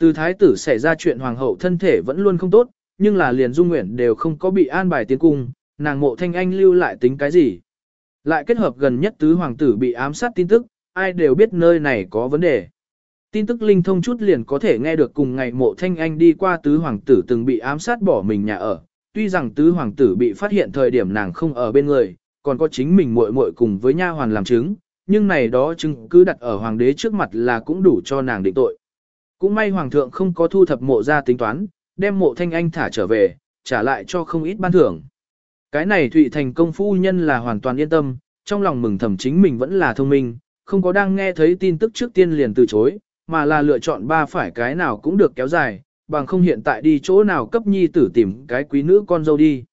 Từ thái tử xảy ra chuyện hoàng hậu thân thể vẫn luôn không tốt, nhưng là liền dung nguyện đều không có bị an bài tiến cung, nàng mộ thanh anh lưu lại tính cái gì. Lại kết hợp gần nhất tứ hoàng tử bị ám sát tin tức, ai đều biết nơi này có vấn đề. Tin tức linh thông chút liền có thể nghe được cùng ngày mộ thanh anh đi qua tứ hoàng tử từng bị ám sát bỏ mình nhà ở. Tuy rằng tứ hoàng tử bị phát hiện thời điểm nàng không ở bên người, còn có chính mình muội muội cùng với nha hoàn làm chứng, nhưng này đó chứng cứ đặt ở hoàng đế trước mặt là cũng đủ cho nàng định tội. Cũng may hoàng thượng không có thu thập mộ ra tính toán, đem mộ thanh anh thả trở về, trả lại cho không ít ban thưởng. Cái này Thụy Thành công phu nhân là hoàn toàn yên tâm, trong lòng mừng thầm chính mình vẫn là thông minh, không có đang nghe thấy tin tức trước tiên liền từ chối, mà là lựa chọn ba phải cái nào cũng được kéo dài, bằng không hiện tại đi chỗ nào cấp nhi tử tìm cái quý nữ con dâu đi.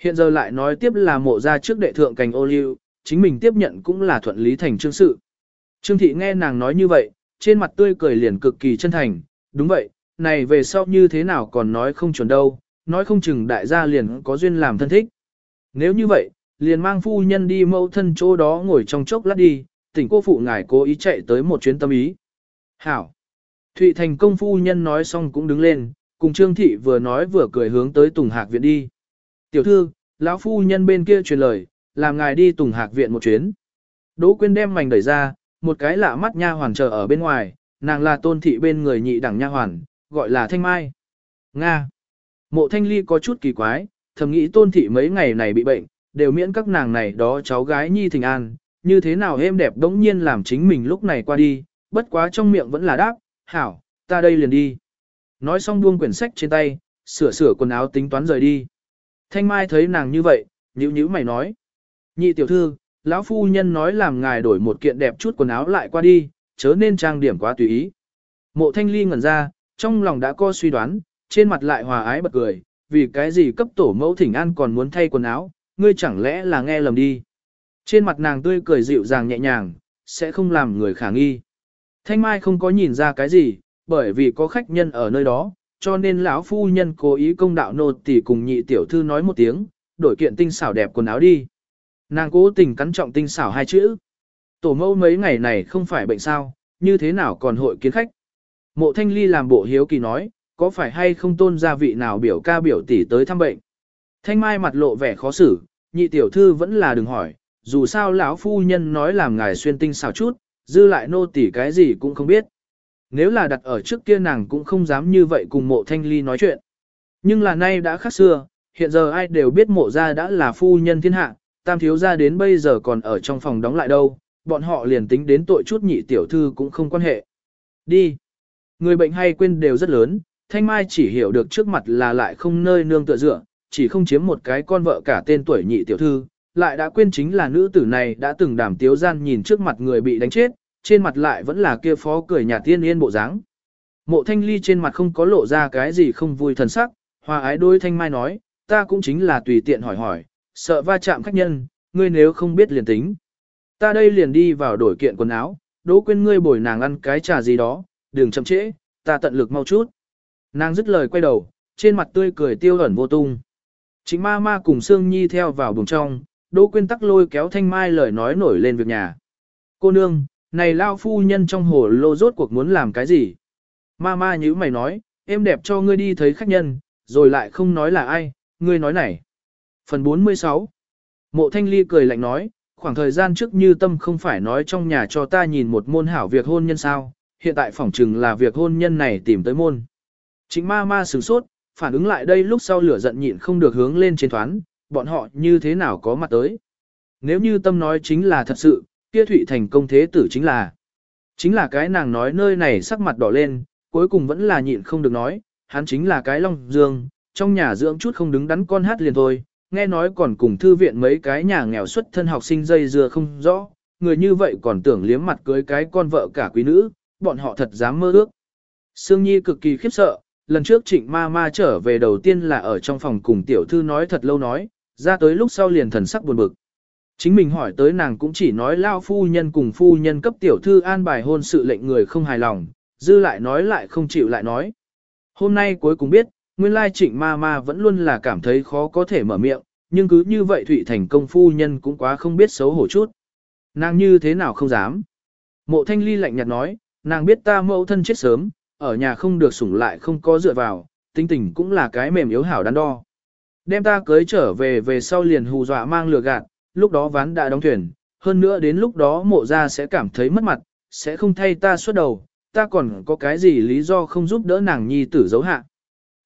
Hiện giờ lại nói tiếp là mộ ra trước đệ thượng cành ô liu, chính mình tiếp nhận cũng là thuận lý thành trương sự. Trương thị nghe nàng nói như vậy, trên mặt tươi cười liền cực kỳ chân thành, đúng vậy, này về sau như thế nào còn nói không chuẩn đâu, nói không chừng đại gia liền có duyên làm thân thích. Nếu như vậy, liền mang phu nhân đi mẫu thân chỗ đó ngồi trong chốc lát đi, tỉnh cô phụ ngài cố ý chạy tới một chuyến tâm ý. Hảo! Thụy thành công phu nhân nói xong cũng đứng lên, cùng Trương Thị vừa nói vừa cười hướng tới Tùng Hạc Viện đi. Tiểu thư, lão phu nhân bên kia truyền lời, làm ngài đi Tùng Hạc Viện một chuyến. Đỗ Quyên đem mảnh đẩy ra, một cái lạ mắt nha hoàn chờ ở bên ngoài, nàng là tôn thị bên người nhị đẳng nha hoàn, gọi là Thanh Mai. Nga. Mộ Thanh Ly có chút kỳ quái, thầm nghĩ tôn thị mấy ngày này bị bệnh, đều miễn các nàng này đó cháu gái nhi thình an, như thế nào êm đẹp đống nhiên làm chính mình lúc này qua đi, bất quá trong miệng vẫn là đáp, hảo, ta đây liền đi. Nói xong buông quyển sách trên tay, sửa sửa quần áo tính toán rời đi. Thanh Mai thấy nàng như vậy, nhíu nhíu mày nói. Nhị tiểu thư, lão phu nhân nói làm ngài đổi một kiện đẹp chút quần áo lại qua đi, chớ nên trang điểm quá tùy ý. Mộ thanh ly ngẩn ra, trong lòng đã có suy đoán, trên mặt lại hòa ái bật cười, vì cái gì cấp tổ mẫu thỉnh an còn muốn thay quần áo, ngươi chẳng lẽ là nghe lầm đi. Trên mặt nàng tươi cười dịu dàng nhẹ nhàng, sẽ không làm người khả nghi. Thanh Mai không có nhìn ra cái gì, bởi vì có khách nhân ở nơi đó, cho nên lão phu nhân cố ý công đạo nô tỳ cùng nhị tiểu thư nói một tiếng, đổi kiện tinh xảo đẹp quần áo đi. Nàng cố tình cắn trọng tinh xảo hai chữ. Tổ mẫu mấy ngày này không phải bệnh sao, như thế nào còn hội kiến khách. Mộ thanh ly làm bộ hiếu kỳ nói, có phải hay không tôn gia vị nào biểu ca biểu tỷ tới thăm bệnh. Thanh mai mặt lộ vẻ khó xử, nhị tiểu thư vẫn là đừng hỏi, dù sao lão phu nhân nói làm ngài xuyên tinh xảo chút, dư lại nô tỷ cái gì cũng không biết. Nếu là đặt ở trước kia nàng cũng không dám như vậy cùng mộ thanh ly nói chuyện. Nhưng là nay đã khác xưa, hiện giờ ai đều biết mộ gia đã là phu nhân thiên hạ, tam thiếu gia đến bây giờ còn ở trong phòng đóng lại đâu, bọn họ liền tính đến tội chút nhị tiểu thư cũng không quan hệ. Đi. Người bệnh hay quên đều rất lớn, Thanh Mai chỉ hiểu được trước mặt là lại không nơi nương tựa dựa, chỉ không chiếm một cái con vợ cả tên tuổi nhị tiểu thư, lại đã quên chính là nữ tử này đã từng đảm tiếu gian nhìn trước mặt người bị đánh chết, trên mặt lại vẫn là kia phó cười nhà tiên yên bộ dáng. Mộ thanh ly trên mặt không có lộ ra cái gì không vui thần sắc, hòa ái đôi thanh mai nói, ta cũng chính là tùy tiện hỏi hỏi, sợ va chạm khách nhân, ngươi nếu không biết liền tính. Ta đây liền đi vào đổi kiện quần áo, đỗ quên ngươi bồi nàng ăn cái trà gì đó, đừng chậm trễ, ta tận lực mau chút. Nàng dứt lời quay đầu, trên mặt tươi cười tiêu ẩn vô tung. Chính ma ma cùng Sương Nhi theo vào buồng trong, Đỗ Quyên tắc lôi kéo Thanh Mai lời nói nổi lên việc nhà. Cô nương, này lao phu nhân trong hồ lô rốt cuộc muốn làm cái gì? Ma ma nhíu mày nói, em đẹp cho ngươi đi thấy khách nhân, rồi lại không nói là ai, ngươi nói này. Phần 46 Mộ Thanh Ly cười lạnh nói, khoảng thời gian trước như tâm không phải nói trong nhà cho ta nhìn một môn hảo việc hôn nhân sao, hiện tại phỏng chừng là việc hôn nhân này tìm tới môn. Chính ma ma sửng sốt, phản ứng lại đây lúc sau lửa giận nhịn không được hướng lên trên thoán, bọn họ như thế nào có mặt tới. Nếu như tâm nói chính là thật sự, kia Thụy Thành công thế tử chính là. Chính là cái nàng nói nơi này sắc mặt đỏ lên, cuối cùng vẫn là nhịn không được nói, hắn chính là cái long dương, trong nhà dưỡng chút không đứng đắn con hát liền thôi, nghe nói còn cùng thư viện mấy cái nhà nghèo xuất thân học sinh dây dưa không rõ, người như vậy còn tưởng liếm mặt cưới cái con vợ cả quý nữ, bọn họ thật dám mơ ước. Sương Nhi cực kỳ khiếp sợ, lần trước trịnh ma ma trở về đầu tiên là ở trong phòng cùng tiểu thư nói thật lâu nói, ra tới lúc sau liền thần sắc buồn bực. Chính mình hỏi tới nàng cũng chỉ nói lao phu nhân cùng phu nhân cấp tiểu thư an bài hôn sự lệnh người không hài lòng, dư lại nói lại không chịu lại nói. Hôm nay cuối cùng biết, nguyên lai trịnh ma ma vẫn luôn là cảm thấy khó có thể mở miệng, nhưng cứ như vậy Thụy Thành công phu nhân cũng quá không biết xấu hổ chút. Nàng như thế nào không dám. Mộ thanh ly lạnh nhạt nói, nàng biết ta mẫu thân chết sớm, ở nhà không được sủng lại không có dựa vào, tính tình cũng là cái mềm yếu hảo đắn đo. Đem ta cưới trở về về sau liền hù dọa mang lừa gạt, lúc đó ván đã đóng thuyền, hơn nữa đến lúc đó mộ ra sẽ cảm thấy mất mặt, sẽ không thay ta suốt đầu, ta còn có cái gì lý do không giúp đỡ nàng nhi tử giấu hạ.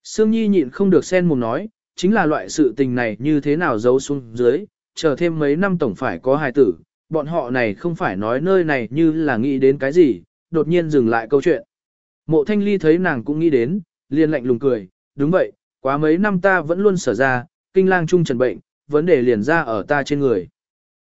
Sương Nhi nhịn không được sen mồm nói, chính là loại sự tình này như thế nào giấu xuống dưới, chờ thêm mấy năm tổng phải có hài tử, bọn họ này không phải nói nơi này như là nghĩ đến cái gì, đột nhiên dừng lại câu chuyện. Mộ thanh ly thấy nàng cũng nghĩ đến, liền lạnh lùng cười, đúng vậy, quá mấy năm ta vẫn luôn sở ra, kinh lang trung trần bệnh, vấn đề liền ra ở ta trên người.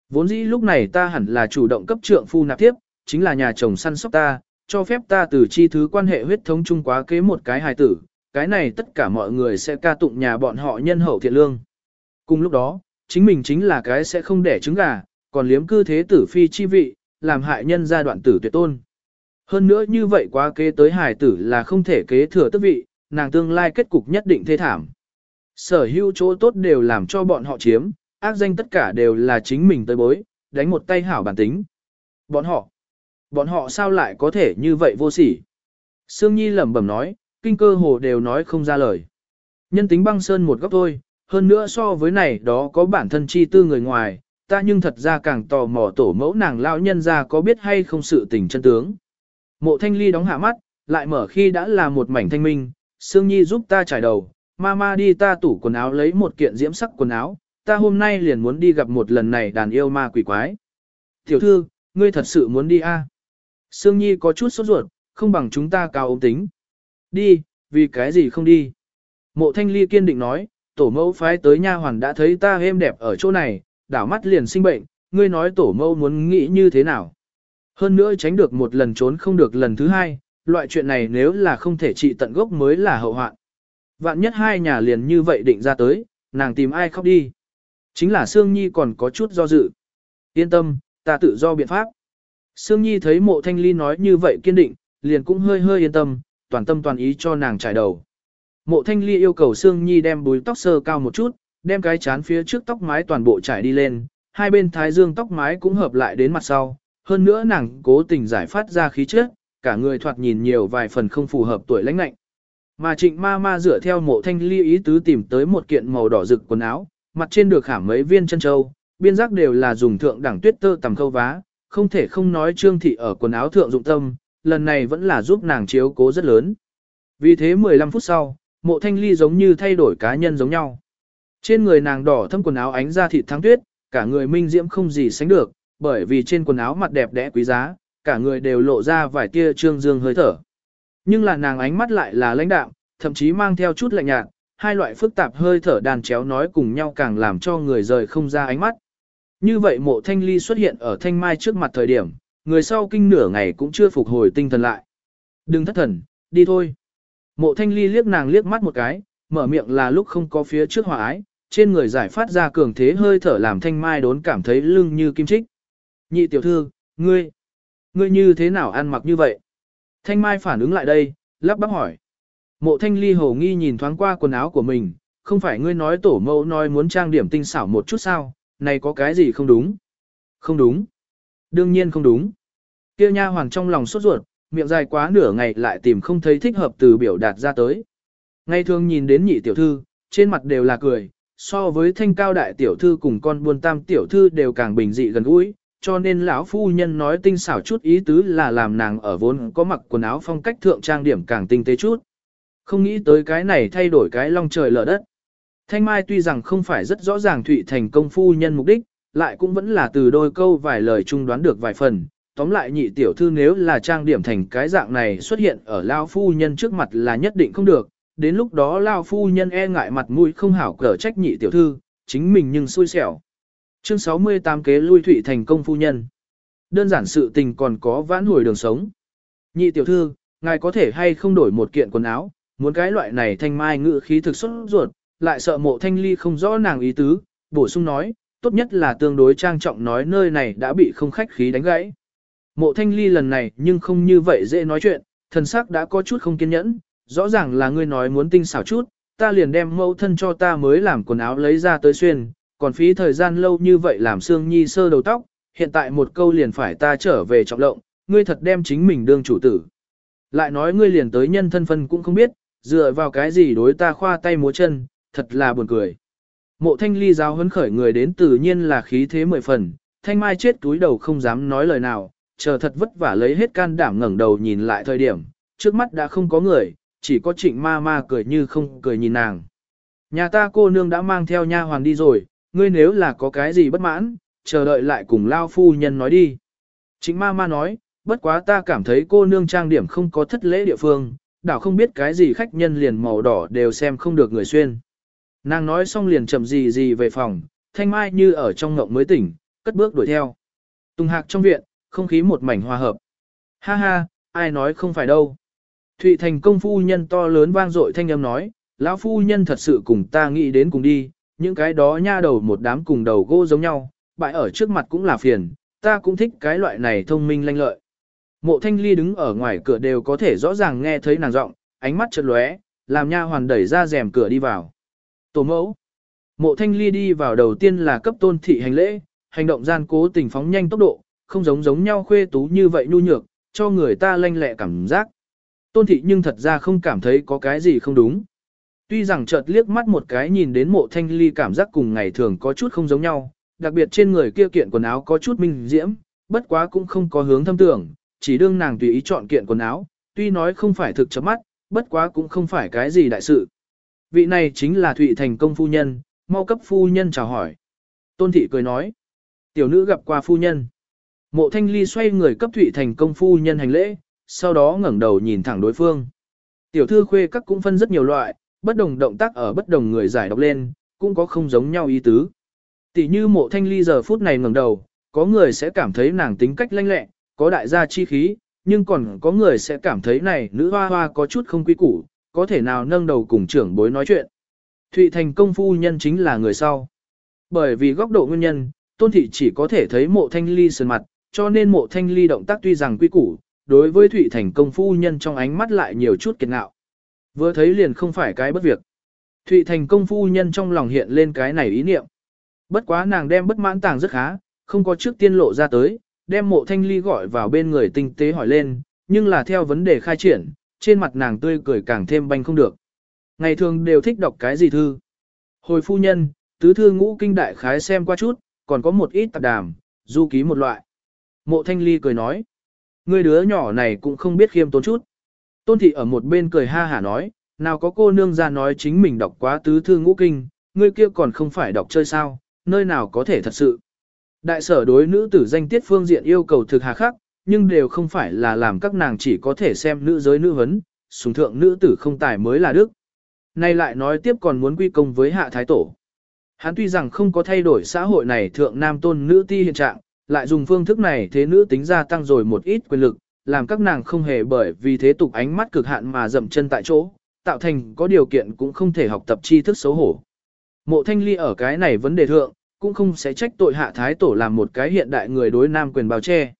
Vốn dĩ lúc này ta hẳn là chủ động cấp trượng phu nạp tiếp, chính là nhà chồng săn sóc ta, cho phép ta từ chi thứ quan hệ huyết thống chung quá kế một cái hài tử, cái này tất cả mọi người sẽ ca tụng nhà bọn họ nhân hậu thiện lương. Cùng lúc đó, chính mình chính là cái sẽ không đẻ trứng gà, còn liếm cư thế tử phi chi vị, làm hại nhân gia đoạn tử tuyệt tôn. Hơn nữa như vậy quá kế tới hài tử là không thể kế thừa tước vị, nàng tương lai kết cục nhất định thê thảm. Sở hữu chỗ tốt đều làm cho bọn họ chiếm, ác danh tất cả đều là chính mình tới bối, đánh một tay hảo bản tính. Bọn họ, bọn họ sao lại có thể như vậy vô sỉ? Sương Nhi lẩm bẩm nói, kinh cơ hồ đều nói không ra lời. Nhân tính băng sơn một góc thôi, hơn nữa so với này đó có bản thân chi tư người ngoài, ta nhưng thật ra càng tò mò tổ mẫu nàng lão nhân ra có biết hay không sự tình chân tướng. Mộ thanh ly đóng hạ mắt, lại mở khi đã là một mảnh thanh minh, Sương Nhi giúp ta trải đầu, mama đi ta tủ quần áo lấy một kiện diễm sắc quần áo, ta hôm nay liền muốn đi gặp một lần này đàn yêu ma quỷ quái. Tiểu thư, ngươi thật sự muốn đi a? À? Sương Nhi có chút sốt ruột, không bằng chúng ta cao ống tính. Đi, vì cái gì không đi? Mộ thanh ly kiên định nói, tổ mẫu phái tới nha hoàn đã thấy ta êm đẹp ở chỗ này, đảo mắt liền sinh bệnh, ngươi nói tổ mẫu muốn nghĩ như thế nào? Hơn nữa tránh được một lần trốn không được lần thứ hai, loại chuyện này nếu là không thể trị tận gốc mới là hậu hoạn. Vạn nhất hai nhà liền như vậy định ra tới, nàng tìm ai khóc đi. Chính là Sương Nhi còn có chút do dự. Yên tâm, ta tự do biện pháp. Sương Nhi thấy mộ thanh ly nói như vậy kiên định, liền cũng hơi hơi yên tâm, toàn tâm toàn ý cho nàng trải đầu. Mộ thanh ly yêu cầu Sương Nhi đem búi tóc sơ cao một chút, đem cái chán phía trước tóc mái toàn bộ trải đi lên, hai bên thái dương tóc mái cũng hợp lại đến mặt sau. Hơn nữa nàng cố tình giải phát ra khí chất, cả người thoạt nhìn nhiều vài phần không phù hợp tuổi lãnh lạnh. Mà trịnh ma ma dựa theo mộ thanh ly ý tứ tìm tới một kiện màu đỏ rực quần áo, mặt trên được khảm mấy viên chân châu, biên giác đều là dùng thượng đẳng tuyết tơ tầm khâu vá, không thể không nói trương thị ở quần áo thượng dụng tâm, lần này vẫn là giúp nàng chiếu cố rất lớn. Vì thế 15 phút sau, mộ thanh ly giống như thay đổi cá nhân giống nhau. Trên người nàng đỏ thâm quần áo ánh ra thịt thắng tuyết, cả người minh diễm không gì sánh được, bởi vì trên quần áo mặt đẹp đẽ quý giá, cả người đều lộ ra vài tia trương dương hơi thở. Nhưng là nàng ánh mắt lại là lãnh đạm, thậm chí mang theo chút lạnh nhạt, hai loại phức tạp hơi thở đàn chéo nói cùng nhau càng làm cho người rời không ra ánh mắt. Như vậy mộ thanh ly xuất hiện ở thanh mai trước mặt thời điểm, người sau kinh nửa ngày cũng chưa phục hồi tinh thần lại. Đừng thất thần, đi thôi. Mộ thanh ly liếc nàng liếc mắt một cái, mở miệng là lúc không có phía trước hòa ái, trên người giải phát ra cường thế hơi thở làm thanh mai đốn cảm thấy lưng như kim trích. Nhị tiểu thư, ngươi, ngươi như thế nào ăn mặc như vậy? Thanh mai phản ứng lại đây, lắp bắp hỏi. Mộ thanh ly hồ nghi nhìn thoáng qua quần áo của mình, không phải ngươi nói tổ mẫu nói muốn trang điểm tinh xảo một chút sao, này có cái gì không đúng? Không đúng. Đương nhiên không đúng. Kia nha hoàng trong lòng sốt ruột, miệng dài quá nửa ngày lại tìm không thấy thích hợp từ biểu đạt ra tới. Ngay thường nhìn đến nhị tiểu thư, trên mặt đều là cười, so với thanh cao đại tiểu thư cùng con buôn tam tiểu thư đều càng bình dị gần gũi, cho nên lão phu nhân nói tinh xảo chút ý tứ là làm nàng ở vốn có mặc quần áo phong cách thượng trang điểm càng tinh tế chút. Không nghĩ tới cái này thay đổi cái long trời lở đất. Thanh Mai tuy rằng không phải rất rõ ràng Thụy thành công phu nhân mục đích, lại cũng vẫn là từ đôi câu vài lời chung đoán được vài phần. Tóm lại nhị tiểu thư nếu là trang điểm thành cái dạng này xuất hiện ở Lao phu nhân trước mặt là nhất định không được, đến lúc đó Lao phu nhân e ngại mặt mũi không hảo cờ trách nhị tiểu thư, chính mình nhưng xui xẻo. Chương 68 kế lui Thụy thành công phu nhân. Đơn giản sự tình còn có vãn hồi đường sống. Nhị tiểu thư, ngài có thể hay không đổi một kiện quần áo, muốn cái loại này thanh mai ngự khí thực xuất ruột, lại sợ mộ thanh ly không rõ nàng ý tứ, bổ sung nói, tốt nhất là tương đối trang trọng nói nơi này đã bị không khách khí đánh gãy. Mộ thanh ly lần này nhưng không như vậy dễ nói chuyện, thần sắc đã có chút không kiên nhẫn, rõ ràng là ngươi nói muốn tinh xảo chút, ta liền đem mẫu thân cho ta mới làm quần áo lấy ra tới xuyên, còn phí thời gian lâu như vậy làm xương nhi sơ đầu tóc, hiện tại một câu liền phải ta trở về trọng lộng, ngươi thật đem chính mình đương chủ tử. Lại nói ngươi liền tới nhân thân phân cũng không biết, dựa vào cái gì đối ta khoa tay múa chân, thật là buồn cười. Mộ thanh ly giáo huấn khởi người đến tự nhiên là khí thế mười phần, thanh mai chết túi đầu không dám nói lời nào, chờ thật vất vả lấy hết can đảm ngẩng đầu nhìn lại thời điểm, trước mắt đã không có người, chỉ có trịnh ma ma cười như không cười nhìn nàng. Nhà ta cô nương đã mang theo nha hoàn đi rồi, ngươi nếu là có cái gì bất mãn, chờ đợi lại cùng lao phu nhân nói đi. Trịnh ma ma nói, bất quá ta cảm thấy cô nương trang điểm không có thất lễ địa phương, đảo không biết cái gì khách nhân liền màu đỏ đều xem không được người xuyên. Nàng nói xong liền chậm gì gì về phòng, thanh mai như ở trong ngộng mới tỉnh, cất bước đuổi theo. Tùng hạc trong viện, không khí một mảnh hòa hợp. Ha ha, ai nói không phải đâu. Thụy thành công phu nhân to lớn vang dội thanh âm nói, lão phu nhân thật sự cùng ta nghĩ đến cùng đi, những cái đó nha đầu một đám cùng đầu gỗ giống nhau, bại ở trước mặt cũng là phiền, ta cũng thích cái loại này thông minh lanh lợi. Mộ thanh ly đứng ở ngoài cửa đều có thể rõ ràng nghe thấy nàng giọng, ánh mắt chợt lóe, làm nha hoàn đẩy ra rèm cửa đi vào. Tổ mẫu. Mộ thanh ly đi vào đầu tiên là cấp tôn thị hành lễ, hành động gian cố tình phóng nhanh tốc độ, không giống giống nhau khuê tú như vậy nhu nhược, cho người ta lanh lẹ cảm giác. Tôn thị nhưng thật ra không cảm thấy có cái gì không đúng. Tuy rằng chợt liếc mắt một cái nhìn đến mộ thanh ly cảm giác cùng ngày thường có chút không giống nhau, đặc biệt trên người kia kiện quần áo có chút minh diễm, bất quá cũng không có hướng thâm tưởng, chỉ đương nàng tùy ý chọn kiện quần áo, tuy nói không phải thực chấm mắt, bất quá cũng không phải cái gì đại sự. Vị này chính là Thụy Thành công phu nhân, mau cấp phu nhân chào hỏi. Tôn thị cười nói, tiểu nữ gặp qua phu nhân. Mộ thanh ly xoay người cấp Thụy Thành công phu nhân hành lễ, sau đó ngẩng đầu nhìn thẳng đối phương. Tiểu thư khuê các cũng phân rất nhiều loại, bất đồng động tác ở bất đồng người giải đọc lên, cũng có không giống nhau ý tứ. Tỷ như mộ thanh ly giờ phút này ngẩng đầu, có người sẽ cảm thấy nàng tính cách lanh lẹ, có đại gia chi khí, nhưng còn có người sẽ cảm thấy này nữ hoa hoa có chút không quý củ, có thể nào nâng đầu cùng trưởng bối nói chuyện. Thụy thành công phu nhân chính là người sau. Bởi vì góc độ nguyên nhân, tôn thị chỉ có thể thấy mộ thanh ly sườn mặt, cho nên mộ thanh ly động tác tuy rằng quy củ, đối với Thụy thành công phu nhân trong ánh mắt lại nhiều chút kiệt ngạo. Vừa thấy liền không phải cái bất việc. Thụy thành công phu nhân trong lòng hiện lên cái này ý niệm. Bất quá nàng đem bất mãn tàng rất khá, không có trước tiên lộ ra tới, đem mộ thanh ly gọi vào bên người tinh tế hỏi lên, nhưng là theo vấn đề khai triển, trên mặt nàng tươi cười càng thêm banh không được. Ngày thường đều thích đọc cái gì thư. Hồi phu nhân, tứ thư ngũ kinh đại khái xem qua chút, còn có một ít tạp đàm, du ký một loại. Mộ thanh ly cười nói, người đứa nhỏ này cũng không biết khiêm tốn chút. Tôn thị ở một bên cười ha hả nói, nào có cô nương ra nói chính mình đọc quá tứ thư ngũ kinh, người kia còn không phải đọc chơi sao, nơi nào có thể thật sự. Đại sở đối nữ tử danh tiết phương diện yêu cầu thực hà khắc, nhưng đều không phải là làm các nàng chỉ có thể xem nữ giới nữ vấn, sùng thượng nữ tử không tài mới là đức. Nay lại nói tiếp còn muốn quy công với hạ thái tổ. Hắn tuy rằng không có thay đổi xã hội này thượng nam tôn nữ ti hiện trạng, lại dùng phương thức này thế nữ tính gia tăng rồi một ít quyền lực, làm các nàng không hề bởi vì thế tục ánh mắt cực hạn mà dậm chân tại chỗ, tạo thành có điều kiện cũng không thể học tập tri thức xấu hổ. Mộ thanh ly ở cái này vấn đề thượng, cũng không sẽ trách tội hạ thái tổ làm một cái hiện đại người đối nam quyền bao che.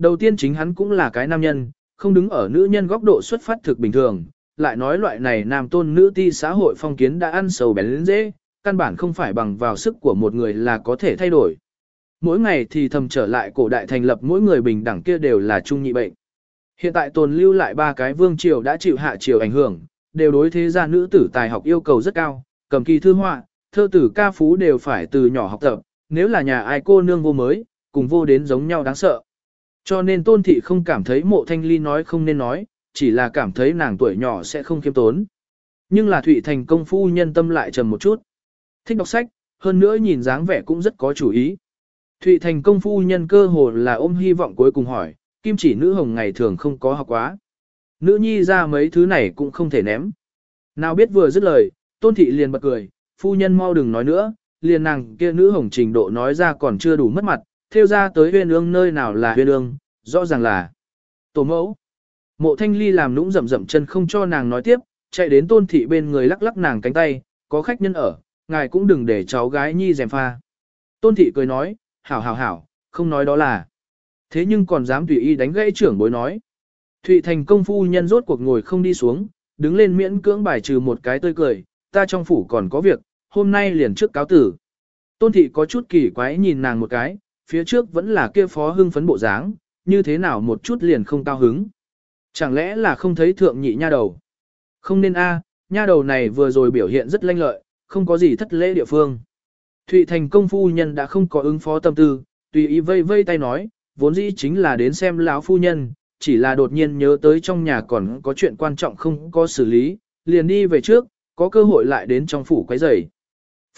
Đầu tiên chính hắn cũng là cái nam nhân, không đứng ở nữ nhân góc độ xuất phát thực bình thường, lại nói loại này nam tôn nữ ti xã hội phong kiến đã ăn sầu bén lên dễ, căn bản không phải bằng vào sức của một người là có thể thay đổi. Mỗi ngày thì thầm trở lại cổ đại thành lập mỗi người bình đẳng kia đều là trung nhị bệnh. Hiện tại tồn lưu lại ba cái vương triều đã chịu hạ triều ảnh hưởng, đều đối thế gia nữ tử tài học yêu cầu rất cao, cầm kỳ thư họa, thơ tử ca phú đều phải từ nhỏ học tập, nếu là nhà ai cô nương vô mới, cùng vô đến giống nhau đáng sợ. Cho nên tôn thị không cảm thấy mộ thanh ly nói không nên nói, chỉ là cảm thấy nàng tuổi nhỏ sẽ không khiêm tốn. Nhưng là Thụy Thành công phu nhân tâm lại trầm một chút. Thích đọc sách, hơn nữa nhìn dáng vẻ cũng rất có chủ ý. Thụy Thành công phu nhân cơ hồ là ôm hy vọng cuối cùng hỏi, kim chỉ nữ hồng ngày thường không có học quá. Nữ nhi ra mấy thứ này cũng không thể ném. Nào biết vừa dứt lời, tôn thị liền bật cười, phu nhân mau đừng nói nữa, liền nàng kia nữ hồng trình độ nói ra còn chưa đủ mất mặt, theo ra tới huyên ương nơi nào là huyên ương, rõ ràng là tổ mẫu. Mộ thanh ly làm nũng rậm rậm chân không cho nàng nói tiếp, chạy đến tôn thị bên người lắc lắc nàng cánh tay, có khách nhân ở, ngài cũng đừng để cháu gái nhi dèm pha. Tôn thị cười nói, hảo hảo hảo, không nói đó là. Thế nhưng còn dám tùy y đánh gãy trưởng bối nói. Thụy thành công phu nhân rốt cuộc ngồi không đi xuống, đứng lên miễn cưỡng bài trừ một cái tươi cười, ta trong phủ còn có việc, hôm nay liền trước cáo tử. Tôn thị có chút kỳ quái nhìn nàng một cái, phía trước vẫn là kia phó hưng phấn bộ dáng, như thế nào một chút liền không cao hứng. Chẳng lẽ là không thấy thượng nhị nha đầu? Không nên a, nha đầu này vừa rồi biểu hiện rất lanh lợi, không có gì thất lễ địa phương. Thụy Thành công phu nhân đã không có ứng phó tâm tư, tùy ý vây vây tay nói, vốn dĩ chính là đến xem lão phu nhân, chỉ là đột nhiên nhớ tới trong nhà còn có chuyện quan trọng không có xử lý, liền đi về trước, có cơ hội lại đến trong phủ quấy rầy.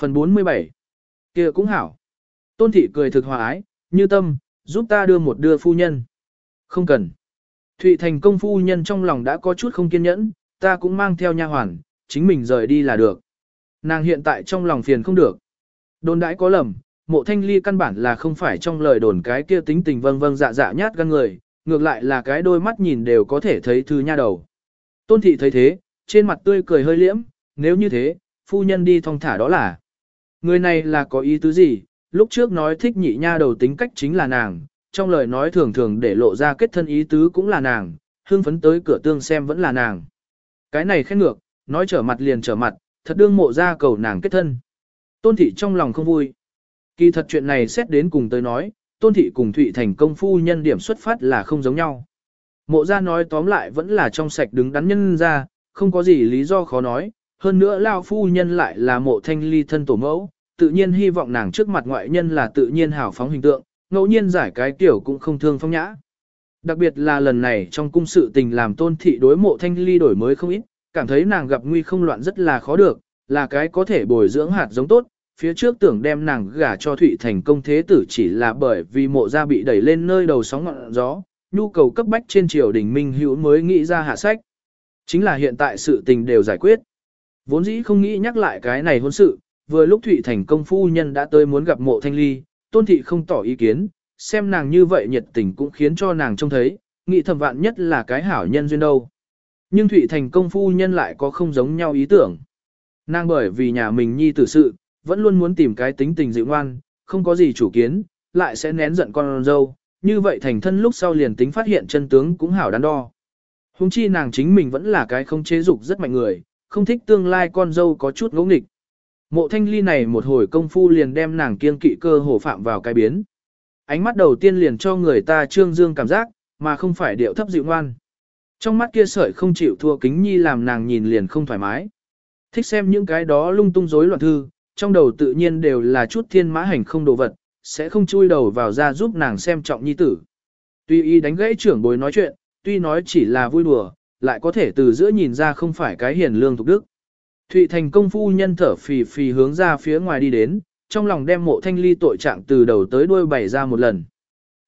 Phần 47 kia cũng hảo. Tôn thị cười thực hòa ái, như tâm, giúp ta đưa một đưa phu nhân. Không cần. Thụy thành công phu nhân trong lòng đã có chút không kiên nhẫn, ta cũng mang theo nha hoàn, chính mình rời đi là được. Nàng hiện tại trong lòng phiền không được. Đồn đãi có lầm, mộ thanh ly căn bản là không phải trong lời đồn cái kia tính tình vâng vâng dạ dạ nhát gan người, ngược lại là cái đôi mắt nhìn đều có thể thấy thư nha đầu. Tôn thị thấy thế, trên mặt tươi cười hơi liễm, nếu như thế, phu nhân đi thong thả đó là. Người này là có ý tứ gì, lúc trước nói thích nhị nha đầu tính cách chính là nàng, trong lời nói thường thường để lộ ra kết thân ý tứ cũng là nàng, hương phấn tới cửa tương xem vẫn là nàng. Cái này khen ngược, nói trở mặt liền trở mặt, thật đương mộ ra cầu nàng kết thân. Tôn thị trong lòng không vui. Kỳ thật chuyện này xét đến cùng tới nói, tôn thị cùng thụy thành công phu nhân điểm xuất phát là không giống nhau. Mộ ra nói tóm lại vẫn là trong sạch đứng đắn nhân ra, không có gì lý do khó nói, hơn nữa lao phu nhân lại là mộ thanh ly thân tổ mẫu, tự nhiên hy vọng nàng trước mặt ngoại nhân là tự nhiên hào phóng hình tượng, ngẫu nhiên giải cái kiểu cũng không thương phong nhã. Đặc biệt là lần này trong cung sự tình làm tôn thị đối mộ thanh ly đổi mới không ít, cảm thấy nàng gặp nguy không loạn rất là khó được, là cái có thể bồi dưỡng hạt giống tốt, phía trước tưởng đem nàng gả cho Thụy thành công thế tử chỉ là bởi vì mộ gia bị đẩy lên nơi đầu sóng ngọn gió, nhu cầu cấp bách trên triều đình minh hữu mới nghĩ ra hạ sách. Chính là hiện tại sự tình đều giải quyết. Vốn dĩ không nghĩ nhắc lại cái này hôn sự, vừa lúc Thụy thành công phu nhân đã tới muốn gặp mộ thanh ly, tôn thị không tỏ ý kiến, xem nàng như vậy nhiệt tình cũng khiến cho nàng trông thấy, nghĩ thầm vạn nhất là cái hảo nhân duyên đâu. Nhưng Thụy thành công phu nhân lại có không giống nhau ý tưởng. Nàng bởi vì nhà mình nhi tử sự, vẫn luôn muốn tìm cái tính tình dịu ngoan, không có gì chủ kiến, lại sẽ nén giận con dâu, như vậy thành thân lúc sau liền tính phát hiện chân tướng cũng hảo đắn đo. Hùng chi nàng chính mình vẫn là cái không chế dục rất mạnh người, không thích tương lai con dâu có chút ngỗ nghịch. Mộ thanh ly này một hồi công phu liền đem nàng kiên kỵ cơ hồ phạm vào cái biến. Ánh mắt đầu tiên liền cho người ta trương dương cảm giác, mà không phải điệu thấp dịu ngoan. Trong mắt kia sợi không chịu thua kính nhi làm nàng nhìn liền không thoải mái. Thích xem những cái đó lung tung rối loạn thư, trong đầu tự nhiên đều là chút thiên mã hành không đồ vật, sẽ không chui đầu vào ra giúp nàng xem trọng nhi tử. Tuy y đánh gãy trưởng bối nói chuyện, tuy nói chỉ là vui đùa, lại có thể từ giữa nhìn ra không phải cái hiền lương thục đức. Thụy thành công phu nhân thở phì phì hướng ra phía ngoài đi đến, trong lòng đem mộ thanh ly tội trạng từ đầu tới đuôi bày ra một lần.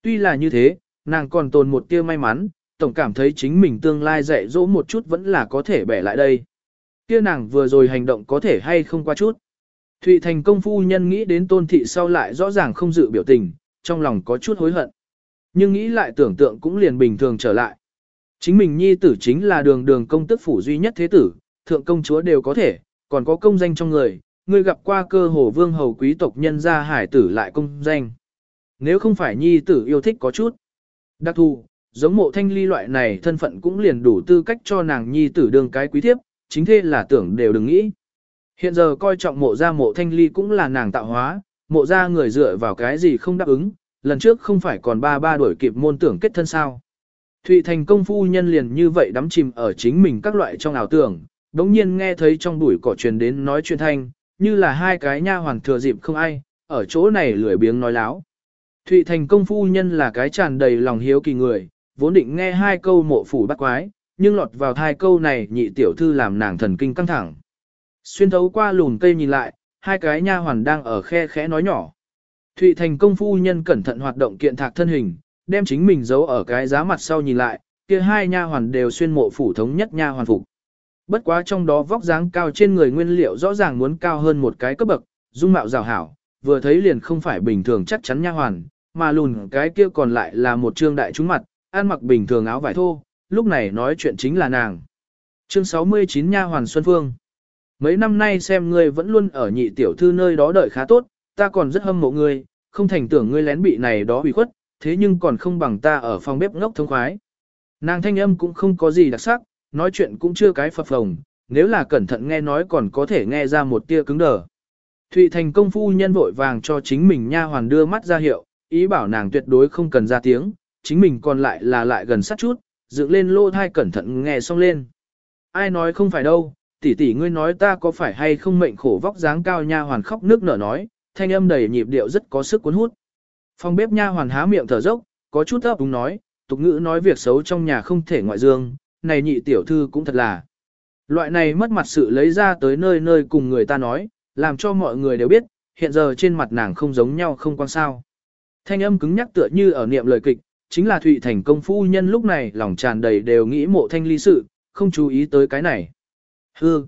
Tuy là như thế, nàng còn tồn một tia may mắn, tổng cảm thấy chính mình tương lai dạy dỗ một chút vẫn là có thể bẻ lại đây. Kia nàng vừa rồi hành động có thể hay không qua chút. Thụy thành công phu nhân nghĩ đến tôn thị sau lại rõ ràng không dự biểu tình, trong lòng có chút hối hận. Nhưng nghĩ lại tưởng tượng cũng liền bình thường trở lại. Chính mình nhi tử chính là đường đường công tức phủ duy nhất thế tử, thượng công chúa đều có thể, còn có công danh trong người, người gặp qua cơ hồ vương hầu quý tộc nhân gia hải tử lại công danh. Nếu không phải nhi tử yêu thích có chút. Đặc thù, giống mộ thanh ly loại này thân phận cũng liền đủ tư cách cho nàng nhi tử đương cái quý thiếp, chính thế là tưởng đều đừng nghĩ. Hiện giờ coi trọng mộ ra mộ thanh ly cũng là nàng tạo hóa, mộ ra người dựa vào cái gì không đáp ứng, lần trước không phải còn ba ba đuổi kịp môn tưởng kết thân sao. Thụy thành công phu nhân liền như vậy đắm chìm ở chính mình các loại trong ảo tưởng, đống nhiên nghe thấy trong bụi cỏ truyền đến nói chuyện thanh, như là hai cái nha hoàng thừa dịp không ai, ở chỗ này lười biếng nói láo. Thụy thành công phu nhân là cái tràn đầy lòng hiếu kỳ người, vốn định nghe hai câu mộ phủ bắt quái, nhưng lọt vào hai câu này nhị tiểu thư làm nàng thần kinh căng thẳng. Xuyên thấu qua lùn cây nhìn lại, hai cái nha hoàn đang ở khe khẽ nói nhỏ. Thụy thành công phu nhân cẩn thận hoạt động kiện thạc thân hình, đem chính mình giấu ở cái giá mặt sau nhìn lại, kia hai nha hoàn đều xuyên mộ phủ thống nhất nha hoàn phục. Bất quá trong đó vóc dáng cao trên người nguyên liệu rõ ràng muốn cao hơn một cái cấp bậc, dung mạo rào hảo, vừa thấy liền không phải bình thường chắc chắn nha hoàn, mà lùn cái kia còn lại là một trương đại trúng mặt, ăn mặc bình thường áo vải thô, lúc này nói chuyện chính là nàng. Chương 69 nha hoàn Xuân Phương Mấy năm nay xem ngươi vẫn luôn ở nhị tiểu thư nơi đó đợi khá tốt, ta còn rất hâm mộ ngươi, không thành tưởng ngươi lén bị này đó bị khuất, thế nhưng còn không bằng ta ở phòng bếp ngốc thông khoái. Nàng thanh âm cũng không có gì đặc sắc, nói chuyện cũng chưa cái phập phồng, nếu là cẩn thận nghe nói còn có thể nghe ra một tia cứng đờ. Thụy thành công phu nhân vội vàng cho chính mình nha hoàn đưa mắt ra hiệu, ý bảo nàng tuyệt đối không cần ra tiếng, chính mình còn lại là lại gần sát chút, dựng lên lô thai cẩn thận nghe xong lên. Ai nói không phải đâu, tỷ tỷ ngươi nói ta có phải hay không mệnh khổ vóc dáng cao nha hoàn khóc nước nở nói, thanh âm đầy nhịp điệu rất có sức cuốn hút. Phòng bếp nha hoàn há miệng thở dốc, có chút ấp đúng nói, tục ngữ nói việc xấu trong nhà không thể ngoại dương, này nhị tiểu thư cũng thật là. Loại này mất mặt sự lấy ra tới nơi nơi cùng người ta nói, làm cho mọi người đều biết, hiện giờ trên mặt nàng không giống nhau không quan sao. Thanh âm cứng nhắc tựa như ở niệm lời kịch, chính là Thụy Thành công phu nhân lúc này lòng tràn đầy đều nghĩ mộ thanh ly sự, không chú ý tới cái này. Hư!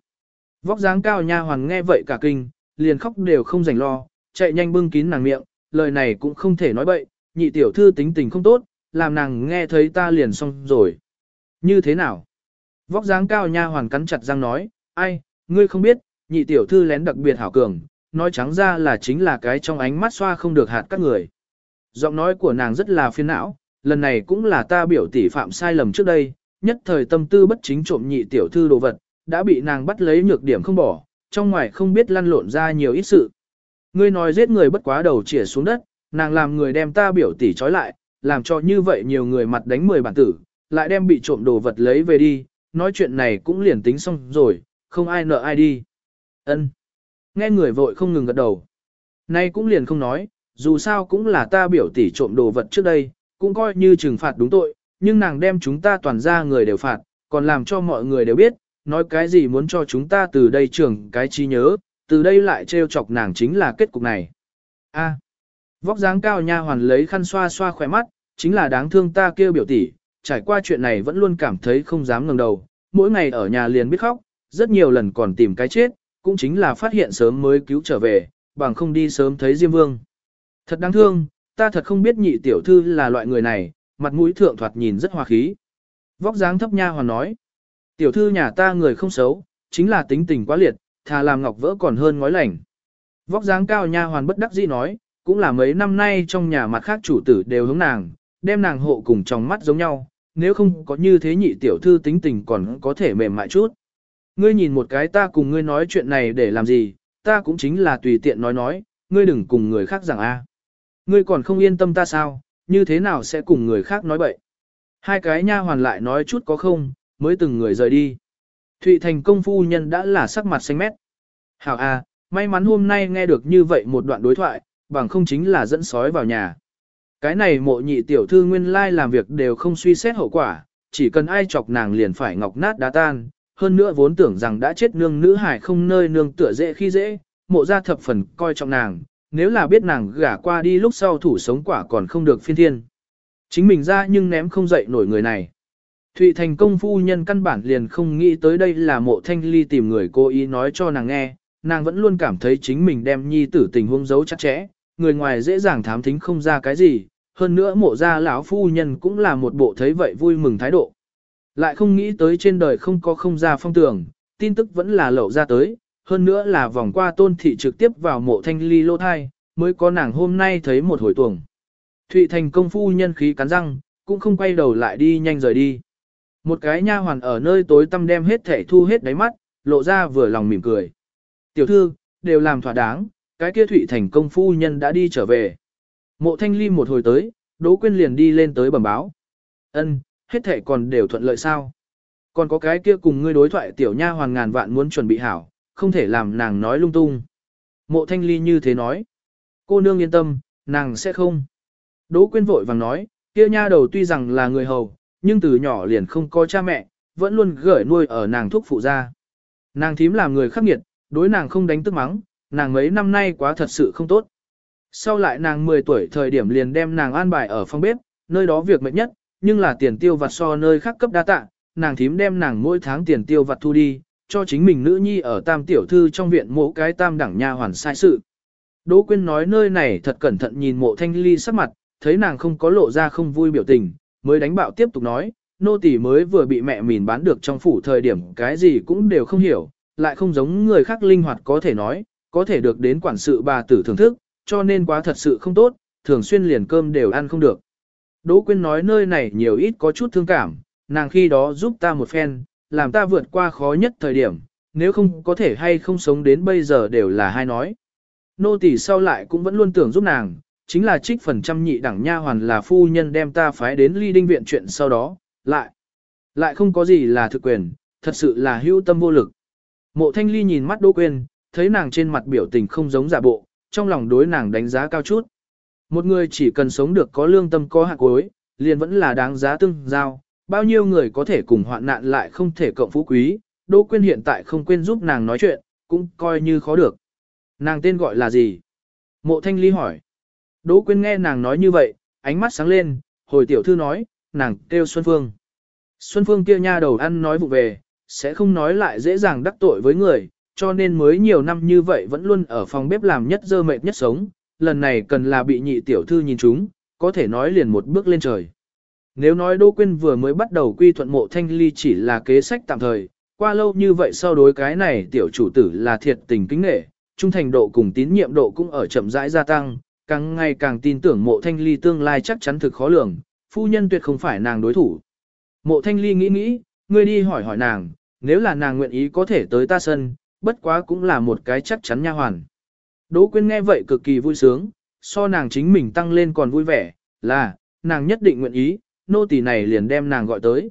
Vóc dáng cao nha hoàn nghe vậy cả kinh, liền khóc đều không rảnh lo, chạy nhanh bưng kín nàng miệng, lời này cũng không thể nói bậy, nhị tiểu thư tính tình không tốt, làm nàng nghe thấy ta liền xong rồi. Như thế nào? Vóc dáng cao nha hoàn cắn chặt răng nói, ai, ngươi không biết, nhị tiểu thư lén đặc biệt hảo cường, nói trắng ra là chính là cái trong ánh mắt xoa không được hạt các người. Giọng nói của nàng rất là phiền não, lần này cũng là ta biểu tỷ phạm sai lầm trước đây, nhất thời tâm tư bất chính trộm nhị tiểu thư đồ vật, đã bị nàng bắt lấy nhược điểm không bỏ, trong ngoài không biết lăn lộn ra nhiều ít sự. Ngươi nói giết người bất quá đầu chĩa xuống đất, nàng làm người đem ta biểu tỷ trói lại, làm cho như vậy nhiều người mặt đánh 10 bản tử, lại đem bị trộm đồ vật lấy về đi, nói chuyện này cũng liền tính xong rồi, không ai nợ ai đi. Ân. Nghe người vội không ngừng gật đầu. Nay cũng liền không nói, dù sao cũng là ta biểu tỷ trộm đồ vật trước đây, cũng coi như trừng phạt đúng tội, nhưng nàng đem chúng ta toàn ra người đều phạt, còn làm cho mọi người đều biết, nói cái gì muốn cho chúng ta từ đây trưởng cái trí nhớ, từ đây lại trêu chọc nàng chính là kết cục này. A. Vóc dáng cao nha hoàn lấy khăn xoa xoa khỏe mắt, chính là đáng thương ta kêu biểu tỷ, trải qua chuyện này vẫn luôn cảm thấy không dám ngẩng đầu, mỗi ngày ở nhà liền biết khóc, rất nhiều lần còn tìm cái chết, cũng chính là phát hiện sớm mới cứu trở về, bằng không đi sớm thấy Diêm Vương. Thật đáng thương, ta thật không biết nhị tiểu thư là loại người này, mặt mũi thượng thoạt nhìn rất hòa khí. Vóc dáng thấp nha hoàn nói, tiểu thư nhà ta người không xấu, chính là tính tình quá liệt, thà làm ngọc vỡ còn hơn ngói lành. Vóc dáng cao nha hoàn bất đắc dĩ nói, cũng là mấy năm nay trong nhà mặt khác chủ tử đều hướng nàng, đem nàng hộ cùng trong mắt giống nhau, nếu không có như thế nhị tiểu thư tính tình còn có thể mềm mại chút. Ngươi nhìn một cái ta cùng ngươi nói chuyện này để làm gì, ta cũng chính là tùy tiện nói nói, ngươi đừng cùng người khác rằng a. Ngươi còn không yên tâm ta sao, như thế nào sẽ cùng người khác nói bậy. Hai cái nha hoàn lại nói chút có không, mới từng người rời đi. Thụy Thành công phu nhân đã là sắc mặt xanh mét. Hảo a, may mắn hôm nay nghe được như vậy một đoạn đối thoại, bằng không chính là dẫn sói vào nhà. Cái này mộ nhị tiểu thư nguyên lai làm việc đều không suy xét hậu quả, chỉ cần ai chọc nàng liền phải ngọc nát đá tan, hơn nữa vốn tưởng rằng đã chết nương nữ hải không nơi nương tựa dễ khi dễ, mộ ra thập phần coi trọng nàng, nếu là biết nàng gả qua đi lúc sau thủ sống quả còn không được phiên thiên. Chính mình ra nhưng ném không dậy nổi người này. Thụy thành công phu nhân căn bản liền không nghĩ tới đây là mộ thanh ly tìm người cố ý nói cho nàng nghe, nàng vẫn luôn cảm thấy chính mình đem nhi tử tình huống giấu chắc chẽ, người ngoài dễ dàng thám thính không ra cái gì, hơn nữa mộ gia lão phu nhân cũng là một bộ thấy vậy vui mừng thái độ. Lại không nghĩ tới trên đời không có không ra phong tường, tin tức vẫn là lậu ra tới, hơn nữa là vòng qua tôn thị trực tiếp vào mộ thanh ly lô thai, mới có nàng hôm nay thấy một hồi tuồng. Thụy thành công phu nhân khí cắn răng, cũng không quay đầu lại đi nhanh rời đi. Một cái nha hoàn ở nơi tối tăm đem hết thể thu hết đáy mắt, lộ ra vừa lòng mỉm cười. Tiểu thư, đều làm thỏa đáng, cái kia Thụy thành công phu nhân đã đi trở về. Mộ thanh ly một hồi tới, Đỗ Quyên liền đi lên tới bẩm báo. Ân, hết thể còn đều thuận lợi sao? Còn có cái kia cùng ngươi đối thoại tiểu nha hoàn ngàn vạn muốn chuẩn bị hảo, không thể làm nàng nói lung tung. Mộ thanh ly như thế nói. Cô nương yên tâm, nàng sẽ không. Đỗ Quyên vội vàng nói, kia nha đầu tuy rằng là người hầu, nhưng từ nhỏ liền không có cha mẹ, vẫn luôn gửi nuôi ở nàng thuốc phụ gia. Nàng thím làm người khắc nghiệt, đối nàng không đánh tức mắng, nàng mấy năm nay quá thật sự không tốt. Sau lại nàng 10 tuổi thời điểm liền đem nàng an bài ở phòng bếp, nơi đó việc mệt nhất, nhưng là tiền tiêu vặt so nơi khác cấp đa tạ, nàng thím đem nàng mỗi tháng tiền tiêu vặt thu đi, cho chính mình nữ nhi ở tam tiểu thư trong viện mộ cái tam đẳng nha hoàn sai sự. Đỗ Quyên nói nơi này thật cẩn thận nhìn mộ thanh ly sắc mặt, thấy nàng không có lộ ra không vui biểu tình, mới đánh bạo tiếp tục nói, nô tỳ mới vừa bị mẹ mìn bán được trong phủ thời điểm cái gì cũng đều không hiểu, lại không giống người khác linh hoạt có thể nói, có thể được đến quản sự bà tử thưởng thức, cho nên quá thật sự không tốt, thường xuyên liền cơm đều ăn không được. Đỗ Quyên nói nơi này nhiều ít có chút thương cảm, nàng khi đó giúp ta một phen, làm ta vượt qua khó nhất thời điểm, nếu không có thể hay không sống đến bây giờ đều là hai nói. Nô tỳ sau lại cũng vẫn luôn tưởng giúp nàng, chính là trích phần trăm nhị đẳng nha hoàn là phu nhân đem ta phái đến ly đinh viện chuyện sau đó, lại. Lại không có gì là thực quyền, thật sự là hữu tâm vô lực. Mộ thanh ly nhìn mắt Đỗ Quyên, thấy nàng trên mặt biểu tình không giống giả bộ, trong lòng đối nàng đánh giá cao chút. Một người chỉ cần sống được có lương tâm có hạt cuối, liền vẫn là đáng giá tương giao, bao nhiêu người có thể cùng hoạn nạn lại không thể cộng phú quý, Đỗ Quyên hiện tại không quên giúp nàng nói chuyện, cũng coi như khó được. Nàng tên gọi là gì? Mộ thanh ly hỏi. Đỗ Quyên nghe nàng nói như vậy, ánh mắt sáng lên, hồi tiểu thư nói, nàng kêu Xuân Phương. Xuân Phương kia nha đầu ăn nói vụ về, sẽ không nói lại dễ dàng đắc tội với người, cho nên mới nhiều năm như vậy vẫn luôn ở phòng bếp làm nhất dơ mệt nhất sống, lần này cần là bị nhị tiểu thư nhìn chúng, có thể nói liền một bước lên trời. Nếu nói Đỗ Quyên vừa mới bắt đầu quy thuận mộ thanh ly chỉ là kế sách tạm thời, qua lâu như vậy sau đối cái này tiểu chủ tử là thiệt tình kính nghệ, trung thành độ cùng tín nhiệm độ cũng ở chậm rãi gia tăng, càng ngày càng tin tưởng mộ thanh ly tương lai chắc chắn thực khó lường, phu nhân tuyệt không phải nàng đối thủ. Mộ thanh ly nghĩ nghĩ, ngươi đi hỏi hỏi nàng, nếu là nàng nguyện ý có thể tới ta sân, bất quá cũng là một cái chắc chắn nha hoàn. Đỗ Quyên nghe vậy cực kỳ vui sướng, so nàng chính mình tăng lên còn vui vẻ, là, nàng nhất định nguyện ý, nô tỳ này liền đem nàng gọi tới.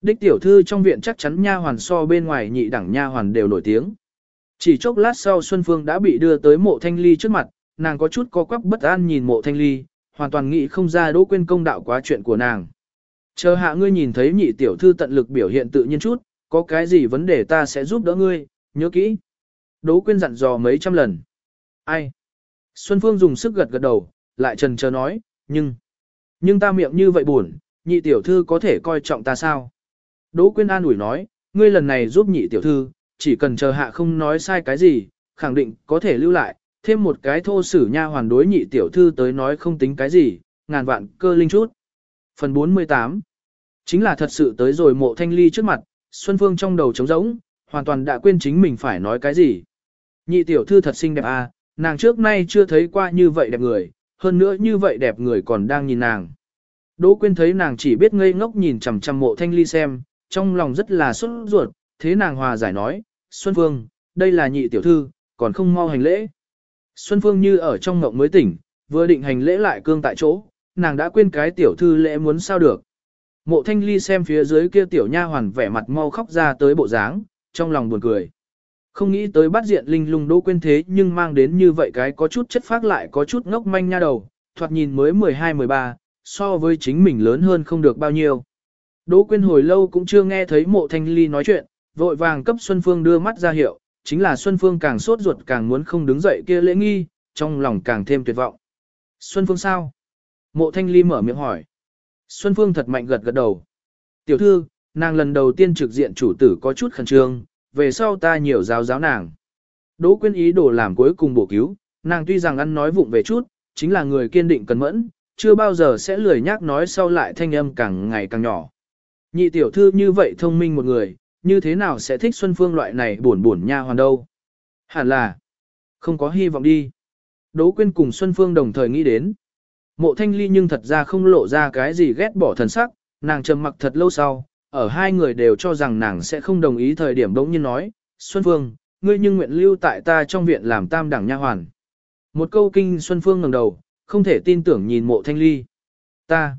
Đích tiểu thư trong viện chắc chắn nha hoàn so bên ngoài nhị đẳng nha hoàn đều nổi tiếng. Chỉ chốc lát sau Xuân Phương đã bị đưa tới mộ thanh ly trước mặt, nàng có chút co quắp bất an nhìn mộ thanh ly, hoàn toàn nghĩ không ra đỗ quên công đạo quá chuyện của nàng. Chờ hạ ngươi nhìn thấy nhị tiểu thư tận lực biểu hiện tự nhiên chút, có cái gì vấn đề ta sẽ giúp đỡ ngươi, nhớ kỹ. Đỗ Quyên dặn dò mấy trăm lần. Ai? Xuân Phương dùng sức gật gật đầu, lại trần chờ nói, nhưng... Nhưng ta miệng như vậy buồn, nhị tiểu thư có thể coi trọng ta sao? Đỗ Quyên an ủi nói, ngươi lần này giúp nhị tiểu thư, chỉ cần chờ hạ không nói sai cái gì, khẳng định có thể lưu lại, thêm một cái thô sử nha hoàn đối nhị tiểu thư tới nói không tính cái gì, ngàn vạn cơ linh chút. Phần 48 Chính là thật sự tới rồi mộ thanh ly trước mặt, Xuân Phương trong đầu trống rỗng, hoàn toàn đã quên chính mình phải nói cái gì. Nhị tiểu thư thật xinh đẹp à, nàng trước nay chưa thấy qua như vậy đẹp người, hơn nữa như vậy đẹp người còn đang nhìn nàng. Đỗ Quyên thấy nàng chỉ biết ngây ngốc nhìn chằm chằm mộ thanh ly xem, trong lòng rất là sốt ruột, thế nàng hòa giải nói, Xuân Phương, đây là nhị tiểu thư, còn không mau hành lễ. Xuân Phương như ở trong ngộng mới tỉnh, vừa định hành lễ lại cương tại chỗ, nàng đã quên cái tiểu thư lễ muốn sao được. Mộ thanh ly xem phía dưới kia tiểu nha hoàn vẻ mặt mau khóc ra tới bộ dáng, trong lòng buồn cười. Không nghĩ tới bắt diện linh lung đỗ quên thế nhưng mang đến như vậy cái có chút chất phác lại có chút ngốc manh nha đầu, thoạt nhìn mới 12-13, so với chính mình lớn hơn không được bao nhiêu. Đỗ Quyên hồi lâu cũng chưa nghe thấy mộ thanh ly nói chuyện, vội vàng cấp Xuân Phương đưa mắt ra hiệu, chính là Xuân Phương càng sốt ruột càng muốn không đứng dậy kia lễ nghi, trong lòng càng thêm tuyệt vọng. Xuân Phương sao? Mộ thanh ly mở miệng hỏi. Xuân Phương thật mạnh gật gật đầu. Tiểu thư, nàng lần đầu tiên trực diện chủ tử có chút khẩn trương, về sau ta nhiều giáo giáo nàng. Đỗ Quyên ý đồ làm cuối cùng bổ cứu, nàng tuy rằng ăn nói vụng về chút, chính là người kiên định cẩn mẫn, chưa bao giờ sẽ lười nhác nói sau lại thanh âm càng ngày càng nhỏ. Nhị tiểu thư như vậy thông minh một người, như thế nào sẽ thích Xuân Phương loại này buồn buồn nha hoàn đâu? Hẳn là, không có hy vọng đi. Đỗ Quyên cùng Xuân Phương đồng thời nghĩ đến. Mộ thanh ly nhưng thật ra không lộ ra cái gì ghét bỏ thần sắc, nàng trầm mặc thật lâu sau, ở hai người đều cho rằng nàng sẽ không đồng ý thời điểm bỗng nhiên nói, Xuân Phương, ngươi nhưng nguyện lưu tại ta trong viện làm tam đẳng nha hoàn. Một câu kinh Xuân Phương ngẩng đầu, không thể tin tưởng nhìn mộ thanh ly. Ta,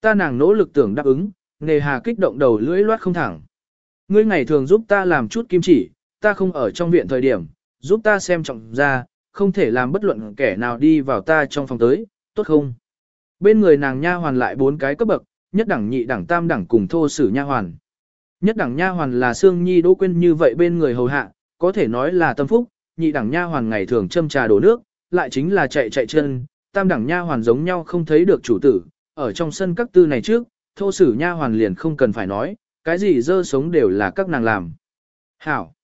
ta nàng nỗ lực tưởng đáp ứng, nề hà kích động đầu lưỡi loát không thẳng. Ngươi ngày thường giúp ta làm chút kim chỉ, ta không ở trong viện thời điểm, giúp ta xem trọng ra, không thể làm bất luận kẻ nào đi vào ta trong phòng tới, tốt không? Bên người nàng nha hoàn lại bốn cái cấp bậc, nhất đẳng nhị đẳng tam đẳng cùng thô sử nha hoàn. Nhất đẳng nha hoàn là Sương Nhi Đỗ Quyên như vậy bên người hầu hạ, có thể nói là tâm phúc, nhị đẳng nha hoàn ngày thường châm trà đổ nước, lại chính là chạy chạy chân, tam đẳng nha hoàn giống nhau không thấy được chủ tử, ở trong sân các tư này trước, thô sử nha hoàn liền không cần phải nói, cái gì dơ sống đều là các nàng làm. Hảo!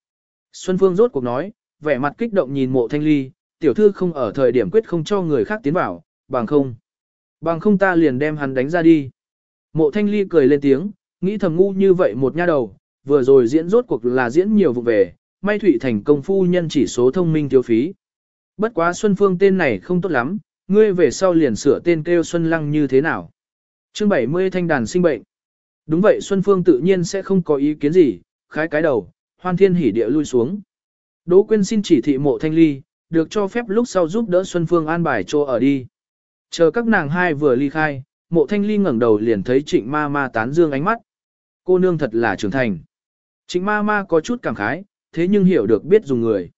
Xuân Phương rốt cuộc nói, vẻ mặt kích động nhìn mộ thanh ly, tiểu thư không ở thời điểm quyết không cho người khác tiến vào, bằng không. Bằng không ta liền đem hắn đánh ra đi. Mộ thanh ly cười lên tiếng, nghĩ thầm ngu như vậy một nha đầu, vừa rồi diễn rốt cuộc là diễn nhiều vụ về, may thủy thành công phu nhân chỉ số thông minh tiêu phí. Bất quá Xuân Phương tên này không tốt lắm, ngươi về sau liền sửa tên kêu Xuân Lăng như thế nào. Chương 70 thanh đàn sinh bệnh. Đúng vậy Xuân Phương tự nhiên sẽ không có ý kiến gì, khái cái đầu, hoan thiên hỉ địa lui xuống. Đỗ Quyên xin chỉ thị mộ thanh ly, được cho phép lúc sau giúp đỡ Xuân Phương an bài cho ở đi. Chờ các nàng hai vừa ly khai, mộ thanh ly ngẩng đầu liền thấy trịnh ma ma tán dương ánh mắt. Cô nương thật là trưởng thành. Trịnh ma ma có chút cảm khái, thế nhưng hiểu được biết dùng người.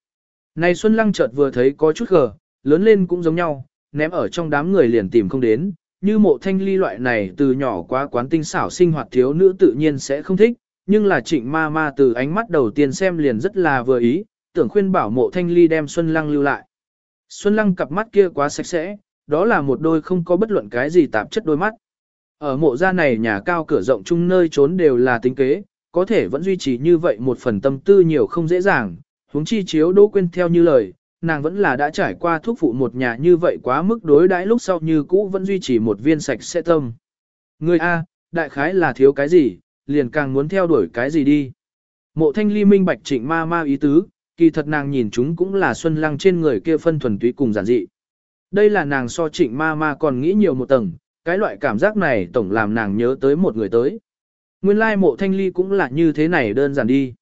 Này Xuân Lăng chợt vừa thấy có chút gờ, lớn lên cũng giống nhau, ném ở trong đám người liền tìm không đến, như mộ thanh ly loại này từ nhỏ quá quán tinh xảo sinh hoạt thiếu nữ tự nhiên sẽ không thích, nhưng là trịnh ma ma từ ánh mắt đầu tiên xem liền rất là vừa ý, tưởng khuyên bảo mộ thanh ly đem Xuân Lăng lưu lại. Xuân Lăng cặp mắt kia quá sạch sẽ, đó là một đôi không có bất luận cái gì tạp chất đôi mắt. Ở mộ gia này nhà cao cửa rộng chung nơi trốn đều là tính kế, có thể vẫn duy trì như vậy một phần tâm tư nhiều không dễ dàng, huống chi chiếu đỗ quên theo như lời, nàng vẫn là đã trải qua thuốc phụ một nhà như vậy quá mức đối đãi lúc sau như cũ vẫn duy trì một viên sạch sẽ tâm. Người A, đại khái là thiếu cái gì, liền càng muốn theo đuổi cái gì đi. Mộ thanh ly minh bạch trịnh ma ma ý tứ, kỳ thật nàng nhìn chúng cũng là xuân lăng trên người kia phân thuần túy cùng giản dị. Đây là nàng so trịnh ma ma còn nghĩ nhiều một tầng, cái loại cảm giác này tổng làm nàng nhớ tới một người tới. Nguyên lai mộ thanh ly cũng là như thế này đơn giản đi.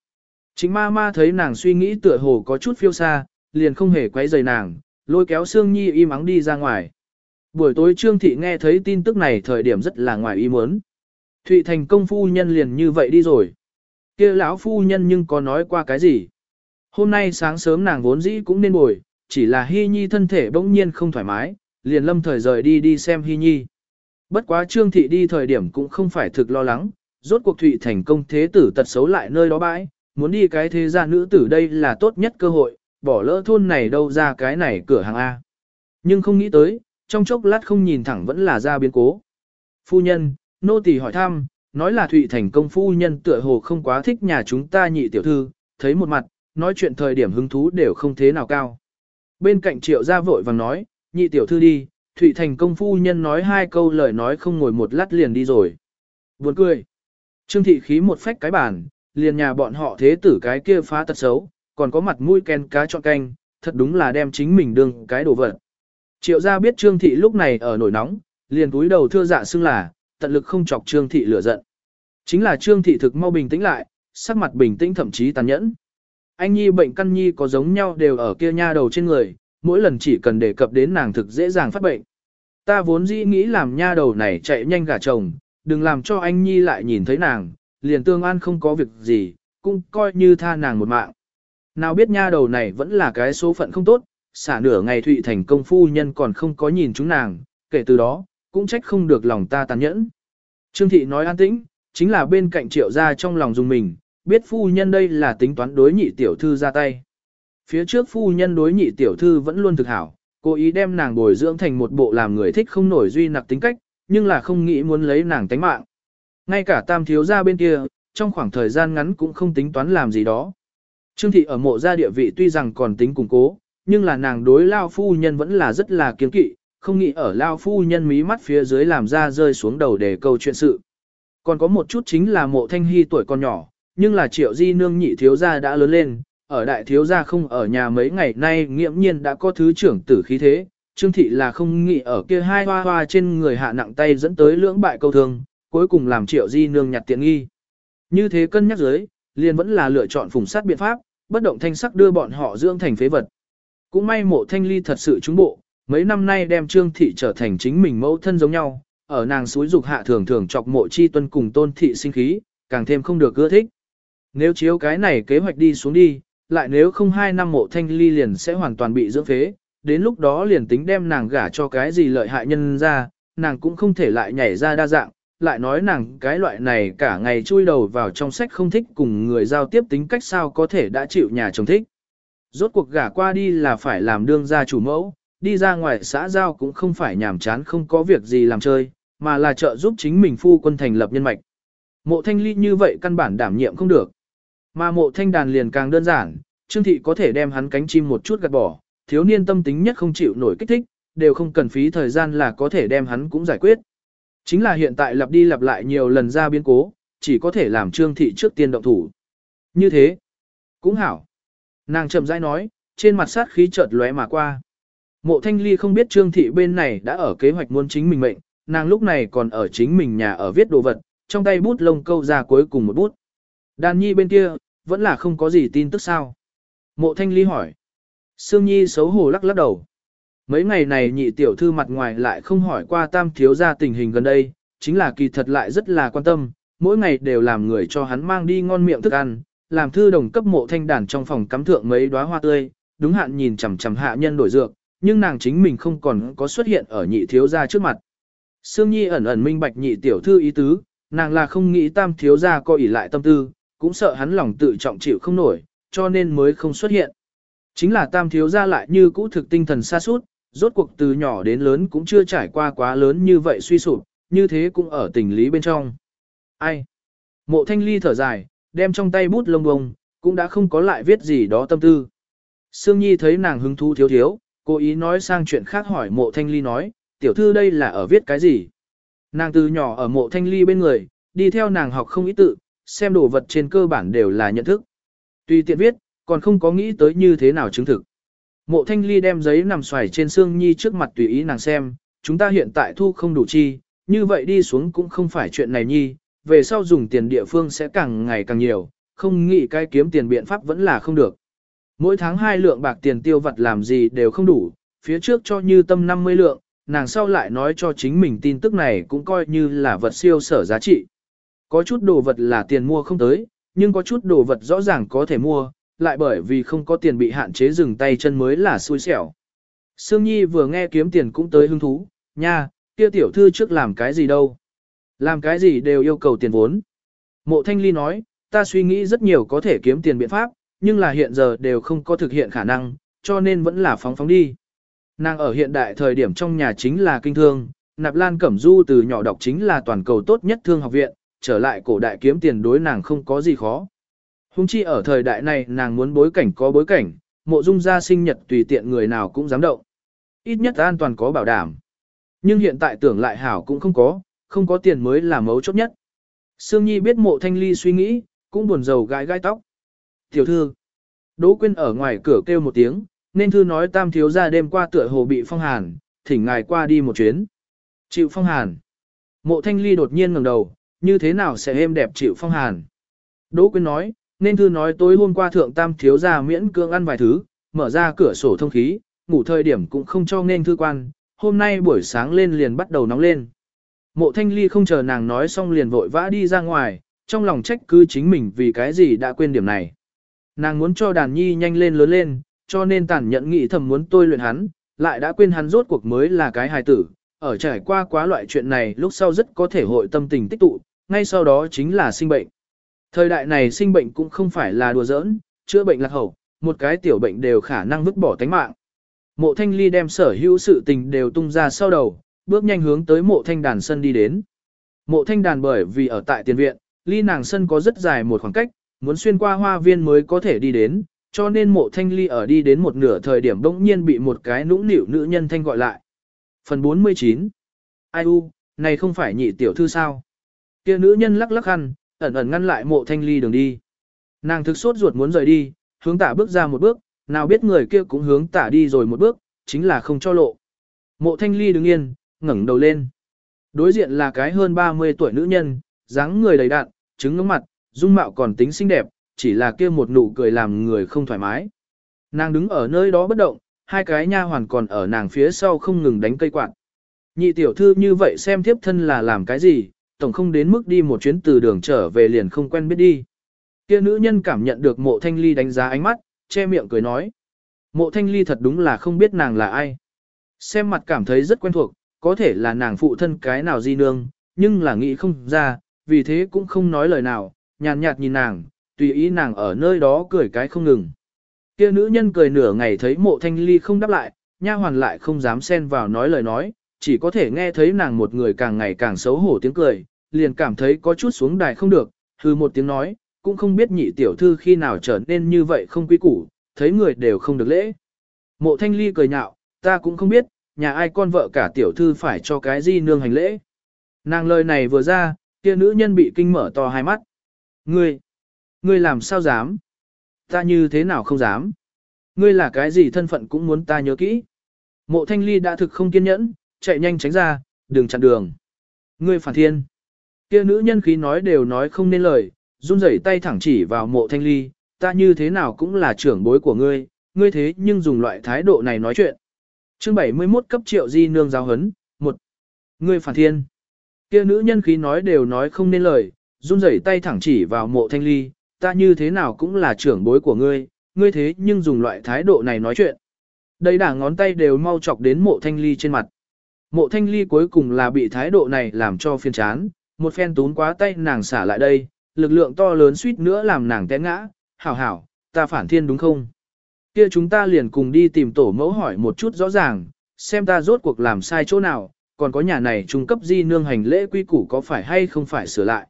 Trịnh ma ma thấy nàng suy nghĩ tựa hồ có chút phiêu xa, liền không hề quấy rầy nàng, lôi kéo Sương Nhi im ắng đi ra ngoài. Buổi tối Trương Thị nghe thấy tin tức này thời điểm rất là ngoài ý muốn. Thụy Thành công phu nhân liền như vậy đi rồi. kia lão phu nhân nhưng có nói qua cái gì? Hôm nay sáng sớm nàng vốn dĩ cũng nên bồi, chỉ là Hy Nhi thân thể bỗng nhiên không thoải mái, liền lâm thời rời đi đi xem Hy Nhi. Bất quá Trương Thị đi thời điểm cũng không phải thực lo lắng, rốt cuộc Thụy Thành công thế tử tật xấu lại nơi đó bãi, muốn đi cái thế gia nữ tử đây là tốt nhất cơ hội, bỏ lỡ thôn này đâu ra cái này cửa hàng A. Nhưng không nghĩ tới, trong chốc lát không nhìn thẳng vẫn là ra biến cố. Phu nhân, nô tỳ hỏi thăm, nói là Thụy Thành công phu nhân tựa hồ không quá thích nhà chúng ta nhị tiểu thư, thấy một mặt, nói chuyện thời điểm hứng thú đều không thế nào cao. Bên cạnh triệu gia vội vàng nói, nhị tiểu thư đi, Thụy Thành công phu nhân nói hai câu lời nói không ngồi một lát liền đi rồi. Buồn cười. Trương thị khí một phách cái bản liền nhà bọn họ thế tử cái kia phá tật xấu, còn có mặt mũi ken cá chọn canh, thật đúng là đem chính mình đương cái đồ vật. Triệu gia biết Trương thị lúc này ở nổi nóng, liền túi đầu thưa dạ xưng là, tận lực không chọc Trương thị lửa giận. Chính là Trương thị thực mau bình tĩnh lại, sắc mặt bình tĩnh thậm chí tàn nhẫn. Anh nhi bệnh căn nhi có giống nhau đều ở kia nha đầu trên người, mỗi lần chỉ cần đề cập đến nàng thực dễ dàng phát bệnh. Ta vốn dĩ nghĩ làm nha đầu này chạy nhanh gả chồng, đừng làm cho anh nhi lại nhìn thấy nàng, liền tương an không có việc gì, cũng coi như tha nàng một mạng. Nào biết nha đầu này vẫn là cái số phận không tốt, xả nửa ngày Thụy Thành công phu nhân còn không có nhìn chúng nàng, kể từ đó, cũng trách không được lòng ta tàn nhẫn. Trương Thị nói an tĩnh, chính là bên cạnh triệu gia trong lòng dùng mình, biết phu nhân đây là tính toán đối nhị tiểu thư ra tay. Phía trước phu nhân đối nhị tiểu thư vẫn luôn thực hảo, cố ý đem nàng bồi dưỡng thành một bộ làm người thích không nổi duy nặc tính cách, nhưng là không nghĩ muốn lấy nàng tánh mạng. Ngay cả tam thiếu gia bên kia, trong khoảng thời gian ngắn cũng không tính toán làm gì đó. Trương thị ở mộ gia địa vị tuy rằng còn tính củng cố, nhưng là nàng đối lao phu nhân vẫn là rất là kiên kỵ, không nghĩ ở lao phu nhân mí mắt phía dưới làm ra rơi xuống đầu để câu chuyện sự. Còn có một chút chính là mộ thanh hy tuổi còn nhỏ, nhưng là triệu di nương nhị thiếu gia đã lớn lên, ở đại thiếu gia không ở nhà mấy ngày nay nghiễm nhiên đã có thứ trưởng tử khí thế, Trương thị là không nghĩ ở kia hai hoa hoa trên người hạ nặng tay dẫn tới lưỡng bại câu thương, cuối cùng làm triệu di nương nhặt tiện nghi. Như thế cân nhắc dưới, liền vẫn là lựa chọn phùng sát biện pháp, bất động thanh sắc đưa bọn họ dưỡng thành phế vật. Cũng may mộ thanh ly thật sự trúng bộ, mấy năm nay đem trương thị trở thành chính mình mẫu thân giống nhau, ở nàng suối dục hạ thường thường chọc mộ chi tuân cùng tôn thị sinh khí, càng thêm không được ưa thích. Nếu chiếu cái này kế hoạch đi xuống đi, lại nếu không hai năm mộ thanh ly liền sẽ hoàn toàn bị dưỡng phế, đến lúc đó liền tính đem nàng gả cho cái gì lợi hại nhân ra, nàng cũng không thể lại nhảy ra đa dạng, lại nói nàng cái loại này cả ngày chui đầu vào trong sách không thích cùng người giao tiếp tính cách sao có thể đã chịu nhà chồng thích. Rốt cuộc gả qua đi là phải làm đương gia chủ mẫu, đi ra ngoài xã giao cũng không phải nhàm chán không có việc gì làm chơi, mà là trợ giúp chính mình phu quân thành lập nhân mạch. Mộ thanh ly như vậy căn bản đảm nhiệm không được. Mà mộ thanh đàn liền càng đơn giản, Trương Thị có thể đem hắn cánh chim một chút gạt bỏ, thiếu niên tâm tính nhất không chịu nổi kích thích, đều không cần phí thời gian là có thể đem hắn cũng giải quyết. Chính là hiện tại lặp đi lặp lại nhiều lần ra biến cố, chỉ có thể làm Trương Thị trước tiên động thủ. Như thế, cũng hảo. Nàng chậm rãi nói, trên mặt sát khí chợt lóe mà qua. Mộ Thanh Ly không biết Trương Thị bên này đã ở kế hoạch muốn chính mình mệnh, nàng lúc này còn ở chính mình nhà ở viết đồ vật, trong tay bút lông câu ra cuối cùng một bút. Đàn nhi bên kia, vẫn là không có gì tin tức sao. Mộ Thanh Ly hỏi. Sương Nhi xấu hổ lắc lắc đầu. Mấy ngày này nhị tiểu thư mặt ngoài lại không hỏi qua tam thiếu gia tình hình gần đây, chính là kỳ thật lại rất là quan tâm, mỗi ngày đều làm người cho hắn mang đi ngon miệng thức ăn, làm thư đồng cấp mộ thanh đàn trong phòng cắm thượng mấy đóa hoa tươi, đúng hạn nhìn chằm chằm hạ nhân đổi dược, nhưng nàng chính mình không còn có xuất hiện ở nhị thiếu gia trước mặt. Sương Nhi ẩn ẩn minh bạch nhị tiểu thư ý tứ, nàng là không nghĩ tam thiếu gia có ỷ lại tâm tư, cũng sợ hắn lòng tự trọng chịu không nổi, cho nên mới không xuất hiện. Chính là tam thiếu gia lại như cũ thực tinh thần xa suốt, rốt cuộc từ nhỏ đến lớn cũng chưa trải qua quá lớn như vậy suy sụp, như thế cũng ở tình lý bên trong. Ai? Mộ thanh ly thở dài, đem trong tay bút lông bông, cũng đã không có lại viết gì đó tâm tư. Sương Nhi thấy nàng hứng thú thiếu thiếu, cố ý nói sang chuyện khác hỏi mộ thanh ly nói, tiểu thư đây là ở viết cái gì? Nàng từ nhỏ ở mộ thanh ly bên người, đi theo nàng học không ý tự, xem đồ vật trên cơ bản đều là nhận thức. Tuy tiện viết, còn không có nghĩ tới như thế nào chứng thực. Mộ thanh ly đem giấy nằm xoài trên xương nhi trước mặt tùy ý nàng xem, chúng ta hiện tại thu không đủ chi, như vậy đi xuống cũng không phải chuyện này nhi, về sau dùng tiền địa phương sẽ càng ngày càng nhiều, không nghĩ cái kiếm tiền biện pháp vẫn là không được. Mỗi tháng hai lượng bạc tiền tiêu vật làm gì đều không đủ, phía trước cho như tâm 50 lượng, nàng sau lại nói cho chính mình tin tức này cũng coi như là vật siêu sở giá trị. Có chút đồ vật là tiền mua không tới, nhưng có chút đồ vật rõ ràng có thể mua, lại bởi vì không có tiền bị hạn chế dừng tay chân mới là xui xẻo. Sương Nhi vừa nghe kiếm tiền cũng tới hứng thú, nha, kia tiểu thư trước làm cái gì đâu. Làm cái gì đều yêu cầu tiền vốn. Mộ Thanh Ly nói, ta suy nghĩ rất nhiều có thể kiếm tiền biện pháp, nhưng là hiện giờ đều không có thực hiện khả năng, cho nên vẫn là phóng phóng đi. Nàng ở hiện đại thời điểm trong nhà chính là kinh thương, Nạp Lan Cẩm Du từ nhỏ đọc chính là toàn cầu tốt nhất thương học viện, trở lại cổ đại kiếm tiền đối nàng không có gì khó. Hùng chi ở thời đại này nàng muốn bối cảnh có bối cảnh, mộ dung gia sinh nhật tùy tiện người nào cũng dám động. Ít nhất an toàn có bảo đảm. Nhưng hiện tại tưởng lại hảo cũng không có, không có tiền mới là mấu chốt nhất. Sương Nhi biết mộ thanh ly suy nghĩ, cũng buồn rầu gai gai tóc. Tiểu thư, Đỗ Quyên ở ngoài cửa kêu một tiếng, nên thư nói tam thiếu ra đêm qua tựa hồ bị phong hàn, thỉnh ngài qua đi một chuyến. Chịu phong hàn. Mộ thanh ly đột nhiên ngẩng đầu, như thế nào sẽ êm đẹp chịu phong hàn. Đỗ Quyên nói, nên thư nói tối hôm qua thượng tam thiếu gia miễn cưỡng ăn vài thứ, mở ra cửa sổ thông khí, ngủ thời điểm cũng không cho nên thư quan, hôm nay buổi sáng lên liền bắt đầu nóng lên. Mộ thanh ly không chờ nàng nói xong liền vội vã đi ra ngoài, trong lòng trách cứ chính mình vì cái gì đã quên điểm này. Nàng muốn cho đàn nhi nhanh lên lớn lên, cho nên tàn nhẫn nghĩ thầm muốn tôi luyện hắn, lại đã quên hắn rốt cuộc mới là cái hài tử, ở trải qua quá loại chuyện này lúc sau rất có thể hội tâm tình tích tụ, ngay sau đó chính là sinh bệnh. Thời đại này sinh bệnh cũng không phải là đùa giỡn, chữa bệnh lạc hậu, một cái tiểu bệnh đều khả năng vứt bỏ tánh mạng. Mộ thanh ly đem sở hữu sự tình đều tung ra sau đầu, bước nhanh hướng tới mộ thanh đàn sân đi đến. Mộ thanh đàn bởi vì ở tại tiền viện, ly nàng sân có rất dài một khoảng cách, muốn xuyên qua hoa viên mới có thể đi đến, cho nên mộ thanh ly ở đi đến một nửa thời điểm bỗng nhiên bị một cái nũng nịu nữ nhân thanh gọi lại. Phần 49 Ai u, này không phải nhị tiểu thư sao? Kia nữ nhân lắc lắc khăn, ẩn ẩn ngăn lại mộ thanh ly đường đi. Nàng thực sốt ruột muốn rời đi, hướng tả bước ra một bước, nào biết người kia cũng hướng tả đi rồi một bước, chính là không cho lộ. Mộ thanh ly đứng yên, ngẩng đầu lên. Đối diện là cái hơn 30 tuổi nữ nhân, dáng người đầy đặn, trứng ngưỡng mặt, dung mạo còn tính xinh đẹp, chỉ là kia một nụ cười làm người không thoải mái. Nàng đứng ở nơi đó bất động, hai cái nha hoàn còn ở nàng phía sau không ngừng đánh cây quạt. Nhị tiểu thư như vậy xem tiếp thân là làm cái gì, tổng không đến mức đi một chuyến từ đường trở về liền không quen biết đi. Kia nữ nhân cảm nhận được mộ thanh ly đánh giá ánh mắt, che miệng cười nói. Mộ thanh ly thật đúng là không biết nàng là ai. Xem mặt cảm thấy rất quen thuộc, có thể là nàng phụ thân cái nào di nương, nhưng là nghĩ không ra, vì thế cũng không nói lời nào, nhàn nhạt nhìn nàng, tùy ý nàng ở nơi đó cười cái không ngừng. Kia nữ nhân cười nửa ngày thấy mộ thanh ly không đáp lại, nha hoàn lại không dám xen vào nói lời nói, chỉ có thể nghe thấy nàng một người càng ngày càng xấu hổ tiếng cười, liền cảm thấy có chút xuống đài không được, hư một tiếng nói, cũng không biết nhị tiểu thư khi nào trở nên như vậy không quý củ, thấy người đều không được lễ. Mộ thanh ly cười nhạo, ta cũng không biết, nhà ai con vợ cả tiểu thư phải cho cái gì nương hành lễ. Nàng lời này vừa ra, kia nữ nhân bị kinh mở to hai mắt. Ngươi, ngươi làm sao dám? Ta như thế nào không dám? Ngươi là cái gì thân phận cũng muốn ta nhớ kỹ. Mộ thanh ly đã thực không kiên nhẫn, chạy nhanh tránh ra, đừng chặn đường. Ngươi phản thiên. Kia nữ nhân khí nói đều nói không nên lời, run rẩy tay thẳng chỉ vào mộ thanh ly, ta như thế nào cũng là trưởng bối của ngươi, ngươi thế nhưng dùng loại thái độ này nói chuyện. chương 71 cấp triệu di nương giáo hấn, một Ngươi phản thiên. Kia nữ nhân khí nói đều nói không nên lời, run rẩy tay thẳng chỉ vào mộ thanh ly, ta như thế nào cũng là trưởng bối của ngươi, ngươi thế nhưng dùng loại thái độ này nói chuyện. Đây đả ngón tay đều mau chọc đến mộ thanh ly trên mặt. Mộ thanh ly cuối cùng là bị thái độ này làm cho phiền chán, một phen tún quá tay nàng xả lại đây, lực lượng to lớn suýt nữa làm nàng té ngã, hảo hảo, ta phản thiên đúng không? Kia chúng ta liền cùng đi tìm tổ mẫu hỏi một chút rõ ràng, xem ta rốt cuộc làm sai chỗ nào, còn có nhà này trung cấp di nương hành lễ quy củ có phải hay không phải sửa lại.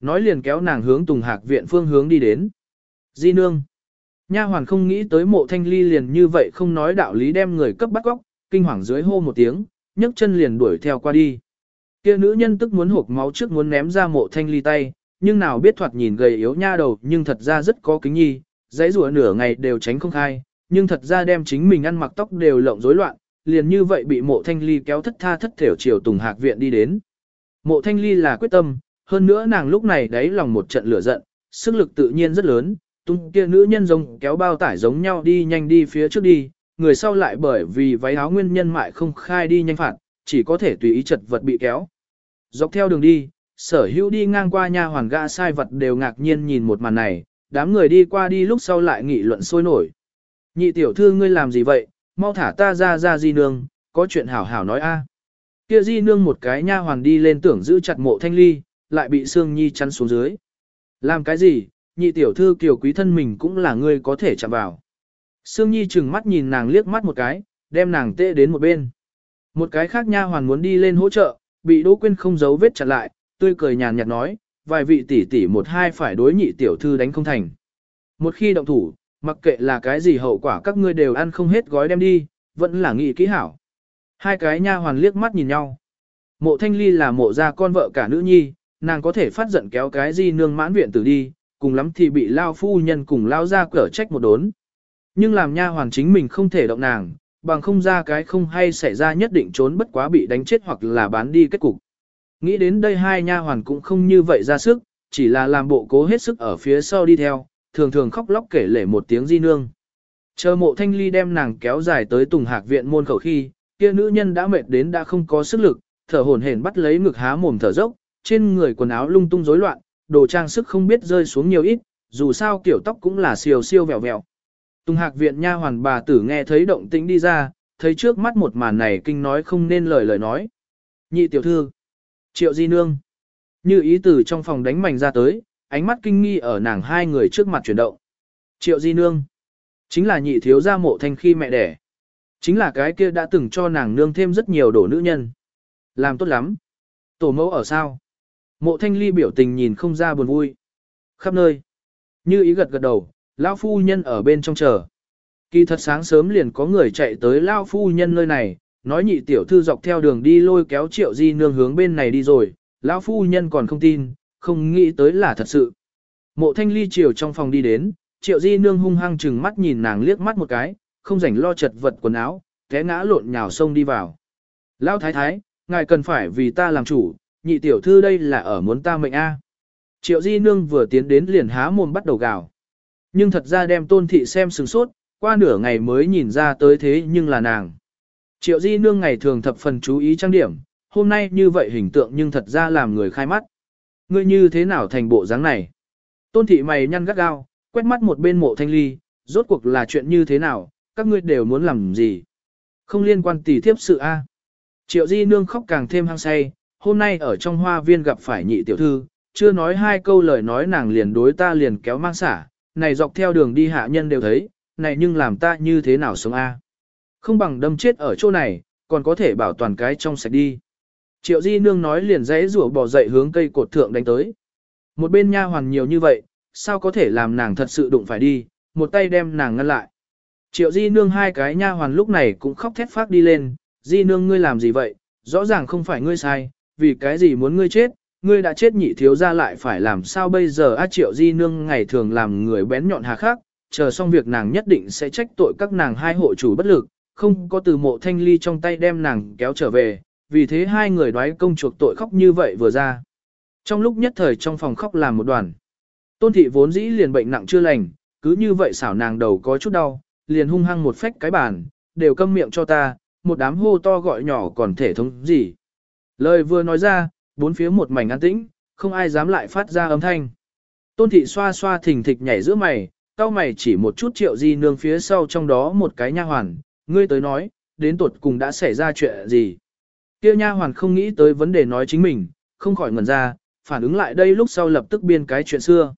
Nói liền kéo nàng hướng Tùng Hạc viện phương hướng đi đến. Di nương. Nha hoàn không nghĩ tới mộ thanh ly liền như vậy không nói đạo lý đem người cấp bắt góc, kinh hoàng dưới hô một tiếng, nhấc chân liền đuổi theo qua đi. Kia nữ nhân tức muốn hộp máu trước muốn ném ra mộ thanh ly tay, nhưng nào biết thoạt nhìn gầy yếu nha đầu nhưng thật ra rất có kính nhi, giấy rùa nửa ngày đều tránh không khai, nhưng thật ra đem chính mình ăn mặc tóc đều lộng rối loạn, liền như vậy bị mộ thanh ly kéo thất tha thất thểu chiều tùng hạc viện đi đến. Mộ thanh ly là quyết tâm, hơn nữa nàng lúc này đáy lòng một trận lửa giận, sức lực tự nhiên rất lớn, tung kia nữ nhân giống kéo bao tải giống nhau đi nhanh đi phía trước đi, người sau lại bởi vì váy áo nguyên nhân mại không khai đi nhanh phạt, chỉ có thể tùy ý chật vật bị kéo. Dọc theo đường đi, sở hữu đi ngang qua nha hoàn gã sai vật đều ngạc nhiên nhìn một màn này, đám người đi qua đi lúc sau lại nghị luận sôi nổi. Nhị tiểu thư ngươi làm gì vậy, mau thả ta ra ra di nương, có chuyện hảo hảo nói a. Kia di nương một cái nha hoàn đi lên tưởng giữ chặt mộ thanh ly, lại bị Sương Nhi chắn xuống dưới. Làm cái gì, nhị tiểu thư kiều quý thân mình cũng là ngươi có thể chạm vào. Sương Nhi chừng mắt nhìn nàng liếc mắt một cái, đem nàng tê đến một bên. Một cái khác nha hoàn muốn đi lên hỗ trợ, bị Đỗ Quyên không giấu vết chặt lại, tươi cười nhàn nhạt nói, vài vị tỷ tỷ một hai phải đối nhị tiểu thư đánh không thành. Một khi động thủ, mặc kệ là cái gì hậu quả các ngươi đều ăn không hết gói đem đi, vẫn là nghị kỹ hảo. Hai cái nha hoàn liếc mắt nhìn nhau. Mộ thanh ly là mộ gia con vợ cả nữ nhi, nàng có thể phát giận kéo cái gì nương mãn viện tử đi, cùng lắm thì bị lao phu nhân cùng lao ra cở trách một đốn. Nhưng làm nha hoàn chính mình không thể động nàng, bằng không ra cái không hay xảy ra nhất định trốn bất quá bị đánh chết hoặc là bán đi kết cục. Nghĩ đến đây hai nha hoàn cũng không như vậy ra sức, chỉ là làm bộ cố hết sức ở phía sau đi theo, thường thường khóc lóc kể lể một tiếng di nương. Chờ mộ thanh ly đem nàng kéo dài tới tùng hạc viện môn khẩu khi, kia nữ nhân đã mệt đến đã không có sức lực, thở hổn hển bắt lấy ngực há mồm thở dốc, trên người quần áo lung tung rối loạn, đồ trang sức không biết rơi xuống nhiều ít, dù sao kiểu tóc cũng là siêu siêu vẹo vẹo. Tùng hạc viện nha hoàn bà tử nghe thấy động tĩnh đi ra, thấy trước mắt một màn này kinh nói không nên lời lời nói. Nhị tiểu thư, triệu di nương, như ý tử trong phòng đánh mảnh ra tới, ánh mắt kinh nghi ở nàng hai người trước mặt chuyển động. Triệu di nương, chính là nhị thiếu gia mộ thanh khi mẹ đẻ. Chính là cái kia đã từng cho nàng nương thêm rất nhiều đổ nữ nhân. Làm tốt lắm. Tổ mẫu ở sao? Mộ thanh ly biểu tình nhìn không ra buồn vui. Khắp nơi. Như ý gật gật đầu, lão phu nhân ở bên trong chờ. Kỳ thật sáng sớm liền có người chạy tới lão phu nhân nơi này, nói nhị tiểu thư dọc theo đường đi lôi kéo triệu di nương hướng bên này đi rồi, lão phu nhân còn không tin, không nghĩ tới là thật sự. Mộ thanh ly chiều trong phòng đi đến, triệu di nương hung hăng chừng mắt nhìn nàng liếc mắt một cái, không rảnh lo chật vật quần áo, té ngã lộn nhào sông đi vào. Lão thái thái, ngài cần phải vì ta làm chủ, nhị tiểu thư đây là ở muốn ta mệnh A. Triệu di nương vừa tiến đến liền há mồm bắt đầu gào. Nhưng thật ra đem tôn thị xem sừng sốt, qua nửa ngày mới nhìn ra tới thế nhưng là nàng. Triệu di nương ngày thường thập phần chú ý trang điểm, hôm nay như vậy hình tượng nhưng thật ra làm người khai mắt. Ngươi như thế nào thành bộ dáng này? Tôn thị mày nhăn gắt gao, quét mắt một bên mộ thanh ly, rốt cuộc là chuyện như thế nào, các ngươi đều muốn làm gì? Không liên quan tỷ thiếp sự A. Triệu di nương khóc càng thêm hăng say, hôm nay ở trong hoa viên gặp phải nhị tiểu thư, chưa nói hai câu lời nói nàng liền đối ta liền kéo mang xả, này dọc theo đường đi hạ nhân đều thấy, này nhưng làm ta như thế nào sống a? Không bằng đâm chết ở chỗ này, còn có thể bảo toàn cái trong sạch đi. Triệu Di Nương nói liền dãy rủa bỏ dậy hướng cây cột thượng đánh tới. Một bên nha hoàn nhiều như vậy, sao có thể làm nàng thật sự đụng phải đi, một tay đem nàng ngăn lại. Triệu Di Nương hai cái nha hoàn lúc này cũng khóc thét phát đi lên, Di Nương ngươi làm gì vậy, rõ ràng không phải ngươi sai, vì cái gì muốn ngươi chết, ngươi đã chết nhị thiếu ra lại phải làm sao bây giờ A Triệu Di Nương ngày thường làm người bén nhọn hà khắc, chờ xong việc nàng nhất định sẽ trách tội các nàng hai hộ chủ bất lực, không có từ mộ thanh ly trong tay đem nàng kéo trở về, vì thế hai người đoái công chuộc tội khóc như vậy vừa ra. Trong lúc nhất thời trong phòng khóc làm một đoàn, tôn thị vốn dĩ liền bệnh nặng chưa lành, cứ như vậy xảo nàng đầu có chút đau, liền hung hăng một phách cái bàn, đều câm miệng cho ta, một đám hô to gọi nhỏ còn thể thống gì. Lời vừa nói ra, bốn phía một mảnh an tĩnh, không ai dám lại phát ra âm thanh. Tôn thị xoa xoa thình thịch nhảy giữa mày, cao mày chỉ một chút triệu di nương phía sau trong đó một cái nha hoàn, ngươi tới nói, đến tuột cùng đã xảy ra chuyện gì. Kia nha hoàn không nghĩ tới vấn đề nói chính mình, không khỏi ngẩn ra, phản ứng lại đây lúc sau lập tức biên cái chuyện xưa.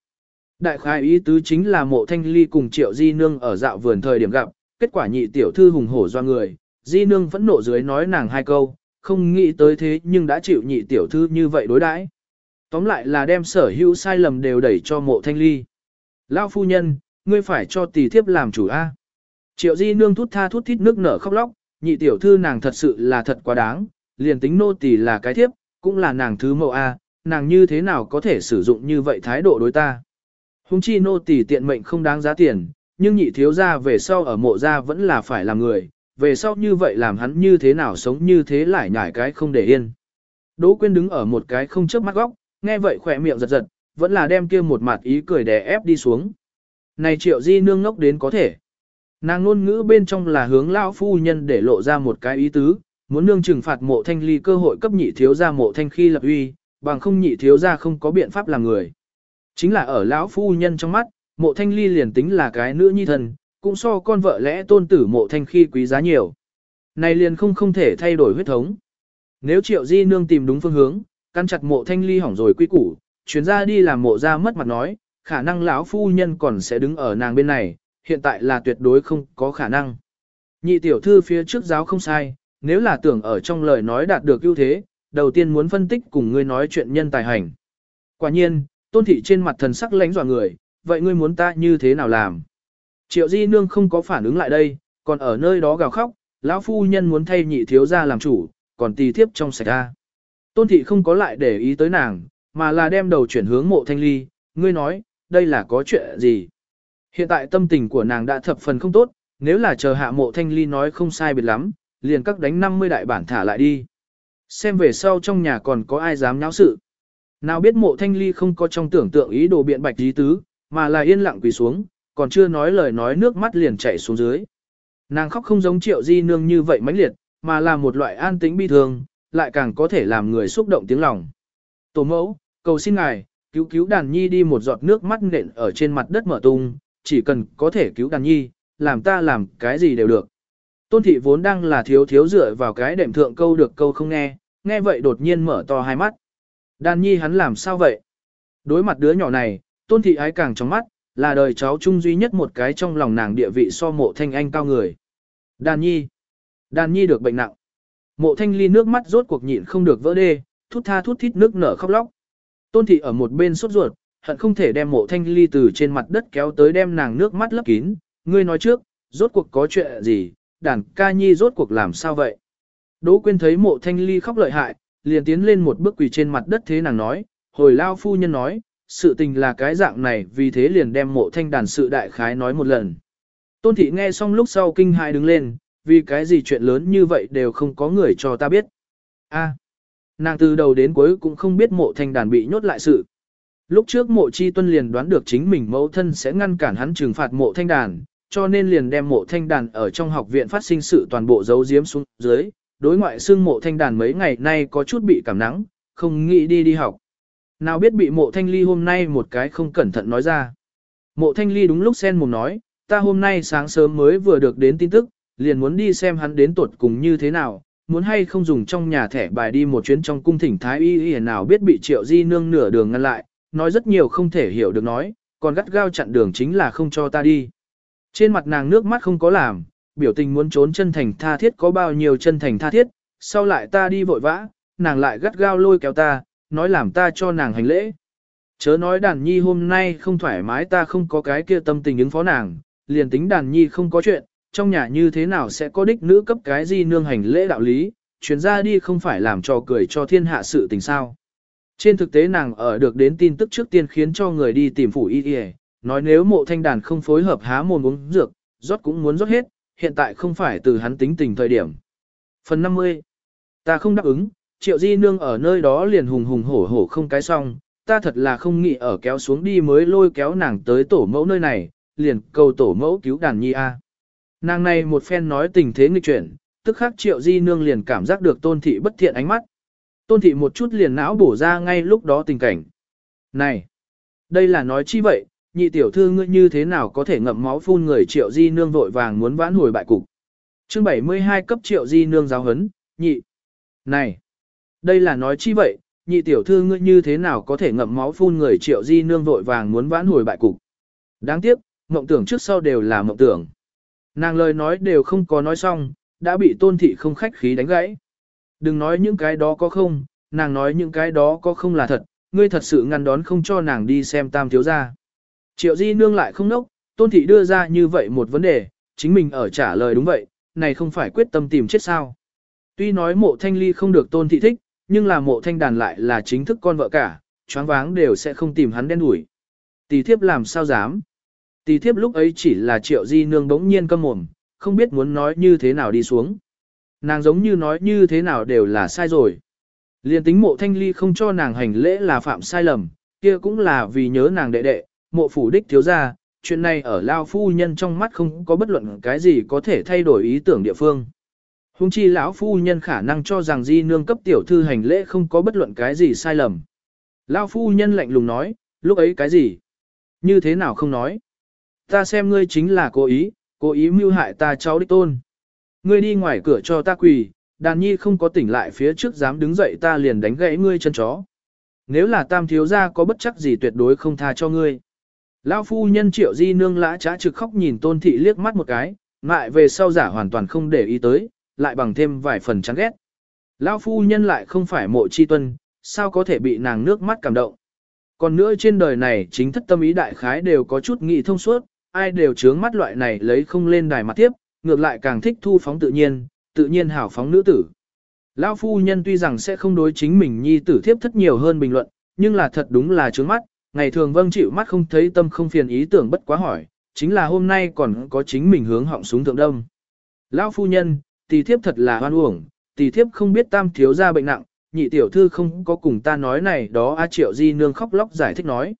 Đại khái ý tứ chính là mộ thanh ly cùng triệu di nương ở dạo vườn thời điểm gặp, kết quả nhị tiểu thư hùng hổ do người, di nương vẫn nộ dưới nói nàng hai câu, không nghĩ tới thế nhưng đã chịu nhị tiểu thư như vậy đối đãi. Tóm lại là đem sở hữu sai lầm đều đẩy cho mộ thanh ly. Lao phu nhân, ngươi phải cho tỷ thiếp làm chủ A. Triệu di nương thút tha thút thít nước nở khóc lóc, nhị tiểu thư nàng thật sự là thật quá đáng, liền tính nô tỷ là cái thiếp, cũng là nàng thứ mẫu A, nàng như thế nào có thể sử dụng như vậy thái độ đối ta. Hùng chi nô tỷ tiện mệnh không đáng giá tiền, nhưng nhị thiếu gia về sau ở mộ gia vẫn là phải làm người, về sau như vậy làm hắn như thế nào sống như thế lại nhảy cái không để yên. Đỗ Quyên đứng ở một cái không chớp mắt góc, nghe vậy khỏe miệng giật giật, vẫn là đem kia một mặt ý cười đè ép đi xuống. Này triệu di nương ngốc đến có thể. Nàng ngôn ngữ bên trong là hướng lão phu nhân để lộ ra một cái ý tứ, muốn nương trừng phạt mộ thanh ly cơ hội cấp nhị thiếu gia mộ thanh khi lập uy, bằng không nhị thiếu gia không có biện pháp làm người. Chính là ở lão phu nhân trong mắt, mộ thanh ly liền tính là cái nữ nhi thần, cũng so con vợ lẽ tôn tử mộ thanh khi quý giá nhiều. Này liền không không thể thay đổi huyết thống. Nếu triệu di nương tìm đúng phương hướng, căn chặt mộ thanh ly hỏng rồi quy củ, chuyến ra đi làm mộ ra mất mặt nói, khả năng lão phu nhân còn sẽ đứng ở nàng bên này, hiện tại là tuyệt đối không có khả năng. Nhị tiểu thư phía trước giáo không sai, nếu là tưởng ở trong lời nói đạt được ưu thế, đầu tiên muốn phân tích cùng ngươi nói chuyện nhân tài hành. Quả nhiên, tôn thị trên mặt thần sắc lãnh dọa người, vậy ngươi muốn ta như thế nào làm? Triệu di nương không có phản ứng lại đây, còn ở nơi đó gào khóc, lão phu nhân muốn thay nhị thiếu gia làm chủ, còn tì thiếp trong sạch ra. Tôn thị không có lại để ý tới nàng, mà là đem đầu chuyển hướng mộ thanh ly, ngươi nói, đây là có chuyện gì? Hiện tại tâm tình của nàng đã thập phần không tốt, nếu là chờ hạ mộ thanh ly nói không sai biệt lắm, liền các đánh 50 đại bản thả lại đi. Xem về sau trong nhà còn có ai dám nháo sự. Nào biết mộ thanh ly không có trong tưởng tượng ý đồ biện bạch dí tứ, mà là yên lặng quỳ xuống, còn chưa nói lời nói nước mắt liền chảy xuống dưới. Nàng khóc không giống triệu di nương như vậy mãnh liệt, mà là một loại an tĩnh bi thương, lại càng có thể làm người xúc động tiếng lòng. Tổ mẫu, cầu xin ngài, cứu cứu đàn nhi đi một giọt nước mắt nện ở trên mặt đất mở tung, chỉ cần có thể cứu đàn nhi, làm ta làm cái gì đều được. Tôn thị vốn đang là thiếu thiếu dựa vào cái đệm thượng câu được câu không nghe, nghe vậy đột nhiên mở to hai mắt. Đàn nhi hắn làm sao vậy? Đối mặt đứa nhỏ này, tôn thị ái càng trong mắt, là đời cháu chung duy nhất một cái trong lòng nàng địa vị so mộ thanh anh cao người. Đàn nhi. Đàn nhi được bệnh nặng. Mộ thanh ly nước mắt rốt cuộc nhịn không được vỡ đê, thút tha thút thít nước nở khóc lóc. Tôn thị ở một bên sốt ruột, hận không thể đem mộ thanh ly từ trên mặt đất kéo tới đem nàng nước mắt lấp kín. Ngươi nói trước, rốt cuộc có chuyện gì, đàn ca nhi rốt cuộc làm sao vậy? Đỗ quyên thấy mộ thanh ly khóc lợi hại, liền tiến lên một bước quỳ trên mặt đất thế nàng nói, hồi lao phu nhân nói, sự tình là cái dạng này vì thế liền đem mộ thanh đàn sự đại khái nói một lần. Tôn thị nghe xong lúc sau kinh hãi đứng lên, vì cái gì chuyện lớn như vậy đều không có người cho ta biết. A, nàng từ đầu đến cuối cũng không biết mộ thanh đàn bị nhốt lại sự. Lúc trước mộ chi tuân liền đoán được chính mình mẫu thân sẽ ngăn cản hắn trừng phạt mộ thanh đàn, cho nên liền đem mộ thanh đàn ở trong học viện phát sinh sự toàn bộ giấu giếm xuống dưới. Đối ngoại xương mộ thanh đàn mấy ngày nay có chút bị cảm nắng, không nghĩ đi đi học. Nào biết bị mộ thanh ly hôm nay một cái không cẩn thận nói ra. Mộ thanh ly đúng lúc sen mồm nói, ta hôm nay sáng sớm mới vừa được đến tin tức, liền muốn đi xem hắn đến tuột cùng như thế nào, muốn hay không dùng trong nhà thẻ bài đi một chuyến trong cung thỉnh thái y y nào biết bị triệu di nương nửa đường ngăn lại, nói rất nhiều không thể hiểu được nói, còn gắt gao chặn đường chính là không cho ta đi. Trên mặt nàng nước mắt không có làm, biểu tình muốn trốn chân thành tha thiết có bao nhiêu chân thành tha thiết, sau lại ta đi vội vã, nàng lại gắt gao lôi kéo ta, nói làm ta cho nàng hành lễ. Chớ nói đàn nhi hôm nay không thoải mái ta không có cái kia tâm tình ứng phó nàng, liền tính đàn nhi không có chuyện, trong nhà như thế nào sẽ có đích nữ cấp cái gì nương hành lễ đạo lý, chuyến ra đi không phải làm trò cười cho thiên hạ sự tình sao. Trên thực tế nàng ở được đến tin tức trước tiên khiến cho người đi tìm phủ y y, nói nếu mộ thanh đàn không phối hợp há mồm uống dược, rót cũng muốn rót hết, hiện tại không phải từ hắn tính tình thời điểm. Phần 50 Ta không đáp ứng, triệu di nương ở nơi đó liền hùng hùng hổ hổ không cái xong, ta thật là không nghĩ ở kéo xuống đi mới lôi kéo nàng tới tổ mẫu nơi này, liền cầu tổ mẫu cứu đàn nhi a. À. Nàng này một phen nói tình thế nghịch chuyển, tức khắc triệu di nương liền cảm giác được tôn thị bất thiện ánh mắt. Tôn thị một chút liền não bổ ra ngay lúc đó tình cảnh. Này, đây là nói chi vậy, nhị tiểu thư ngươi như thế nào có thể ngậm máu phun người triệu di nương vội vàng muốn vãn hồi bại cục. Chương 72 cấp triệu di nương giáo hấn, nhị. Này, đây là nói chi vậy, nhị tiểu thư ngươi như thế nào có thể ngậm máu phun người triệu di nương vội vàng muốn vãn hồi bại cục. Đáng tiếc, mộng tưởng trước sau đều là mộng tưởng. Nàng lời nói đều không có nói xong, đã bị tôn thị không khách khí đánh gãy. Đừng nói những cái đó có không, nàng nói những cái đó có không là thật, ngươi thật sự ngăn đón không cho nàng đi xem tam thiếu gia. Triệu di nương lại không nốc, tôn thị đưa ra như vậy một vấn đề, chính mình ở trả lời đúng vậy, này không phải quyết tâm tìm chết sao. Tuy nói mộ thanh ly không được tôn thị thích, nhưng là mộ thanh đàn lại là chính thức con vợ cả, choáng váng đều sẽ không tìm hắn đen đuổi. Tỷ thiếp làm sao dám. Tỷ thiếp lúc ấy chỉ là triệu di nương bỗng nhiên câm mồm, không biết muốn nói như thế nào đi xuống. Nàng giống như nói như thế nào đều là sai rồi. Liên tính mộ thanh ly không cho nàng hành lễ là phạm sai lầm, kia cũng là vì nhớ nàng đệ đệ, mộ phủ đích thiếu ra, chuyện này ở Lao Phu Nhân trong mắt không có bất luận cái gì có thể thay đổi ý tưởng địa phương. Hùng chi lão Phu Nhân khả năng cho rằng di nương cấp tiểu thư hành lễ không có bất luận cái gì sai lầm. lão Phu Nhân lạnh lùng nói, lúc ấy cái gì? Như thế nào không nói? Ta xem ngươi chính là cố ý, cố ý mưu hại ta cháu đích tôn. Ngươi đi ngoài cửa cho ta quỳ, đàn nhi không có tỉnh lại phía trước dám đứng dậy ta liền đánh gãy ngươi chân chó. Nếu là tam thiếu gia có bất chắc gì tuyệt đối không tha cho ngươi. Lão phu nhân triệu di nương lã trá trực khóc nhìn tôn thị liếc mắt một cái, ngại về sau giả hoàn toàn không để ý tới, lại bằng thêm vài phần chán ghét. Lão phu nhân lại không phải mộ chi tuân, sao có thể bị nàng nước mắt cảm động. Còn nữa trên đời này chính thất tâm ý đại khái đều có chút nghị thông suốt, ai đều chướng mắt loại này lấy không lên đài mặt tiếp, ngược lại càng thích thu phóng tự nhiên, tự nhiên hảo phóng nữ tử. Lão phu nhân tuy rằng sẽ không đối chính mình nhi tử thiếp thất nhiều hơn bình luận, nhưng là thật đúng là chướng mắt, ngày thường vâng chịu mắt không thấy tâm không phiền ý tưởng bất quá hỏi, chính là hôm nay còn có chính mình hướng họng súng thượng đông. Lão phu nhân, tỷ thiếp thật là hoan uổng, tỷ thiếp không biết tam thiếu ra bệnh nặng, nhị tiểu thư không có cùng ta nói này đó A Triệu Di nương khóc lóc giải thích nói.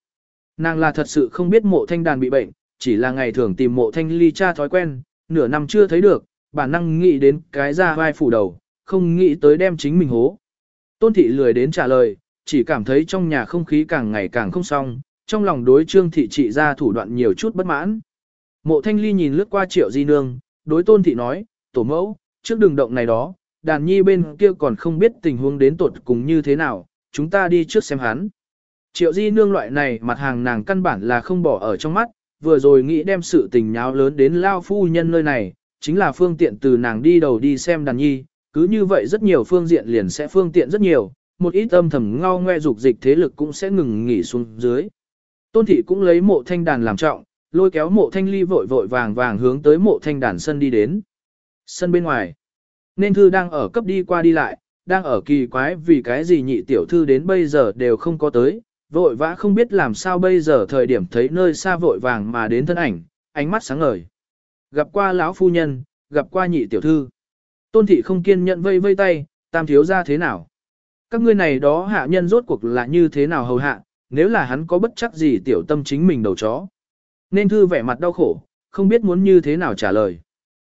Nàng là thật sự không biết mộ thanh đàn bị bệnh, chỉ là ngày thường tìm mộ thanh ly cha thói quen, nửa năm chưa thấy được, bản năng nghĩ đến cái ra vai phủ đầu, không nghĩ tới đem chính mình hố. Tôn thị lười đến trả lời, chỉ cảm thấy trong nhà không khí càng ngày càng không xong, trong lòng đối trương thị trị ra thủ đoạn nhiều chút bất mãn. Mộ thanh ly nhìn lướt qua triệu di nương, đối tôn thị nói, tổ mẫu, trước đường động này đó, đàn nhi bên kia còn không biết tình huống đến tột cùng như thế nào, chúng ta đi trước xem hắn. Triệu di nương loại này mặt hàng nàng căn bản là không bỏ ở trong mắt, vừa rồi nghĩ đem sự tình nháo lớn đến lao phu nhân nơi này, chính là phương tiện từ nàng đi đầu đi xem đàn nhi, cứ như vậy rất nhiều phương diện liền sẽ phương tiện rất nhiều, một ít âm thầm ngao ngoe dục dịch thế lực cũng sẽ ngừng nghỉ xuống dưới. Tôn thị cũng lấy mộ thanh đàn làm trọng, lôi kéo mộ thanh ly vội vội vàng vàng hướng tới mộ thanh đàn sân đi đến. Sân bên ngoài, nên thư đang ở cấp đi qua đi lại, đang ở kỳ quái vì cái gì nhị tiểu thư đến bây giờ đều không có tới, vội vã không biết làm sao bây giờ thời điểm thấy nơi xa vội vàng mà đến thân ảnh, ánh mắt sáng ngời. Gặp qua lão phu nhân, gặp qua nhị tiểu thư. Tôn thị không kiên nhận vây vây tay, tam thiếu ra thế nào? Các ngươi này đó hạ nhân rốt cuộc là như thế nào hầu hạ, nếu là hắn có bất chắc gì tiểu tâm chính mình đầu chó. Nên thư vẻ mặt đau khổ, không biết muốn như thế nào trả lời.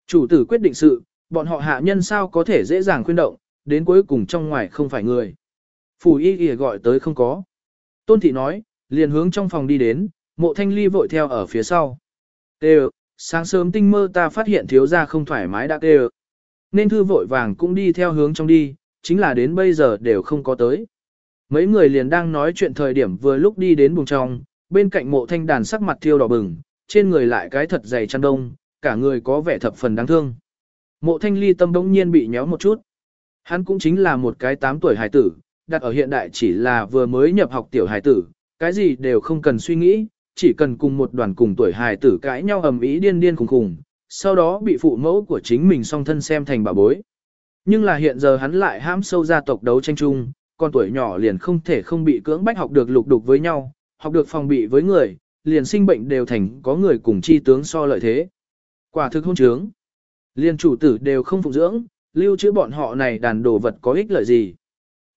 Chủ tử quyết định sự, bọn họ hạ nhân sao có thể dễ dàng khuyên động, đến cuối cùng trong ngoài không phải người. Phủ y y gọi tới không có. Tôn thị nói, liền hướng trong phòng đi đến, mộ thanh ly vội theo ở phía sau. Tê sáng sớm tinh mơ ta phát hiện thiếu gia không thoải mái đã tê Nên thư vội vàng cũng đi theo hướng trong đi, chính là đến bây giờ đều không có tới. Mấy người liền đang nói chuyện thời điểm vừa lúc đi đến buồng trong, bên cạnh mộ thanh đàn sắc mặt thiêu đỏ bừng, trên người lại cái thật dày chăn đông, cả người có vẻ thập phần đáng thương. Mộ thanh ly tâm đống nhiên bị nhéo một chút. Hắn cũng chính là một cái 8 tuổi hải tử, đặt ở hiện đại chỉ là vừa mới nhập học tiểu hải tử, cái gì đều không cần suy nghĩ, chỉ cần cùng một đoàn cùng tuổi hải tử cãi nhau ầm ĩ điên điên khùng khùng, sau đó bị phụ mẫu của chính mình song thân xem thành bà bối. Nhưng là hiện giờ hắn lại hãm sâu gia tộc đấu tranh chung, con tuổi nhỏ liền không thể không bị cưỡng bách học được lục đục với nhau, học được phòng bị với người, liền sinh bệnh đều thành có người cùng chi tướng so lợi thế. Quả thực hôn trướng. liên chủ tử đều không phụ dưỡng, lưu trữ bọn họ này đàn đồ vật có ích lợi gì.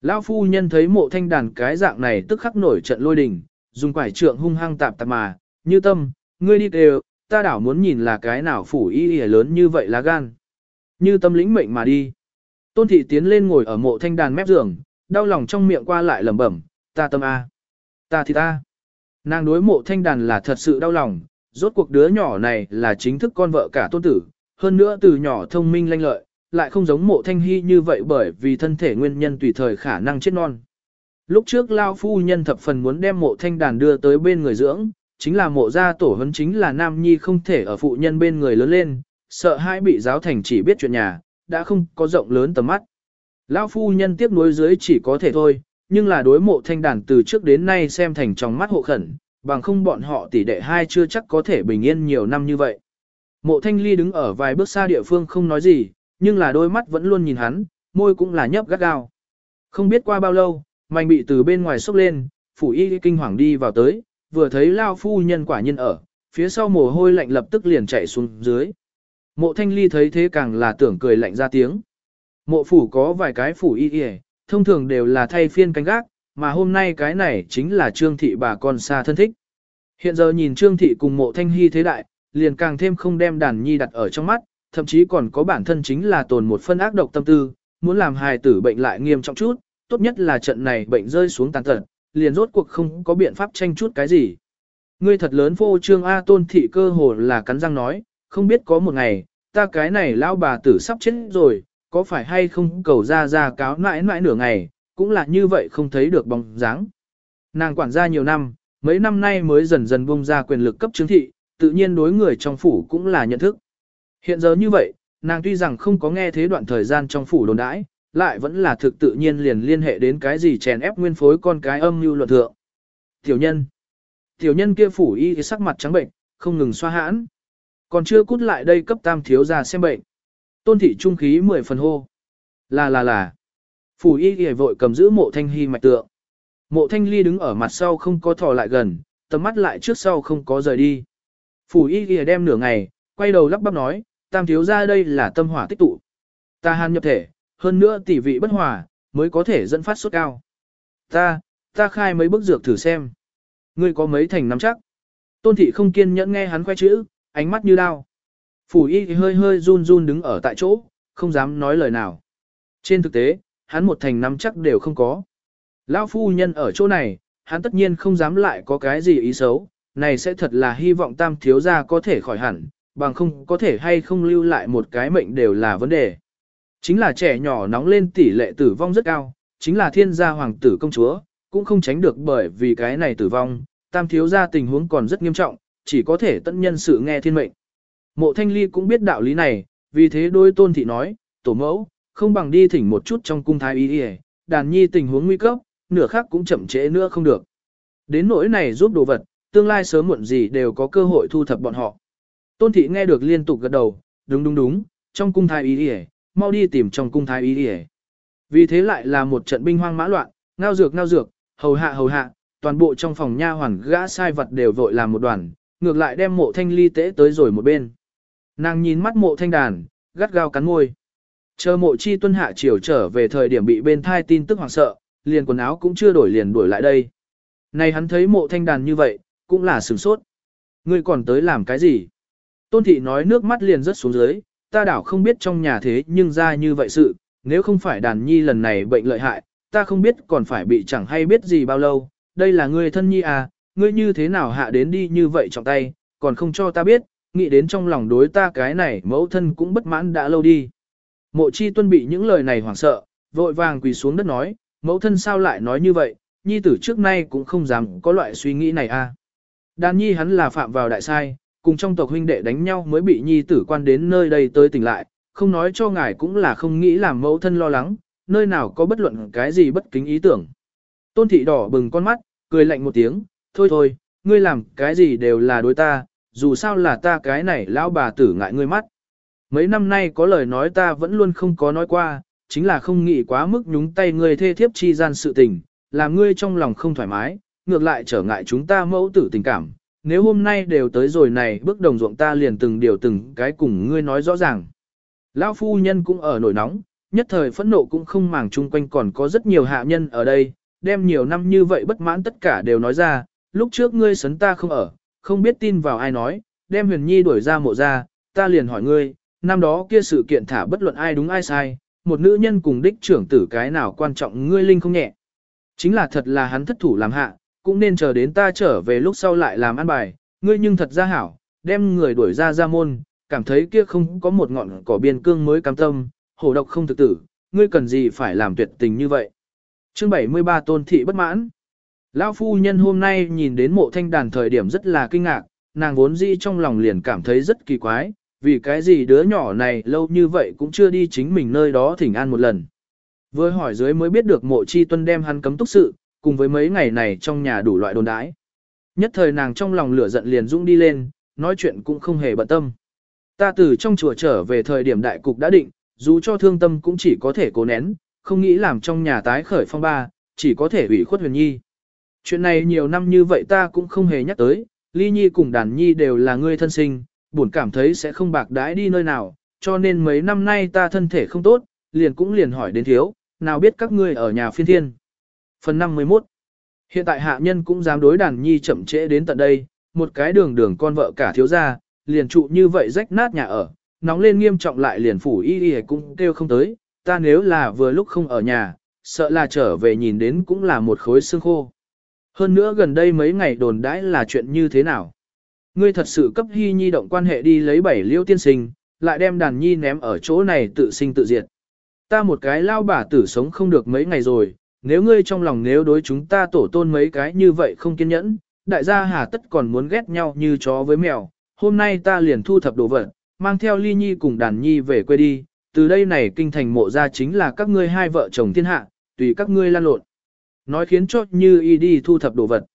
Lão phu nhân thấy mộ thanh đàn cái dạng này tức khắc nổi trận lôi đình, dùng quải trượng hung hăng tạp tạp mà, như tâm, ngươi đi đều, ta đảo muốn nhìn là cái nào phủ y y lớn như vậy lá gan. Như tâm lĩnh mệnh mà đi. Tôn thị tiến lên ngồi ở mộ thanh đàn mép giường, đau lòng trong miệng qua lại lẩm bẩm, ta tâm A. Ta thì ta. Nàng đối mộ thanh đàn là thật sự đau lòng, rốt cuộc đứa nhỏ này là chính thức con vợ cả tôn tử, hơn nữa từ nhỏ thông minh lanh lợi, lại không giống mộ thanh hy như vậy bởi vì thân thể nguyên nhân tùy thời khả năng chết non. Lúc trước Lao Phu Nhân thập phần muốn đem mộ thanh đàn đưa tới bên người dưỡng, chính là mộ gia tổ huấn chính là nam nhi không thể ở phụ nhân bên người lớn lên, sợ hai bị giáo thành chỉ biết chuyện nhà, đã không có rộng lớn tầm mắt. Lão phu nhân tiếp nối dưới chỉ có thể thôi, nhưng là đối mộ thanh đàn từ trước đến nay xem thành trong mắt hộ khẩn, bằng không bọn họ tỷ đệ hai chưa chắc có thể bình yên nhiều năm như vậy. Mộ thanh ly đứng ở vài bước xa địa phương không nói gì, nhưng là đôi mắt vẫn luôn nhìn hắn, môi cũng là nhấp gắt gao. Không biết qua bao lâu, mạnh bị từ bên ngoài xốc lên, phủ y kinh hoàng đi vào tới, vừa thấy lao phu nhân quả nhân ở, phía sau mồ hôi lạnh lập tức liền chạy xuống dưới. Mộ thanh ly thấy thế càng là tưởng cười lạnh ra tiếng. Mộ phủ có vài cái phủ y y, thông thường đều là thay phiên canh gác, mà hôm nay cái này chính là trương thị bà con xa thân thích. Hiện giờ nhìn trương thị cùng mộ thanh hy thế đại, liền càng thêm không đem đàn nhi đặt ở trong mắt, thậm chí còn có bản thân chính là tồn một phân ác độc tâm tư, muốn làm hài tử bệnh lại nghiêm trọng chút, tốt nhất là trận này bệnh rơi xuống tàn tật, liền rốt cuộc không có biện pháp tranh chút cái gì. Ngươi thật lớn phô trương A tôn thị cơ hồ là cắn răng nói, không biết có một ngày, ta cái này lão bà tử sắp chết rồi, có phải hay không cầu ra ra cáo mãi mãi nửa ngày, cũng là như vậy không thấy được bóng dáng. Nàng quản gia nhiều năm, mấy năm nay mới dần dần bung ra quyền lực cấp chứng thị, tự nhiên đối người trong phủ cũng là nhận thức. Hiện giờ như vậy, nàng tuy rằng không có nghe thế đoạn thời gian trong phủ đồn đãi, lại vẫn là thực tự nhiên liền liên hệ đến cái gì chèn ép nguyên phối con cái âm như luận thượng. Tiểu nhân. Tiểu nhân kia phủ y sắc mặt trắng bệnh, không ngừng xoa hãn. Còn chưa cút lại đây cấp tam thiếu ra xem bệnh. Tôn thị trung khí mười phần hô. Là là là. Phủ y ghi vội cầm giữ mộ thanh hy mạch tượng. Mộ thanh ly đứng ở mặt sau không có thò lại gần, tầm mắt lại trước sau không có rời đi. Phủ y ghi đem nửa ngày, quay đầu lắp bắp nói, tam thiếu ra đây là tâm hỏa tích tụ. Ta hàn nhập thể, hơn nữa tỷ vị bất hòa, mới có thể dẫn phát sốt cao. Ta, ta khai mấy bức dược thử xem. Ngươi có mấy thành nắm chắc. Tôn thị không kiên nhẫn nghe hắn khoe chữ, ánh mắt như đao. Phủ y thì hơi hơi run run đứng ở tại chỗ, không dám nói lời nào. Trên thực tế, hắn một thành nắm chắc đều không có. Lão phu nhân ở chỗ này, hắn tất nhiên không dám lại có cái gì ý xấu, này sẽ thật là hy vọng tam thiếu gia có thể khỏi hẳn, bằng không có thể hay không lưu lại một cái mệnh đều là vấn đề. Chính là trẻ nhỏ nóng lên tỷ lệ tử vong rất cao, chính là thiên gia hoàng tử công chúa, cũng không tránh được bởi vì cái này tử vong, tam thiếu gia tình huống còn rất nghiêm trọng, chỉ có thể tận nhân sự nghe thiên mệnh. Mộ thanh ly cũng biết đạo lý này, vì thế đôi tôn thị nói, tổ mẫu, không bằng đi thỉnh một chút trong cung thái y y, đàn nhi tình huống nguy cấp, nửa khác cũng chậm trễ nữa không được. Đến nỗi này giúp đồ vật, tương lai sớm muộn gì đều có cơ hội thu thập bọn họ. Tôn thị nghe được liên tục gật đầu, đúng đúng đúng, trong cung thái y y, mau đi tìm trong cung thái y y. Vì thế lại là một trận binh hoang mã loạn, ngao dược ngao dược, hầu hạ hầu hạ, toàn bộ trong phòng nha hoàn gã sai vật đều vội làm một đoàn, ngược lại đem mộ thanh ly tế tới rồi một bên. Nàng nhìn mắt mộ thanh đàn, gắt gao cắn môi. Chờ mộ chi tuân hạ chiều trở về thời điểm bị bên thai tin tức hoảng sợ, liền quần áo cũng chưa đổi liền đuổi lại đây. Này hắn thấy mộ thanh đàn như vậy, cũng là sửng sốt. Ngươi còn tới làm cái gì? Tôn thị nói nước mắt liền rớt xuống dưới, ta đảo không biết trong nhà thế nhưng ra như vậy sự, nếu không phải đàn nhi lần này bệnh lợi hại, ta không biết còn phải bị chẳng hay biết gì bao lâu, đây là ngươi thân nhi à, ngươi như thế nào hạ đến đi như vậy trong tay, còn không cho ta biết, nghĩ đến trong lòng đối ta cái này mẫu thân cũng bất mãn đã lâu đi. Mộ chi tuân bị những lời này hoảng sợ, vội vàng quỳ xuống đất nói, mẫu thân sao lại nói như vậy, nhi tử trước nay cũng không dám có loại suy nghĩ này a. À. Đàn nhi hắn là phạm vào đại sai, cùng trong tộc huynh đệ đánh nhau mới bị nhi tử quan đến nơi đây tới tỉnh lại, không nói cho ngài cũng là không nghĩ làm mẫu thân lo lắng, nơi nào có bất luận cái gì bất kính ý tưởng. Tôn thị đỏ bừng con mắt, cười lạnh một tiếng, thôi thôi, ngươi làm cái gì đều là đối ta, dù sao là ta cái này lão bà tử ngại ngươi mắt. Mấy năm nay có lời nói ta vẫn luôn không có nói qua, chính là không nghĩ quá mức nhúng tay ngươi thê thiếp chi gian sự tình, làm ngươi trong lòng không thoải mái, ngược lại trở ngại chúng ta mẫu tử tình cảm. Nếu hôm nay đều tới rồi này bước đồng ruộng ta liền từng điều từng cái cùng ngươi nói rõ ràng. Lão phu nhân cũng ở nổi nóng, nhất thời phẫn nộ cũng không màng chung quanh còn có rất nhiều hạ nhân ở đây, đem nhiều năm như vậy bất mãn tất cả đều nói ra, lúc trước ngươi sấn ta không ở, không biết tin vào ai nói, đem huyền nhi đuổi ra mộ ra, ta liền hỏi ngươi, năm đó kia sự kiện thả bất luận ai đúng ai sai, một nữ nhân cùng đích trưởng tử cái nào quan trọng ngươi linh không nhẹ. Chính là thật là hắn thất thủ làm hạ, cũng nên chờ đến ta trở về lúc sau lại làm ăn bài, ngươi nhưng thật ra hảo, đem người đuổi ra ra môn, cảm thấy kia không có một ngọn cỏ biên cương mới cam tâm, hổ độc không thực tử, ngươi cần gì phải làm tuyệt tình như vậy. Chương 73 Tôn Thị bất mãn Lão phu nhân hôm nay nhìn đến mộ thanh đàn thời điểm rất là kinh ngạc, nàng vốn dĩ trong lòng liền cảm thấy rất kỳ quái, vì cái gì đứa nhỏ này lâu như vậy cũng chưa đi chính mình nơi đó thỉnh an một lần. Vừa hỏi dưới mới biết được mộ chi tuân đem hắn cấm túc sự, cùng với mấy ngày này trong nhà đủ loại đồn đãi. Nhất thời nàng trong lòng lửa giận liền dũng đi lên, nói chuyện cũng không hề bận tâm. Ta từ trong chùa trở về thời điểm đại cục đã định, dù cho thương tâm cũng chỉ có thể cố nén, không nghĩ làm trong nhà tái khởi phong ba, chỉ có thể ủy khuất huyền nhi. Chuyện này nhiều năm như vậy ta cũng không hề nhắc tới, ly nhi cùng đàn nhi đều là ngươi thân sinh, buồn cảm thấy sẽ không bạc đãi đi nơi nào, cho nên mấy năm nay ta thân thể không tốt, liền cũng liền hỏi đến thiếu, nào biết các ngươi ở nhà phiên thiên. Phần 51 Hiện tại hạ nhân cũng dám đối đàn nhi chậm trễ đến tận đây, một cái đường đường con vợ cả thiếu gia, liền trụ như vậy rách nát nhà ở, nóng lên nghiêm trọng lại liền phủ y y cũng kêu không tới, ta nếu là vừa lúc không ở nhà, sợ là trở về nhìn đến cũng là một khối xương khô. Hơn nữa gần đây mấy ngày đồn đãi là chuyện như thế nào? Ngươi thật sự cấp hy nhi động quan hệ đi lấy bảy liêu tiên sinh, lại đem đàn nhi ném ở chỗ này tự sinh tự diệt. Ta một cái lao bà tử sống không được mấy ngày rồi, nếu ngươi trong lòng nếu đối chúng ta tổ tôn mấy cái như vậy không kiên nhẫn, đại gia hà tất còn muốn ghét nhau như chó với mèo, hôm nay ta liền thu thập đồ vật, mang theo ly nhi cùng đàn nhi về quê đi, từ đây này kinh thành mộ ra chính là các ngươi hai vợ chồng thiên hạ, tùy các ngươi lan lộn. Nói khiến cho như y đi thu thập đồ vật.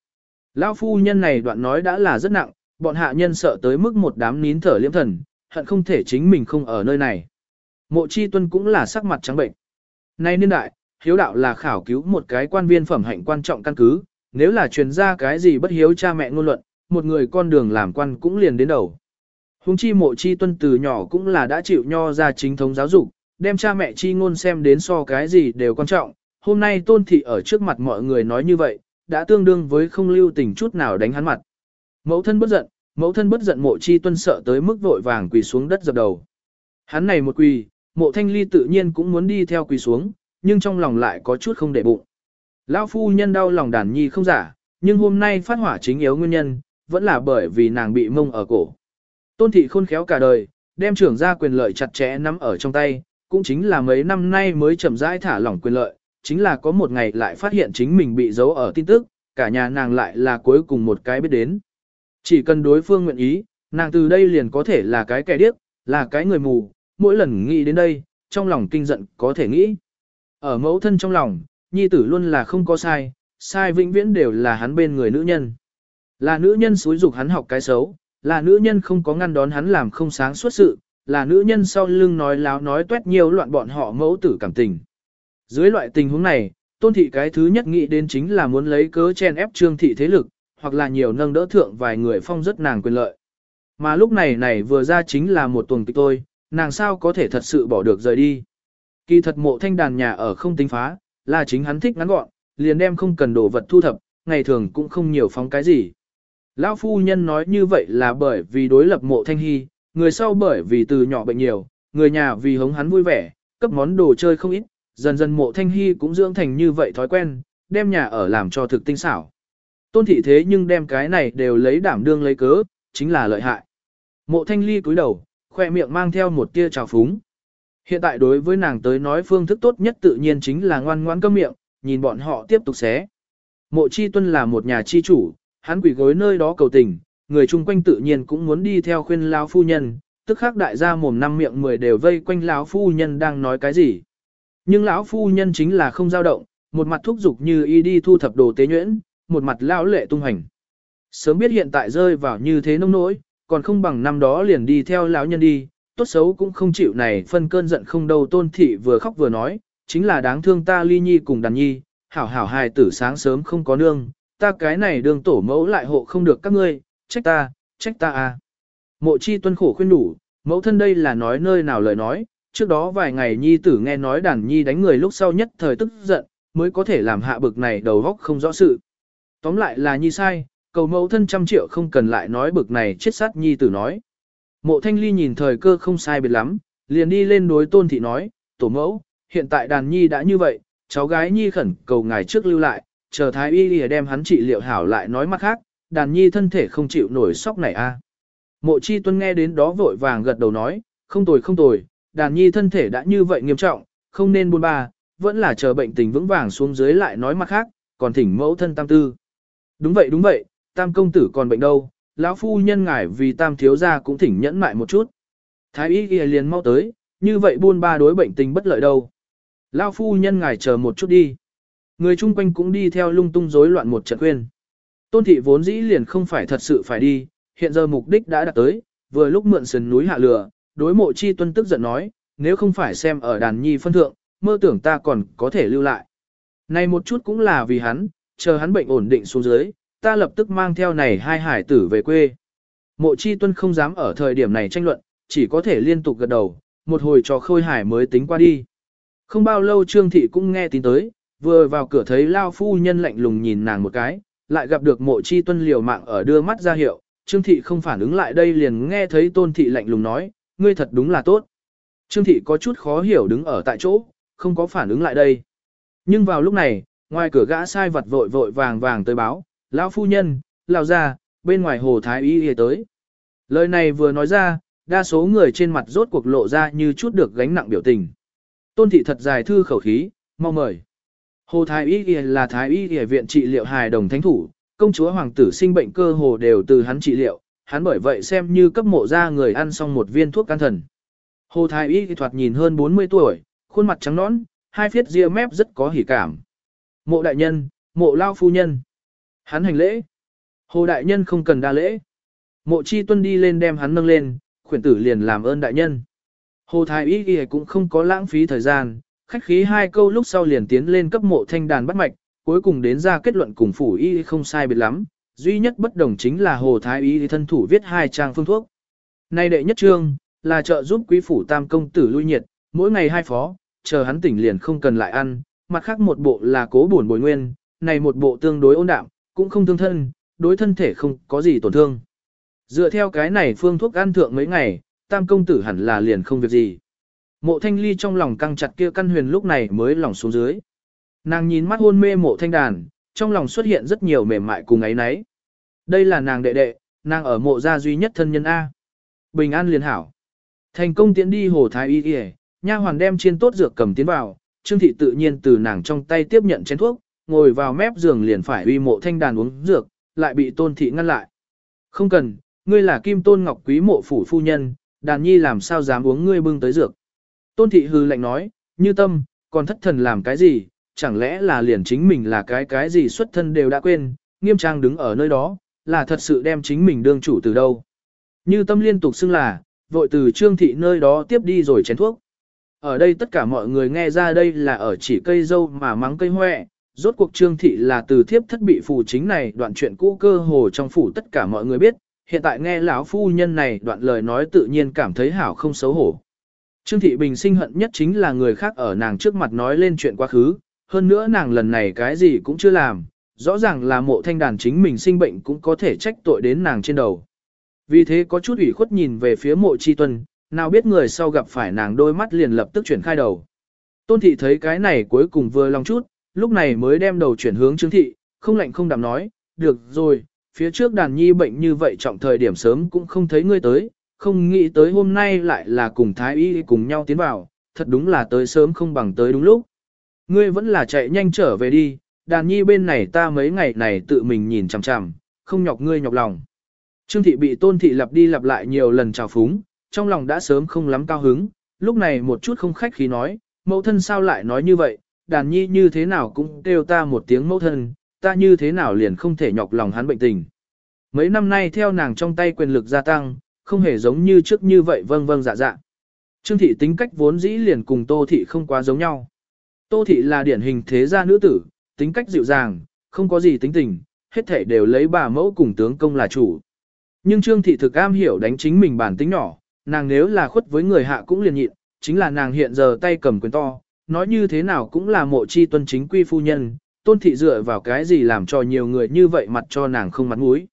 Lão phu nhân này đoạn nói đã là rất nặng, bọn hạ nhân sợ tới mức một đám nín thở liễm thần, hận không thể chính mình không ở nơi này. Mộ chi tuân cũng là sắc mặt trắng bệnh. Nay niên đại, hiếu đạo là khảo cứu một cái quan viên phẩm hạnh quan trọng căn cứ, nếu là truyền ra cái gì bất hiếu cha mẹ ngôn luận, một người con đường làm quan cũng liền đến đầu. Hùng chi mộ chi tuân từ nhỏ cũng là đã chịu nho ra chính thống giáo dục, đem cha mẹ chi ngôn xem đến so cái gì đều quan trọng. Hôm nay tôn thị ở trước mặt mọi người nói như vậy, đã tương đương với không lưu tình chút nào đánh hắn mặt. Mẫu thân bất giận, mẫu thân bất giận mộ chi tuân sợ tới mức vội vàng quỳ xuống đất dập đầu. Hắn này một quỳ, mộ thanh ly tự nhiên cũng muốn đi theo quỳ xuống, nhưng trong lòng lại có chút không để bụng. Lão phu nhân đau lòng đàn nhi không giả, nhưng hôm nay phát hỏa chính yếu nguyên nhân, vẫn là bởi vì nàng bị mông ở cổ. Tôn thị khôn khéo cả đời, đem trưởng gia quyền lợi chặt chẽ nắm ở trong tay, cũng chính là mấy năm nay mới chậm rãi thả lỏng quyền lợi, chính là có một ngày lại phát hiện chính mình bị giấu ở tin tức, cả nhà nàng lại là cuối cùng một cái biết đến. Chỉ cần đối phương nguyện ý, nàng từ đây liền có thể là cái kẻ điếc, là cái người mù, mỗi lần nghĩ đến đây, trong lòng kinh giận có thể nghĩ. Ở mẫu thân trong lòng, nhi tử luôn là không có sai, sai vĩnh viễn đều là hắn bên người nữ nhân. Là nữ nhân xúi dục hắn học cái xấu, là nữ nhân không có ngăn đón hắn làm không sáng suốt sự, là nữ nhân sau lưng nói láo nói tuét nhiều loạn bọn họ mẫu tử cảm tình. Dưới loại tình huống này, tôn thị cái thứ nhất nghĩ đến chính là muốn lấy cớ chen ép trương thị thế lực, hoặc là nhiều nâng đỡ thượng vài người phong rất nàng quyền lợi. Mà lúc này này vừa ra chính là một tuần kịch tôi, nàng sao có thể thật sự bỏ được rời đi. Kỳ thật mộ thanh đàn nhà ở không tính phá, là chính hắn thích ngắn gọn, liền đem không cần đồ vật thu thập, ngày thường cũng không nhiều phóng cái gì. Lão phu nhân nói như vậy là bởi vì đối lập mộ thanh hy, người sau bởi vì từ nhỏ bệnh nhiều, người nhà vì hống hắn vui vẻ, cấp món đồ chơi không ít, dần dần mộ thanh hy cũng dưỡng thành như vậy thói quen, đem nhà ở làm cho thực tinh xảo. Tôn thị thế nhưng đem cái này đều lấy đảm đương lấy cớ, chính là lợi hại. Mộ thanh ly cúi đầu, khoe miệng mang theo một tia trào phúng. Hiện tại đối với nàng tới nói phương thức tốt nhất tự nhiên chính là ngoan ngoan cơm miệng, nhìn bọn họ tiếp tục xé. Mộ chi tuân là một nhà chi chủ, hắn quỷ gối nơi đó cầu tình, người chung quanh tự nhiên cũng muốn đi theo khuyên lão phu nhân, tức khắc đại gia mồm năm miệng mười đều vây quanh lão phu nhân đang nói cái gì. Nhưng lão phu nhân chính là không dao động, một mặt thúc giục như y đi thu thập đồ tế nhuyễn, một mặt lão lệ tung hành. Sớm biết hiện tại rơi vào như thế nông nỗi, còn không bằng năm đó liền đi theo lão nhân đi, tốt xấu cũng không chịu này phân cơn giận không đâu tôn thị vừa khóc vừa nói, chính là đáng thương ta ly nhi cùng đàn nhi, hảo hảo hài tử sáng sớm không có nương, ta cái này đường tổ mẫu lại hộ không được các ngươi, trách ta, trách ta à. Mộ chi tuân khổ khuyên đủ, mẫu thân đây là nói nơi nào lời nói, trước đó vài ngày nhi tử nghe nói đàn nhi đánh người lúc sau nhất thời tức giận, mới có thể làm hạ bực này đầu góc không rõ sự. Tóm lại là nhi sai, cầu mẫu thân trăm triệu không cần lại nói bực này chết sát nhi tử nói. Mộ thanh ly nhìn thời cơ không sai biệt lắm, liền đi lên đối tôn thị nói, tổ mẫu, hiện tại đàn nhi đã như vậy, cháu gái nhi khẩn cầu ngài trước lưu lại, chờ thái y đi đem hắn trị liệu hảo lại nói mặt khác, đàn nhi thân thể không chịu nổi sóc này a. À. Mộ chi tuân nghe đến đó vội vàng gật đầu nói, không tồi không tồi, đàn nhi thân thể đã như vậy nghiêm trọng, không nên buôn ba, vẫn là chờ bệnh tình vững vàng xuống dưới lại nói mặt khác, còn thỉnh mẫu thân tam tư. Đúng vậy đúng vậy, tam công tử còn bệnh đâu, lão phu nhân ngài vì tam thiếu gia cũng thỉnh nhẫn mại một chút. Thái y kia liền mau tới, như vậy buôn ba đối bệnh tình bất lợi đâu. Lão phu nhân ngài chờ một chút đi. Người chung quanh cũng đi theo lung tung rối loạn một trận khuyên. Tôn thị vốn dĩ liền không phải thật sự phải đi, hiện giờ mục đích đã đạt tới, vừa lúc mượn sườn núi hạ lửa, đối mộ chi tuân tức giận nói, nếu không phải xem ở đàn nhi phân thượng, mơ tưởng ta còn có thể lưu lại. Này một chút cũng là vì hắn, chờ hắn bệnh ổn định xuống dưới, ta lập tức mang theo này hai hải tử về quê. Mộ chi tuân không dám ở thời điểm này tranh luận, chỉ có thể liên tục gật đầu, một hồi cho khôi hải mới tính qua đi. Không bao lâu Trương Thị cũng nghe tin tới, vừa vào cửa thấy Lao Phu Nhân lạnh lùng nhìn nàng một cái, lại gặp được mộ chi tuân liều mạng ở đưa mắt ra hiệu, Trương Thị không phản ứng lại đây liền nghe thấy Tôn Thị lạnh lùng nói, ngươi thật đúng là tốt. Trương Thị có chút khó hiểu đứng ở tại chỗ, không có phản ứng lại đây. Nhưng vào lúc này, ngoài cửa gã sai vật vội vội vàng vàng tới báo, lão phu nhân, lão ra, bên ngoài hồ thái y y tới. Lời này vừa nói ra, đa số người trên mặt rốt cuộc lộ ra như chút được gánh nặng biểu tình. Tôn thị thật dài thư khẩu khí, mau mời. Hồ thái y y là thái y y viện trị liệu hài đồng thánh thủ, công chúa hoàng tử sinh bệnh cơ hồ đều từ hắn trị liệu, hắn bởi vậy xem như cấp mộ ra người ăn xong một viên thuốc can thần. Hồ thái y thoạt nhìn hơn 40 tuổi, khuôn mặt trắng nõn, hai phiết ria mép rất có hỉ cảm. Mộ đại nhân, mộ lao phu nhân. Hắn hành lễ. Hồ đại nhân không cần đa lễ. Mộ chi tuân đi lên đem hắn nâng lên, khuyển tử liền làm ơn đại nhân. Hồ thái y ghi cũng không có lãng phí thời gian, khách khí hai câu lúc sau liền tiến lên cấp mộ thanh đàn bắt mạch, cuối cùng đến ra kết luận cùng phủ y không sai biệt lắm, duy nhất bất đồng chính là hồ thái y thân thủ viết hai trang phương thuốc. Nay đệ nhất trương, là trợ giúp quý phủ tam công tử lui nhiệt, mỗi ngày hai phó, chờ hắn tỉnh liền không cần lại ăn, mặt khác một bộ là cố buồn bồi nguyên, này một bộ tương đối ôn đạm, cũng không thương thân, đối thân thể không có gì tổn thương. Dựa theo cái này phương thuốc ăn thượng mấy ngày, tam công tử hẳn là liền không việc gì. Mộ thanh ly trong lòng căng chặt kia căn huyền lúc này mới lỏng xuống dưới. Nàng nhìn mắt hôn mê mộ thanh đàn, trong lòng xuất hiện rất nhiều mềm mại cùng ấy nấy. Đây là nàng đệ đệ, nàng ở mộ gia duy nhất thân nhân A. Bình an liền hảo. Thành công tiến đi hồ thái y y, nha hoàn đem chiên tốt dược cầm tiến vào, Trương thị tự nhiên từ nàng trong tay tiếp nhận chén thuốc, ngồi vào mép giường liền phải uy mộ thanh đàn uống dược, lại bị tôn thị ngăn lại. Không cần, ngươi là kim tôn ngọc quý mộ phủ phu nhân, đàn nhi làm sao dám uống ngươi bưng tới dược. Tôn thị hư lạnh nói, như tâm, còn thất thần làm cái gì, chẳng lẽ là liền chính mình là cái cái gì xuất thân đều đã quên, nghiêm trang đứng ở nơi đó, là thật sự đem chính mình đương chủ từ đâu. Như tâm liên tục xưng là, vội từ trương thị nơi đó tiếp đi rồi chén thuốc. Ở đây tất cả mọi người nghe ra đây là ở chỉ cây dâu mà mắng cây hoẹ, rốt cuộc trương thị là từ thiếp thất bị phù chính này đoạn chuyện cũ cơ hồ trong phủ tất cả mọi người biết, hiện tại nghe lão phu nhân này đoạn lời nói tự nhiên cảm thấy hảo không xấu hổ. Trương thị bình sinh hận nhất chính là người khác ở nàng trước mặt nói lên chuyện quá khứ, hơn nữa nàng lần này cái gì cũng chưa làm, rõ ràng là mộ thanh đàn chính mình sinh bệnh cũng có thể trách tội đến nàng trên đầu. Vì thế có chút ủy khuất nhìn về phía mộ chi tuân, nào biết người sau gặp phải nàng đôi mắt liền lập tức chuyển khai đầu. Tôn thị thấy cái này cuối cùng vừa lòng chút, lúc này mới đem đầu chuyển hướng trương thị, không lạnh không đạm nói, được rồi, phía trước đàn nhi bệnh như vậy trọng thời điểm sớm cũng không thấy ngươi tới, không nghĩ tới hôm nay lại là cùng thái y cùng nhau tiến vào, thật đúng là tới sớm không bằng tới đúng lúc. Ngươi vẫn là chạy nhanh trở về đi, đàn nhi bên này ta mấy ngày này tự mình nhìn chằm chằm, không nhọc ngươi nhọc lòng. Trương thị bị tôn thị lặp đi lặp lại nhiều lần chào phúng, trong lòng đã sớm không lắm cao hứng, lúc này một chút không khách khí nói, mẫu thân sao lại nói như vậy, đàn nhi như thế nào cũng kêu ta một tiếng mẫu thân, ta như thế nào liền không thể nhọc lòng hắn bệnh tình. Mấy năm nay theo nàng trong tay quyền lực gia tăng, không hề giống như trước như vậy vâng vâng dạ dạ. Trương thị tính cách vốn dĩ liền cùng tô thị không quá giống nhau. Tô thị là điển hình thế gia nữ tử, tính cách dịu dàng, không có gì tính tình, hết thể đều lấy bà mẫu cùng tướng công là chủ. Nhưng Trương thị thực am hiểu đánh chính mình bản tính nhỏ, nàng nếu là khuất với người hạ cũng liền nhịn, chính là nàng hiện giờ tay cầm quyền to, nói như thế nào cũng là mộ chi tuân chính quy phu nhân, tôn thị dựa vào cái gì làm cho nhiều người như vậy mặt cho nàng không mặt mũi.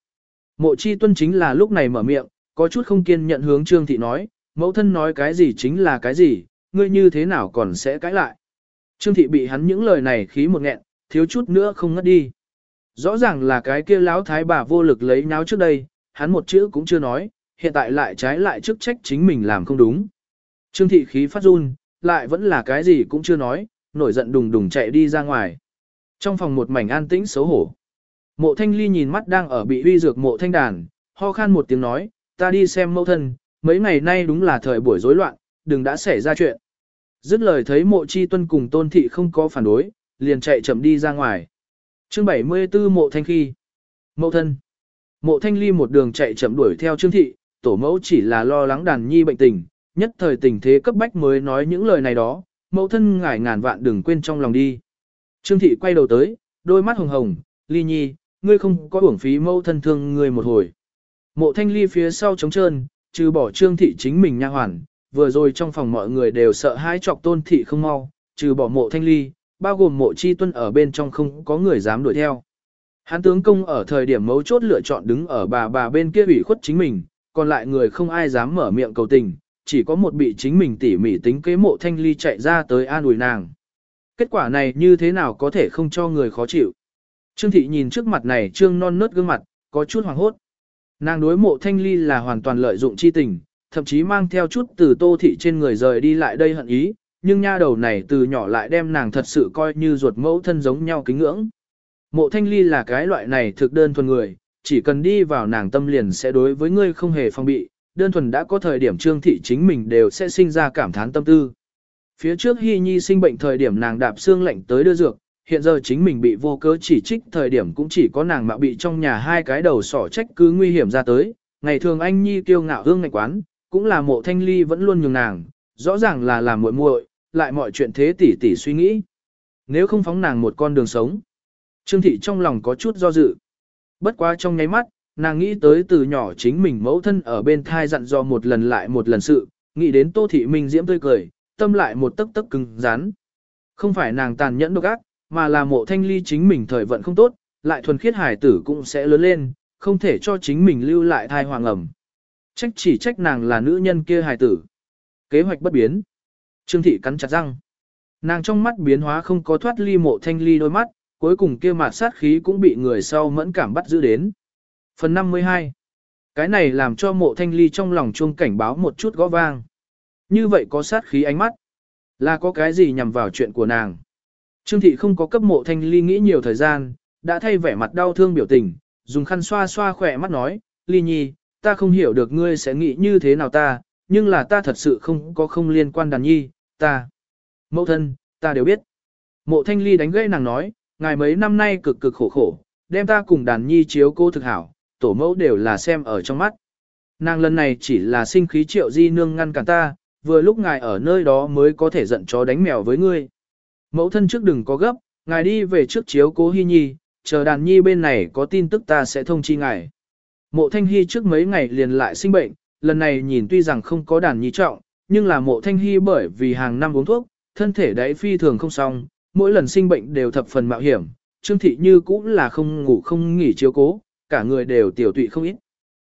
Mộ chi tuân chính là lúc này mở miệng, có chút không kiên nhận hướng trương thị nói, mẫu thân nói cái gì chính là cái gì, ngươi như thế nào còn sẽ cãi lại. Trương thị bị hắn những lời này khí một nghẹn, thiếu chút nữa không ngất đi. Rõ ràng là cái kia lão thái bà vô lực lấy nháo trước đây, hắn một chữ cũng chưa nói, hiện tại lại trái lại chức trách chính mình làm không đúng. Trương thị khí phát run, lại vẫn là cái gì cũng chưa nói, nổi giận đùng đùng chạy đi ra ngoài. Trong phòng một mảnh an tĩnh xấu hổ. Mộ thanh ly nhìn mắt đang ở bị uy dược mộ thanh đàn, ho khan một tiếng nói, ta đi xem mẫu thân, mấy ngày nay đúng là thời buổi rối loạn, đừng đã xảy ra chuyện. Dứt lời thấy mộ chi tuân cùng tôn thị không có phản đối, liền chạy chậm đi ra ngoài. chương 74 mộ thanh khi. Mẫu thân. Mộ thanh ly một đường chạy chậm đuổi theo trương thị, tổ mẫu chỉ là lo lắng đàn nhi bệnh tình, nhất thời tình thế cấp bách mới nói những lời này đó, mẫu thân ngải ngàn vạn đừng quên trong lòng đi. Trương thị quay đầu tới, đôi mắt hồng hồng, ly nhi, ngươi không có uổng phí mẫu thân thương ngươi một hồi. Mộ thanh ly phía sau trống trơn, trừ bỏ trương thị chính mình nha hoàn, vừa rồi trong phòng mọi người đều sợ hãi chọc tôn thị không mau, trừ bỏ mộ thanh ly, bao gồm mộ chi tuân ở bên trong không có người dám đuổi theo. Hán tướng công ở thời điểm mấu chốt lựa chọn đứng ở bà bà bên kia ủy khuất chính mình, còn lại người không ai dám mở miệng cầu tình, chỉ có một bị chính mình tỉ mỉ tính kế mộ thanh ly chạy ra tới an ủi nàng. Kết quả này như thế nào có thể không cho người khó chịu. Trương thị nhìn trước mặt này trương non nớt gương mặt, có chút hoàng hốt. Nàng đối mộ thanh ly là hoàn toàn lợi dụng chi tình, thậm chí mang theo chút từ tô thị trên người rời đi lại đây hận ý, nhưng nha đầu này từ nhỏ lại đem nàng thật sự coi như ruột mẫu thân giống nhau kính ngưỡng. Mộ thanh ly là cái loại này thực đơn thuần người, chỉ cần đi vào nàng tâm liền sẽ đối với ngươi không hề phong bị, đơn thuần đã có thời điểm trương thị chính mình đều sẽ sinh ra cảm thán tâm tư. Phía trước Hy Nhi sinh bệnh thời điểm nàng đạp xương lệnh tới đưa dược, hiện giờ chính mình bị vô cớ chỉ trích thời điểm cũng chỉ có nàng mà bị trong nhà hai cái đầu sỏ trách cứ nguy hiểm ra tới. Ngày thường anh Nhi kiêu ngạo hương ngạch quán, cũng là mộ thanh ly vẫn luôn nhường nàng, rõ ràng là làm muội muội, lại mọi chuyện thế tỷ tỷ suy nghĩ. Nếu không phóng nàng một con đường sống, Trương thị trong lòng có chút do dự. Bất quá trong nháy mắt, nàng nghĩ tới từ nhỏ chính mình mẫu thân ở bên thai dặn dò một lần lại một lần sự, nghĩ đến Tô Thị Minh diễm tươi cười, tâm lại một tấc tấc cứng rắn. Không phải nàng tàn nhẫn độc ác, mà là mộ thanh ly chính mình thời vận không tốt, lại thuần khiết hải tử cũng sẽ lớn lên, không thể cho chính mình lưu lại thai hoàng ẩm. Trách chỉ trách nàng là nữ nhân kia hải tử. Kế hoạch bất biến. Trương thị cắn chặt răng. Nàng trong mắt biến hóa không có thoát ly mộ thanh ly đôi mắt, cuối cùng kia mạt sát khí cũng bị người sau mẫn cảm bắt giữ đến. Phần 52 Cái này làm cho mộ thanh ly trong lòng chuông cảnh báo một chút gõ vang. Như vậy có sát khí ánh mắt. Là có cái gì nhằm vào chuyện của nàng. Trương thị không có cấp mộ thanh ly nghĩ nhiều thời gian, đã thay vẻ mặt đau thương biểu tình, dùng khăn xoa xoa khỏe mắt nói, ly nhi, ta không hiểu được ngươi sẽ nghĩ như thế nào ta, nhưng là ta thật sự không có không liên quan đàn nhi, ta. Mẫu thân, ta đều biết. Mộ thanh ly đánh gãy nàng nói, ngài mấy năm nay cực cực khổ khổ, đem ta cùng đàn nhi chiếu cô thực hảo, tổ mẫu đều là xem ở trong mắt. Nàng lần này chỉ là sinh khí triệu di nương ngăn cản ta, vừa lúc ngài ở nơi đó mới có thể giận chó đánh mèo với ngươi. Mẫu thân trước đừng có gấp, ngài đi về trước chiếu cố hy nhi, chờ đàn nhi bên này có tin tức ta sẽ thông chi ngài. Mộ thanh hy trước mấy ngày liền lại sinh bệnh, lần này nhìn tuy rằng không có đàn nhi trọng, nhưng là mộ thanh hy bởi vì hàng năm uống thuốc, thân thể đấy phi thường không xong, mỗi lần sinh bệnh đều thập phần mạo hiểm, Trương Thị như cũng là không ngủ không nghỉ chiếu cố, cả người đều tiểu tụy không ít.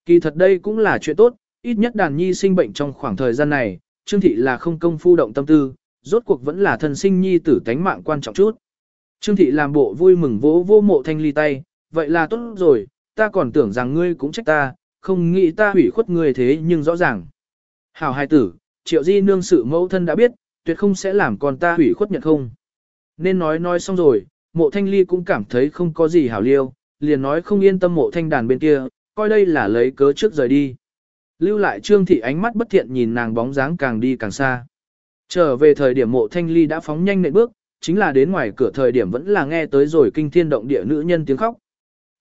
Kỳ thật đây cũng là chuyện tốt, ít nhất đàn nhi sinh bệnh trong khoảng thời gian này, Trương Thị là không công phu động tâm tư, rốt cuộc vẫn là thân sinh nhi tử tánh mạng quan trọng chút. Trương Thị làm bộ vui mừng vỗ vô mộ thanh ly tay, vậy là tốt rồi, ta còn tưởng rằng ngươi cũng trách ta, không nghĩ ta hủy khuất ngươi thế nhưng rõ ràng. Hảo hai tử, triệu di nương sự mẫu thân đã biết, tuyệt không sẽ làm con ta hủy khuất nhận không. Nên nói nói xong rồi, mộ thanh ly cũng cảm thấy không có gì hảo liêu, liền nói không yên tâm mộ thanh đàn bên kia, coi đây là lấy cớ trước rời đi. Lưu lại trương thị ánh mắt bất thiện nhìn nàng bóng dáng càng đi càng xa. Trở về thời điểm mộ thanh ly đã phóng nhanh nệm bước, chính là đến ngoài cửa thời điểm vẫn là nghe tới rồi kinh thiên động địa nữ nhân tiếng khóc.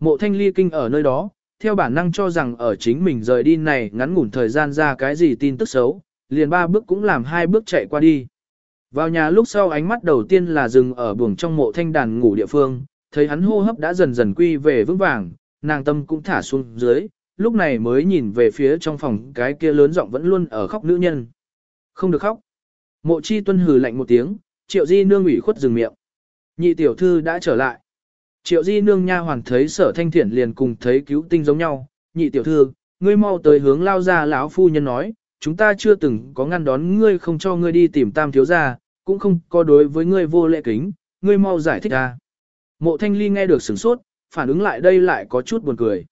Mộ thanh ly kinh ở nơi đó, theo bản năng cho rằng ở chính mình rời đi này ngắn ngủn thời gian ra cái gì tin tức xấu, liền ba bước cũng làm hai bước chạy qua đi. Vào nhà lúc sau ánh mắt đầu tiên là dừng ở buồng trong mộ thanh đàn ngủ địa phương, thấy hắn hô hấp đã dần dần quy về vững vàng, nàng tâm cũng thả xuống dưới, lúc này mới nhìn về phía trong phòng cái kia lớn giọng vẫn luôn ở khóc nữ nhân. Không được khóc. Mộ chi tuân hừ lạnh một tiếng, triệu di nương ủy khuất dừng miệng. Nhị tiểu thư đã trở lại. Triệu di nương nha hoàn thấy sở thanh thiển liền cùng thấy cứu tinh giống nhau. Nhị tiểu thư, ngươi mau tới hướng lao ra lão phu nhân nói, chúng ta chưa từng có ngăn đón ngươi không cho ngươi đi tìm tam thiếu gia, cũng không có đối với ngươi vô lễ kính, ngươi mau giải thích ra. Mộ thanh ly nghe được sửng sốt, phản ứng lại đây lại có chút buồn cười.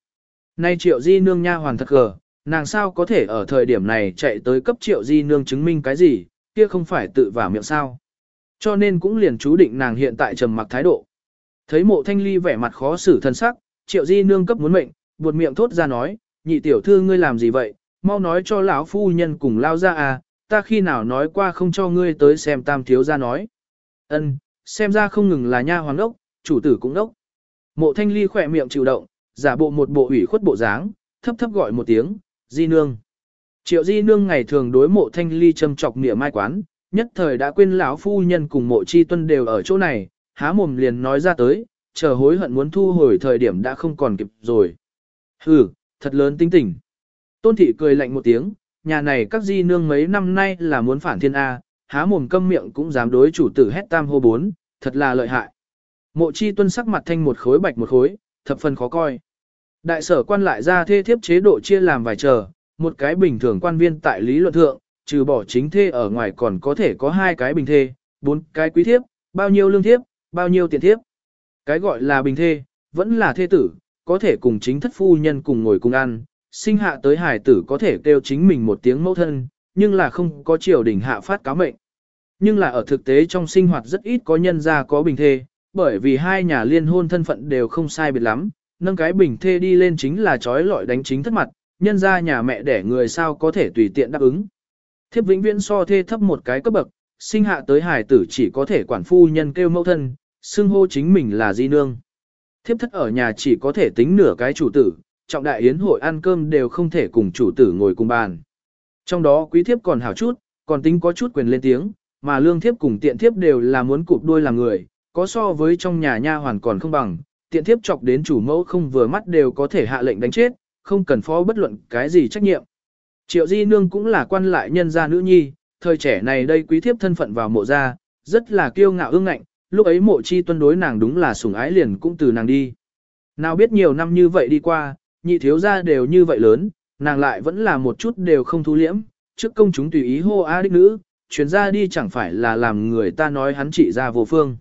Nay triệu di nương nha hoàn thật gờ, nàng sao có thể ở thời điểm này chạy tới cấp triệu di nương chứng minh cái gì, kia không phải tự vào miệng sao. Cho nên cũng liền chú định nàng hiện tại trầm mặc thái độ. Thấy mộ thanh ly vẻ mặt khó xử thân sắc, triệu di nương cấp muốn mệnh, buột miệng thốt ra nói, nhị tiểu thư ngươi làm gì vậy, mau nói cho lão phu nhân cùng lao ra à, ta khi nào nói qua không cho ngươi tới xem tam thiếu ra nói. ân xem ra không ngừng là nha hoàng đốc, chủ tử cũng đốc. Mộ thanh ly khỏe miệng chịu động, giả bộ một bộ ủy khuất bộ dáng, thấp thấp gọi một tiếng, di nương. Triệu di nương ngày thường đối mộ thanh ly châm chọc nịa mai quán, nhất thời đã quên lão phu nhân cùng mộ chi tuân đều ở chỗ này, há mồm liền nói ra tới, chờ hối hận muốn thu hồi thời điểm đã không còn kịp rồi. Hừ, thật lớn tính tỉnh. Tôn thị cười lạnh một tiếng, nhà này các di nương mấy năm nay là muốn phản thiên A, há mồm câm miệng cũng dám đối chủ tử hét tam hô bốn, thật là lợi hại. Mộ chi tuân sắc mặt thanh một khối bạch một khối, thập phần khó coi. Đại sở quan lại ra thê thiếp chế độ chia làm vài chờ, một cái bình thường quan viên tại lý luận thượng, trừ bỏ chính thê ở ngoài còn có thể có hai cái bình thê, bốn cái quý thiếp, bao nhiêu lương thiếp, bao nhiêu tiền thiếp. Cái gọi là bình thê, vẫn là thê tử, có thể cùng chính thất phu nhân cùng ngồi cùng ăn, sinh hạ tới hải tử có thể kêu chính mình một tiếng mẫu thân, nhưng là không có triều đình hạ phát cáo mệnh. Nhưng là ở thực tế trong sinh hoạt rất ít có nhân gia có bình thê, bởi vì hai nhà liên hôn thân phận đều không sai biệt lắm, nâng cái bình thê đi lên chính là trói lọi đánh chính thất mặt, nhân gia nhà mẹ đẻ người sao có thể tùy tiện đáp ứng. Thiếp vĩnh viễn so thê thấp một cái cấp bậc, sinh hạ tới hải tử chỉ có thể quản phu nhân kêu mẫu thân, xưng hô chính mình là di nương. Thiếp thất ở nhà chỉ có thể tính nửa cái chủ tử, trọng đại yến hội ăn cơm đều không thể cùng chủ tử ngồi cùng bàn. Trong đó quý thiếp còn hảo chút, còn tính có chút quyền lên tiếng, mà lương thiếp cùng tiện thiếp đều là muốn cụp đuôi làm người, có so với trong nhà nha hoàn còn không bằng, tiện thiếp chọc đến chủ mẫu không vừa mắt đều có thể hạ lệnh đánh chết, không cần phó bất luận cái gì trách nhiệm. Triệu Di Nương cũng là quan lại nhân gia nữ nhi, thời trẻ này đây quý thiếp thân phận vào mộ gia, rất là kiêu ngạo ương ngạnh, lúc ấy mộ chi tuân đối nàng đúng là sủng ái liền cũng từ nàng đi. Nào biết nhiều năm như vậy đi qua, nhị thiếu gia đều như vậy lớn, nàng lại vẫn là một chút đều không thu liễm, trước công chúng tùy ý hô a đích nữ, chuyến ra đi chẳng phải là làm người ta nói hắn trị ra vô phương.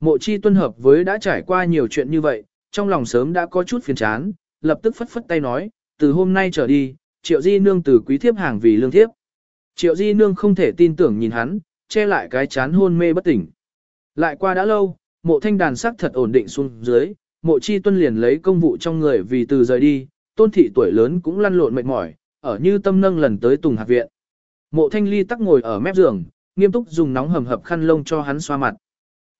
Mộ chi tuân hợp với đã trải qua nhiều chuyện như vậy, trong lòng sớm đã có chút phiền chán, lập tức phất phất tay nói, từ hôm nay trở đi, triệu di nương từ quý thiếp hàng vì lương thiếp. Triệu di nương không thể tin tưởng nhìn hắn, che lại cái chán hôn mê bất tỉnh. Lại qua đã lâu, mộ thanh đàn sắc thật ổn định xuống dưới, mộ chi tuân liền lấy công vụ trong người vì từ rời đi, tôn thị tuổi lớn cũng lăn lộn mệt mỏi, ở như tâm nâng lần tới tùng hạt viện. Mộ thanh ly tắc ngồi ở mép giường, nghiêm túc dùng nóng hầm hập khăn lông cho hắn xoa mặt.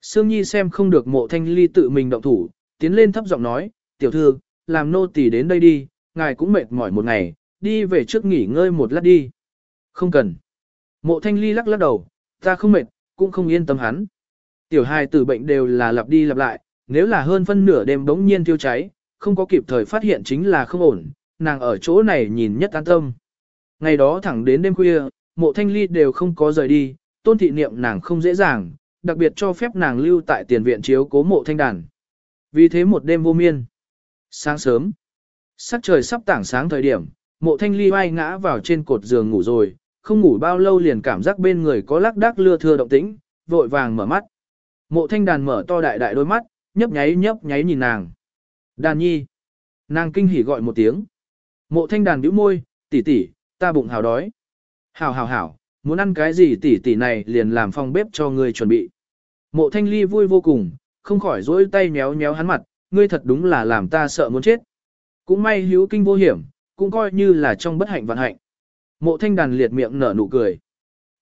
Sương Nhi xem không được mộ thanh ly tự mình động thủ, tiến lên thấp giọng nói, tiểu thư, làm nô tỳ đến đây đi, ngài cũng mệt mỏi một ngày, đi về trước nghỉ ngơi một lát đi. Không cần. Mộ thanh ly lắc lắc đầu, ta không mệt, cũng không yên tâm hắn. Tiểu hài tử bệnh đều là lặp đi lặp lại, nếu là hơn phân nửa đêm bỗng nhiên tiêu cháy, không có kịp thời phát hiện chính là không ổn, nàng ở chỗ này nhìn nhất an tâm. Ngày đó thẳng đến đêm khuya, mộ thanh ly đều không có rời đi, tôn thị niệm nàng không dễ dàng, đặc biệt cho phép nàng lưu tại tiền viện chiếu cố mộ thanh đàn. Vì thế một đêm vô miên. Sáng sớm, sắc trời sắp tảng sáng thời điểm, mộ thanh ly oai ngã vào trên cột giường ngủ rồi, không ngủ bao lâu liền cảm giác bên người có lắc đắc lưa thưa động tĩnh, vội vàng mở mắt. Mộ thanh đàn mở to đại đại đôi mắt, nhấp nháy nhấp nháy nhìn nàng. Đàn nhi. Nàng kinh hỉ gọi một tiếng. Mộ thanh đàn bĩu môi, tỷ tỷ, ta bụng hào đói. Hảo hảo hảo, muốn ăn cái gì tỷ tỷ này liền làm phòng bếp cho ngươi chuẩn bị. Mộ thanh ly vui vô cùng, không khỏi dỗi tay méo méo hắn mặt, ngươi thật đúng là làm ta sợ muốn chết. Cũng may hữu kinh vô hiểm, cũng coi như là trong bất hạnh vạn hạnh. Mộ thanh đàn liệt miệng nở nụ cười.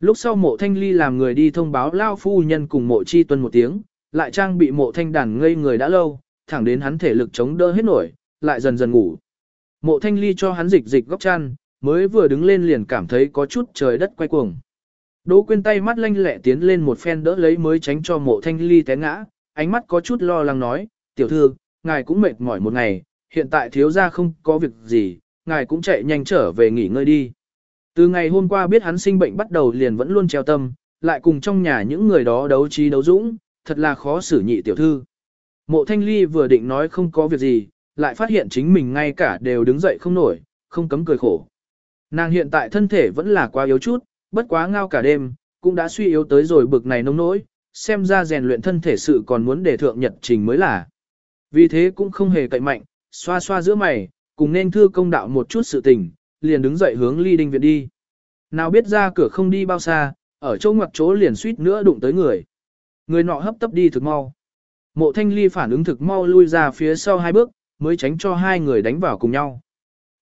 Lúc sau mộ thanh ly làm người đi thông báo lao phu nhân cùng mộ chi tuân một tiếng, lại trang bị mộ thanh đàn ngây người đã lâu, thẳng đến hắn thể lực chống đỡ hết nổi, lại dần dần ngủ. Mộ thanh ly cho hắn dịch dịch góc chăn, mới vừa đứng lên liền cảm thấy có chút trời đất quay cuồng. Đỗ quyên tay mắt lanh lẹ tiến lên một phen đỡ lấy mới tránh cho mộ thanh ly té ngã, ánh mắt có chút lo lắng nói, tiểu thư, ngài cũng mệt mỏi một ngày, hiện tại thiếu ra không có việc gì, ngài cũng chạy nhanh trở về nghỉ ngơi đi. Từ ngày hôm qua biết hắn sinh bệnh bắt đầu liền vẫn luôn treo tâm, lại cùng trong nhà những người đó đấu trí đấu dũng, thật là khó xử nhị tiểu thư. Mộ thanh ly vừa định nói không có việc gì, lại phát hiện chính mình ngay cả đều đứng dậy không nổi, không cấm cười khổ. Nàng hiện tại thân thể vẫn là quá yếu chút, bất quá ngao cả đêm, cũng đã suy yếu tới rồi bực này nông nỗi, xem ra rèn luyện thân thể sự còn muốn để thượng nhật trình mới là. Vì thế cũng không hề cậy mạnh, xoa xoa giữa mày, cùng nên thư công đạo một chút sự tình, liền đứng dậy hướng ly đinh viện đi. Nào biết ra cửa không đi bao xa, ở chỗ ngoặc chỗ liền suýt nữa đụng tới người. Người nọ hấp tấp đi thực mau. Mộ thanh ly phản ứng thực mau lui ra phía sau hai bước, mới tránh cho hai người đánh vào cùng nhau.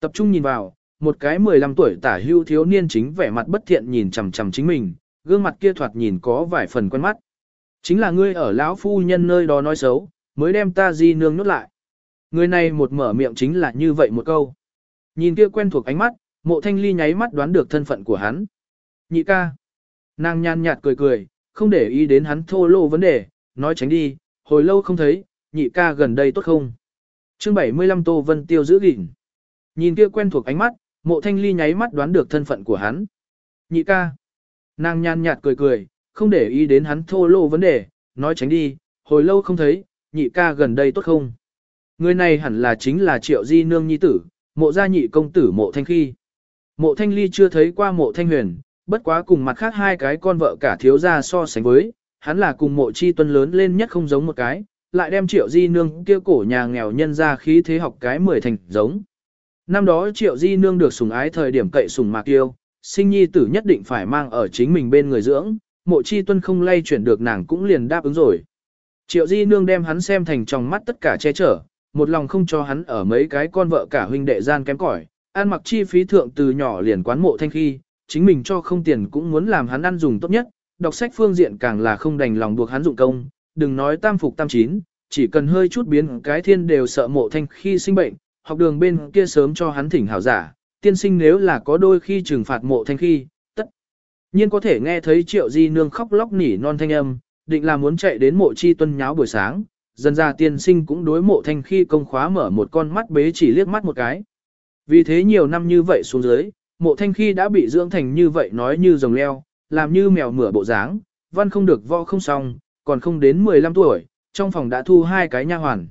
Tập trung nhìn vào, một cái 15 tuổi tả hưu thiếu niên chính vẻ mặt bất thiện nhìn chằm chằm chính mình, gương mặt kia thoạt nhìn có vài phần quen mắt. Chính là ngươi ở lão phu nhân nơi đó nói xấu, mới đem ta di nương nốt lại. Người này một mở miệng chính là như vậy một câu. Nhìn kia quen thuộc ánh mắt, mộ thanh ly nháy mắt đoán được thân phận của hắn. Nhị ca. Nàng nhàn nhạt cười cười, không để ý đến hắn thô lô vấn đề, nói tránh đi, hồi lâu không thấy, nhị ca gần đây tốt không. chương 75 Tô Vân Tiêu giữ gìn. Nhìn kia quen thuộc ánh mắt, mộ thanh ly nháy mắt đoán được thân phận của hắn. Nhị ca. Nàng nhàn nhạt cười cười, không để ý đến hắn thô lô vấn đề, nói tránh đi, hồi lâu không thấy, nhị ca gần đây tốt không. Người này hẳn là chính là triệu di nương nhi tử, mộ gia nhị công tử mộ thanh khi. Mộ thanh ly chưa thấy qua mộ thanh huyền, bất quá cùng mặt khác hai cái con vợ cả thiếu gia so sánh với, hắn là cùng mộ chi tuân lớn lên nhất không giống một cái, lại đem triệu di nương kia cổ nhà nghèo nhân ra khí thế học cái mười thành giống. Năm đó triệu di nương được sủng ái thời điểm cậy sủng mạc tiêu, sinh nhi tử nhất định phải mang ở chính mình bên người dưỡng, mộ chi tuân không lay chuyển được nàng cũng liền đáp ứng rồi. Triệu di nương đem hắn xem thành trong mắt tất cả che chở, một lòng không cho hắn ở mấy cái con vợ cả huynh đệ gian kém cỏi, ăn mặc chi phí thượng từ nhỏ liền quán mộ thanh khi, chính mình cho không tiền cũng muốn làm hắn ăn dùng tốt nhất, đọc sách phương diện càng là không đành lòng buộc hắn dụng công, đừng nói tam phục tam chín, chỉ cần hơi chút biến cái thiên đều sợ mộ thanh khi sinh bệnh, học đường bên kia sớm cho hắn thỉnh hảo giả, tiên sinh nếu là có đôi khi trừng phạt mộ thanh khi, tất nhiên có thể nghe thấy triệu di nương khóc lóc nỉ non thanh âm, định là muốn chạy đến mộ chi tuân nháo buổi sáng, dần ra tiên sinh cũng đối mộ thanh khi công khóa mở một con mắt bế chỉ liếc mắt một cái. Vì thế nhiều năm như vậy xuống dưới, mộ thanh khi đã bị dưỡng thành như vậy nói như rồng leo, làm như mèo mửa bộ dáng, văn không được võ không xong, còn không đến 15 tuổi, trong phòng đã thu hai cái nha hoàn.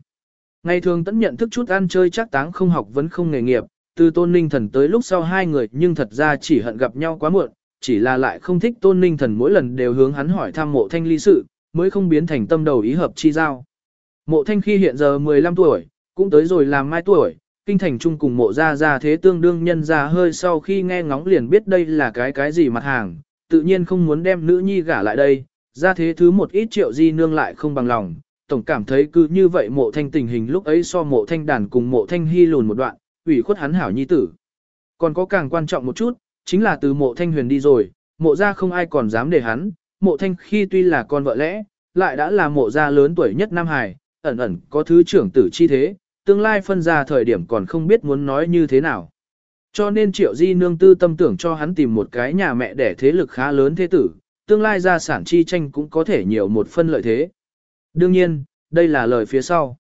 Ngày thường tẫn nhận thức chút ăn chơi chắc táng không học vẫn không nghề nghiệp, từ tôn ninh thần tới lúc sau hai người nhưng thật ra chỉ hận gặp nhau quá muộn, chỉ là lại không thích tôn ninh thần mỗi lần đều hướng hắn hỏi thăm mộ thanh ly sự, mới không biến thành tâm đầu ý hợp chi giao. Mộ thanh khi hiện giờ 15 tuổi, cũng tới rồi làm mai tuổi, kinh thành chung cùng mộ ra ra thế tương đương nhân ra hơi sau khi nghe ngóng liền biết đây là cái cái gì mặt hàng, tự nhiên không muốn đem nữ nhi gả lại đây, ra thế thứ một ít triệu di nương lại không bằng lòng, tổng cảm thấy cứ như vậy mộ thanh tình hình lúc ấy so mộ thanh đàn cùng mộ thanh hy lùn một đoạn, ủy khuất hắn hảo nhi tử. Còn có càng quan trọng một chút, chính là từ mộ thanh huyền đi rồi, mộ ra không ai còn dám để hắn, mộ thanh khi tuy là con vợ lẽ, lại đã là mộ gia lớn tuổi nhất Nam Hải, ẩn ẩn có thứ trưởng tử chi thế, tương lai phân ra thời điểm còn không biết muốn nói như thế nào. Cho nên triệu di nương tư tâm tưởng cho hắn tìm một cái nhà mẹ để thế lực khá lớn thế tử, tương lai gia sản chi tranh cũng có thể nhiều một phân lợi thế. Đương nhiên, đây là lời phía sau.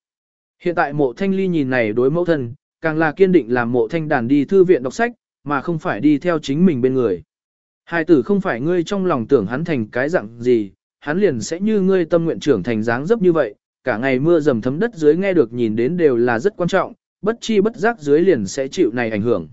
Hiện tại mộ thanh ly nhìn này đối mẫu thân, càng là kiên định làm mộ thanh đàn đi thư viện đọc sách, mà không phải đi theo chính mình bên người. Hai tử không phải ngươi trong lòng tưởng hắn thành cái dạng gì, hắn liền sẽ như ngươi tâm nguyện trưởng thành dáng dấp như vậy, cả ngày mưa dầm thấm đất dưới nghe được nhìn đến đều là rất quan trọng, bất chi bất giác dưới liền sẽ chịu này ảnh hưởng.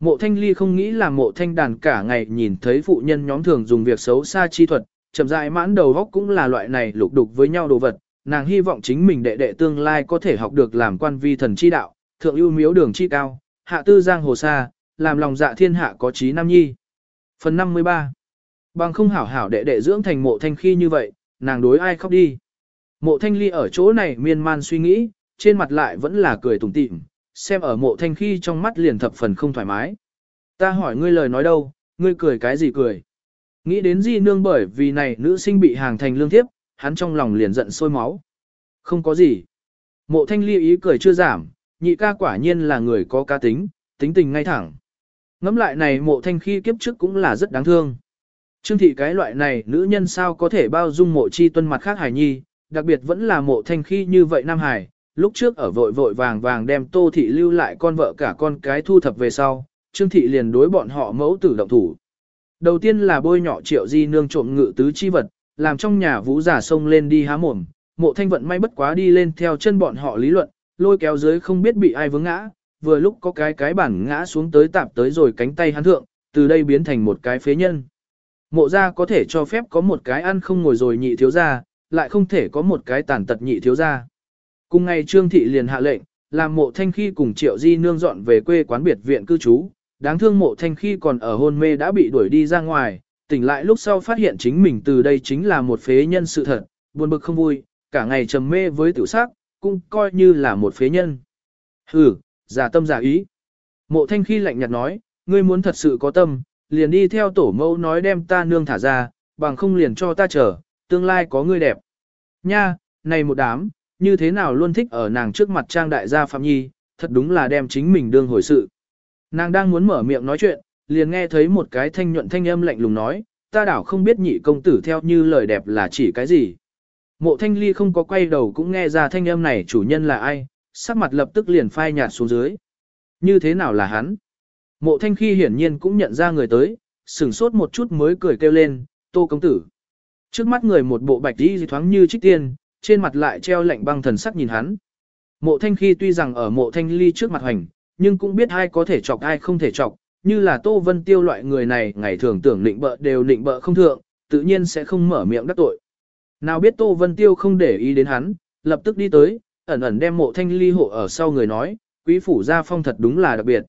Mộ thanh ly không nghĩ là mộ thanh đàn cả ngày nhìn thấy phụ nhân nhóm thường dùng việc xấu xa chi thuật, chậm rãi mãn đầu góc cũng là loại này lục đục với nhau đồ vật, nàng hy vọng chính mình đệ đệ tương lai có thể học được làm quan vi thần chi đạo, thượng ưu miếu đường chi cao, hạ tư giang hồ xa, làm lòng dạ thiên hạ có trí nam nhi. Phần 53 Bằng không hảo hảo đệ đệ dưỡng thành mộ thanh khi như vậy, nàng đối ai khóc đi. Mộ thanh ly ở chỗ này miên man suy nghĩ, trên mặt lại vẫn là cười tủm tỉm, xem ở mộ thanh khi trong mắt liền thập phần không thoải mái. Ta hỏi ngươi lời nói đâu, ngươi cười cái gì cười. Nghĩ đến gì nương bởi vì này nữ sinh bị hàng thành lương thiếp, hắn trong lòng liền giận sôi máu. Không có gì. Mộ thanh ly ý cười chưa giảm, nhị ca quả nhiên là người có cá tính, tính tình ngay thẳng. Ngắm lại này mộ thanh khi kiếp trước cũng là rất đáng thương. Trương thị cái loại này nữ nhân sao có thể bao dung mộ chi tuân mặt khác hải nhi, đặc biệt vẫn là mộ thanh khi như vậy Nam Hải, lúc trước ở vội vội vàng vàng đem tô thị lưu lại con vợ cả con cái thu thập về sau, Trương thị liền đối bọn họ mẫu tử động thủ. Đầu tiên là bôi nhỏ triệu di nương trộm ngự tứ chi vật, làm trong nhà vũ giả sông lên đi há mồm, mộ thanh vận may bất quá đi lên theo chân bọn họ lý luận, lôi kéo dưới không biết bị ai vướng ngã, vừa lúc có cái cái bản ngã xuống tới tạp tới rồi cánh tay hắn thượng, từ đây biến thành một cái phế nhân. Mộ gia có thể cho phép có một cái ăn không ngồi rồi nhị thiếu gia, lại không thể có một cái tàn tật nhị thiếu gia. Cùng ngày Trương Thị liền hạ lệnh, làm mộ thanh khi cùng Triệu Di nương dọn về quê quán biệt viện cư trú, đáng thương mộ thanh khi còn ở hôn mê đã bị đuổi đi ra ngoài, tỉnh lại lúc sau phát hiện chính mình từ đây chính là một phế nhân sự thật, buồn bực không vui, cả ngày trầm mê với tiểu sắc, cũng coi như là một phế nhân. Hừ, giả tâm giả ý. Mộ thanh khi lạnh nhạt nói, ngươi muốn thật sự có tâm, liền đi theo tổ mẫu nói đem ta nương thả ra, bằng không liền cho ta chờ, tương lai có ngươi đẹp. Nha, này một đám, như thế nào luôn thích ở nàng trước mặt trang đại gia Phạm Nhi, thật đúng là đem chính mình đương hồi sự. Nàng đang muốn mở miệng nói chuyện, liền nghe thấy một cái thanh nhuận thanh âm lạnh lùng nói, ta đảo không biết nhị công tử theo như lời đẹp là chỉ cái gì. Mộ thanh ly không có quay đầu cũng nghe ra thanh âm này chủ nhân là ai, sắc mặt lập tức liền phai nhạt xuống dưới. Như thế nào là hắn? Mộ thanh khi hiển nhiên cũng nhận ra người tới, sửng sốt một chút mới cười kêu lên, tô công tử. Trước mắt người một bộ bạch y thoáng như trích tiên, trên mặt lại treo lạnh băng thần sắc nhìn hắn. Mộ thanh khi tuy rằng ở mộ thanh ly trước mặt hoành, nhưng cũng biết ai có thể chọc ai không thể chọc, như là Tô Vân Tiêu loại người này ngày thường tưởng định bợ đều định bợ không thượng, tự nhiên sẽ không mở miệng đắc tội. Nào biết Tô Vân Tiêu không để ý đến hắn, lập tức đi tới, ẩn ẩn đem mộ thanh ly hộ ở sau người nói, quý phủ gia phong thật đúng là đặc biệt.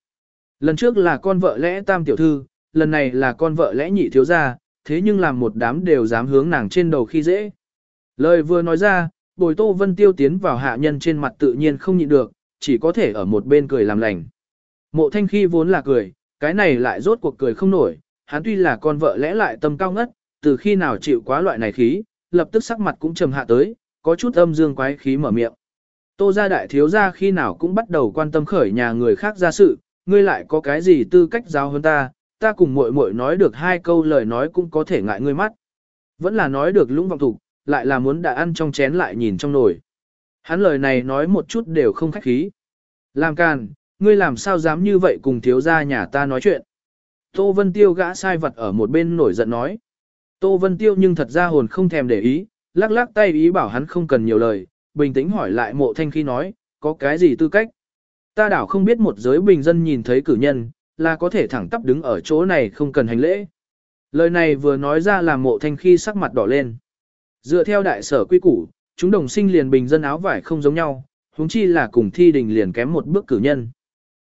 Lần trước là con vợ lẽ tam tiểu thư, lần này là con vợ lẽ nhị thiếu gia, thế nhưng làm một đám đều dám hướng nàng trên đầu khi dễ. Lời vừa nói ra, bồi Tô Vân Tiêu tiến vào hạ nhân trên mặt tự nhiên không nhịn được, chỉ có thể ở một bên cười làm lành. Mộ thanh khi vốn là cười, cái này lại rốt cuộc cười không nổi, hắn tuy là con vợ lẽ lại tâm cao ngất, từ khi nào chịu quá loại này khí, lập tức sắc mặt cũng trầm hạ tới, có chút âm dương quái khí mở miệng. Tô gia đại thiếu gia khi nào cũng bắt đầu quan tâm khởi nhà người khác ra sự, ngươi lại có cái gì tư cách giáo hơn ta, ta cùng muội muội nói được hai câu lời nói cũng có thể ngại ngươi mắt. Vẫn là nói được lũng vọng tục, lại là muốn đã ăn trong chén lại nhìn trong nồi. Hắn lời này nói một chút đều không khách khí. Làm càn, ngươi làm sao dám như vậy cùng thiếu gia nhà ta nói chuyện. Tô Vân Tiêu gã sai vật ở một bên nổi giận nói. Tô Vân Tiêu nhưng thật ra hồn không thèm để ý, lắc lắc tay ý bảo hắn không cần nhiều lời, bình tĩnh hỏi lại mộ thanh khi nói, có cái gì tư cách. Ta đảo không biết một giới bình dân nhìn thấy cử nhân, là có thể thẳng tắp đứng ở chỗ này không cần hành lễ. Lời này vừa nói ra làm mộ thanh khi sắc mặt đỏ lên. Dựa theo đại sở quy củ, chúng đồng sinh liền bình dân áo vải không giống nhau, huống chi là cùng thi đình liền kém một bước cử nhân.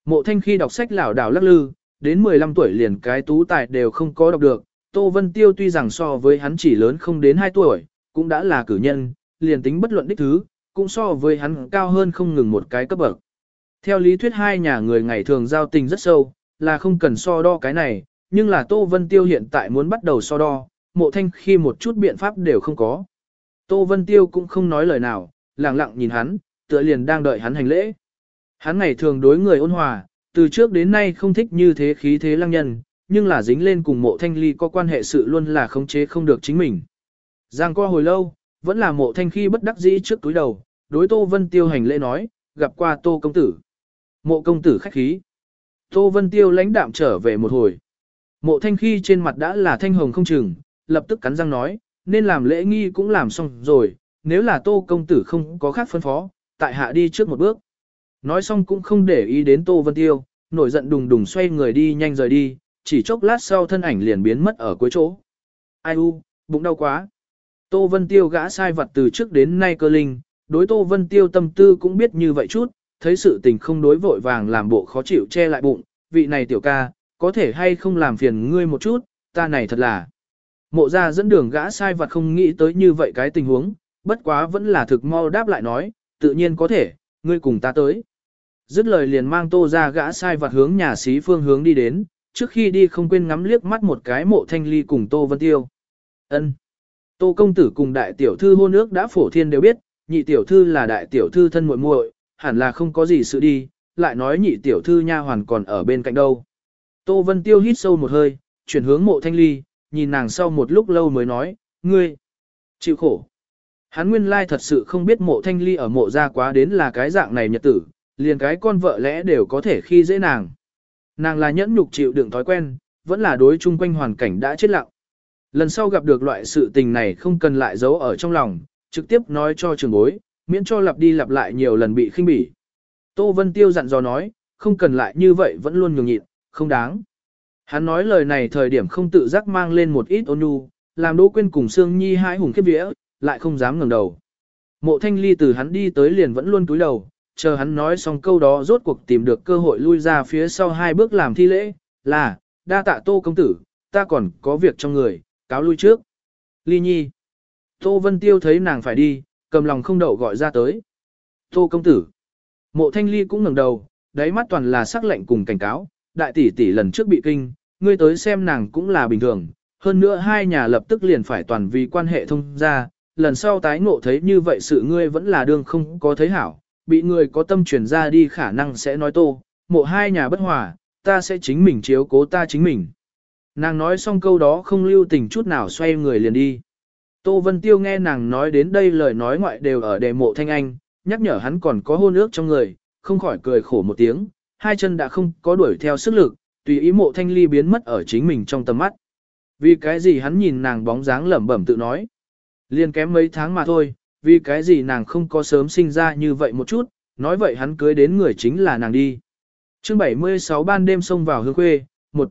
Mộ thanh khi đọc sách lảo đảo lắc lư, đến 15 tuổi liền cái tú tài đều không có đọc được, Tô Vân Tiêu tuy rằng so với hắn chỉ lớn không đến 2 tuổi, cũng đã là cử nhân, liền tính bất luận đích thứ, cũng so với hắn cao hơn không ngừng một cái cấp bậc. Theo lý thuyết hai nhà người ngày thường giao tình rất sâu, là không cần so đo cái này, nhưng là Tô Vân Tiêu hiện tại muốn bắt đầu so đo, mộ thanh khi một chút biện pháp đều không có. Tô Vân Tiêu cũng không nói lời nào, lặng lặng nhìn hắn, tựa liền đang đợi hắn hành lễ. Hắn ngày thường đối người ôn hòa, từ trước đến nay không thích như thế khí thế lăng nhân, nhưng là dính lên cùng mộ thanh ly có quan hệ sự luôn là khống chế không được chính mình. Giang qua hồi lâu, vẫn là mộ thanh khi bất đắc dĩ trước túi đầu, đối Tô Vân Tiêu hành lễ nói, gặp qua Tô Công Tử. Mộ Công Tử khách khí. Tô Vân Tiêu lãnh đạm trở về một hồi. Mộ thanh khi trên mặt đã là thanh hồng không chừng, lập tức cắn răng nói, nên làm lễ nghi cũng làm xong rồi, nếu là Tô Công Tử không có khác phân phó, tại hạ đi trước một bước. Nói xong cũng không để ý đến Tô Vân Tiêu, nổi giận đùng đùng xoay người đi nhanh rời đi, chỉ chốc lát sau thân ảnh liền biến mất ở cuối chỗ. Ai u, bụng đau quá. Tô Vân Tiêu gã sai vật từ trước đến nay cơ linh, đối Tô Vân Tiêu tâm tư cũng biết như vậy chút, thấy sự tình không đối vội vàng làm bộ khó chịu che lại bụng, vị này tiểu ca, có thể hay không làm phiền ngươi một chút, ta này thật là. Mộ ra dẫn đường gã sai vật không nghĩ tới như vậy cái tình huống, bất quá vẫn là thực mau đáp lại nói, tự nhiên có thể, ngươi cùng ta tới. Dứt lời liền mang tô ra gã sai vật hướng nhà xí phương hướng đi đến, trước khi đi không quên ngắm liếc mắt một cái mộ thanh ly cùng tô vân tiêu. ân Tô công tử cùng đại tiểu thư hôn ước đã phổ thiên đều biết, nhị tiểu thư là đại tiểu thư thân muội muội, hẳn là không có gì sự đi, lại nói nhị tiểu thư nha hoàn còn ở bên cạnh đâu. Tô Vân Tiêu hít sâu một hơi, chuyển hướng mộ thanh ly, nhìn nàng sau một lúc lâu mới nói, ngươi, chịu khổ. Hắn nguyên lai thật sự không biết mộ thanh ly ở mộ ra quá đến là cái dạng này nhật tử, liền cái con vợ lẽ đều có thể khi dễ nàng. Nàng là nhẫn nhục chịu đựng thói quen, vẫn là đối chung quanh hoàn cảnh đã chết lặng. Lần sau gặp được loại sự tình này không cần lại giấu ở trong lòng, trực tiếp nói cho trường bối, miễn cho lặp đi lặp lại nhiều lần bị khinh bỉ. Tô Vân Tiêu dặn dò nói, không cần lại như vậy vẫn luôn nhường nhịn, không đáng. Hắn nói lời này thời điểm không tự giác mang lên một ít ôn nhu, làm Đỗ Quyên cùng Sương Nhi hai hùng khiếp vía, lại không dám ngẩng đầu. Mộ Thanh Ly từ hắn đi tới liền vẫn luôn cúi đầu, chờ hắn nói xong câu đó rốt cuộc tìm được cơ hội lui ra phía sau hai bước làm thi lễ, là, đa tạ Tô công tử, ta còn có việc trong người, cáo lui trước. Ly Nhi. Tô Vân Tiêu thấy nàng phải đi, cầm lòng không đậu gọi ra tới. Tô công tử. Mộ Thanh Ly cũng ngẩng đầu, đáy mắt toàn là sắc lệnh cùng cảnh cáo, đại tỷ tỷ lần trước bị kinh, ngươi tới xem nàng cũng là bình thường, hơn nữa hai nhà lập tức liền phải toàn vì quan hệ thông ra, lần sau tái ngộ thấy như vậy sự ngươi vẫn là đương không có thấy hảo, bị người có tâm truyền ra đi khả năng sẽ nói tô, mộ hai nhà bất hòa, ta sẽ chính mình chiếu cố ta chính mình. Nàng nói xong câu đó không lưu tình chút nào xoay người liền đi. Tô Vân Tiêu nghe nàng nói đến đây lời nói ngoại đều ở đề mộ thanh anh, nhắc nhở hắn còn có hôn ước trong người, không khỏi cười khổ một tiếng, hai chân đã không có đuổi theo sức lực, tùy ý mộ thanh ly biến mất ở chính mình trong tầm mắt. Vì cái gì hắn nhìn nàng bóng dáng lẩm bẩm tự nói. Liên kém mấy tháng mà thôi, vì cái gì nàng không có sớm sinh ra như vậy một chút, nói vậy hắn cưới đến người chính là nàng đi. chương 76 ban đêm xông vào hương khuê, một.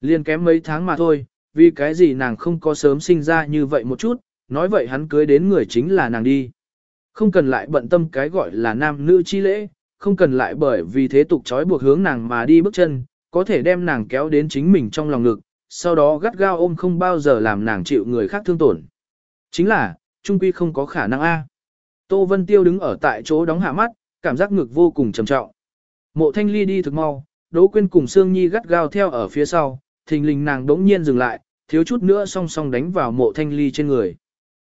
Liên kém mấy tháng mà thôi, vì cái gì nàng không có sớm sinh ra như vậy một chút, nói vậy hắn cưới đến người chính là nàng đi. Không cần lại bận tâm cái gọi là nam nữ chi lễ, không cần lại bởi vì thế tục trói buộc hướng nàng mà đi bước chân, có thể đem nàng kéo đến chính mình trong lòng ngực, sau đó gắt gao ôm không bao giờ làm nàng chịu người khác thương tổn. Chính là, trung quy không có khả năng A. Tô Vân Tiêu đứng ở tại chỗ đóng hạ mắt, cảm giác ngực vô cùng trầm trọng. Mộ Thanh Ly đi thực mau, Đỗ Quyên cùng Sương Nhi gắt gao theo ở phía sau, thình lình nàng đống nhiên dừng lại, thiếu chút nữa song song đánh vào mộ Thanh Ly trên người.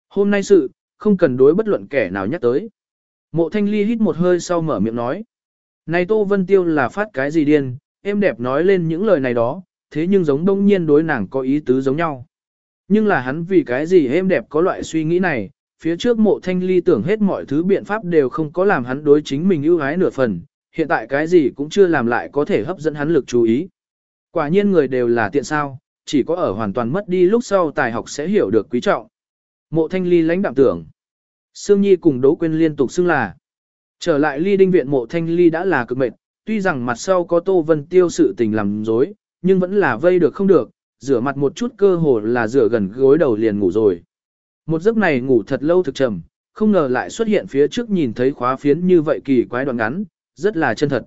Hôm nay sự, không cần đối bất luận kẻ nào nhắc tới. Mộ Thanh Ly hít một hơi sau mở miệng nói. Này Tô Vân Tiêu là phát cái gì điên, em đẹp nói lên những lời này đó, thế nhưng giống đông nhiên đối nàng có ý tứ giống nhau. Nhưng là hắn vì cái gì em đẹp có loại suy nghĩ này, phía trước mộ thanh ly tưởng hết mọi thứ biện pháp đều không có làm hắn đối chính mình ưu ái nửa phần, hiện tại cái gì cũng chưa làm lại có thể hấp dẫn hắn lực chú ý. Quả nhiên người đều là tiện sao, chỉ có ở hoàn toàn mất đi lúc sau tài học sẽ hiểu được quý trọng. Mộ thanh ly lãnh đạm tưởng. Sương Nhi cùng Đỗ Quyên liên tục xưng là. Trở lại ly đinh viện mộ thanh ly đã là cực mệt, tuy rằng mặt sau có Tô Vân Tiêu sự tình làm dối, nhưng vẫn là vây được không được, rửa mặt một chút cơ hồ là rửa gần gối đầu liền ngủ rồi. Một giấc này ngủ thật lâu thực trầm, không ngờ lại xuất hiện phía trước nhìn thấy khóa phiến như vậy kỳ quái đoạn ngắn, rất là chân thật.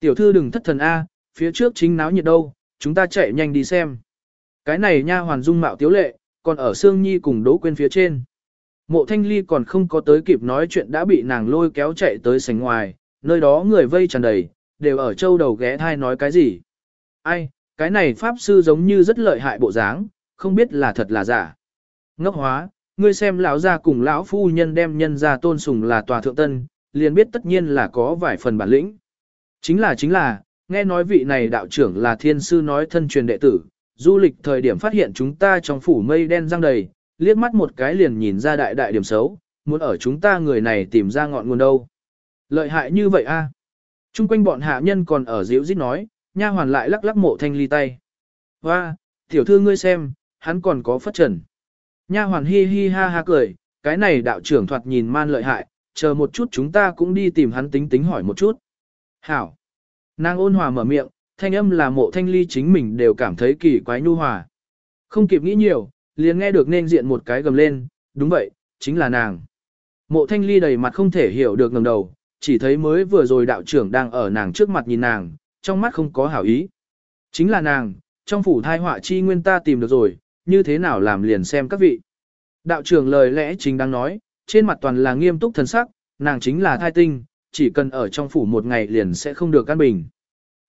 Tiểu thư đừng thất thần A, phía trước chính náo nhiệt đâu, chúng ta chạy nhanh đi xem. Cái này nha hoàn dung mạo tiếu lệ, còn ở Sương Nhi cùng Đỗ Quyên phía trên. Mộ Thanh Ly còn không có tới kịp nói chuyện đã bị nàng lôi kéo chạy tới sảnh ngoài, nơi đó người vây tràn đầy, đều ở châu đầu ghé thai nói cái gì. Ai, cái này pháp sư giống như rất lợi hại bộ dáng, không biết là thật là giả. Ngốc hóa, ngươi xem lão gia cùng lão phu nhân đem nhân ra tôn sùng là tòa thượng tân, liền biết tất nhiên là có vài phần bản lĩnh. Chính là chính là, nghe nói vị này đạo trưởng là thiên sư nói thân truyền đệ tử, du lịch thời điểm phát hiện chúng ta trong phủ mây đen răng đầy, liếc mắt một cái liền nhìn ra đại đại điểm xấu, muốn ở chúng ta người này tìm ra ngọn nguồn đâu. Lợi hại như vậy a? À? Trung quanh bọn hạ nhân còn ở dịu dít nói, nha hoàn lại lắc lắc mộ thanh ly tay. Hoa, tiểu thư ngươi xem, hắn còn có phất trần. Nha hoàn hi hi ha ha cười, cái này đạo trưởng thoạt nhìn man lợi hại, chờ một chút chúng ta cũng đi tìm hắn tính tính hỏi một chút. Hảo. Nàng ôn hòa mở miệng, thanh âm là mộ thanh ly chính mình đều cảm thấy kỳ quái nhu hòa. Không kịp nghĩ nhiều, liền nghe được nên diện một cái gầm lên, đúng vậy, chính là nàng. Mộ thanh ly đầy mặt không thể hiểu được ngầm đầu, chỉ thấy mới vừa rồi đạo trưởng đang ở nàng trước mặt nhìn nàng, trong mắt không có hảo ý. Chính là nàng, trong phủ thai họa chi nguyên ta tìm được rồi, như thế nào làm liền xem các vị. Đạo trưởng lời lẽ chính đang nói, trên mặt toàn là nghiêm túc thần sắc, nàng chính là thai tinh, chỉ cần ở trong phủ một ngày liền sẽ không được căn bình.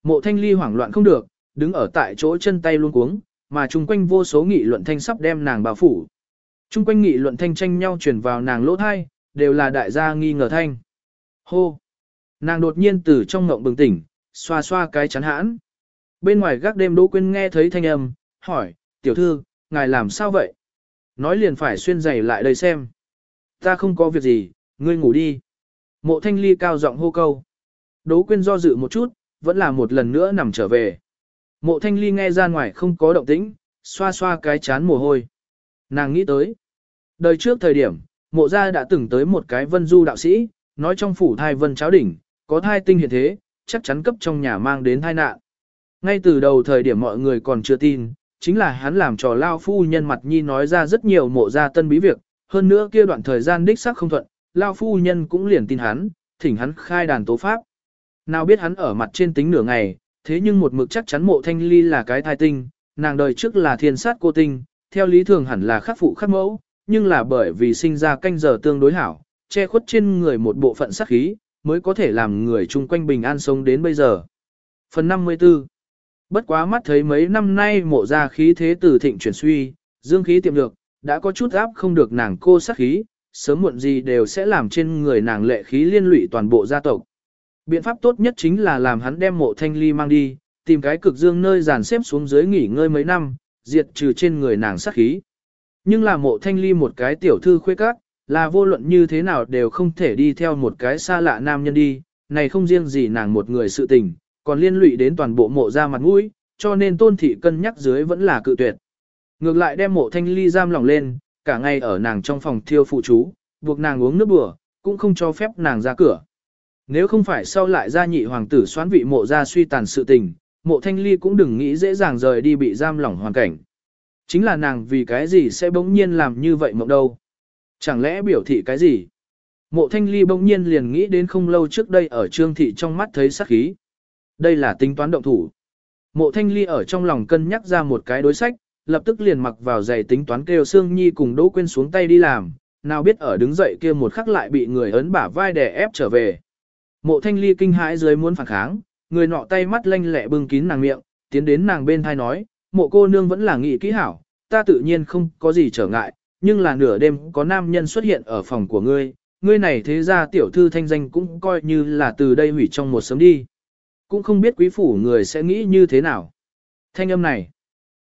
Mộ thanh ly hoảng loạn không được, đứng ở tại chỗ chân tay luôn cuống, mà chung quanh vô số nghị luận thanh sắp đem nàng bao phủ. Chung quanh nghị luận thanh tranh nhau truyền vào nàng lỗ thai, đều là đại gia nghi ngờ thanh. Hô! Nàng đột nhiên từ trong ngộng bừng tỉnh, xoa xoa cái chắn hãn. Bên ngoài gác đêm Đỗ Quyên nghe thấy thanh âm, hỏi, tiểu thư, ngài làm sao vậy? Nói liền phải xuyên giày lại đây xem. Ta không có việc gì, ngươi ngủ đi. Mộ thanh ly cao giọng hô câu. Đỗ Quyên do dự một chút, vẫn là một lần nữa nằm trở về. Mộ thanh ly nghe ra ngoài không có động tĩnh, xoa xoa cái chán mồ hôi. Nàng nghĩ tới. Đời trước thời điểm, mộ gia đã từng tới một cái vân du đạo sĩ, nói trong phủ thai vân cháo đỉnh, có thai tinh hiện thế, chắc chắn cấp trong nhà mang đến thai nạn. Ngay từ đầu thời điểm mọi người còn chưa tin, chính là hắn làm trò lao phu nhân mặt nhi nói ra rất nhiều mộ gia tân bí việc, hơn nữa kia đoạn thời gian đích xác không thuận, lao phu nhân cũng liền tin hắn, thỉnh hắn khai đàn tố pháp. Nào biết hắn ở mặt trên tính nửa ngày, thế nhưng một mực chắc chắn mộ thanh ly là cái thai tinh, nàng đời trước là thiên sát cô tinh, theo lý thường hẳn là khắc phụ khắc mẫu, nhưng là bởi vì sinh ra canh giờ tương đối hảo, che khuất trên người một bộ phận sát khí, mới có thể làm người chung quanh bình an sống đến bây giờ. Phần 54 Bất quá mắt thấy mấy năm nay mộ ra khí thế từ thịnh chuyển suy, dương khí tiệm được, đã có chút áp không được nàng cô sát khí, sớm muộn gì đều sẽ làm trên người nàng lệ khí liên lụy toàn bộ gia tộc. Biện pháp tốt nhất chính là làm hắn đem mộ thanh ly mang đi, tìm cái cực dương nơi dàn xếp xuống dưới nghỉ ngơi mấy năm, diệt trừ trên người nàng sát khí. Nhưng là mộ thanh ly một cái tiểu thư khuê các, là vô luận như thế nào đều không thể đi theo một cái xa lạ nam nhân đi, này không riêng gì nàng một người sự tình, còn liên lụy đến toàn bộ mộ ra mặt mũi, cho nên tôn thị cân nhắc dưới vẫn là cự tuyệt. Ngược lại đem mộ thanh ly giam lỏng lên, cả ngày ở nàng trong phòng thiêu phụ chú, buộc nàng uống nước bừa, cũng không cho phép nàng ra cửa. Nếu không phải sau lại gia nhị hoàng tử xoán vị mộ ra suy tàn sự tình, mộ thanh ly cũng đừng nghĩ dễ dàng rời đi bị giam lỏng hoàn cảnh. Chính là nàng vì cái gì sẽ bỗng nhiên làm như vậy mộng đâu. Chẳng lẽ biểu thị cái gì? Mộ thanh ly bỗng nhiên liền nghĩ đến không lâu trước đây ở trương thị trong mắt thấy sắc khí. Đây là tính toán động thủ. Mộ thanh ly ở trong lòng cân nhắc ra một cái đối sách, lập tức liền mặc vào giày tính toán kêu Sương Nhi cùng Đỗ Quyên xuống tay đi làm, nào biết ở đứng dậy kia một khắc lại bị người ấn bả vai đè ép trở về. Mộ thanh ly kinh hãi dưới muốn phản kháng, người nọ tay mắt lanh lẹ bưng kín nàng miệng, tiến đến nàng bên thai nói, mộ cô nương vẫn là nghị kỹ hảo, ta tự nhiên không có gì trở ngại, nhưng là nửa đêm có nam nhân xuất hiện ở phòng của ngươi, ngươi này thế ra tiểu thư thanh danh cũng coi như là từ đây hủy trong một sớm đi. Cũng không biết quý phủ người sẽ nghĩ như thế nào. Thanh âm này,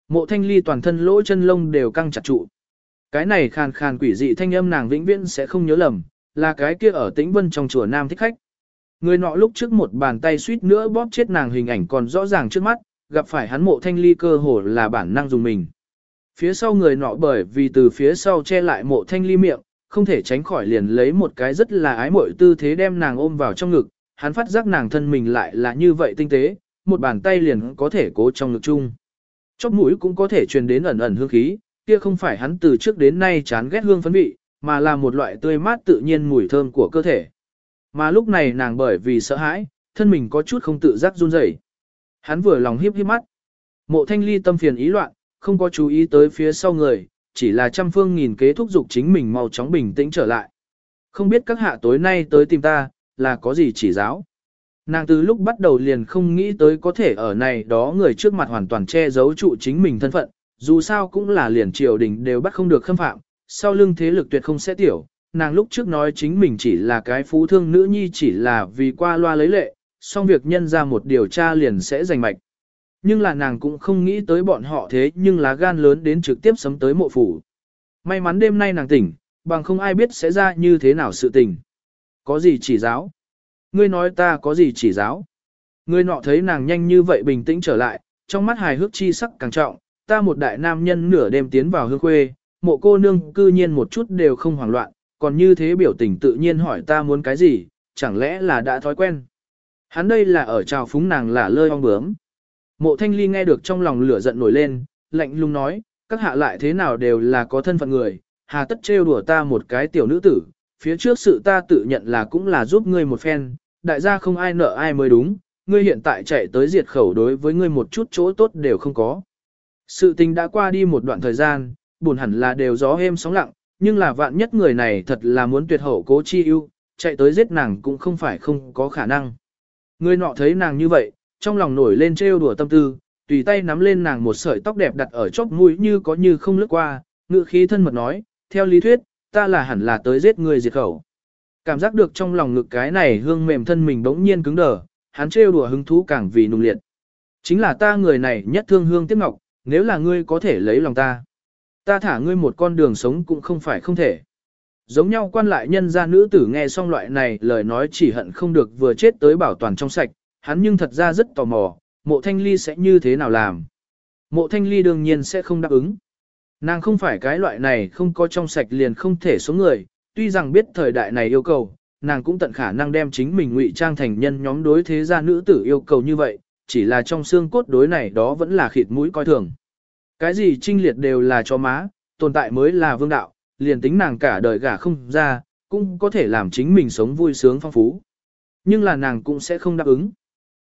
mộ thanh ly toàn thân lỗ chân lông đều căng chặt trụ. Cái này khàn khàn quỷ dị thanh âm nàng vĩnh viễn sẽ không nhớ lầm, là cái kia ở tĩnh vân trong chùa nam thích khách. Người nọ lúc trước một bàn tay suýt nữa bóp chết nàng hình ảnh còn rõ ràng trước mắt, gặp phải hắn mộ thanh ly cơ hồ là bản năng dùng mình. Phía sau người nọ bởi vì từ phía sau che lại mộ thanh ly miệng, không thể tránh khỏi liền lấy một cái rất là ái mội tư thế đem nàng ôm vào trong ngực, hắn phát giác nàng thân mình lại là như vậy tinh tế, một bàn tay liền có thể cố trong ngực chung. Chóp mũi cũng có thể truyền đến ẩn ẩn hương khí, kia không phải hắn từ trước đến nay chán ghét hương phấn vị, mà là một loại tươi mát tự nhiên mùi thơm của cơ thể. Mà lúc này nàng bởi vì sợ hãi, thân mình có chút không tự giác run rẩy. Hắn vừa lòng hiếp hiếp mắt. Mộ thanh ly tâm phiền ý loạn, không có chú ý tới phía sau người, chỉ là trăm phương nghìn kế thúc dục chính mình mau chóng bình tĩnh trở lại. Không biết các hạ tối nay tới tìm ta, là có gì chỉ giáo. Nàng từ lúc bắt đầu liền không nghĩ tới có thể ở này đó người trước mặt hoàn toàn che giấu trụ chính mình thân phận, dù sao cũng là liền triều đình đều bắt không được khâm phạm, sau lưng thế lực tuyệt không sẽ tiểu. Nàng lúc trước nói chính mình chỉ là cái phú thương nữ nhi chỉ là vì qua loa lấy lệ, xong việc nhân ra một điều tra liền sẽ giành mạch. Nhưng là nàng cũng không nghĩ tới bọn họ thế nhưng lá gan lớn đến trực tiếp sấm tới mộ phủ. May mắn đêm nay nàng tỉnh, bằng không ai biết sẽ ra như thế nào sự tình. Có gì chỉ giáo? Ngươi nói ta có gì chỉ giáo? Ngươi nọ thấy nàng nhanh như vậy bình tĩnh trở lại, trong mắt hài hước chi sắc càng trọng, ta một đại nam nhân nửa đêm tiến vào hương khuê, mộ cô nương cư nhiên một chút đều không hoảng loạn, còn như thế biểu tình tự nhiên hỏi ta muốn cái gì, chẳng lẽ là đã thói quen. Hắn đây là ở trào phúng nàng là lơi ong bướm. Mộ thanh ly nghe được trong lòng lửa giận nổi lên, lạnh lùng nói, các hạ lại thế nào đều là có thân phận người, hà tất trêu đùa ta một cái tiểu nữ tử, phía trước sự ta tự nhận là cũng là giúp ngươi một phen, đại gia không ai nợ ai mới đúng, ngươi hiện tại chạy tới diệt khẩu đối với ngươi một chút chỗ tốt đều không có. Sự tình đã qua đi một đoạn thời gian, buồn hẳn là đều gió êm sóng lặng, nhưng là vạn nhất người này thật là muốn tuyệt hậu cố chi ưu, chạy tới giết nàng cũng không phải không có khả năng. Người nọ thấy nàng như vậy, trong lòng nổi lên trêu đùa tâm tư, tùy tay nắm lên nàng một sợi tóc đẹp đặt ở chóp mũi như có như không lướt qua, ngự khí thân mật nói, theo lý thuyết, ta là hẳn là tới giết người diệt khẩu. Cảm giác được trong lòng ngực cái này hương mềm thân mình bỗng nhiên cứng đờ, hắn trêu đùa hứng thú càng vì nung liệt. Chính là ta người này nhất thương hương tiếc ngọc, nếu là ngươi có thể lấy lòng ta. Ta thả ngươi một con đường sống cũng không phải không thể. Giống nhau quan lại nhân gia nữ tử nghe xong loại này lời nói chỉ hận không được vừa chết tới bảo toàn trong sạch, hắn nhưng thật ra rất tò mò, mộ thanh ly sẽ như thế nào làm. Mộ thanh ly đương nhiên sẽ không đáp ứng. Nàng không phải cái loại này không có trong sạch liền không thể số người, tuy rằng biết thời đại này yêu cầu, nàng cũng tận khả năng đem chính mình ngụy trang thành nhân nhóm đối thế gia nữ tử yêu cầu như vậy, chỉ là trong xương cốt đối này đó vẫn là khịt mũi coi thường. Cái gì trinh liệt đều là cho má, tồn tại mới là vương đạo, liền tính nàng cả đời gả không ra, cũng có thể làm chính mình sống vui sướng phong phú. Nhưng là nàng cũng sẽ không đáp ứng.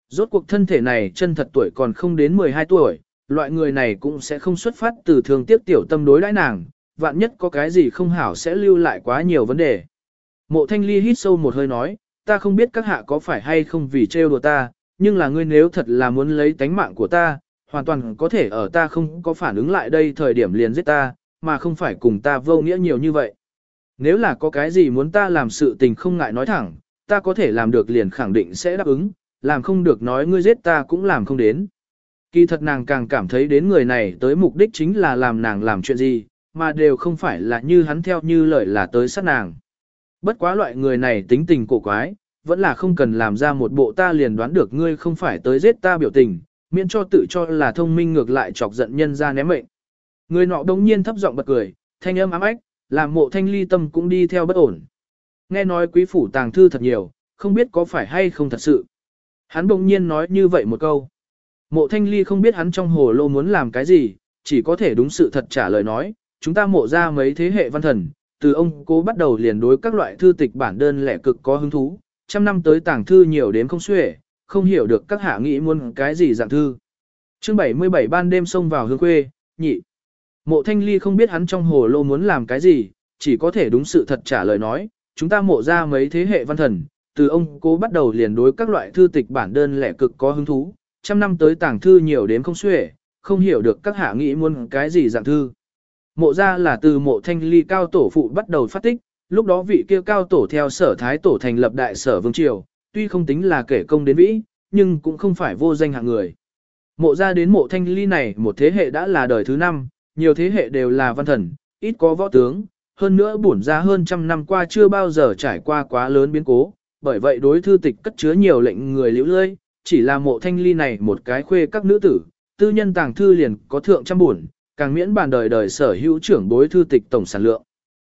Rốt cuộc thân thể này chân thật tuổi còn không đến 12 tuổi, loại người này cũng sẽ không xuất phát từ thường tiếc tiểu tâm đối đãi nàng, vạn nhất có cái gì không hảo sẽ lưu lại quá nhiều vấn đề. Mộ thanh ly hít sâu một hơi nói, ta không biết các hạ có phải hay không vì trêu đùa ta, nhưng là ngươi nếu thật là muốn lấy tánh mạng của ta, hoàn toàn có thể ở ta không có phản ứng lại đây thời điểm liền giết ta, mà không phải cùng ta vô nghĩa nhiều như vậy. Nếu là có cái gì muốn ta làm sự tình không ngại nói thẳng, ta có thể làm được liền khẳng định sẽ đáp ứng, làm không được nói ngươi giết ta cũng làm không đến. Kỳ thật nàng càng cảm thấy đến người này tới mục đích chính là làm nàng làm chuyện gì, mà đều không phải là như hắn theo như lời là tới sát nàng. Bất quá loại người này tính tình cổ quái, vẫn là không cần làm ra một bộ ta liền đoán được ngươi không phải tới giết ta biểu tình, miễn cho tự cho là thông minh ngược lại chọc giận nhân ra ném mệnh. Người nọ đống nhiên thấp giọng bật cười, thanh âm ám ách, làm mộ thanh ly tâm cũng đi theo bất ổn. Nghe nói quý phủ tàng thư thật nhiều, không biết có phải hay không thật sự. Hắn bỗng nhiên nói như vậy một câu. Mộ thanh ly không biết hắn trong hồ lô muốn làm cái gì, chỉ có thể đúng sự thật trả lời nói, chúng ta mộ ra mấy thế hệ văn thần, từ ông cố bắt đầu liền đối các loại thư tịch bản đơn lẻ cực có hứng thú, trăm năm tới tàng thư nhiều đến không xuể, không hiểu được các hạ nghĩ muốn cái gì dạng thư. chương 77 ban đêm xông vào hương quê, nhị. Mộ thanh ly không biết hắn trong hồ lô muốn làm cái gì, chỉ có thể đúng sự thật trả lời nói, chúng ta mộ ra mấy thế hệ văn thần, từ ông cố bắt đầu liền đối các loại thư tịch bản đơn lẻ cực có hứng thú, trăm năm tới tàng thư nhiều đến không xuể, không hiểu được các hạ nghĩ muốn cái gì dạng thư. Mộ ra là từ mộ thanh ly cao tổ phụ bắt đầu phát tích, lúc đó vị kia cao tổ theo sở thái tổ thành lập đại sở vương triều, tuy không tính là kể công đến vĩ, nhưng cũng không phải vô danh hạng người. Mộ ra đến mộ thanh ly này một thế hệ đã là đời thứ năm, nhiều thế hệ đều là văn thần, ít có võ tướng, hơn nữa bổn ra hơn trăm năm qua chưa bao giờ trải qua quá lớn biến cố, bởi vậy đối thư tịch cất chứa nhiều lệnh người liễu lơi, chỉ là mộ thanh ly này một cái khuê các nữ tử, tư nhân tàng thư liền có thượng trăm buồn, càng miễn bàn đời đời sở hữu trưởng bối thư tịch tổng sản lượng.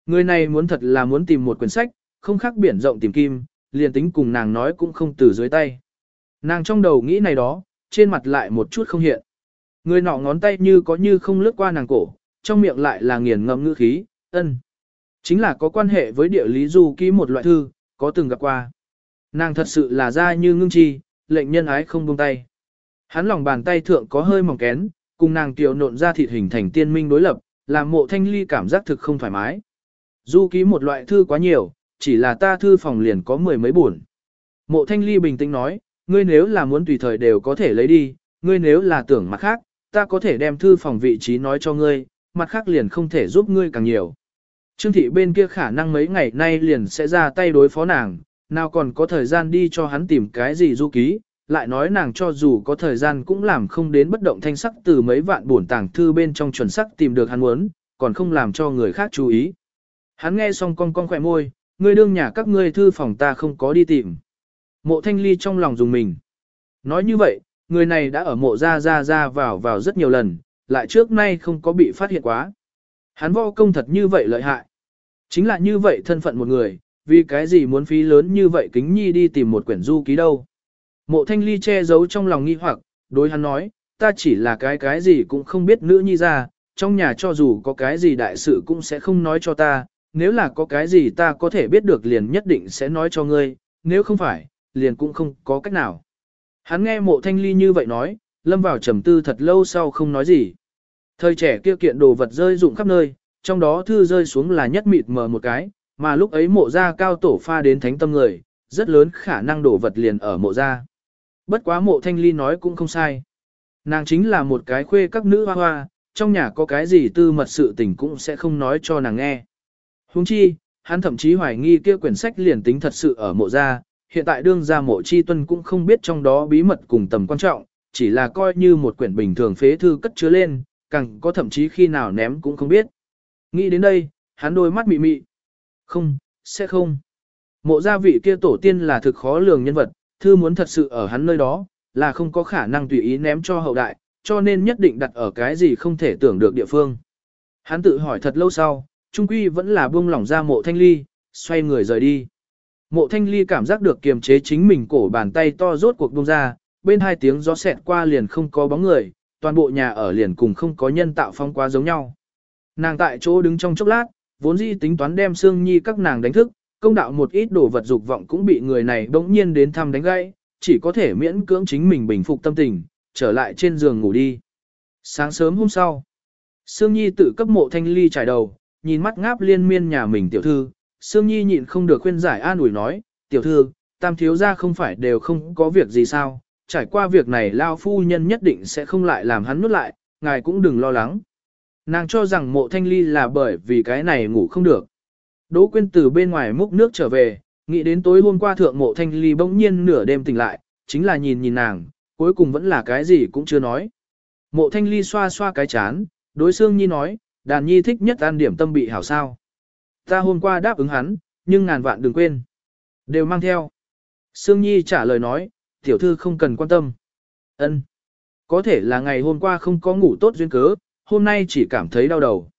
Người này muốn thật là muốn tìm một quyển sách, không khác biển rộng tìm kim, liền tính cùng nàng nói cũng không từ dưới tay. Nàng trong đầu nghĩ này đó, trên mặt lại một chút không hiện. Người nọ ngón tay như có như không lướt qua nàng cổ, trong miệng lại là nghiền ngẫm ngữ khí, ân. Chính là có quan hệ với địa lý du ký một loại thư, có từng gặp qua. Nàng thật sự là ra như ngưng chi, lệnh nhân ái không buông tay. Hắn lòng bàn tay thượng có hơi mỏng kén, cùng nàng tiểu nộn ra thịt hình thành tiên minh đối lập, làm mộ thanh ly cảm giác thực không thoải mái. Du ký một loại thư quá nhiều, chỉ là ta thư phòng liền có mười mấy buồn. Mộ thanh ly bình tĩnh nói, ngươi nếu là muốn tùy thời đều có thể lấy đi, ngươi nếu là tưởng mặt khác, ta có thể đem thư phòng vị trí nói cho ngươi, mặt khác liền không thể giúp ngươi càng nhiều. Trương thị bên kia khả năng mấy ngày nay liền sẽ ra tay đối phó nàng, nào còn có thời gian đi cho hắn tìm cái gì du ký, lại nói nàng cho dù có thời gian cũng làm không đến bất động thanh sắc từ mấy vạn buồn tàng thư bên trong chuẩn sắc tìm được hắn muốn, còn không làm cho người khác chú ý. Hắn nghe xong con con khỏe môi, ngươi đương nhà các ngươi thư phòng ta không có đi tìm. Mộ thanh ly trong lòng dùng mình. Nói như vậy, người này đã ở mộ ra ra ra vào vào rất nhiều lần, lại trước nay không có bị phát hiện quá. Hắn võ công thật như vậy lợi hại. Chính là như vậy thân phận một người, vì cái gì muốn phí lớn như vậy kính nhi đi tìm một quyển du ký đâu. Mộ thanh ly che giấu trong lòng nghi hoặc, đối hắn nói, ta chỉ là cái cái gì cũng không biết nữ nhi ra, trong nhà cho dù có cái gì đại sự cũng sẽ không nói cho ta, nếu là có cái gì ta có thể biết được liền nhất định sẽ nói cho ngươi, nếu không phải, liền cũng không có cách nào. Hắn nghe mộ thanh ly như vậy nói, lâm vào trầm tư thật lâu sau không nói gì. Thời trẻ kia kiện đồ vật rơi rụng khắp nơi, trong đó thư rơi xuống là nhất mịt mờ một cái, mà lúc ấy mộ ra cao tổ pha đến thánh tâm người, rất lớn khả năng đổ vật liền ở mộ ra. Bất quá mộ thanh ly nói cũng không sai. Nàng chính là một cái khuê các nữ hoa hoa, trong nhà có cái gì tư mật sự tình cũng sẽ không nói cho nàng nghe. Huống chi, hắn thậm chí hoài nghi kia quyển sách liền tính thật sự ở mộ gia, hiện tại đương gia mộ chi tuân cũng không biết trong đó bí mật cùng tầm quan trọng, chỉ là coi như một quyển bình thường phế thư cất chứa lên, càng có thậm chí khi nào ném cũng không biết. Nghĩ đến đây, hắn đôi mắt mị mị. Không, sẽ không. Mộ gia vị kia tổ tiên là thực khó lường nhân vật, thư muốn thật sự ở hắn nơi đó, là không có khả năng tùy ý ném cho hậu đại, cho nên nhất định đặt ở cái gì không thể tưởng được địa phương. Hắn tự hỏi thật lâu sau, trung quy vẫn là buông lỏng ra mộ thanh ly, xoay người rời đi. Mộ thanh ly cảm giác được kiềm chế chính mình cổ bàn tay to rốt cuộc buông ra, bên hai tiếng gió xẹt qua liền không có bóng người, toàn bộ nhà ở liền cùng không có nhân tạo phong quá giống nhau. Nàng tại chỗ đứng trong chốc lát, vốn dĩ tính toán đem Sương Nhi các nàng đánh thức, công đạo một ít đồ vật dục vọng cũng bị người này bỗng nhiên đến thăm đánh gãy, chỉ có thể miễn cưỡng chính mình bình phục tâm tình, trở lại trên giường ngủ đi. Sáng sớm hôm sau, Sương Nhi tự cấp mộ thanh ly trải đầu, nhìn mắt ngáp liên miên nhà mình tiểu thư, Sương Nhi nhịn không được khuyên giải an ủi nói, tiểu thư, tam thiếu ra không phải đều không có việc gì sao, trải qua việc này lao phu nhân nhất định sẽ không lại làm hắn nuốt lại, ngài cũng đừng lo lắng. Nàng cho rằng mộ thanh ly là bởi vì cái này ngủ không được. Đỗ quyên từ bên ngoài múc nước trở về, nghĩ đến tối hôm qua thượng mộ thanh ly bỗng nhiên nửa đêm tỉnh lại, chính là nhìn nhìn nàng, cuối cùng vẫn là cái gì cũng chưa nói. Mộ thanh ly xoa xoa cái chán, đối xương nhi nói, đàn nhi thích nhất ăn điểm tâm bị hảo sao. Ta hôm qua đáp ứng hắn, nhưng ngàn vạn đừng quên. Đều mang theo. Sương Nhi trả lời nói, tiểu thư không cần quan tâm. Ân, Có thể là ngày hôm qua không có ngủ tốt duyên cớ, hôm nay chỉ cảm thấy đau đầu.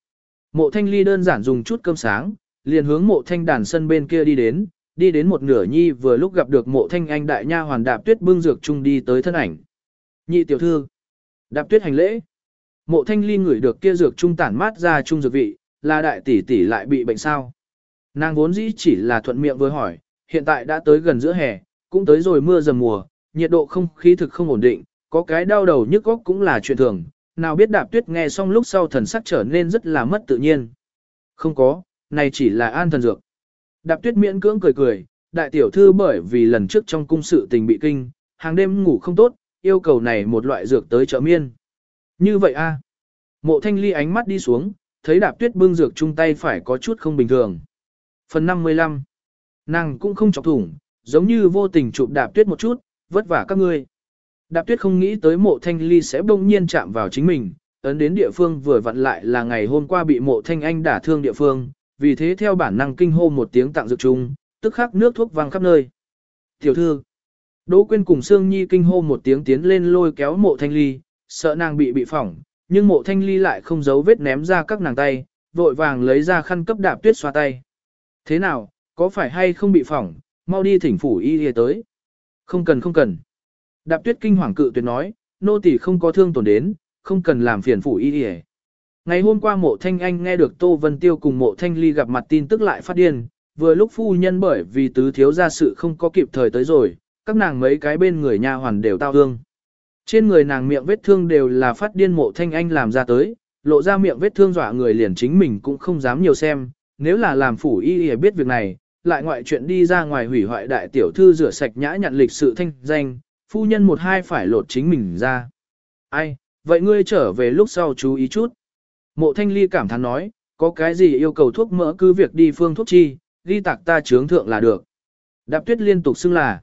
Mộ thanh ly đơn giản dùng chút cơm sáng, liền hướng mộ thanh đàn sân bên kia đi đến, đi đến một nửa nhi vừa lúc gặp được mộ thanh anh đại nha hoàn đạp tuyết bưng dược chung đi tới thân ảnh. Nhị tiểu thư, đạp tuyết hành lễ. Mộ thanh ly ngửi được kia dược trung tản mát ra trung dược vị, là đại tỷ tỷ lại bị bệnh sao. Nàng vốn dĩ chỉ là thuận miệng với hỏi, hiện tại đã tới gần giữa hè, cũng tới rồi mưa dầm mùa, nhiệt độ không khí thực không ổn định, có cái đau đầu nhức góc cũng là chuyện thường, nào biết đạp tuyết nghe xong lúc sau thần sắc trở nên rất là mất tự nhiên. Không có, này chỉ là an thần dược. Đạp tuyết miễn cưỡng cười cười, đại tiểu thư bởi vì lần trước trong cung sự tình bị kinh, hàng đêm ngủ không tốt, yêu cầu này một loại dược tới trợ miên. Như vậy a Mộ thanh ly ánh mắt đi xuống, thấy đạp tuyết bưng dược chung tay phải có chút không bình thường. Phần 55 Nàng cũng không chọc thủng, giống như vô tình chụp đạp tuyết một chút, vất vả các ngươi. Đạp tuyết không nghĩ tới mộ thanh ly sẽ bỗng nhiên chạm vào chính mình, ấn đến địa phương vừa vặn lại là ngày hôm qua bị mộ thanh anh đả thương địa phương, vì thế theo bản năng kinh hô một tiếng tặng dược chung, tức khắc nước thuốc văng khắp nơi. Tiểu thư, Đỗ Quyên cùng Sương Nhi kinh hô một tiếng tiến lên lôi kéo mộ thanh ly, sợ nàng bị bị phỏng, nhưng mộ thanh ly lại không giấu vết ném ra các nàng tay, vội vàng lấy ra khăn cấp đạp tuyết xoa tay. Thế nào, có phải hay không bị phỏng, mau đi thỉnh phủ y y tới. Không cần không cần. Đạp tuyết kinh hoàng cự tuyệt nói, nô tỳ không có thương tổn đến, không cần làm phiền phủ y y. Ngày hôm qua mộ thanh anh nghe được Tô Vân Tiêu cùng mộ thanh ly gặp mặt tin tức lại phát điên, vừa lúc phu nhân bởi vì tứ thiếu ra sự không có kịp thời tới rồi, các nàng mấy cái bên người nhà hoàn đều tao hương. Trên người nàng miệng vết thương đều là phát điên mộ thanh anh làm ra tới, lộ ra miệng vết thương dọa người liền chính mình cũng không dám nhiều xem, nếu là làm phủ y y biết việc này, lại ngoại chuyện đi ra ngoài hủy hoại đại tiểu thư rửa sạch nhã nhận lịch sự thanh danh, phu nhân một hai phải lột chính mình ra. Ai, vậy ngươi trở về lúc sau chú ý chút. Mộ thanh ly cảm thán nói, có cái gì yêu cầu thuốc mỡ cứ việc đi phương thuốc chi, ghi tạc ta chướng thượng là được. Đạp tuyết liên tục xưng là.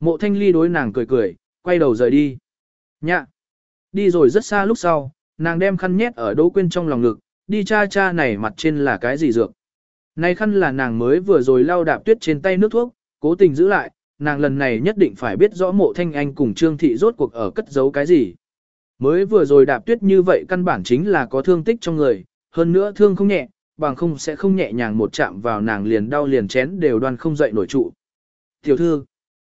Mộ thanh ly đối nàng cười cười, quay đầu rời đi. Nhạ. Đi rồi rất xa lúc sau, nàng đem khăn nhét ở đỗ Quyên trong lòng ngực, đi cha cha này mặt trên là cái gì dược. Này khăn là nàng mới vừa rồi lau đạp tuyết trên tay nước thuốc, cố tình giữ lại, nàng lần này nhất định phải biết rõ mộ thanh anh cùng trương thị rốt cuộc ở cất giấu cái gì. Mới vừa rồi đạp tuyết như vậy căn bản chính là có thương tích trong người, hơn nữa thương không nhẹ, bằng không sẽ không nhẹ nhàng một chạm vào nàng liền đau liền chén đều đoan không dậy nổi trụ. Tiểu thư,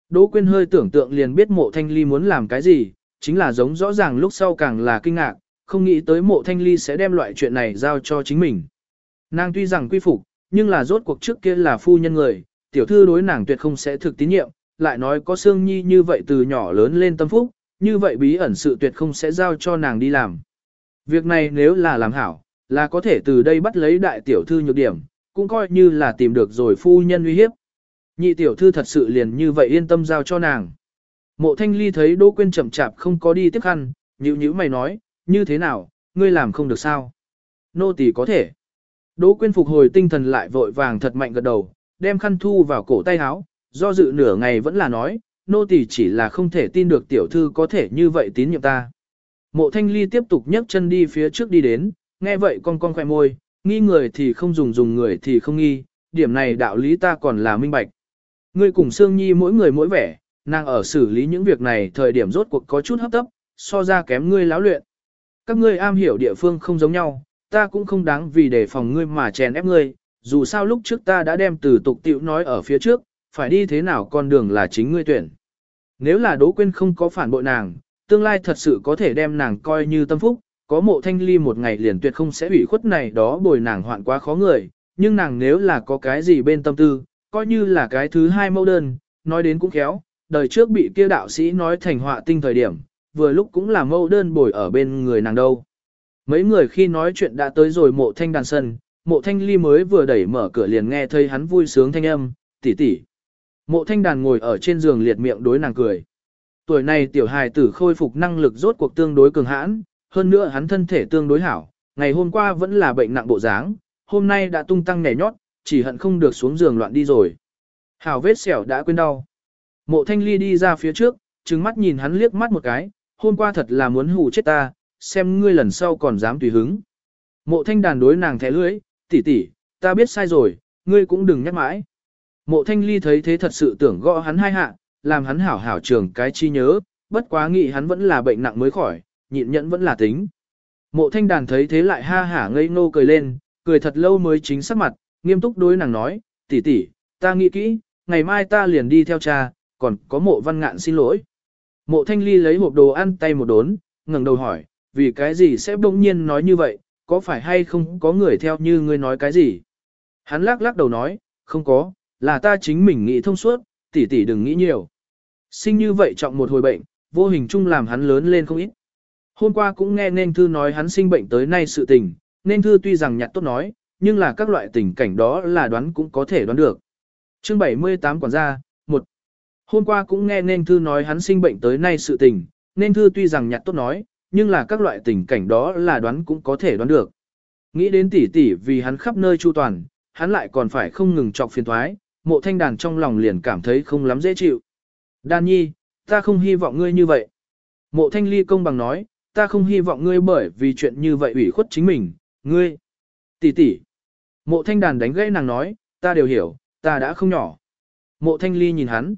Đỗ Quyên hơi tưởng tượng liền biết mộ thanh ly muốn làm cái gì, chính là giống rõ ràng lúc sau càng là kinh ngạc, không nghĩ tới mộ thanh ly sẽ đem loại chuyện này giao cho chính mình. Nàng tuy rằng quy phục, nhưng là rốt cuộc trước kia là phu nhân người, tiểu thư đối nàng tuyệt không sẽ thực tín nhiệm, lại nói có Sương Nhi như vậy từ nhỏ lớn lên tâm phúc, như vậy bí ẩn sự tuyệt không sẽ giao cho nàng đi làm. Việc này nếu là làm hảo, là có thể từ đây bắt lấy đại tiểu thư nhược điểm, cũng coi như là tìm được rồi phu nhân uy hiếp. Nhị tiểu thư thật sự liền như vậy yên tâm giao cho nàng. Mộ thanh ly thấy Đỗ Quyên chậm chạp không có đi tiếp khăn, nhữ nhữ mày nói, như thế nào, ngươi làm không được sao? Nô tỳ có thể. Đỗ Quyên phục hồi tinh thần lại vội vàng thật mạnh gật đầu, đem khăn thu vào cổ tay áo, do dự nửa ngày vẫn là nói, nô tỳ chỉ là không thể tin được tiểu thư có thể như vậy tín nhiệm ta. Mộ thanh ly tiếp tục nhấc chân đi phía trước đi đến, nghe vậy con con khẽ môi, nghi người thì không dùng dùng người thì không nghi, điểm này đạo lý ta còn là minh bạch. Ngươi cùng Sương Nhi mỗi người mỗi vẻ, nàng ở xử lý những việc này thời điểm rốt cuộc có chút hấp tấp, so ra kém ngươi láo luyện. Các ngươi am hiểu địa phương không giống nhau, ta cũng không đáng vì để phòng ngươi mà chèn ép ngươi, dù sao lúc trước ta đã đem từ tục tiệu nói ở phía trước, phải đi thế nào con đường là chính ngươi tuyển. Nếu là Đỗ Quyên không có phản bội nàng, tương lai thật sự có thể đem nàng coi như tâm phúc, có mộ thanh ly một ngày liền tuyệt không sẽ ủy khuất này đó bồi nàng hoạn quá khó người, nhưng nàng nếu là có cái gì bên tâm tư, coi như là cái thứ hai mẫu đơn, nói đến cũng khéo, đời trước bị kia đạo sĩ nói thành họa tinh thời điểm, vừa lúc cũng là mâu đơn bồi ở bên người nàng đâu. Mấy người khi nói chuyện đã tới rồi mộ thanh đàn sân, mộ thanh ly mới vừa đẩy mở cửa liền nghe thấy hắn vui sướng thanh âm, tỷ tỷ. Mộ thanh đàn ngồi ở trên giường liệt miệng đối nàng cười. Tuổi này tiểu hài tử khôi phục năng lực rốt cuộc tương đối cường hãn, hơn nữa hắn thân thể tương đối hảo, ngày hôm qua vẫn là bệnh nặng bộ dáng, hôm nay đã tung tăng nhảy nhót, chỉ hận không được xuống giường loạn đi rồi. Hảo vết sẹo đã quên đau. Mộ thanh ly đi ra phía trước, trừng mắt nhìn hắn liếc mắt một cái, hôm qua thật là muốn hù chết ta, xem ngươi lần sau còn dám tùy hứng. Mộ thanh đàn đối nàng thẻ lưỡi, tỷ tỷ, ta biết sai rồi, ngươi cũng đừng nhắc mãi. Mộ thanh ly thấy thế thật sự tưởng gõ hắn hai hạ, làm hắn hảo hảo trường cái chi nhớ, bất quá nghĩ hắn vẫn là bệnh nặng mới khỏi, nhịn nhẫn vẫn là tính. Mộ thanh đàn thấy thế lại ha hả ngây ngô cười lên, cười thật lâu mới chính sắc mặt, nghiêm túc đối nàng nói, tỷ tỷ, ta nghĩ kỹ, ngày mai ta liền đi theo cha, còn có mộ văn ngạn xin lỗi. Mộ thanh ly lấy hộp đồ ăn tay một đốn, ngẩng đầu hỏi, vì cái gì sẽ bỗng nhiên nói như vậy, có phải hay không có người theo như ngươi nói cái gì? Hắn lắc lắc đầu nói, không có, là ta chính mình nghĩ thông suốt, tỷ tỷ đừng nghĩ nhiều. Sinh như vậy trọng một hồi bệnh, vô hình chung làm hắn lớn lên không ít. Hôm qua cũng nghe nên thư nói hắn sinh bệnh tới nay sự tình, nên thư tuy rằng nhặt tốt nói, nhưng là các loại tình cảnh đó là đoán cũng có thể đoán được. Chương 78 quản gia, Hôm qua cũng nghe nên thư nói hắn sinh bệnh tới nay sự tình, nên thư tuy rằng nhặt tốt nói, nhưng là các loại tình cảnh đó là đoán cũng có thể đoán được. Nghĩ đến tỷ tỷ vì hắn khắp nơi chu toàn, hắn lại còn phải không ngừng chọc phiền thoái, mộ thanh đàn trong lòng liền cảm thấy không lắm dễ chịu. Đan nhi, ta không hy vọng ngươi như vậy. Mộ thanh ly công bằng nói, ta không hy vọng ngươi bởi vì chuyện như vậy ủy khuất chính mình, ngươi. Tỷ tỷ. Mộ thanh đàn đánh gãy nàng nói, ta đều hiểu, ta đã không nhỏ. Mộ thanh ly nhìn hắn.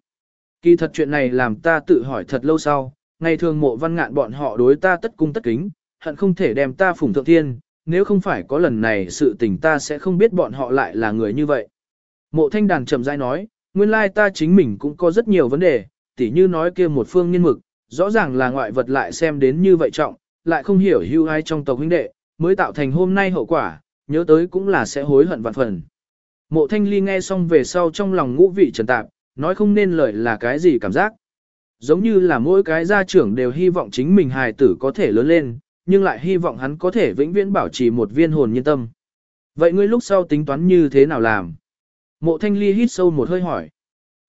Kỳ thật chuyện này làm ta tự hỏi thật lâu sau, ngày thường mộ văn ngạn bọn họ đối ta tất cung tất kính, hận không thể đem ta phủng thượng thiên, nếu không phải có lần này sự tình ta sẽ không biết bọn họ lại là người như vậy. Mộ thanh đàn chậm rãi nói, nguyên lai ta chính mình cũng có rất nhiều vấn đề, tỉ như nói kia một phương nghiên mực, rõ ràng là ngoại vật lại xem đến như vậy trọng, lại không hiểu hưu ai trong tộc huynh đệ, mới tạo thành hôm nay hậu quả, nhớ tới cũng là sẽ hối hận vạn phần. Mộ thanh ly nghe xong về sau trong lòng ngũ vị trần tạp, nói không nên lời là cái gì cảm giác. Giống như là mỗi cái gia trưởng đều hy vọng chính mình hài tử có thể lớn lên, nhưng lại hy vọng hắn có thể vĩnh viễn bảo trì một viên hồn nhân tâm. Vậy ngươi lúc sau tính toán như thế nào làm? Mộ thanh ly hít sâu một hơi hỏi.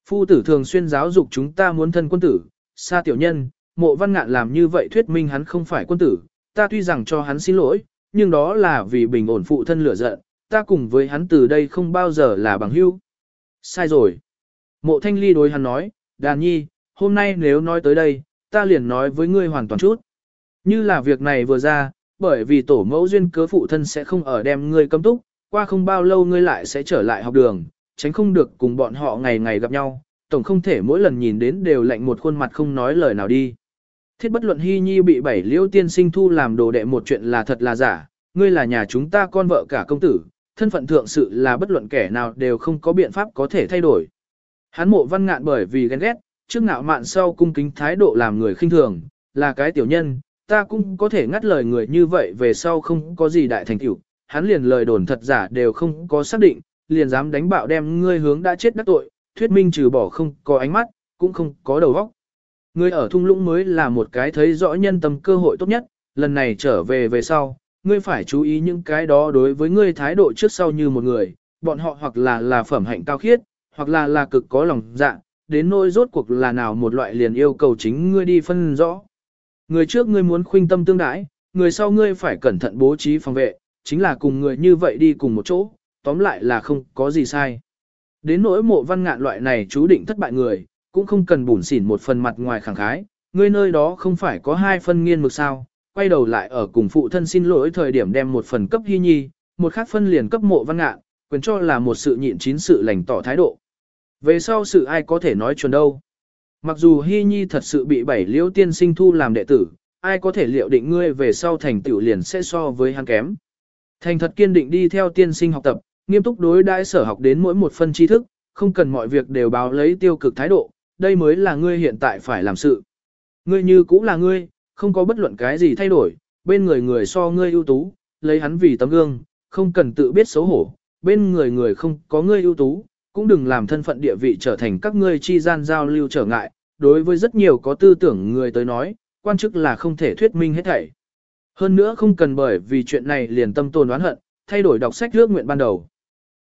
Phu tử thường xuyên giáo dục chúng ta muốn thân quân tử, xa tiểu nhân, mộ văn ngạn làm như vậy thuyết minh hắn không phải quân tử, ta tuy rằng cho hắn xin lỗi, nhưng đó là vì bình ổn phụ thân lửa giận, ta cùng với hắn từ đây không bao giờ là bằng hữu. Sai rồi. Mộ thanh ly đối hắn nói, đàn nhi, hôm nay nếu nói tới đây, ta liền nói với ngươi hoàn toàn chút. Như là việc này vừa ra, bởi vì tổ mẫu duyên cớ phụ thân sẽ không ở đem ngươi cấm túc, qua không bao lâu ngươi lại sẽ trở lại học đường, tránh không được cùng bọn họ ngày ngày gặp nhau, tổng không thể mỗi lần nhìn đến đều lạnh một khuôn mặt không nói lời nào đi. Thiết bất luận hy nhi bị bảy liêu tiên sinh thu làm đồ đệ một chuyện là thật là giả, ngươi là nhà chúng ta con vợ cả công tử, thân phận thượng sự là bất luận kẻ nào đều không có biện pháp có thể thay đổi. Hắn mộ văn ngạn bởi vì ghen ghét, trước nạo mạn sau cung kính thái độ làm người khinh thường, là cái tiểu nhân, ta cũng có thể ngắt lời người như vậy về sau không có gì đại thành tiểu, hắn liền lời đồn thật giả đều không có xác định, liền dám đánh bạo đem ngươi hướng đã chết đắc tội, thuyết minh trừ bỏ không có ánh mắt, cũng không có đầu óc. Ngươi ở thung lũng mới là một cái thấy rõ nhân tâm cơ hội tốt nhất, lần này trở về về sau, ngươi phải chú ý những cái đó đối với ngươi thái độ trước sau như một người, bọn họ hoặc là là phẩm hạnh cao khiết, hoặc là là cực có lòng dạ, đến nỗi rốt cuộc là nào một loại liền yêu cầu chính ngươi đi phân rõ. Người trước ngươi muốn khuynh tâm tương đãi, người sau ngươi phải cẩn thận bố trí phòng vệ, chính là cùng người như vậy đi cùng một chỗ, tóm lại là không có gì sai. Đến nỗi mộ văn ngạn loại này chú định thất bại người, cũng không cần bủn xỉn một phần mặt ngoài khẳng khái, ngươi nơi đó không phải có hai phân nghiên mực sao, quay đầu lại ở cùng phụ thân xin lỗi thời điểm đem một phần cấp hy nhi, một khác phân liền cấp mộ văn ngạn, quyền cho là một sự nhịn chín sự lành tỏ thái độ. Về sau sự ai có thể nói chuẩn đâu. Mặc dù hy nhi thật sự bị bảy liễu tiên sinh thu làm đệ tử, ai có thể liệu định ngươi về sau thành tựu liền sẽ so với hắn kém. Thành thật kiên định đi theo tiên sinh học tập, nghiêm túc đối đãi sở học đến mỗi một phân tri thức, không cần mọi việc đều báo lấy tiêu cực thái độ, đây mới là ngươi hiện tại phải làm sự. Ngươi như cũng là ngươi, không có bất luận cái gì thay đổi, bên người người so ngươi ưu tú, lấy hắn vì tấm gương, không cần tự biết xấu hổ, bên người người không có ngươi ưu tú, cũng đừng làm thân phận địa vị trở thành các ngươi chi gian giao lưu trở ngại, đối với rất nhiều có tư tưởng người tới nói, quan chức là không thể thuyết minh hết thảy. Hơn nữa không cần bởi vì chuyện này liền tâm tồn oán hận, thay đổi đọc sách ước nguyện ban đầu.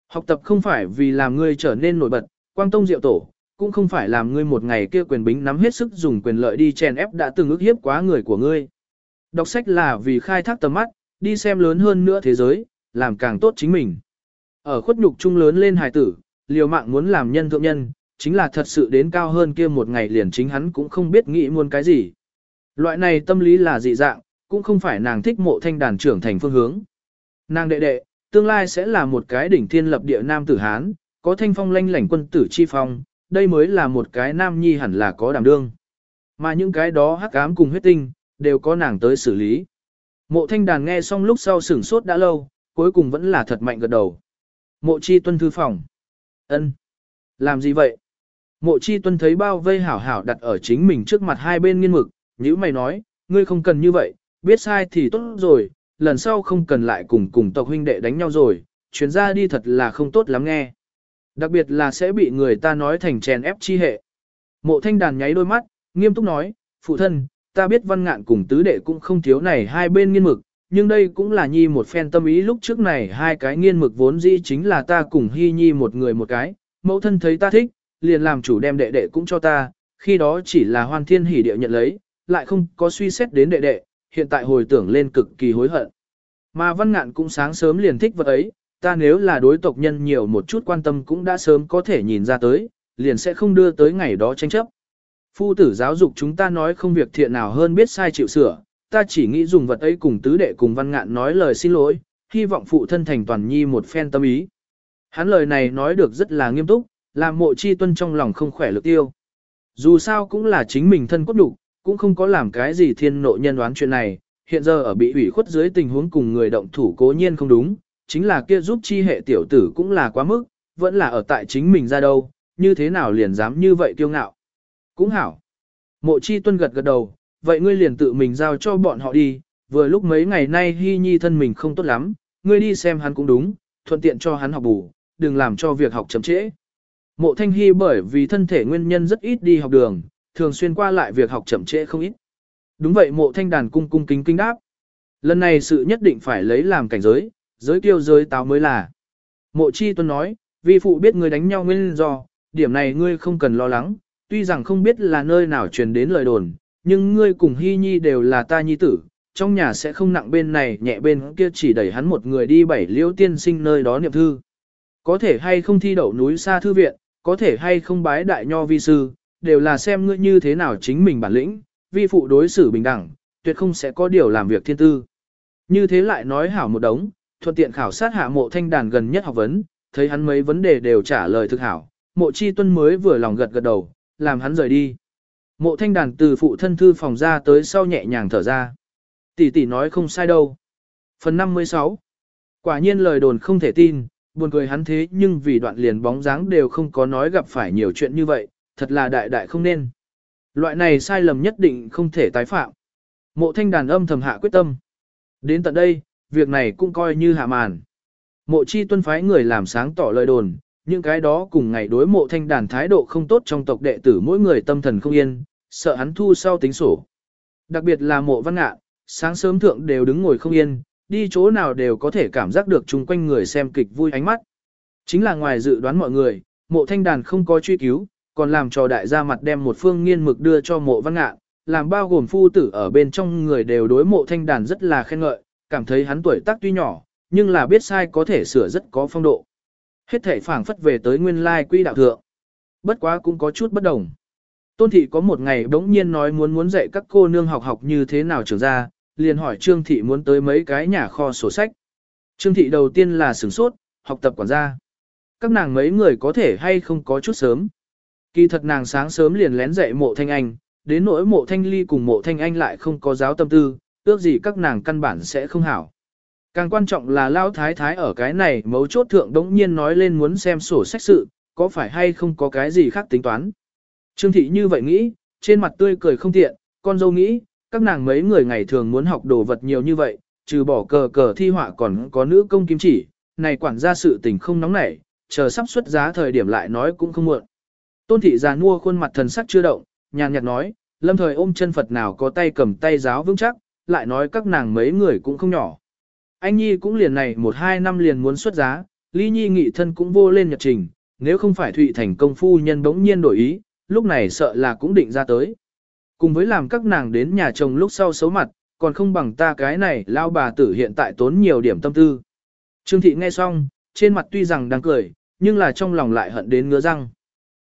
Học tập không phải vì làm ngươi trở nên nổi bật, quang tông diệu tổ, cũng không phải làm ngươi một ngày kia quyền bính nắm hết sức dùng quyền lợi đi chèn ép đã từng ức hiếp quá người của ngươi. Đọc sách là vì khai thác tầm mắt, đi xem lớn hơn nữa thế giới, làm càng tốt chính mình. Ở khuất nhục trung lớn lên hài tử, liều mạng muốn làm nhân thượng nhân, chính là thật sự đến cao hơn kia một ngày liền chính hắn cũng không biết nghĩ muốn cái gì. Loại này tâm lý là dị dạng, cũng không phải nàng thích mộ thanh đàn trưởng thành phương hướng. Nàng đệ đệ, tương lai sẽ là một cái đỉnh thiên lập địa nam tử Hán, có thanh phong lanh lảnh quân tử chi phong, đây mới là một cái nam nhi hẳn là có đảm đương. Mà những cái đó hắc ám cùng huyết tinh, đều có nàng tới xử lý. Mộ thanh đàn nghe xong lúc sau sửng sốt đã lâu, cuối cùng vẫn là thật mạnh gật đầu. Mộ chi tuân thư phòng ân Làm gì vậy? Mộ chi tuân thấy bao vây hảo hảo đặt ở chính mình trước mặt hai bên nghiên mực, như mày nói, ngươi không cần như vậy, biết sai thì tốt rồi, lần sau không cần lại cùng cùng tộc huynh đệ đánh nhau rồi, chuyến ra đi thật là không tốt lắm nghe. Đặc biệt là sẽ bị người ta nói thành chèn ép chi hệ. Mộ thanh đàn nháy đôi mắt, nghiêm túc nói, phụ thân, ta biết văn ngạn cùng tứ đệ cũng không thiếu này hai bên nghiên mực, nhưng đây cũng là nhi một phen tâm ý lúc trước này hai cái nghiên mực vốn dĩ chính là ta cùng hy nhi một người một cái, mẫu thân thấy ta thích, liền làm chủ đem đệ đệ cũng cho ta, khi đó chỉ là hoan thiên hỉ điệu nhận lấy, lại không có suy xét đến đệ đệ, hiện tại hồi tưởng lên cực kỳ hối hận. Mà văn ngạn cũng sáng sớm liền thích vật ấy, ta nếu là đối tộc nhân nhiều một chút quan tâm cũng đã sớm có thể nhìn ra tới, liền sẽ không đưa tới ngày đó tranh chấp. Phu tử giáo dục chúng ta nói không việc thiện nào hơn biết sai chịu sửa, ta chỉ nghĩ dùng vật ấy cùng tứ đệ cùng văn ngạn nói lời xin lỗi, hy vọng phụ thân thành toàn nhi một phen tâm ý. Hắn lời này nói được rất là nghiêm túc, làm mộ chi tuân trong lòng không khỏe lực tiêu. Dù sao cũng là chính mình thân cốt đủ, cũng không có làm cái gì thiên nộ nhân đoán chuyện này, hiện giờ ở bị ủy khuất dưới tình huống cùng người động thủ cố nhiên không đúng, chính là kia giúp chi hệ tiểu tử cũng là quá mức, vẫn là ở tại chính mình ra đâu, như thế nào liền dám như vậy kiêu ngạo. Cũng hảo. Mộ chi tuân gật gật đầu, vậy ngươi liền tự mình giao cho bọn họ đi, vừa lúc mấy ngày nay hy nhi thân mình không tốt lắm, ngươi đi xem hắn cũng đúng, thuận tiện cho hắn học bù, đừng làm cho việc học chậm trễ. Mộ thanh hy bởi vì thân thể nguyên nhân rất ít đi học đường, thường xuyên qua lại việc học chậm trễ không ít. Đúng vậy mộ thanh đàn cung cung kính kính đáp. Lần này sự nhất định phải lấy làm cảnh giới, giới kiêu giới táo mới là. Mộ chi tuân nói, vi phụ biết ngươi đánh nhau nguyên do, điểm này ngươi không cần lo lắng, tuy rằng không biết là nơi nào truyền đến lời đồn, nhưng ngươi cùng hy nhi đều là ta nhi tử, trong nhà sẽ không nặng bên này nhẹ bên kia chỉ đẩy hắn một người đi bảy liễu tiên sinh nơi đó niệm thư. Có thể hay không thi đậu núi xa thư viện, có thể hay không bái đại nho vi sư, đều là xem ngươi như thế nào chính mình bản lĩnh, vi phụ đối xử bình đẳng, tuyệt không sẽ có điều làm việc thiên tư. Như thế lại nói hảo một đống, thuận tiện khảo sát hạ mộ thanh đàn gần nhất học vấn, thấy hắn mấy vấn đề đều trả lời thực hảo, mộ chi tuân mới vừa lòng gật gật đầu, làm hắn rời đi. Mộ thanh đàn từ phụ thân thư phòng ra tới sau nhẹ nhàng thở ra. Tỷ tỷ nói không sai đâu. Phần 56 Quả nhiên lời đồn không thể tin, buồn cười hắn thế nhưng vì đoạn liền bóng dáng đều không có nói gặp phải nhiều chuyện như vậy, thật là đại đại không nên. Loại này sai lầm nhất định không thể tái phạm. Mộ thanh đàn âm thầm hạ quyết tâm. Đến tận đây, việc này cũng coi như hạ màn. Mộ chi tuân phái người làm sáng tỏ lời đồn, những cái đó cùng ngày đối mộ thanh đàn thái độ không tốt trong tộc đệ tử mỗi người tâm thần không yên, sợ hắn thu sau tính sổ. Đặc biệt là mộ văn ngạ, sáng sớm thượng đều đứng ngồi không yên, đi chỗ nào đều có thể cảm giác được chung quanh người xem kịch vui ánh mắt. Chính là ngoài dự đoán mọi người, mộ thanh đàn không có truy cứu, còn làm cho đại gia mặt đem một phương nghiên mực đưa cho mộ văn ngạ, làm bao gồm phu tử ở bên trong người đều đối mộ thanh đàn rất là khen ngợi, cảm thấy hắn tuổi tác tuy nhỏ, nhưng là biết sai có thể sửa rất có phong độ. Hết thể phảng phất về tới nguyên lai quy đạo thượng. Bất quá cũng có chút bất đồng. Tôn thị có một ngày bỗng nhiên nói muốn muốn dạy các cô nương học học như thế nào trưởng ra, liền hỏi Trương thị muốn tới mấy cái nhà kho sổ sách. Trương thị đầu tiên là sửng sốt, học tập quản gia. Các nàng mấy người có thể hay không có chút sớm. Kỳ thật nàng sáng sớm liền lén dạy mộ thanh anh, đến nỗi mộ thanh ly cùng mộ thanh anh lại không có giáo tâm tư, ước gì các nàng căn bản sẽ không hảo. Càng quan trọng là Lao Thái Thái ở cái này mấu chốt thượng đống nhiên nói lên muốn xem sổ sách sự, có phải hay không có cái gì khác tính toán. Trương thị như vậy nghĩ, trên mặt tươi cười không tiện, con dâu nghĩ, các nàng mấy người ngày thường muốn học đồ vật nhiều như vậy, trừ bỏ cờ cờ thi họa còn có nữ công kim chỉ, này quản gia sự tình không nóng nảy, chờ sắp xuất giá thời điểm lại nói cũng không muộn. Tôn thị già nua khuôn mặt thần sắc chưa động, nhàn nhạt nói, lâm thời ôm chân Phật nào có tay cầm tay giáo vững chắc, lại nói các nàng mấy người cũng không nhỏ. Anh Nhi cũng liền này một hai năm liền muốn xuất giá, Lý Nhi nghị thân cũng vô lên nhật trình, nếu không phải Thụy Thành công phu nhân bỗng nhiên đổi ý, lúc này sợ là cũng định ra tới. Cùng với làm các nàng đến nhà chồng lúc sau xấu mặt, còn không bằng ta cái này lao bà tử hiện tại tốn nhiều điểm tâm tư. Trương Thị nghe xong, trên mặt tuy rằng đang cười, nhưng là trong lòng lại hận đến ngứa răng.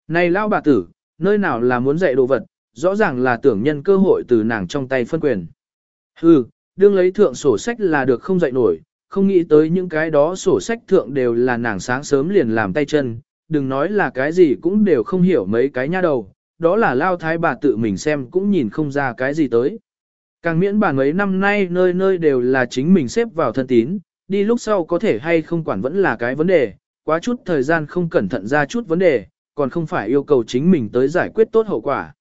Này lao bà tử, nơi nào là muốn dạy đồ vật, rõ ràng là tưởng nhân cơ hội từ nàng trong tay phân quyền. Hừ, đương lấy thượng sổ sách là được không dạy nổi, không nghĩ tới những cái đó sổ sách thượng đều là nàng sáng sớm liền làm tay chân, đừng nói là cái gì cũng đều không hiểu mấy cái nha đầu, đó là lao thái bà tự mình xem cũng nhìn không ra cái gì tới. Càng miễn bà mấy năm nay nơi nơi đều là chính mình xếp vào thân tín, đi lúc sau có thể hay không quản vẫn là cái vấn đề, quá chút thời gian không cẩn thận ra chút vấn đề, còn không phải yêu cầu chính mình tới giải quyết tốt hậu quả.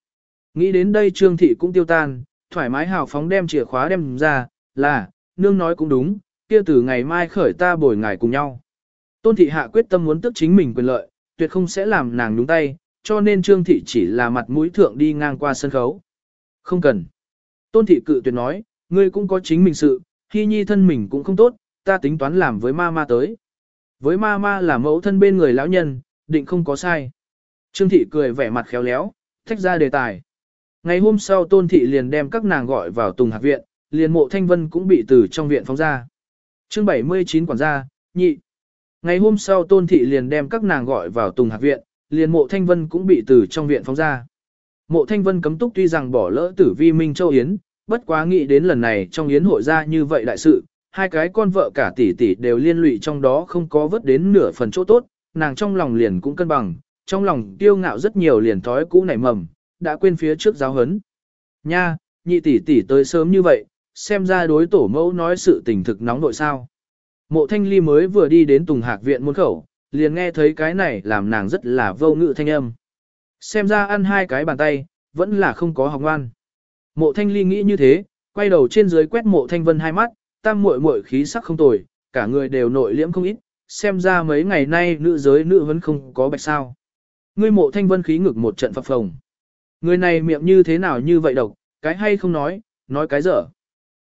Nghĩ đến đây Trương Thị cũng tiêu tan, thoải mái hào phóng đem chìa khóa đem ra, là, nương nói cũng đúng, kia từ ngày mai khởi ta bồi ngài cùng nhau. Tôn Thị hạ quyết tâm muốn tức chính mình quyền lợi, tuyệt không sẽ làm nàng nhúng tay, cho nên Trương Thị chỉ là mặt mũi thượng đi ngang qua sân khấu. Không cần. Tôn Thị cự tuyệt nói, ngươi cũng có chính mình sự, khi nhi thân mình cũng không tốt, ta tính toán làm với ma ma tới. Với ma ma là mẫu thân bên người lão nhân, định không có sai. Trương Thị cười vẻ mặt khéo léo, thách ra đề tài. Ngày hôm sau Tôn Thị liền đem các nàng gọi vào Tùng Hạc Viện, liền mộ Thanh Vân cũng bị từ trong viện phóng ra. chương 79 quản gia, nhị. Ngày hôm sau Tôn Thị liền đem các nàng gọi vào Tùng Hạc Viện, liền mộ Thanh Vân cũng bị từ trong viện phóng ra. Mộ Thanh Vân cấm túc tuy rằng bỏ lỡ tử vi Minh Châu Yến, bất quá nghĩ đến lần này trong Yến hội ra như vậy đại sự, hai cái con vợ cả tỷ tỷ đều liên lụy trong đó không có vớt đến nửa phần chỗ tốt, nàng trong lòng liền cũng cân bằng, trong lòng tiêu ngạo rất nhiều liền thói cũ nảy mầm, đã quên phía trước giáo hấn. Nha, nhị tỷ tỷ tới sớm như vậy, xem ra đối tổ mẫu nói sự tình thực nóng nội sao. Mộ thanh ly mới vừa đi đến Tùng Hạc viện muôn khẩu, liền nghe thấy cái này làm nàng rất là vô ngự thanh âm. Xem ra ăn hai cái bàn tay, vẫn là không có học ngoan. Mộ thanh ly nghĩ như thế, quay đầu trên dưới quét mộ thanh vân hai mắt, tam muội muội khí sắc không tồi, cả người đều nội liễm không ít, xem ra mấy ngày nay nữ giới nữ vẫn không có bạch sao. Ngươi mộ thanh vân khí ngực một trận phập phồng. Người này miệng như thế nào như vậy độc, cái hay không nói, nói cái dở.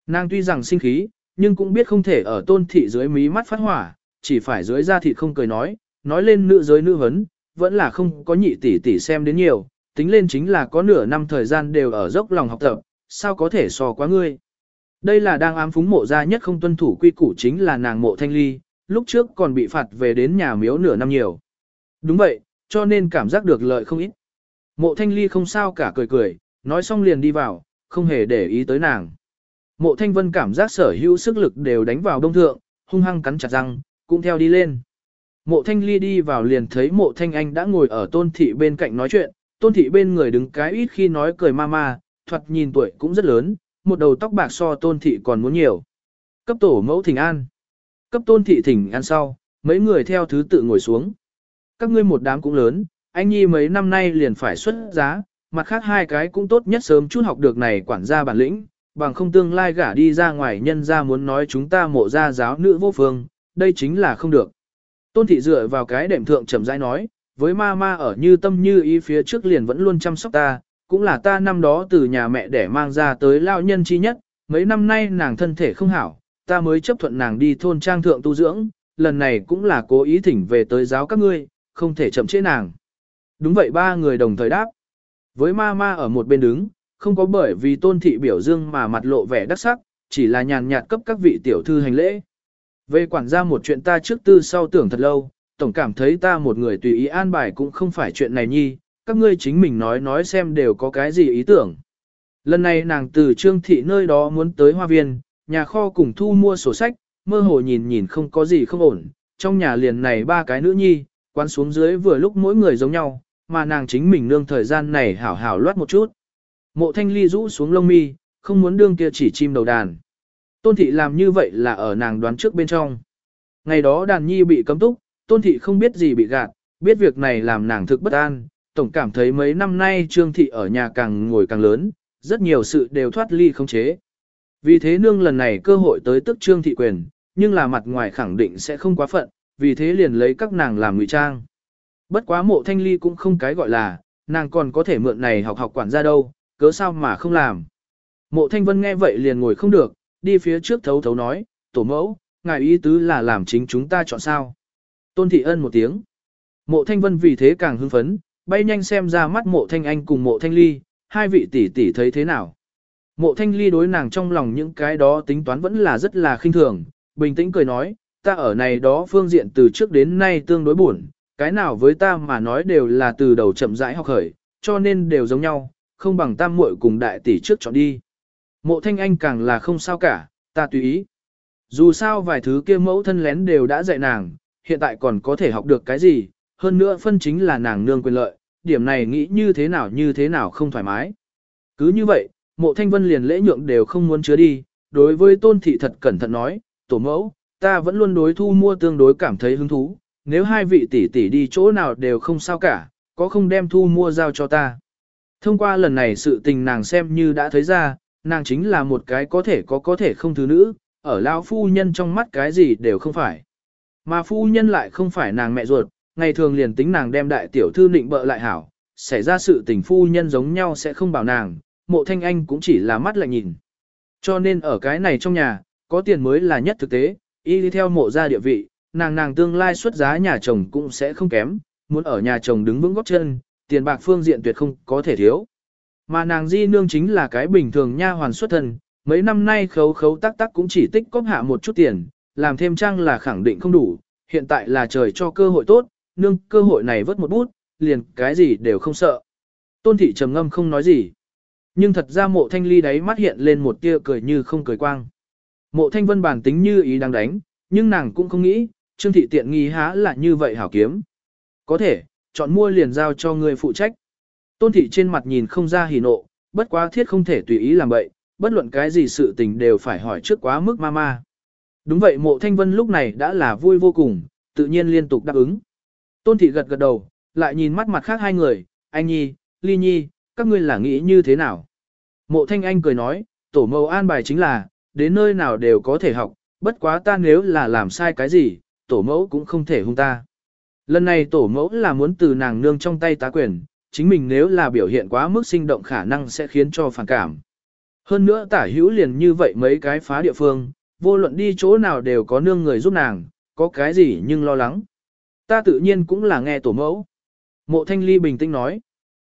Nàng tuy rằng sinh khí, nhưng cũng biết không thể ở tôn thị dưới mí mắt phát hỏa, chỉ phải dưới da thị không cười nói, nói lên nữ giới nữ vấn, vẫn là không có nhị tỷ tỷ xem đến nhiều, tính lên chính là có nửa năm thời gian đều ở dốc lòng học tập, sao có thể so quá ngươi. Đây là đang ám phúng mộ gia nhất không tuân thủ quy củ chính là nàng mộ thanh ly, lúc trước còn bị phạt về đến nhà miếu nửa năm nhiều. Đúng vậy, cho nên cảm giác được lợi không ít. Mộ thanh ly không sao cả cười cười, nói xong liền đi vào, không hề để ý tới nàng. Mộ thanh vân cảm giác sở hữu sức lực đều đánh vào đông thượng, hung hăng cắn chặt răng, cũng theo đi lên. Mộ thanh ly đi vào liền thấy mộ thanh anh đã ngồi ở tôn thị bên cạnh nói chuyện, tôn thị bên người đứng cái ít khi nói cười ma ma, thoạt nhìn tuổi cũng rất lớn, một đầu tóc bạc so tôn thị còn muốn nhiều. Cấp tổ mẫu thỉnh an. Cấp tôn thị thỉnh an sau, mấy người theo thứ tự ngồi xuống. Các ngươi một đám cũng lớn, anh nhi mấy năm nay liền phải xuất giá, mặt khác hai cái cũng tốt nhất sớm chút học được này quản gia bản lĩnh, bằng không tương lai gả đi ra ngoài nhân ra muốn nói chúng ta mộ ra giáo nữ vô phương, đây chính là không được. Tôn thị dựa vào cái đệm thượng trầm rãi nói, với ma ma ở như tâm như ý phía trước liền vẫn luôn chăm sóc ta, cũng là ta năm đó từ nhà mẹ để mang ra tới lao nhân chi nhất, mấy năm nay nàng thân thể không hảo, ta mới chấp thuận nàng đi thôn trang thượng tu dưỡng, lần này cũng là cố ý thỉnh về tới giáo các ngươi, không thể chậm trễ nàng. Đúng vậy ba người đồng thời đáp. Với ma ma ở một bên đứng, không có bởi vì tôn thị biểu dương mà mặt lộ vẻ đắc sắc, chỉ là nhàn nhạt cấp các vị tiểu thư hành lễ. Về quản gia một chuyện ta trước tư sau tưởng thật lâu, tổng cảm thấy ta một người tùy ý an bài cũng không phải chuyện này nhi, các ngươi chính mình nói nói xem đều có cái gì ý tưởng. Lần này nàng từ trương thị nơi đó muốn tới hoa viên, nhà kho cùng thu mua sổ sách, mơ hồ nhìn nhìn không có gì không ổn, trong nhà liền này ba cái nữ nhi, quán xuống dưới vừa lúc mỗi người giống nhau, mà nàng chính mình nương thời gian này hảo hảo loát một chút. Mộ thanh ly rũ xuống lông mi, không muốn đương kia chỉ chim đầu đàn. Tôn thị làm như vậy là ở nàng đoán trước bên trong. Ngày đó đàn nhi bị cấm túc, tôn thị không biết gì bị gạt, biết việc này làm nàng thực bất an, tổng cảm thấy mấy năm nay Trương Thị ở nhà càng ngồi càng lớn, rất nhiều sự đều thoát ly không chế. Vì thế nương lần này cơ hội tới tức Trương Thị quyền, nhưng là mặt ngoài khẳng định sẽ không quá phận, vì thế liền lấy các nàng làm ngụy trang. Bất quá mộ thanh ly cũng không cái gọi là, nàng còn có thể mượn này học học quản gia đâu, cớ sao mà không làm. Mộ thanh vân nghe vậy liền ngồi không được, đi phía trước thấu thấu nói, tổ mẫu, ngài ý tứ là làm chính chúng ta chọn sao. Tôn thị ân một tiếng. Mộ thanh vân vì thế càng hưng phấn, bay nhanh xem ra mắt mộ thanh anh cùng mộ thanh ly, hai vị tỷ tỷ thấy thế nào. Mộ thanh ly đối nàng trong lòng những cái đó tính toán vẫn là rất là khinh thường, bình tĩnh cười nói, ta ở này đó phương diện từ trước đến nay tương đối buồn, cái nào với ta mà nói đều là từ đầu chậm rãi học khởi, cho nên đều giống nhau, không bằng tam muội cùng đại tỷ trước chọn đi. Mộ thanh anh càng là không sao cả, ta tùy ý. Dù sao vài thứ kia mẫu thân lén đều đã dạy nàng, hiện tại còn có thể học được cái gì, hơn nữa phân chính là nàng nương quyền lợi, điểm này nghĩ như thế nào như thế nào không thoải mái. Cứ như vậy, mộ thanh vân liền lễ nhượng đều không muốn chứa đi, đối với tôn thị thật cẩn thận nói, tổ mẫu, ta vẫn luôn đối thu mua tương đối cảm thấy hứng thú, nếu hai vị tỷ tỷ đi chỗ nào đều không sao cả, có không đem thu mua giao cho ta. Thông qua lần này sự tình nàng xem như đã thấy ra, nàng chính là một cái có thể có có thể không thứ nữ, ở lão phu nhân trong mắt cái gì đều không phải. Mà phu nhân lại không phải nàng mẹ ruột, ngày thường liền tính nàng đem đại tiểu thư định bợ lại hảo, xảy ra sự tình phu nhân giống nhau sẽ không bảo nàng, mộ thanh anh cũng chỉ là mắt lại nhìn. Cho nên ở cái này trong nhà, có tiền mới là nhất thực tế, y đi theo mộ ra địa vị, nàng nàng tương lai xuất giá nhà chồng cũng sẽ không kém, muốn ở nhà chồng đứng vững góc chân, tiền bạc phương diện tuyệt không có thể thiếu. Mà nàng di nương chính là cái bình thường nha hoàn xuất thân, mấy năm nay khấu khấu tắc tắc cũng chỉ tích cóp hạ một chút tiền, làm thêm trang là khẳng định không đủ, hiện tại là trời cho cơ hội tốt, nương cơ hội này vớt một bút, liền cái gì đều không sợ. Tôn thị trầm ngâm không nói gì. Nhưng thật ra mộ thanh ly đáy mắt hiện lên một tia cười như không cười quang. Mộ thanh vân bản tính như ý đang đánh, nhưng nàng cũng không nghĩ, trương thị tiện nghi há là như vậy hảo kiếm. Có thể, chọn mua liền giao cho người phụ trách. Tôn thị trên mặt nhìn không ra hỉ nộ, bất quá thiết không thể tùy ý làm vậy, bất luận cái gì sự tình đều phải hỏi trước quá mức ma ma. Đúng vậy mộ thanh vân lúc này đã là vui vô cùng, tự nhiên liên tục đáp ứng. Tôn thị gật gật đầu, lại nhìn mắt mặt khác hai người, anh nhi, ly nhi, các ngươi là nghĩ như thế nào? Mộ thanh anh cười nói, tổ mẫu an bài chính là, đến nơi nào đều có thể học, bất quá ta nếu là làm sai cái gì, tổ mẫu cũng không thể hung ta. Lần này tổ mẫu là muốn từ nàng nương trong tay tá quyền, chính mình nếu là biểu hiện quá mức sinh động khả năng sẽ khiến cho phản cảm. Hơn nữa tả hữu liền như vậy mấy cái phá địa phương, vô luận đi chỗ nào đều có nương người giúp nàng, có cái gì nhưng lo lắng. Ta tự nhiên cũng là nghe tổ mẫu. Mộ thanh ly bình tĩnh nói.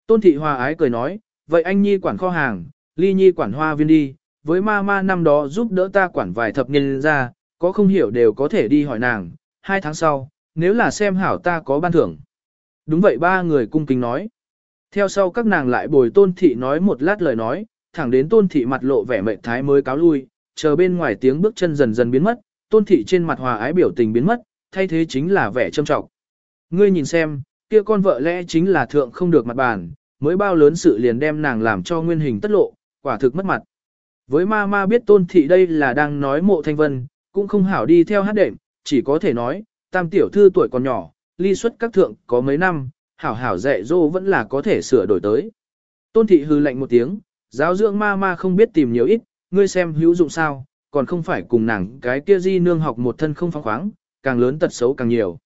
Tôn thị hòa ái cười nói, vậy anh nhi quản kho hàng, ly nhi quản hoa viên đi, với ma ma năm đó giúp đỡ ta quản vài thập niên ra, có không hiểu đều có thể đi hỏi nàng, hai tháng sau, nếu là xem hảo ta có ban thưởng. Đúng vậy ba người cung kính nói. Theo sau các nàng lại bồi tôn thị nói một lát lời nói, thẳng đến tôn thị mặt lộ vẻ mệnh thái mới cáo lui, chờ bên ngoài tiếng bước chân dần dần biến mất, tôn thị trên mặt hòa ái biểu tình biến mất, thay thế chính là vẻ trâm trọng. Ngươi nhìn xem, kia con vợ lẽ chính là thượng không được mặt bàn, mới bao lớn sự liền đem nàng làm cho nguyên hình tất lộ, quả thực mất mặt. Với ma ma biết tôn thị đây là đang nói mộ thanh vân, cũng không hảo đi theo hát đệm, chỉ có thể nói, tam tiểu thư tuổi còn nhỏ, ly xuất các thượng có mấy năm, hảo hảo dạy dỗ vẫn là có thể sửa đổi tới. Tôn thị hư lạnh một tiếng, giáo dưỡng ma ma không biết tìm nhiều ít, ngươi xem hữu dụng sao, còn không phải cùng nàng cái kia di nương học một thân không phóng khoáng, càng lớn tật xấu càng nhiều.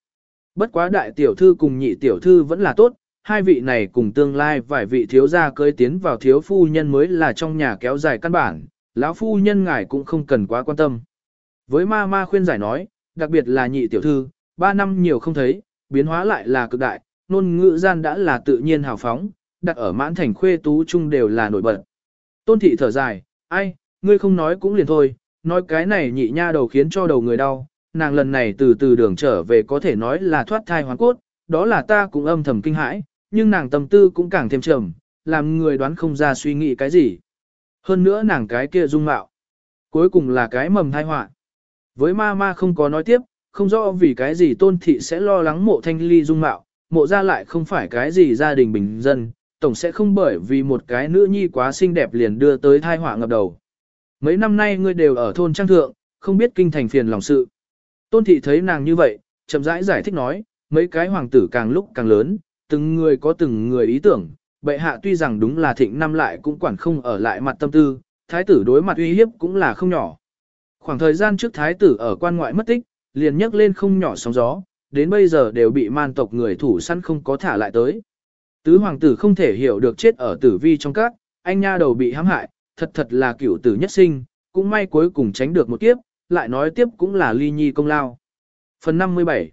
Bất quá đại tiểu thư cùng nhị tiểu thư vẫn là tốt, hai vị này cùng tương lai vài vị thiếu gia cưới tiến vào thiếu phu nhân mới là trong nhà kéo dài căn bản, lão phu nhân ngài cũng không cần quá quan tâm. Với ma ma khuyên giải nói, đặc biệt là nhị tiểu thư, ba năm nhiều không thấy, biến hóa lại là cực đại, nôn ngữ gian đã là tự nhiên hào phóng, đặt ở mãn thành khuê tú chung đều là nổi bật. Tôn thị thở dài, ai, ngươi không nói cũng liền thôi, nói cái này nhị nha đầu khiến cho đầu người đau, nàng lần này từ từ đường trở về có thể nói là thoát thai hoàn cốt, đó là ta cũng âm thầm kinh hãi, nhưng nàng tâm tư cũng càng thêm trầm, làm người đoán không ra suy nghĩ cái gì. Hơn nữa nàng cái kia dung mạo, cuối cùng là cái mầm thai họa. Với ma ma không có nói tiếp, không rõ vì cái gì tôn thị sẽ lo lắng mộ thanh ly dung mạo, mộ ra lại không phải cái gì gia đình bình dân, tổng sẽ không bởi vì một cái nữ nhi quá xinh đẹp liền đưa tới thai họa ngập đầu. Mấy năm nay ngươi đều ở thôn trang thượng, không biết kinh thành phiền lòng sự. Tôn thị thấy nàng như vậy, chậm rãi giải, giải thích nói, mấy cái hoàng tử càng lúc càng lớn, từng người có từng người ý tưởng, bệ hạ tuy rằng đúng là thịnh năm lại cũng quản không ở lại mặt tâm tư, thái tử đối mặt uy hiếp cũng là không nhỏ. Khoảng thời gian trước thái tử ở quan ngoại mất tích, liền nhấc lên không nhỏ sóng gió, đến bây giờ đều bị man tộc người thủ săn không có thả lại tới. Tứ hoàng tử không thể hiểu được chết ở tử vi trong các, anh nha đầu bị hãm hại, thật thật là cửu tử nhất sinh, cũng may cuối cùng tránh được một kiếp, lại nói tiếp cũng là ly nhi công lao. Phần 57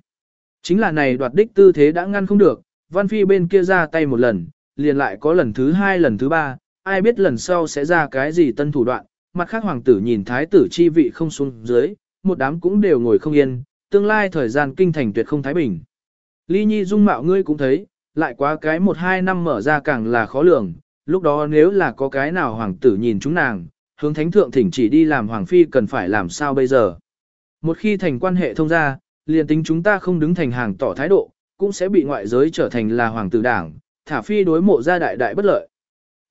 Chính là này đoạt đích tư thế đã ngăn không được, Văn Phi bên kia ra tay một lần, liền lại có lần thứ hai lần thứ ba, ai biết lần sau sẽ ra cái gì tân thủ đoạn, mặt khác hoàng tử nhìn thái tử chi vị không xuống dưới, một đám cũng đều ngồi không yên, tương lai thời gian kinh thành tuyệt không thái bình. Ly Nhi dung mạo ngươi cũng thấy, lại quá cái một hai năm mở ra càng là khó lường, lúc đó nếu là có cái nào hoàng tử nhìn chúng nàng, hướng thánh thượng thỉnh chỉ đi làm hoàng phi cần phải làm sao bây giờ. Một khi thành quan hệ thông ra, liền tính chúng ta không đứng thành hàng tỏ thái độ, cũng sẽ bị ngoại giới trở thành là hoàng tử đảng, thả phi đối mộ gia đại đại bất lợi.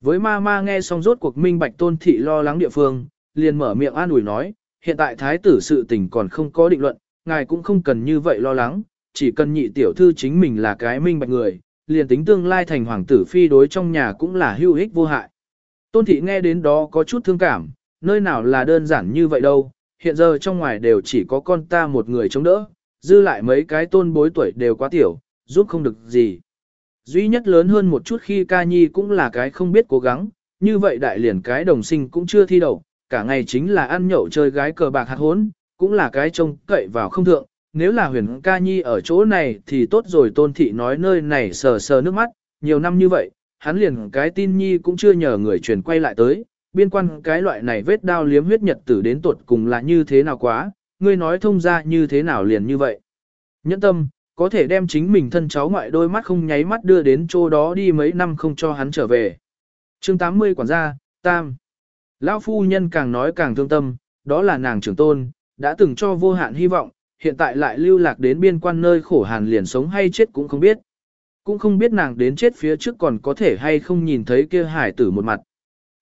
Với ma ma nghe xong rốt cuộc minh bạch tôn thị lo lắng địa phương, liền mở miệng an ủi nói, hiện tại thái tử sự tình còn không có định luận, ngài cũng không cần như vậy lo lắng, chỉ cần nhị tiểu thư chính mình là cái minh bạch người, liền tính tương lai thành hoàng tử phi đối trong nhà cũng là hữu ích vô hại. Tôn thị nghe đến đó có chút thương cảm, nơi nào là đơn giản như vậy đâu, hiện giờ trong ngoài đều chỉ có con ta một người chống đỡ, dư lại mấy cái tôn bối tuổi đều quá tiểu, giúp không được gì. Duy nhất lớn hơn một chút khi ca nhi cũng là cái không biết cố gắng, như vậy đại liền cái đồng sinh cũng chưa thi đậu, cả ngày chính là ăn nhậu chơi gái cờ bạc hạt hốn, cũng là cái trông cậy vào không thượng. Nếu là huyền ca nhi ở chỗ này thì tốt rồi tôn thị nói nơi này sờ sờ nước mắt, nhiều năm như vậy, hắn liền cái tin nhi cũng chưa nhờ người truyền quay lại tới, biên quan cái loại này vết đao liếm huyết nhật tử đến tuột cùng là như thế nào quá, ngươi nói thông ra như thế nào liền như vậy. Nhẫn tâm, có thể đem chính mình thân cháu ngoại đôi mắt không nháy mắt đưa đến chỗ đó đi mấy năm không cho hắn trở về. chương 80 quản gia, Tam. Lão phu nhân càng nói càng thương tâm, đó là nàng trưởng tôn, đã từng cho vô hạn hy vọng, hiện tại lại lưu lạc đến biên quan nơi khổ hàn liền sống hay chết cũng không biết. Cũng không biết nàng đến chết phía trước còn có thể hay không nhìn thấy kia hải tử một mặt.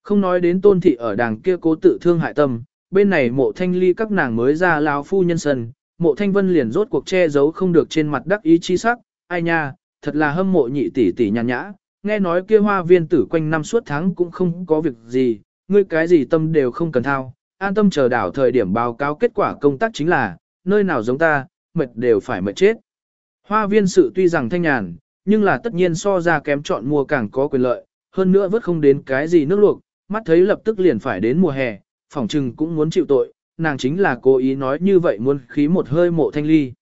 Không nói đến tôn thị ở đàng kia cố tự thương hại tâm, bên này mộ thanh ly các nàng mới ra lão phu nhân sân, mộ thanh vân liền rốt cuộc che giấu không được trên mặt đắc ý chi sắc, ai nha, thật là hâm mộ nhị tỷ tỷ nhàn nhã, nghe nói kia hoa viên tử quanh năm suốt tháng cũng không có việc gì, ngươi cái gì tâm đều không cần thao, an tâm chờ đảo thời điểm báo cáo kết quả công tác chính là, nơi nào giống ta, mệt đều phải mệt chết. Hoa viên sự tuy rằng thanh nhàn, nhưng là tất nhiên so ra kém chọn mua càng có quyền lợi, hơn nữa vớt không đến cái gì nước luộc, mắt thấy lập tức liền phải đến mùa hè, phỏng trừng cũng muốn chịu tội, nàng chính là cố ý nói như vậy muốn khí một hơi mộ thanh ly.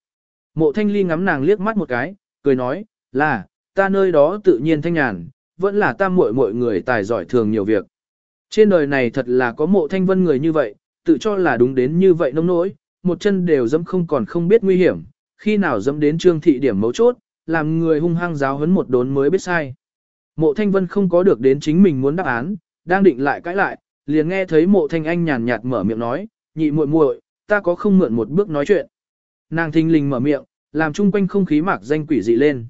Mộ thanh ly ngắm nàng liếc mắt một cái, cười nói, là, ta nơi đó tự nhiên thanh nhàn, vẫn là ta muội muội người tài giỏi thường nhiều việc. Trên đời này thật là có mộ thanh vân người như vậy, tự cho là đúng đến như vậy nông nỗi, một chân đều dẫm không còn không biết nguy hiểm, khi nào dẫm đến trương thị điểm mấu chốt, làm người hung hăng giáo huấn một đốn mới biết sai. Mộ thanh vân không có được đến chính mình muốn đáp án, đang định lại cãi lại, liền nghe thấy mộ thanh anh nhàn nhạt mở miệng nói, nhị muội muội, ta có không mượn một bước nói chuyện. Nàng thình lình mở miệng, làm chung quanh không khí mạc danh quỷ dị lên.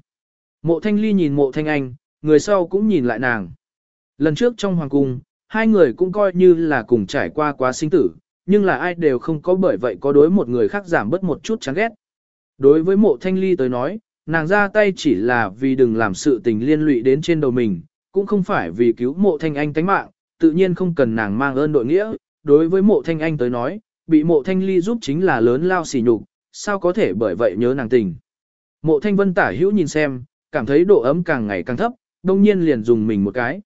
Mộ thanh ly nhìn mộ thanh anh, người sau cũng nhìn lại nàng. Lần trước trong hoàng cung, hai người cũng coi như là cùng trải qua quá sinh tử, nhưng là ai đều không có bởi vậy có đối một người khác giảm bớt một chút chán ghét. Đối với mộ thanh ly tới nói, nàng ra tay chỉ là vì đừng làm sự tình liên lụy đến trên đầu mình, cũng không phải vì cứu mộ thanh anh tánh mạng, tự nhiên không cần nàng mang ơn đội nghĩa, đối với mộ thanh anh tới nói, bị mộ thanh ly giúp chính là lớn lao xỉ nhục, sao có thể bởi vậy nhớ nàng tình. Mộ thanh vân tả hữu nhìn xem, cảm thấy độ ấm càng ngày càng thấp, đông nhiên liền dùng mình một cái.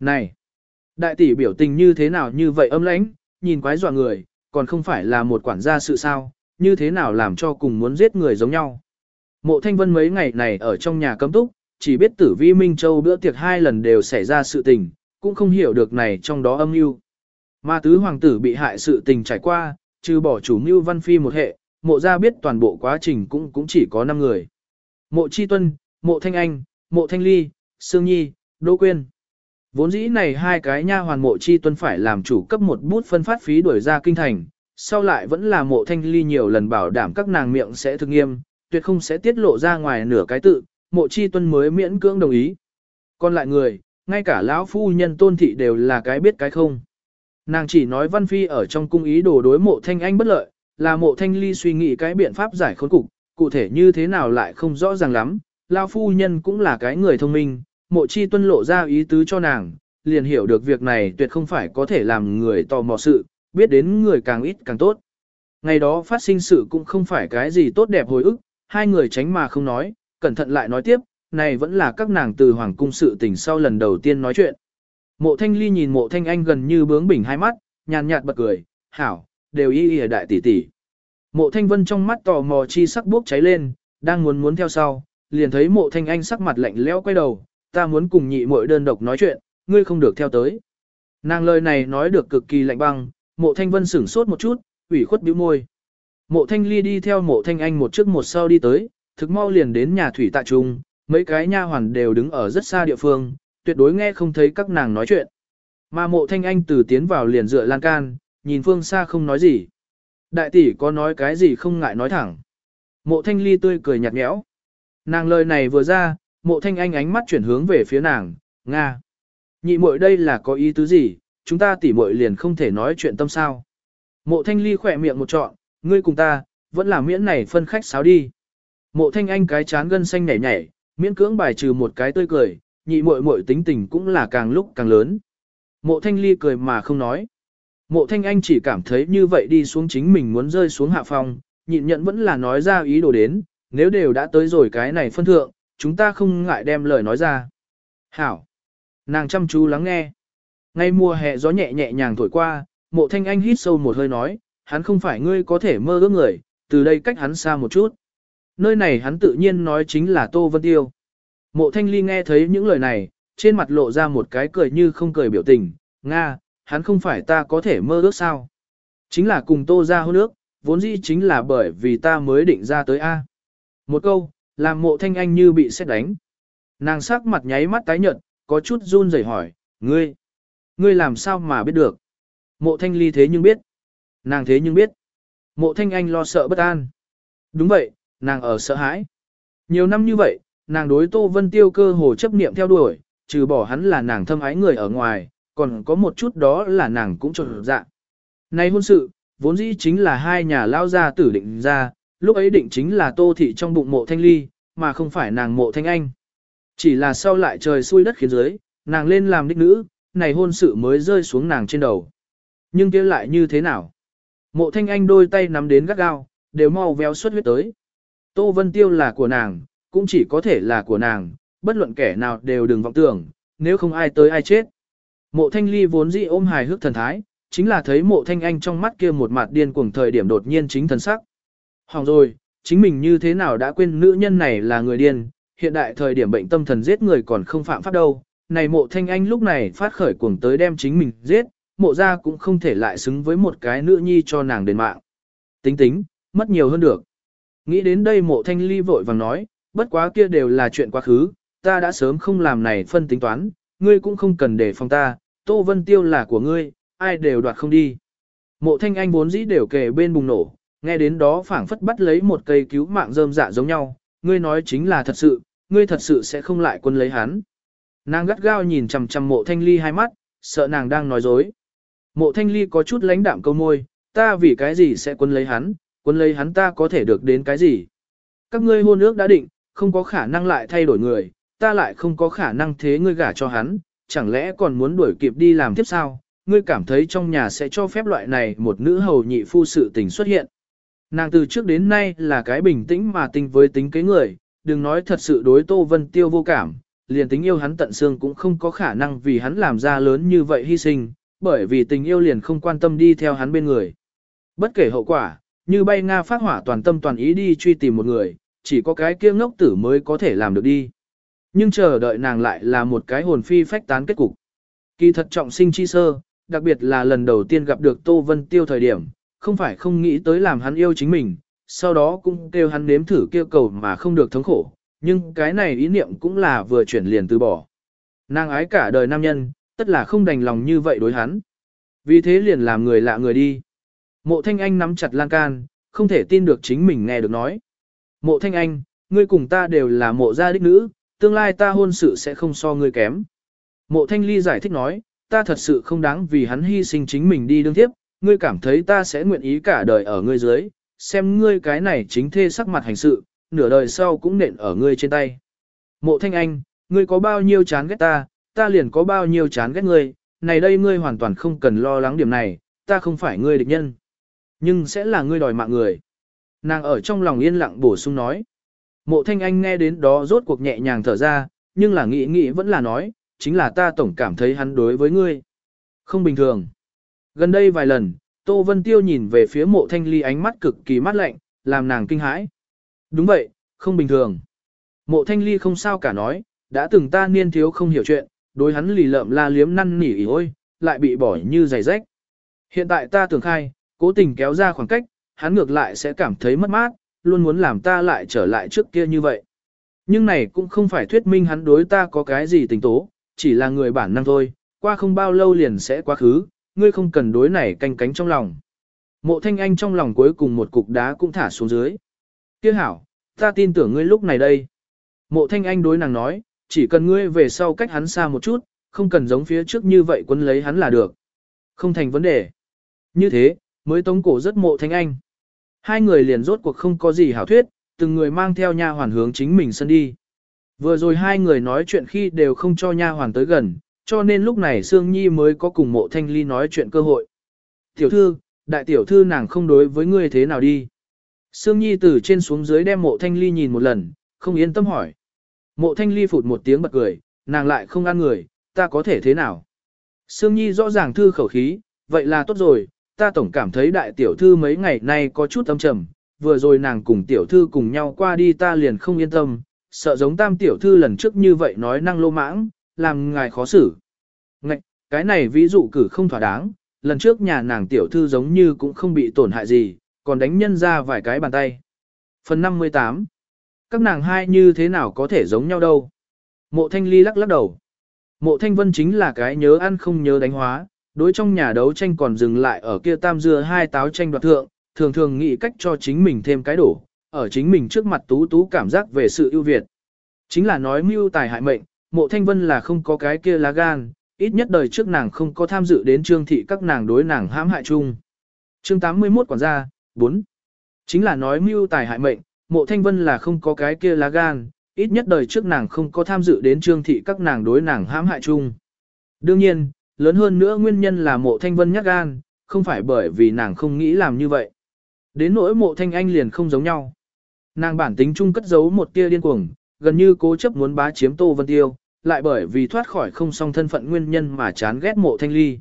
Này! Đại tỷ biểu tình như thế nào như vậy âm lãnh, nhìn quái dọa người, còn không phải là một quản gia sự sao, như thế nào làm cho cùng muốn giết người giống nhau. Mộ thanh vân mấy ngày này ở trong nhà cấm túc, chỉ biết tử vi Minh Châu bữa tiệc hai lần đều xảy ra sự tình, cũng không hiểu được này trong đó âm mưu. Mà tứ hoàng tử bị hại sự tình trải qua, trừ bỏ chủ mưu văn phi một hệ, mộ ra biết toàn bộ quá trình cũng cũng chỉ có 5 người. Mộ Chi Tuân, Mộ Thanh Anh, Mộ Thanh Ly, Sương Nhi, Đỗ Quyên. Vốn dĩ này hai cái nha hoàn Mộ Chi Tuân phải làm chủ cấp một bút phân phát phí đuổi ra kinh thành, sau lại vẫn là Mộ Thanh Ly nhiều lần bảo đảm các nàng miệng sẽ thực nghiêm, tuyệt không sẽ tiết lộ ra ngoài nửa cái tự, Mộ Chi Tuân mới miễn cưỡng đồng ý. Còn lại người, ngay cả lão phu nhân tôn thị đều là cái biết cái không. Nàng chỉ nói Văn Phi ở trong cung ý đồ đối mộ thanh anh bất lợi, là mộ thanh ly suy nghĩ cái biện pháp giải khốn cục, cụ thể như thế nào lại không rõ ràng lắm, lao phu nhân cũng là cái người thông minh, mộ chi tuân lộ ra ý tứ cho nàng, liền hiểu được việc này tuyệt không phải có thể làm người tò mò sự, biết đến người càng ít càng tốt. Ngày đó phát sinh sự cũng không phải cái gì tốt đẹp hồi ức, hai người tránh mà không nói, cẩn thận lại nói tiếp, này vẫn là các nàng từ hoàng cung sự tình sau lần đầu tiên nói chuyện. Mộ thanh ly nhìn mộ thanh anh gần như bướng bỉnh hai mắt, nhàn nhạt bật cười, hảo, đều y y đại tỷ tỷ. Mộ thanh vân trong mắt tò mò chi sắc bốc cháy lên, đang muốn muốn theo sau, liền thấy mộ thanh anh sắc mặt lạnh lẽo quay đầu, ta muốn cùng nhị muội đơn độc nói chuyện, ngươi không được theo tới. Nàng lời này nói được cực kỳ lạnh băng, mộ thanh vân sửng sốt một chút, ủy khuất bĩu môi. Mộ thanh ly đi theo mộ thanh anh một trước một sau đi tới, thực mau liền đến nhà thủy tại trung, mấy cái nha hoàn đều đứng ở rất xa địa phương, tuyệt đối nghe không thấy các nàng nói chuyện. Mà mộ thanh anh từ tiến vào liền dựa lan can, nhìn phương xa không nói gì. Đại tỷ có nói cái gì không ngại nói thẳng. Mộ thanh ly tươi cười nhạt nhẽo. Nàng lời này vừa ra, mộ thanh anh ánh mắt chuyển hướng về phía nàng, Nga. Nhị muội đây là có ý tứ gì, chúng ta tỷ muội liền không thể nói chuyện tâm sao. Mộ thanh ly khỏe miệng một trọn, ngươi cùng ta, vẫn là miễn này phân khách sáo đi. Mộ thanh anh cái chán gân xanh nhảy nhảy, miễn cưỡng bài trừ một cái tươi cười, nhị muội muội tính tình cũng là càng lúc càng lớn. Mộ thanh ly cười mà không nói. Mộ thanh anh chỉ cảm thấy như vậy đi xuống chính mình muốn rơi xuống hạ phòng, nhịn nhận vẫn là nói ra ý đồ đến, nếu đều đã tới rồi cái này phân thượng, chúng ta không ngại đem lời nói ra. Hảo! Nàng chăm chú lắng nghe. Ngay mùa hè gió nhẹ nhẹ nhàng thổi qua, mộ thanh anh hít sâu một hơi nói, hắn không phải ngươi có thể mơ ước người, từ đây cách hắn xa một chút. Nơi này hắn tự nhiên nói chính là Tô Vân Tiêu. Mộ thanh ly nghe thấy những lời này, trên mặt lộ ra một cái cười như không cười biểu tình, Nga, hắn không phải ta có thể mơ ước sao. Chính là cùng Tô ra hôn ước, vốn dĩ chính là bởi vì ta mới định ra tới A. Một câu, làm mộ thanh anh như bị xét đánh. Nàng sắc mặt nháy mắt tái nhợt, có chút run rẩy hỏi, ngươi, ngươi làm sao mà biết được? Mộ thanh ly thế nhưng biết. Nàng thế nhưng biết. Mộ thanh anh lo sợ bất an. Đúng vậy, nàng ở sợ hãi. Nhiều năm như vậy, nàng đối Tô Vân Tiêu cơ hồ chấp niệm theo đuổi, trừ bỏ hắn là nàng thâm ái người ở ngoài, còn có một chút đó là nàng cũng trộn dạ. nay hôn sự, vốn dĩ chính là hai nhà lao gia tử định ra, lúc ấy định chính là Tô Thị trong bụng mộ thanh ly, mà không phải nàng mộ thanh anh. Chỉ là sau lại trời xui đất khiến dưới, nàng lên làm đích nữ, này hôn sự mới rơi xuống nàng trên đầu. Nhưng kia lại như thế nào? Mộ thanh anh đôi tay nắm đến gắt gao, đều mau véo xuất huyết tới. Tô Vân Tiêu là của nàng, cũng chỉ có thể là của nàng, bất luận kẻ nào đều đừng vọng tưởng, nếu không ai tới ai chết. Mộ thanh ly vốn dĩ ôm hài hước thần thái, chính là thấy mộ thanh anh trong mắt kia một mặt điên cuồng thời điểm đột nhiên chính thần sắc. Hỏng rồi, chính mình như thế nào đã quên nữ nhân này là người điên, hiện đại thời điểm bệnh tâm thần giết người còn không phạm pháp đâu. Này mộ thanh anh lúc này phát khởi cuồng tới đem chính mình giết, mộ ra cũng không thể lại xứng với một cái nữ nhi cho nàng đền mạng. Tính tính, mất nhiều hơn được. Nghĩ đến đây mộ thanh ly vội vàng nói, bất quá kia đều là chuyện quá khứ, ta đã sớm không làm này phân tính toán, ngươi cũng không cần để phòng ta, Tô Vân Tiêu là của ngươi, ai đều đoạt không đi. Mộ thanh anh vốn dĩ đều kề bên bùng nổ, nghe đến đó phảng phất bắt lấy một cây cứu mạng rơm dạ giống nhau, ngươi nói chính là thật sự, ngươi thật sự sẽ không lại quân lấy hắn. Nàng gắt gao nhìn chằm chằm mộ thanh ly hai mắt, sợ nàng đang nói dối. Mộ thanh ly có chút lãnh đạm câu môi, ta vì cái gì sẽ quân lấy hắn, quân lấy hắn ta có thể được đến cái gì. Các ngươi hôn ước đã định, không có khả năng lại thay đổi người, ta lại không có khả năng thế ngươi gả cho hắn, chẳng lẽ còn muốn đuổi kịp đi làm tiếp sao, ngươi cảm thấy trong nhà sẽ cho phép loại này một nữ hầu nhị phu sự tình xuất hiện. Nàng từ trước đến nay là cái bình tĩnh mà tinh với tính kế người, đừng nói thật sự đối Tô Vân Tiêu vô cảm, liền tính yêu hắn tận xương cũng không có khả năng vì hắn làm ra lớn như vậy hy sinh, bởi vì tình yêu liền không quan tâm đi theo hắn bên người. Bất kể hậu quả, như bay Nga phát hỏa toàn tâm toàn ý đi truy tìm một người, chỉ có cái kia ngốc tử mới có thể làm được đi. Nhưng chờ đợi nàng lại là một cái hồn phi phách tán kết cục. Kỳ thật trọng sinh chi sơ, đặc biệt là lần đầu tiên gặp được Tô Vân Tiêu thời điểm, không phải không nghĩ tới làm hắn yêu chính mình, sau đó cũng kêu hắn nếm thử kêu cầu mà không được thống khổ, nhưng cái này ý niệm cũng là vừa chuyển liền từ bỏ. Nàng ái cả đời nam nhân, tất là không đành lòng như vậy đối hắn. Vì thế liền làm người lạ người đi. Mộ Thanh Anh nắm chặt lan can, không thể tin được chính mình nghe được nói. Mộ Thanh Anh, ngươi cùng ta đều là mộ gia đích nữ, tương lai ta hôn sự sẽ không so ngươi kém. Mộ Thanh Ly giải thích nói, ta thật sự không đáng vì hắn hy sinh chính mình đi đương tiếp, ngươi cảm thấy ta sẽ nguyện ý cả đời ở ngươi dưới, xem ngươi cái này chính thê sắc mặt hành sự, nửa đời sau cũng nện ở ngươi trên tay. Mộ thanh anh, ngươi có bao nhiêu chán ghét ta, ta liền có bao nhiêu chán ghét ngươi, này đây ngươi hoàn toàn không cần lo lắng điểm này, ta không phải ngươi địch nhân. Nhưng sẽ là ngươi đòi mạng người. Nàng ở trong lòng yên lặng bổ sung nói. Mộ thanh anh nghe đến đó rốt cuộc nhẹ nhàng thở ra, nhưng là nghĩ nghĩ vẫn là nói, chính là ta tổng cảm thấy hắn đối với ngươi. Không bình thường. Gần đây vài lần, Tô Vân Tiêu nhìn về phía mộ thanh ly ánh mắt cực kỳ mát lạnh, làm nàng kinh hãi. Đúng vậy, không bình thường. Mộ thanh ly không sao cả nói, đã từng ta niên thiếu không hiểu chuyện, đối hắn lì lợm la liếm năn nỉ ỉ ôi, lại bị bỏ như giày rách. Hiện tại ta tưởng khai, cố tình kéo ra khoảng cách, hắn ngược lại sẽ cảm thấy mất mát, luôn muốn làm ta lại trở lại trước kia như vậy. Nhưng này cũng không phải thuyết minh hắn đối ta có cái gì tình tố, chỉ là người bản năng thôi, qua không bao lâu liền sẽ quá khứ, ngươi không cần đối này canh cánh trong lòng. Mộ thanh anh trong lòng cuối cùng một cục đá cũng thả xuống dưới. Kiếc hảo, ta tin tưởng ngươi lúc này đây. Mộ thanh anh đối nàng nói, chỉ cần ngươi về sau cách hắn xa một chút, không cần giống phía trước như vậy quấn lấy hắn là được. Không thành vấn đề. Như thế, mới tống cổ rất mộ thanh anh. Hai người liền rốt cuộc không có gì hảo thuyết, từng người mang theo nha hoàn hướng chính mình sân đi. Vừa rồi hai người nói chuyện khi đều không cho nha hoàn tới gần, cho nên lúc này Sương Nhi mới có cùng mộ thanh ly nói chuyện cơ hội. Tiểu thư, đại tiểu thư nàng không đối với ngươi thế nào đi. Sương Nhi từ trên xuống dưới đem mộ thanh ly nhìn một lần, không yên tâm hỏi. Mộ thanh ly phụt một tiếng bật cười, nàng lại không ăn người, ta có thể thế nào? Sương Nhi rõ ràng thư khẩu khí, vậy là tốt rồi, ta tổng cảm thấy đại tiểu thư mấy ngày nay có chút âm trầm, vừa rồi nàng cùng tiểu thư cùng nhau qua đi ta liền không yên tâm, sợ giống tam tiểu thư lần trước như vậy nói năng lô mãng, làm ngài khó xử. Ngạch, cái này ví dụ cử không thỏa đáng, lần trước nhà nàng tiểu thư giống như cũng không bị tổn hại gì, còn đánh nhân ra vài cái bàn tay. Phần 58 Các nàng hai như thế nào có thể giống nhau đâu? Mộ thanh ly lắc lắc đầu. Mộ thanh vân chính là cái nhớ ăn không nhớ đánh hóa, đối trong nhà đấu tranh còn dừng lại ở kia tam dưa hai táo tranh đoạt thượng, thường thường nghĩ cách cho chính mình thêm cái đổ, ở chính mình trước mặt tú tú cảm giác về sự ưu việt. Chính là nói mưu tài hại mệnh, mộ thanh vân là không có cái kia lá gan, ít nhất đời trước nàng không có tham dự đến trương thị các nàng đối nàng hãm hại chung. Chương 81 quản gia, 4. Chính là nói mưu tài hại mệnh, mộ thanh vân là không có cái kia lá gan, ít nhất đời trước nàng không có tham dự đến trương thị các nàng đối nàng hãm hại chung. Đương nhiên, lớn hơn nữa nguyên nhân là mộ thanh vân nhắc gan, không phải bởi vì nàng không nghĩ làm như vậy. Đến nỗi mộ thanh anh liền không giống nhau. Nàng bản tính chung cất giấu một tia điên cuồng, gần như cố chấp muốn bá chiếm Tô Vân Tiêu, lại bởi vì thoát khỏi không song thân phận nguyên nhân mà chán ghét mộ thanh ly.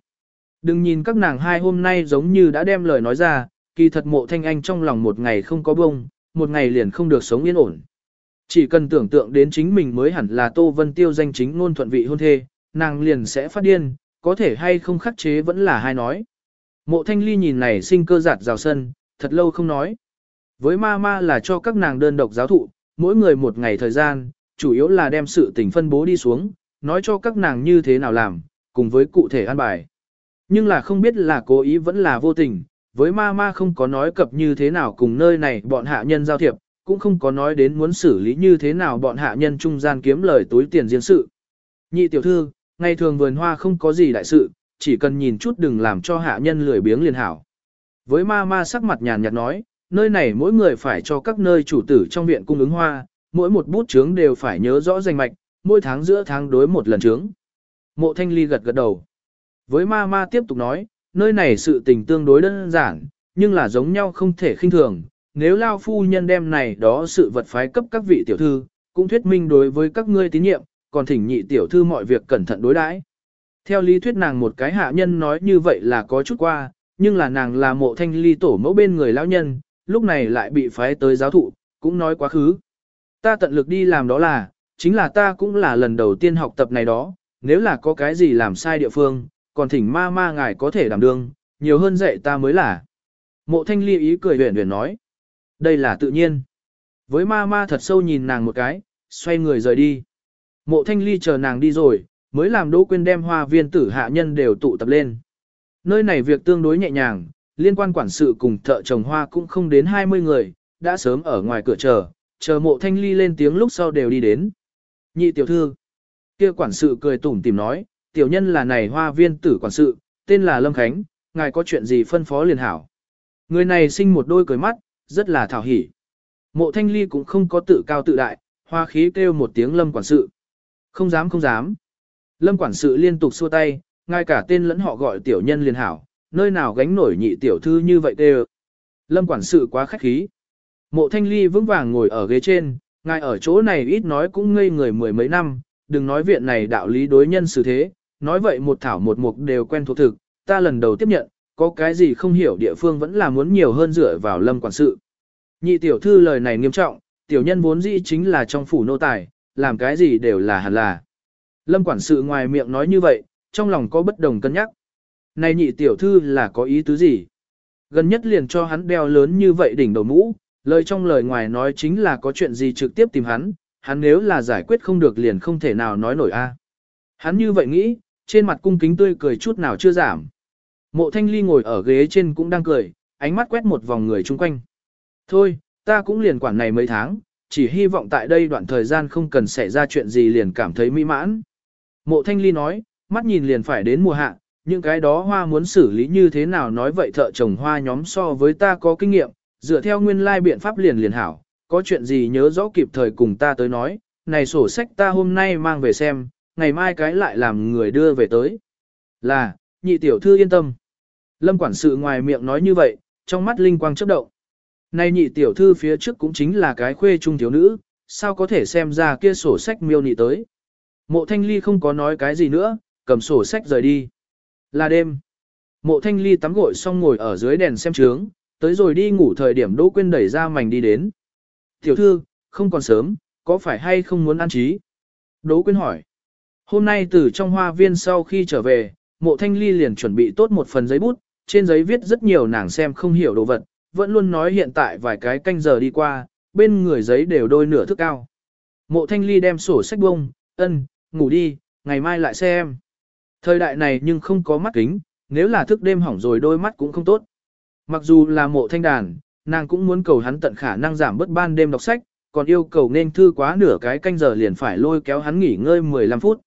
Đừng nhìn các nàng hai hôm nay giống như đã đem lời nói ra, kỳ thật mộ thanh anh trong lòng một ngày không có bông, một ngày liền không được sống yên ổn. Chỉ cần tưởng tượng đến chính mình mới hẳn là Tô Vân Tiêu danh chính ngôn thuận vị hôn thê, nàng liền sẽ phát điên, có thể hay không khắc chế vẫn là hai nói. Mộ thanh ly nhìn này sinh cơ giạt rào sân, thật lâu không nói. Với ma ma là cho các nàng đơn độc giáo thụ, mỗi người một ngày thời gian, chủ yếu là đem sự tình phân bố đi xuống, nói cho các nàng như thế nào làm, cùng với cụ thể an bài. Nhưng là không biết là cố ý vẫn là vô tình, với ma ma không có nói cập như thế nào cùng nơi này bọn hạ nhân giao thiệp, cũng không có nói đến muốn xử lý như thế nào bọn hạ nhân trung gian kiếm lời túi tiền riêng sự. Nhị tiểu thư, ngày thường vườn hoa không có gì đại sự, chỉ cần nhìn chút đừng làm cho hạ nhân lười biếng liền hảo. Với ma ma sắc mặt nhàn nhạt nói, nơi này mỗi người phải cho các nơi chủ tử trong viện cung ứng hoa, mỗi một bút chướng đều phải nhớ rõ danh mạch, mỗi tháng giữa tháng đối một lần chướng. Mộ thanh ly gật gật đầu. Với ma ma tiếp tục nói, nơi này sự tình tương đối đơn giản, nhưng là giống nhau không thể khinh thường. Nếu lao phu nhân đem này đó sự vật phái cấp các vị tiểu thư, cũng thuyết minh đối với các ngươi tín nhiệm, còn thỉnh nhị tiểu thư mọi việc cẩn thận đối đãi. Theo lý thuyết nàng một cái hạ nhân nói như vậy là có chút qua, nhưng là nàng là mộ thanh ly tổ mẫu bên người lão nhân, lúc này lại bị phái tới giáo thụ, cũng nói quá khứ. Ta tận lực đi làm đó là, chính là ta cũng là lần đầu tiên học tập này đó, nếu là có cái gì làm sai địa phương, còn thỉnh ma ma ngài có thể đảm đương, nhiều hơn dạy ta mới là. Mộ thanh ly ý cười huyền huyền nói. Đây là tự nhiên. Với ma ma thật sâu nhìn nàng một cái, xoay người rời đi. Mộ thanh ly chờ nàng đi rồi, mới làm Đỗ Quyên đem hoa viên tử hạ nhân đều tụ tập lên. Nơi này việc tương đối nhẹ nhàng, liên quan quản sự cùng thợ trồng hoa cũng không đến 20 người, đã sớm ở ngoài cửa chờ, chờ mộ thanh ly lên tiếng lúc sau đều đi đến. Nhị tiểu thư, kia quản sự cười tủm tìm nói, tiểu nhân là này hoa viên tử quản sự, tên là Lâm Khánh, ngài có chuyện gì phân phó liền hảo. Người này sinh một đôi cười mắt, rất là thảo hỉ. Mộ thanh ly cũng không có tự cao tự đại, hoa khí kêu một tiếng lâm quản sự. Không dám không dám. Lâm quản sự liên tục xua tay, ngay cả tên lẫn họ gọi tiểu nhân liền hảo, nơi nào gánh nổi nhị tiểu thư như vậy tê Lâm quản sự quá khách khí. Mộ thanh ly vững vàng ngồi ở ghế trên, ngài ở chỗ này ít nói cũng ngây người mười mấy năm, đừng nói viện này đạo lý đối nhân xử thế, nói vậy một thảo một mục đều quen thuộc thực, ta lần đầu tiếp nhận, có cái gì không hiểu địa phương vẫn là muốn nhiều hơn dựa vào lâm quản sự. Nhị tiểu thư lời này nghiêm trọng, tiểu nhân vốn dĩ chính là trong phủ nô tài, làm cái gì đều là hẳn là. Lâm quản sự ngoài miệng nói như vậy, trong lòng có bất đồng cân nhắc. Này nhị tiểu thư là có ý tứ gì? Gần nhất liền cho hắn đeo lớn như vậy đỉnh đầu mũ, lời trong lời ngoài nói chính là có chuyện gì trực tiếp tìm hắn, hắn nếu là giải quyết không được liền không thể nào nói nổi a. Hắn như vậy nghĩ, trên mặt cung kính tươi cười chút nào chưa giảm. Mộ thanh ly ngồi ở ghế trên cũng đang cười, ánh mắt quét một vòng người chung quanh. Thôi, ta cũng liền quản này mấy tháng, chỉ hy vọng tại đây đoạn thời gian không cần xảy ra chuyện gì liền cảm thấy mỹ mãn. Mộ thanh ly nói, mắt nhìn liền phải đến mùa hạ, những cái đó hoa muốn xử lý như thế nào nói vậy thợ trồng hoa nhóm so với ta có kinh nghiệm, dựa theo nguyên lai biện pháp liền liền hảo, có chuyện gì nhớ rõ kịp thời cùng ta tới nói, này sổ sách ta hôm nay mang về xem, ngày mai cái lại làm người đưa về tới. Là, nhị tiểu thư yên tâm. Lâm quản sự ngoài miệng nói như vậy, trong mắt linh quang chớp động. Này nhị tiểu thư phía trước cũng chính là cái khuê trung thiếu nữ, sao có thể xem ra kia sổ sách miêu nị tới. Mộ thanh ly không có nói cái gì nữa, cầm sổ sách rời đi. Là đêm. Mộ thanh ly tắm gội xong ngồi ở dưới đèn xem trướng, tới rồi đi ngủ thời điểm Đỗ Quyên đẩy ra mảnh đi đến. Tiểu thư, không còn sớm, có phải hay không muốn ăn trí? Đỗ Quyên hỏi. Hôm nay từ trong hoa viên sau khi trở về, mộ thanh ly liền chuẩn bị tốt một phần giấy bút, trên giấy viết rất nhiều nàng xem không hiểu đồ vật, vẫn luôn nói hiện tại vài cái canh giờ đi qua, bên người giấy đều đôi nửa thức cao. Mộ thanh ly đem sổ sách bông, ân, ngủ đi, ngày mai lại xem. Thời đại này nhưng không có mắt kính, nếu là thức đêm hỏng rồi đôi mắt cũng không tốt. Mặc dù là mộ thanh đàn, nàng cũng muốn cầu hắn tận khả năng giảm bớt ban đêm đọc sách, còn yêu cầu nên thư quá nửa cái canh giờ liền phải lôi kéo hắn nghỉ ngơi 15 phút.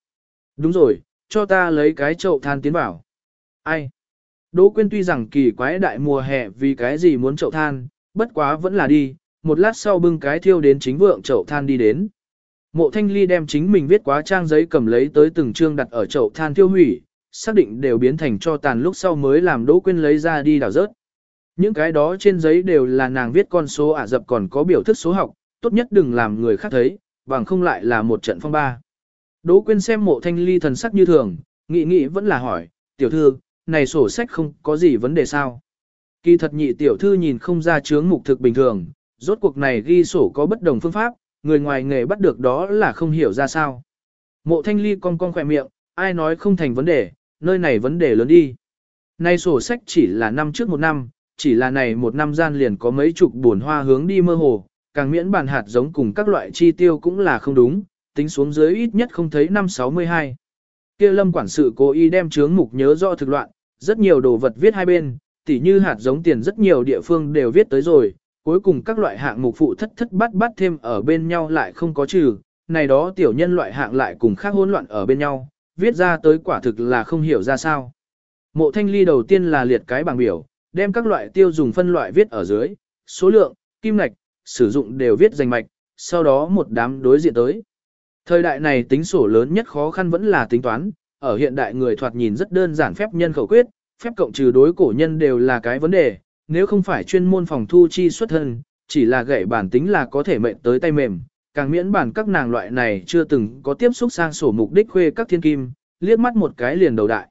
Đúng rồi, cho ta lấy cái chậu than tiến vào. Ai? Đỗ Quyên tuy rằng kỳ quái đại mùa hè vì cái gì muốn chậu than, bất quá vẫn là đi, một lát sau bưng cái thiêu đến chính vượng chậu than đi đến. Mộ Thanh Ly đem chính mình viết quá trang giấy cầm lấy tới từng chương đặt ở chậu than thiêu hủy, xác định đều biến thành cho tàn lúc sau mới làm Đỗ Quyên lấy ra đi đảo rớt. Những cái đó trên giấy đều là nàng viết con số ả dập còn có biểu thức số học, tốt nhất đừng làm người khác thấy, bằng không lại là một trận phong ba. Đỗ Quyên xem mộ thanh ly thần sắc như thường, nghĩ nghĩ vẫn là hỏi, tiểu thư, này sổ sách không có gì vấn đề sao? Kỳ thật nhị tiểu thư nhìn không ra chướng mục thực bình thường, rốt cuộc này ghi sổ có bất đồng phương pháp, người ngoài nghề bắt được đó là không hiểu ra sao. Mộ thanh ly cong cong khỏe miệng, ai nói không thành vấn đề, nơi này vấn đề lớn đi. Này sổ sách chỉ là năm trước một năm, chỉ là này một năm gian liền có mấy chục buồn hoa hướng đi mơ hồ, càng miễn bàn hạt giống cùng các loại chi tiêu cũng là không đúng, tính xuống dưới ít nhất không thấy năm 62. Kia lâm quản sự cố ý đem chướng mục nhớ rõ thực loạn, rất nhiều đồ vật viết hai bên, tỉ như hạt giống tiền rất nhiều địa phương đều viết tới rồi, cuối cùng các loại hạng mục phụ thất thất bát bát thêm ở bên nhau lại không có trừ, này đó tiểu nhân loại hạng lại cùng khác hỗn loạn ở bên nhau, viết ra tới quả thực là không hiểu ra sao. Mộ thanh ly đầu tiên là liệt cái bảng biểu, đem các loại tiêu dùng phân loại viết ở dưới, số lượng, kim ngạch, sử dụng đều viết danh mạch, sau đó một đám đối diện tới. Thời đại này tính sổ lớn nhất khó khăn vẫn là tính toán, ở hiện đại người thoạt nhìn rất đơn giản phép nhân khẩu quyết, phép cộng trừ đối cổ nhân đều là cái vấn đề, nếu không phải chuyên môn phòng thu chi xuất thân, chỉ là gậy bản tính là có thể mệnh tới tay mềm, càng miễn bản các nàng loại này chưa từng có tiếp xúc sang sổ mục đích khuê các thiên kim, liếc mắt một cái liền đầu đại.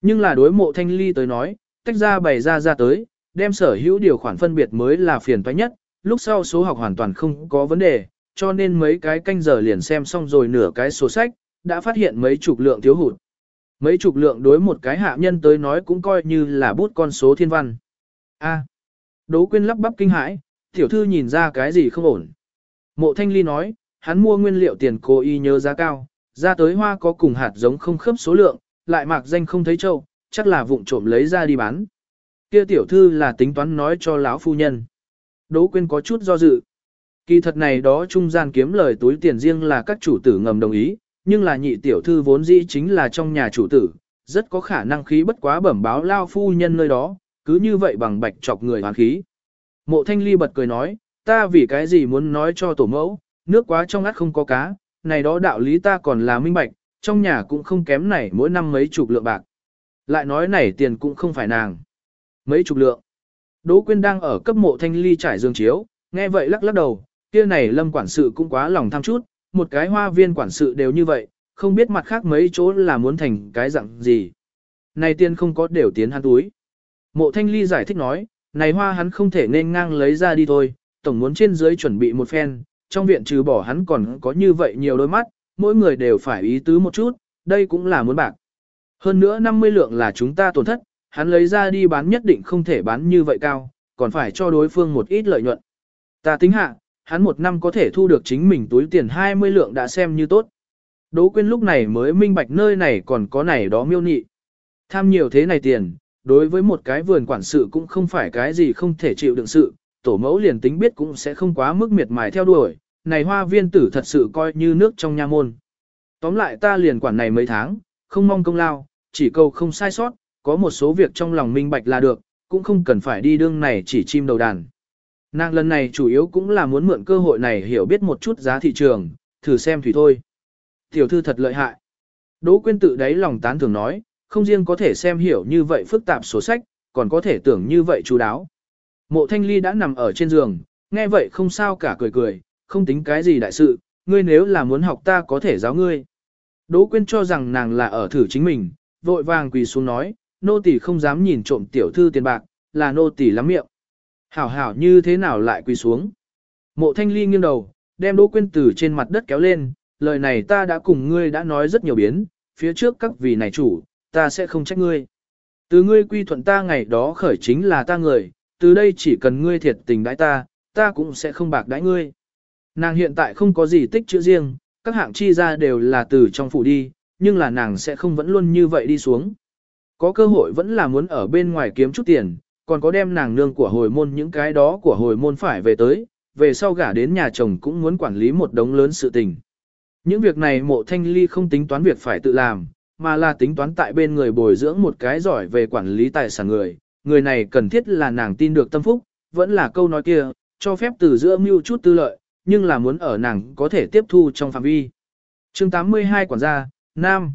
Nhưng là đối mộ thanh ly tới nói, tách ra bày ra ra tới, đem sở hữu điều khoản phân biệt mới là phiền toái nhất, lúc sau số học hoàn toàn không có vấn đề, cho nên mấy cái canh giờ liền xem xong rồi nửa cái số sách, đã phát hiện mấy chục lượng thiếu hụt. Mấy chục lượng đối một cái hạ nhân tới nói cũng coi như là bút con số thiên văn. A. À, Đỗ Quyên lắp bắp kinh hãi, tiểu thư nhìn ra cái gì không ổn. Mộ Thanh Ly nói, hắn mua nguyên liệu tiền cố y nhớ giá cao, ra tới hoa có cùng hạt giống không khớp số lượng, lại mạc danh không thấy châu, chắc là vụng trộm lấy ra đi bán. Kia tiểu thư là tính toán nói cho lão phu nhân. Đỗ Quyên có chút do dự. Kỳ thật này đó trung gian kiếm lời túi tiền riêng là các chủ tử ngầm đồng ý, nhưng là nhị tiểu thư vốn dĩ chính là trong nhà chủ tử, rất có khả năng khí bất quá bẩm báo lao phu nhân nơi đó, cứ như vậy bằng bạch chọc người hoàn khí. Mộ thanh ly bật cười nói, ta vì cái gì muốn nói cho tổ mẫu, nước quá trong át không có cá, này đó đạo lý ta còn là minh bạch, trong nhà cũng không kém này mỗi năm mấy chục lượng bạc. Lại nói này tiền cũng không phải nàng. Mấy chục lượng. Đỗ Quyên đang ở cấp mộ thanh ly trải dương chiếu, nghe vậy lắc lắc đầu, kia này lâm quản sự cũng quá lòng tham chút, một cái hoa viên quản sự đều như vậy, không biết mặt khác mấy chỗ là muốn thành cái dạng gì. Này tiền không có đều tiến hắn túi. Mộ thanh ly giải thích nói, này hoa hắn không thể nên ngang lấy ra đi thôi, tổng muốn trên dưới chuẩn bị một phen, trong viện trừ bỏ hắn còn có như vậy nhiều đôi mắt, mỗi người đều phải ý tứ một chút, đây cũng là muốn bạc. Hơn nữa 50 lượng là chúng ta tổn thất, hắn lấy ra đi bán nhất định không thể bán như vậy cao, còn phải cho đối phương một ít lợi nhuận. Ta tính hạ, hắn một năm có thể thu được chính mình túi tiền 20 lượng đã xem như tốt. Đỗ Quyên lúc này mới minh bạch nơi này còn có này đó miêu nị. Tham nhiều thế này tiền, đối với một cái vườn quản sự cũng không phải cái gì không thể chịu đựng sự, tổ mẫu liền tính biết cũng sẽ không quá mức miệt mài theo đuổi, này hoa viên tử thật sự coi như nước trong nha môn. Tóm lại ta liền quản này mấy tháng, không mong công lao, chỉ cầu không sai sót, có một số việc trong lòng minh bạch là được, cũng không cần phải đi đương này chỉ chim đầu đàn. Nàng lần này chủ yếu cũng là muốn mượn cơ hội này hiểu biết một chút giá thị trường, thử xem thủy thôi. Tiểu thư thật lợi hại. Đỗ quyên tự đáy lòng tán thường nói, không riêng có thể xem hiểu như vậy phức tạp sổ sách, còn có thể tưởng như vậy chú đáo. Mộ thanh ly đã nằm ở trên giường, nghe vậy không sao cả cười cười, không tính cái gì đại sự, ngươi nếu là muốn học ta có thể giáo ngươi. Đỗ quyên cho rằng nàng là ở thử chính mình, vội vàng quỳ xuống nói, nô tỳ không dám nhìn trộm tiểu thư tiền bạc, là nô tỳ lắm miệng. Hảo hảo như thế nào lại quỳ xuống. Mộ thanh ly nghiêng đầu, đem Đỗ Quyên từ trên mặt đất kéo lên, lời này ta đã cùng ngươi đã nói rất nhiều biến, phía trước các vị này chủ, ta sẽ không trách ngươi. Từ ngươi quy thuận ta ngày đó khởi chính là ta người, từ đây chỉ cần ngươi thiệt tình đãi ta, ta cũng sẽ không bạc đãi ngươi. Nàng hiện tại không có gì tích chữ riêng, các hạng chi ra đều là từ trong phủ đi, nhưng là nàng sẽ không vẫn luôn như vậy đi xuống. Có cơ hội vẫn là muốn ở bên ngoài kiếm chút tiền, còn có đem nàng nương của hồi môn những cái đó của hồi môn phải về tới, về sau gả đến nhà chồng cũng muốn quản lý một đống lớn sự tình. Những việc này mộ thanh ly không tính toán việc phải tự làm, mà là tính toán tại bên người bồi dưỡng một cái giỏi về quản lý tài sản người, người này cần thiết là nàng tin được tâm phúc, vẫn là câu nói kia, cho phép từ giữa mưu chút tư lợi, nhưng là muốn ở nàng có thể tiếp thu trong phạm vi. chương 82 quản gia, Nam.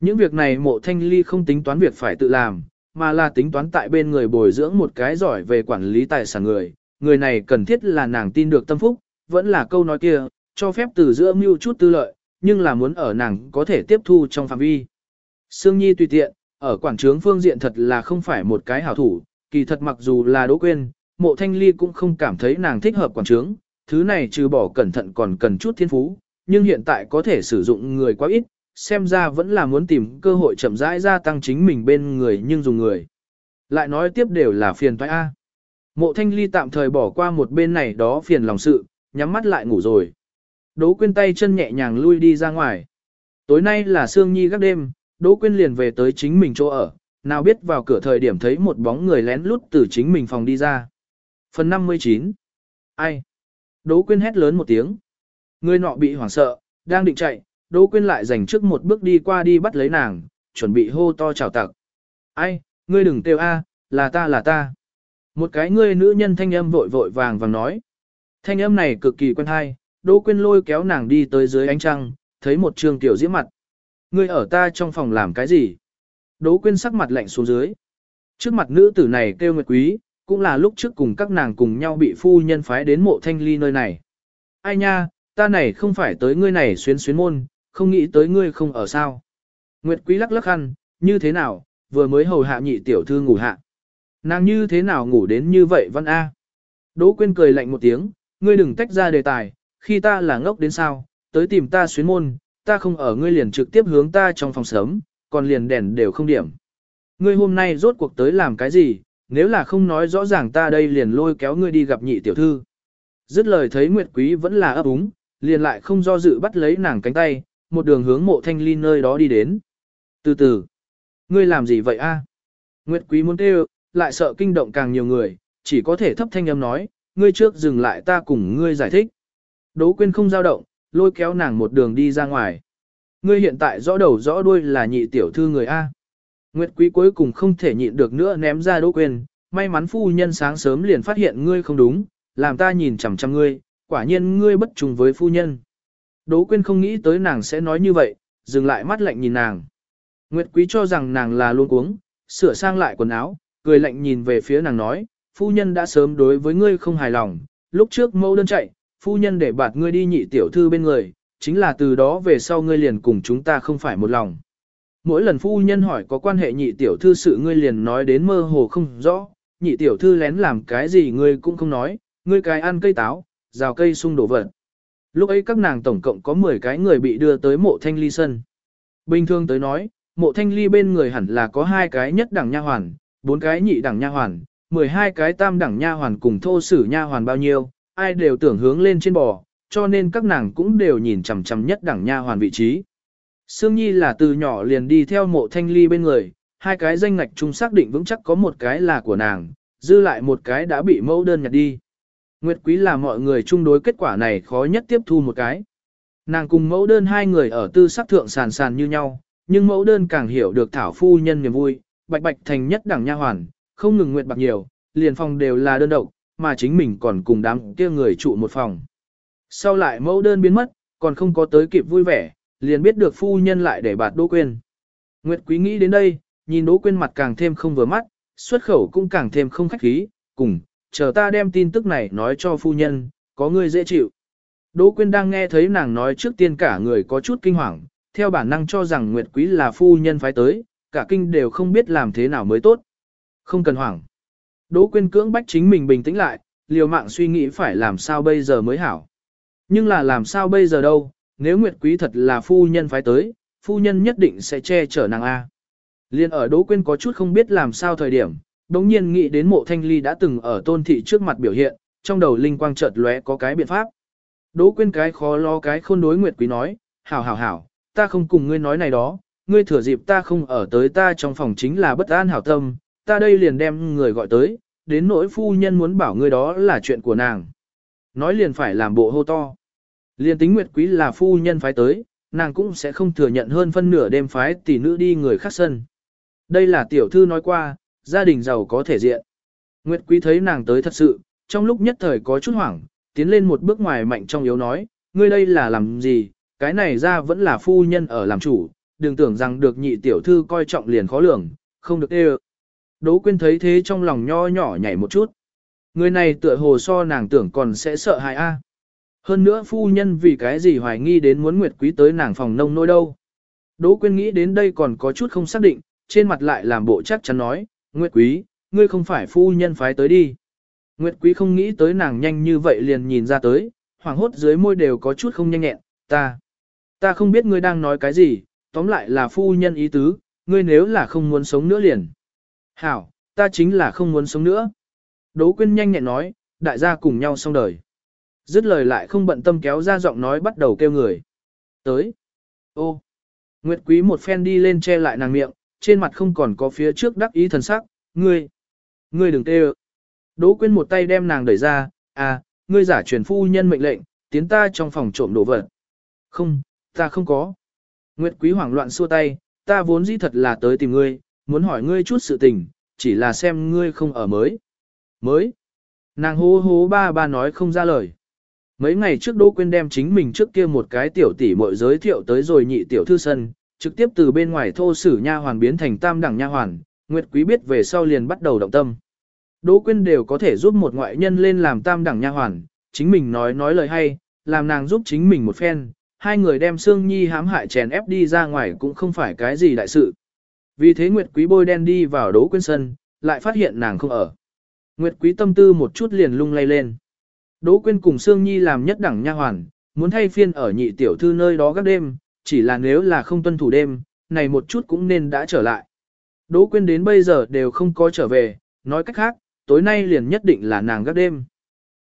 Những việc này mộ thanh ly không tính toán việc phải tự làm, mà là tính toán tại bên người bồi dưỡng một cái giỏi về quản lý tài sản người. Người này cần thiết là nàng tin được tâm phúc, vẫn là câu nói kia, cho phép từ giữa mưu chút tư lợi, nhưng là muốn ở nàng có thể tiếp thu trong phạm vi. Sương Nhi tùy tiện, ở quảng trướng phương diện thật là không phải một cái hảo thủ, kỳ thật mặc dù là đỗ quên, mộ thanh ly cũng không cảm thấy nàng thích hợp quảng trướng, thứ này trừ bỏ cẩn thận còn cần chút thiên phú, nhưng hiện tại có thể sử dụng người quá ít, xem ra vẫn là muốn tìm cơ hội chậm rãi gia tăng chính mình bên người nhưng dùng người. Lại nói tiếp đều là phiền toái A. Mộ thanh ly tạm thời bỏ qua một bên này đó phiền lòng sự, nhắm mắt lại ngủ rồi. Đỗ quyên tay chân nhẹ nhàng lui đi ra ngoài. Tối nay là sương nhi gác đêm, Đỗ quyên liền về tới chính mình chỗ ở, nào biết vào cửa thời điểm thấy một bóng người lén lút từ chính mình phòng đi ra. Phần 59 Ai? Đỗ quyên hét lớn một tiếng. Người nọ bị hoảng sợ, đang định chạy, Đỗ Quyên lại dành trước một bước đi qua đi bắt lấy nàng, chuẩn bị hô to chào tặc. Ai, ngươi đừng kêu a, là ta là ta. Một cái ngươi nữ nhân thanh âm vội vội vàng vàng nói. Thanh âm này cực kỳ quen hay, Đỗ Quyên lôi kéo nàng đi tới dưới ánh trăng, thấy một trường tiểu diễm mặt. Ngươi ở ta trong phòng làm cái gì? Đỗ Quyên sắc mặt lạnh xuống dưới. Trước mặt nữ tử này kêu nguyệt quý, cũng là lúc trước cùng các nàng cùng nhau bị phu nhân phái đến mộ thanh ly nơi này. Ai nha, ta này không phải tới ngươi này xuyến xuyến môn, không nghĩ tới ngươi không ở sao. Nguyệt Quý lắc lắc khăn, như thế nào, vừa mới hầu hạ nhị tiểu thư ngủ hạ. Nàng như thế nào ngủ đến như vậy văn A. Đỗ Quyên cười lạnh một tiếng, ngươi đừng tách ra đề tài, khi ta là ngốc đến sao, tới tìm ta xuyến môn, ta không ở ngươi liền trực tiếp hướng ta trong phòng sớm, còn liền đèn đều không điểm. Ngươi hôm nay rốt cuộc tới làm cái gì, nếu là không nói rõ ràng ta đây liền lôi kéo ngươi đi gặp nhị tiểu thư. Dứt lời thấy Nguyệt Quý vẫn là ấp úng, liền lại không do dự bắt lấy nàng cánh tay, một đường hướng mộ thanh ly nơi đó đi đến. Từ từ, ngươi làm gì vậy a? Nguyệt quý muốn kêu, lại sợ kinh động càng nhiều người, chỉ có thể thấp thanh âm nói, ngươi trước dừng lại ta cùng ngươi giải thích. Đỗ quyên không dao động, lôi kéo nàng một đường đi ra ngoài. Ngươi hiện tại rõ đầu rõ đuôi là nhị tiểu thư người A. Nguyệt quý cuối cùng không thể nhịn được nữa ném ra đỗ quyên, may mắn phu nhân sáng sớm liền phát hiện ngươi không đúng, làm ta nhìn chằm chằm ngươi, quả nhiên ngươi bất trùng với phu nhân. Đỗ Quyên không nghĩ tới nàng sẽ nói như vậy, dừng lại mắt lạnh nhìn nàng. Nguyệt Quý cho rằng nàng là luôn cuống, sửa sang lại quần áo, cười lạnh nhìn về phía nàng nói, phu nhân đã sớm đối với ngươi không hài lòng, lúc trước mẫu đơn chạy, phu nhân để bạt ngươi đi nhị tiểu thư bên người, chính là từ đó về sau ngươi liền cùng chúng ta không phải một lòng. Mỗi lần phu nhân hỏi có quan hệ nhị tiểu thư sự ngươi liền nói đến mơ hồ không rõ, nhị tiểu thư lén làm cái gì ngươi cũng không nói, ngươi cái ăn cây táo, rào cây sung đổ vật. Lúc ấy các nàng tổng cộng có 10 cái người bị đưa tới mộ thanh ly sân. Bình thường tới nói, mộ thanh ly bên người hẳn là có hai cái nhất đẳng nha hoàn, bốn cái nhị đẳng nha hoàn, 12 cái tam đẳng nha hoàn cùng thô sử nha hoàn bao nhiêu, ai đều tưởng hướng lên trên bò, cho nên các nàng cũng đều nhìn chằm chằm nhất đẳng nha hoàn vị trí. Sương Nhi là từ nhỏ liền đi theo mộ thanh ly bên người, hai cái danh ngạch chung xác định vững chắc có một cái là của nàng, dư lại một cái đã bị mẫu đơn nhặt đi. Nguyệt Quý là mọi người chung đối kết quả này khó nhất tiếp thu một cái. Nàng cùng mẫu đơn hai người ở tư sắc thượng sàn sàn như nhau, nhưng mẫu đơn càng hiểu được thảo phu nhân niềm vui, bạch bạch thành nhất đẳng nha hoàn, không ngừng nguyện bạc nhiều, liền phòng đều là đơn độc, mà chính mình còn cùng đám kia người trụ một phòng. Sau lại mẫu đơn biến mất, còn không có tới kịp vui vẻ, liền biết được phu nhân lại để bạt Đỗ Quyên. Nguyệt Quý nghĩ đến đây, nhìn Đỗ Quyên mặt càng thêm không vừa mắt, xuất khẩu cũng càng thêm không khách khí, cùng, chờ ta đem tin tức này nói cho phu nhân, có người dễ chịu. Đỗ Quyên đang nghe thấy nàng nói trước tiên cả người có chút kinh hoàng, theo bản năng cho rằng Nguyệt Quý là phu nhân phái tới, cả kinh đều không biết làm thế nào mới tốt. Không cần hoảng. Đỗ Quyên cưỡng bách chính mình bình tĩnh lại, liều mạng suy nghĩ phải làm sao bây giờ mới hảo. Nhưng là làm sao bây giờ đâu, nếu Nguyệt Quý thật là phu nhân phái tới, phu nhân nhất định sẽ che chở nàng A. Liên ở Đỗ Quyên có chút không biết làm sao thời điểm, đống nhiên nghĩ đến mộ thanh ly đã từng ở tôn thị trước mặt biểu hiện, trong đầu linh quang chợt lóe có cái biện pháp. Đỗ Quyên cái khó lo cái khôn đối Nguyệt Quý nói, hảo hảo hảo, ta không cùng ngươi nói này đó, ngươi thừa dịp ta không ở tới ta trong phòng chính là bất an hảo tâm, ta đây liền đem người gọi tới, đến nỗi phu nhân muốn bảo ngươi đó là chuyện của nàng. Nói liền phải làm bộ hô to. Liền tính Nguyệt Quý là phu nhân phái tới, nàng cũng sẽ không thừa nhận hơn phân nửa đêm phái tỷ nữ đi người khác sân. Đây là tiểu thư nói qua, gia đình giàu có thể diện. Nguyệt Quý thấy nàng tới thật sự, trong lúc nhất thời có chút hoảng, tiến lên một bước ngoài mạnh trong yếu nói, ngươi đây là làm gì, cái này ra vẫn là phu nhân ở làm chủ, đừng tưởng rằng được nhị tiểu thư coi trọng liền khó lường, không được đê Đỗ Quyên thấy thế trong lòng nho nhỏ nhảy một chút. Người này tựa hồ so nàng tưởng còn sẽ sợ hại a. Hơn nữa phu nhân vì cái gì hoài nghi đến muốn Nguyệt Quý tới nàng phòng nông nôi đâu. Đỗ Quyên nghĩ đến đây còn có chút không xác định, trên mặt lại làm bộ chắc chắn nói, Nguyệt Quý, ngươi không phải phu nhân phái tới đi. Nguyệt Quý không nghĩ tới nàng nhanh như vậy liền nhìn ra tới, hoàng hốt dưới môi đều có chút không nhanh nhẹn, ta. Ta không biết ngươi đang nói cái gì, tóm lại là phu nhân ý tứ, ngươi nếu là không muốn sống nữa liền. Hảo, ta chính là không muốn sống nữa. Đỗ Quyên nhanh nhẹn nói, đại gia cùng nhau xong đời. Dứt lời lại không bận tâm kéo ra giọng nói bắt đầu kêu người. Tới. Ô. Nguyệt Quý một phen đi lên che lại nàng miệng, trên mặt không còn có phía trước đắc ý thần sắc, ngươi. Ngươi đừng tê Đỗ Quyên một tay đem nàng đẩy ra, à, ngươi giả truyền phu nhân mệnh lệnh, tiến ta trong phòng trộm đồ vật. Không, ta không có. Nguyệt Quý hoảng loạn xua tay, ta vốn dĩ thật là tới tìm ngươi, muốn hỏi ngươi chút sự tình, chỉ là xem ngươi không ở mới. Mới. Nàng hố hố ba ba nói không ra lời. Mấy ngày trước Đỗ Quyên đem chính mình trước kia một cái tiểu tỷ muội giới thiệu tới rồi nhị tiểu thư sân, trực tiếp từ bên ngoài thô sử nha hoàn biến thành tam đẳng nha hoàn, Nguyệt Quý biết về sau liền bắt đầu động tâm. Đỗ Quyên đều có thể giúp một ngoại nhân lên làm tam đẳng nha hoàn, chính mình nói nói lời hay, làm nàng giúp chính mình một phen, hai người đem Sương Nhi hãm hại chèn ép đi ra ngoài cũng không phải cái gì đại sự. Vì thế Nguyệt Quý bôi đen đi vào Đỗ Quyên sân, lại phát hiện nàng không ở. Nguyệt Quý tâm tư một chút liền lung lay lên. Đỗ Quyên cùng Sương Nhi làm nhất đẳng nha hoàn, muốn thay phiên ở nhị tiểu thư nơi đó các đêm, chỉ là nếu là không tuân thủ đêm, này một chút cũng nên đã trở lại. Đỗ Quyên đến bây giờ đều không có trở về, nói cách khác, tối nay liền nhất định là nàng gác đêm.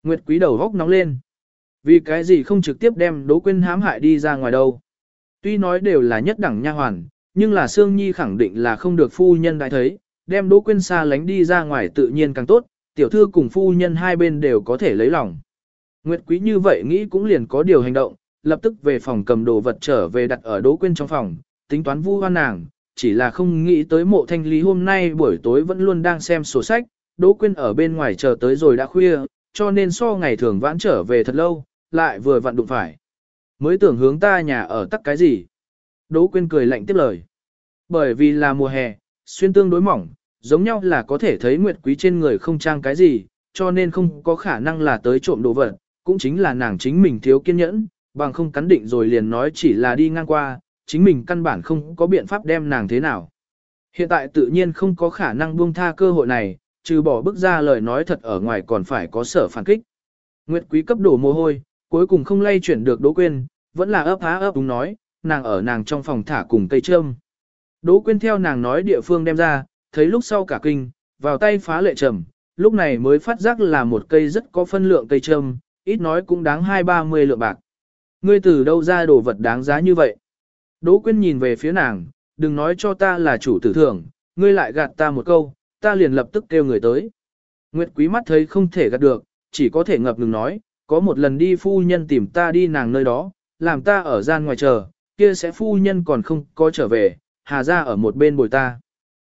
Nguyệt Quý đầu góc nóng lên. Vì cái gì không trực tiếp đem Đỗ Quyên hãm hại đi ra ngoài đâu. Tuy nói đều là nhất đẳng nha hoàn, nhưng là Sương Nhi khẳng định là không được phu nhân đại thấy, đem Đỗ Quyên xa lánh đi ra ngoài tự nhiên càng tốt, tiểu thư cùng phu nhân hai bên đều có thể lấy lòng. Nguyệt Quý như vậy nghĩ cũng liền có điều hành động, lập tức về phòng cầm đồ vật trở về đặt ở Đỗ Quyên trong phòng, tính toán vu oan nàng, chỉ là không nghĩ tới mộ thanh lý hôm nay buổi tối vẫn luôn đang xem sổ sách, Đỗ Quyên ở bên ngoài chờ tới rồi đã khuya, cho nên so ngày thường vãn trở về thật lâu, lại vừa vặn đụng phải. Mới tưởng hướng ta nhà ở tắc cái gì. Đỗ Quyên cười lạnh tiếp lời. Bởi vì là mùa hè, xuyên tương đối mỏng, giống nhau là có thể thấy Nguyệt Quý trên người không trang cái gì, cho nên không có khả năng là tới trộm đồ vật, cũng chính là nàng chính mình thiếu kiên nhẫn, bằng không cắn định rồi liền nói chỉ là đi ngang qua, chính mình căn bản không có biện pháp đem nàng thế nào. Hiện tại tự nhiên không có khả năng buông tha cơ hội này, trừ bỏ bức ra lời nói thật ở ngoài còn phải có sở phản kích. Nguyệt Quý cấp đổ mồ hôi, cuối cùng không lay chuyển được Đỗ Quyên, vẫn là ấp há ấp đúng nói, nàng ở nàng trong phòng thả cùng cây trâm. Đỗ Quyên theo nàng nói địa phương đem ra, thấy lúc sau cả kinh, vào tay phá lệ trầm, lúc này mới phát giác là một cây rất có phân lượng cây trâm, ít nói cũng đáng hai ba mươi lượng bạc. Ngươi từ đâu ra đồ vật đáng giá như vậy? Đỗ Quyên nhìn về phía nàng, đừng nói cho ta là chủ tử thưởng, ngươi lại gạt ta một câu, ta liền lập tức kêu người tới. Nguyệt Quý mắt thấy không thể gạt được, chỉ có thể ngập ngừng nói, có một lần đi phu nhân tìm ta đi nàng nơi đó, làm ta ở gian ngoài chờ, kia sẽ phu nhân còn không có trở về, Hà ra ở một bên bồi ta.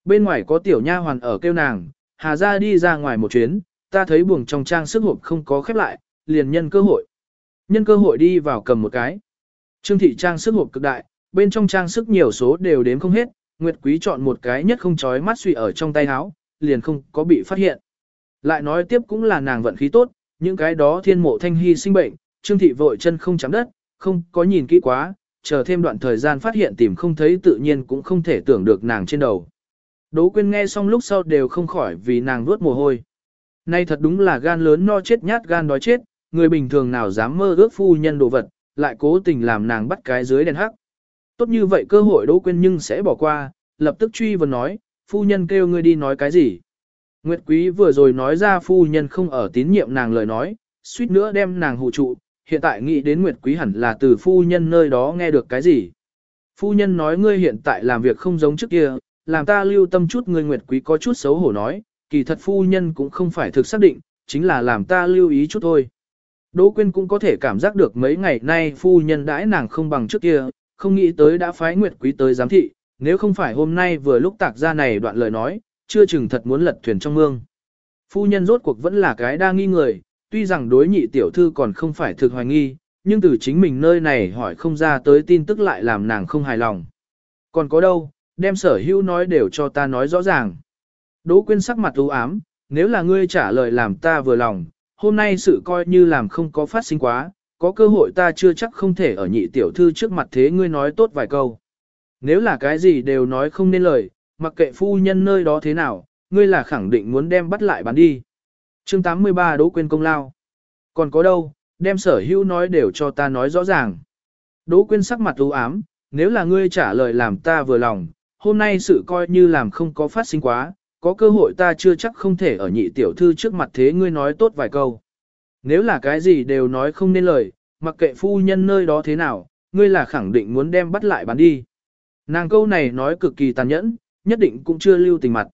Bên ngoài có tiểu nha hoàn ở kêu nàng, Hà ra đi ra ngoài một chuyến, ta thấy buồng trong trang sức hộp không có khép lại, liền nhân cơ hội. Nhân cơ hội đi vào cầm một cái. Trương thị trang sức hộp cực đại, bên trong trang sức nhiều số đều đếm không hết, Nguyệt Quý chọn một cái nhất không chói mắt suy ở trong tay áo, liền không có bị phát hiện. Lại nói tiếp cũng là nàng vận khí tốt, những cái đó thiên mộ thanh hy sinh bệnh, Trương thị vội chân không chạm đất, không có nhìn kỹ quá, chờ thêm đoạn thời gian phát hiện tìm không thấy tự nhiên cũng không thể tưởng được nàng trên đầu. Đỗ Quyên nghe xong lúc sau đều không khỏi vì nàng nuốt mồ hôi. Nay thật đúng là gan lớn no chết nhát gan đói chết, người bình thường nào dám mơ ước phu nhân đồ vật, lại cố tình làm nàng bắt cái dưới đèn hắc. Tốt như vậy cơ hội Đỗ Quyên nhưng sẽ bỏ qua, lập tức truy vấn nói, phu nhân kêu ngươi đi nói cái gì. Nguyệt Quý vừa rồi nói ra phu nhân không ở tín nhiệm nàng lời nói, suýt nữa đem nàng hù trụ, hiện tại nghĩ đến Nguyệt Quý hẳn là từ phu nhân nơi đó nghe được cái gì. Phu nhân nói ngươi hiện tại làm việc không giống trước kia, làm ta lưu tâm chút ngươi Nguyệt Quý có chút xấu hổ nói, kỳ thật phu nhân cũng không phải thực xác định, chính là làm ta lưu ý chút thôi. Đỗ Quyên cũng có thể cảm giác được mấy ngày nay phu nhân đãi nàng không bằng trước kia, không nghĩ tới đã phái Nguyệt Quý tới giám thị, nếu không phải hôm nay vừa lúc tạc ra này đoạn lời nói, chưa chừng thật muốn lật thuyền trong mương. Phu nhân rốt cuộc vẫn là cái đa nghi người, tuy rằng đối nhị tiểu thư còn không phải thực hoài nghi, nhưng từ chính mình nơi này hỏi không ra tới tin tức lại làm nàng không hài lòng. Còn có đâu, đem sở hữu nói đều cho ta nói rõ ràng. Đỗ quyên sắc mặt u ám, nếu là ngươi trả lời làm ta vừa lòng, hôm nay sự coi như làm không có phát sinh quá, có cơ hội ta chưa chắc không thể ở nhị tiểu thư trước mặt thế ngươi nói tốt vài câu. Nếu là cái gì đều nói không nên lời, mặc kệ phu nhân nơi đó thế nào, ngươi là khẳng định muốn đem bắt lại bán đi. chương 83 Đỗ Quyên công lao. Còn có đâu, đem sở hữu nói đều cho ta nói rõ ràng. Đỗ Quyên sắc mặt u ám, nếu là ngươi trả lời làm ta vừa lòng, hôm nay sự coi như làm không có phát sinh quá, có cơ hội ta chưa chắc không thể ở nhị tiểu thư trước mặt thế ngươi nói tốt vài câu. Nếu là cái gì đều nói không nên lời, mặc kệ phu nhân nơi đó thế nào, ngươi là khẳng định muốn đem bắt lại bán đi. Nàng câu này nói cực kỳ tàn nhẫn, nhất định cũng chưa lưu tình mặt.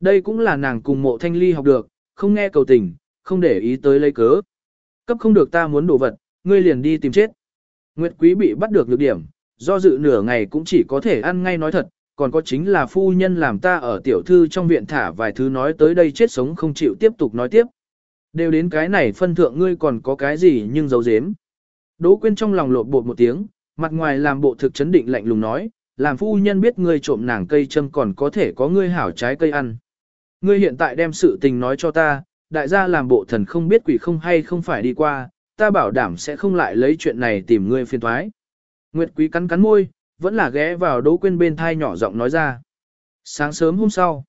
Đây cũng là nàng cùng mộ thanh ly học được, không nghe cầu tình, không để ý tới lấy cớ. Cấp không được ta muốn đổ vật, ngươi liền đi tìm chết. Nguyệt quý bị bắt được lược điểm, do dự nửa ngày cũng chỉ có thể ăn ngay nói thật, còn có chính là phu nhân làm ta ở tiểu thư trong viện thả vài thứ nói tới đây chết sống không chịu tiếp tục nói tiếp. Đều đến cái này phân thượng ngươi còn có cái gì nhưng giấu giếm. Đỗ quyên trong lòng lột bột một tiếng, mặt ngoài làm bộ thực chấn định lạnh lùng nói, làm phu nhân biết ngươi trộm nàng cây châm còn có thể có ngươi hảo trái cây ăn. Ngươi hiện tại đem sự tình nói cho ta, đại gia làm bộ thần không biết quỷ không hay không phải đi qua, ta bảo đảm sẽ không lại lấy chuyện này tìm ngươi phiền thoái. Nguyệt quý cắn cắn môi, vẫn là ghé vào đỗ quên bên thai nhỏ giọng nói ra. Sáng sớm hôm sau,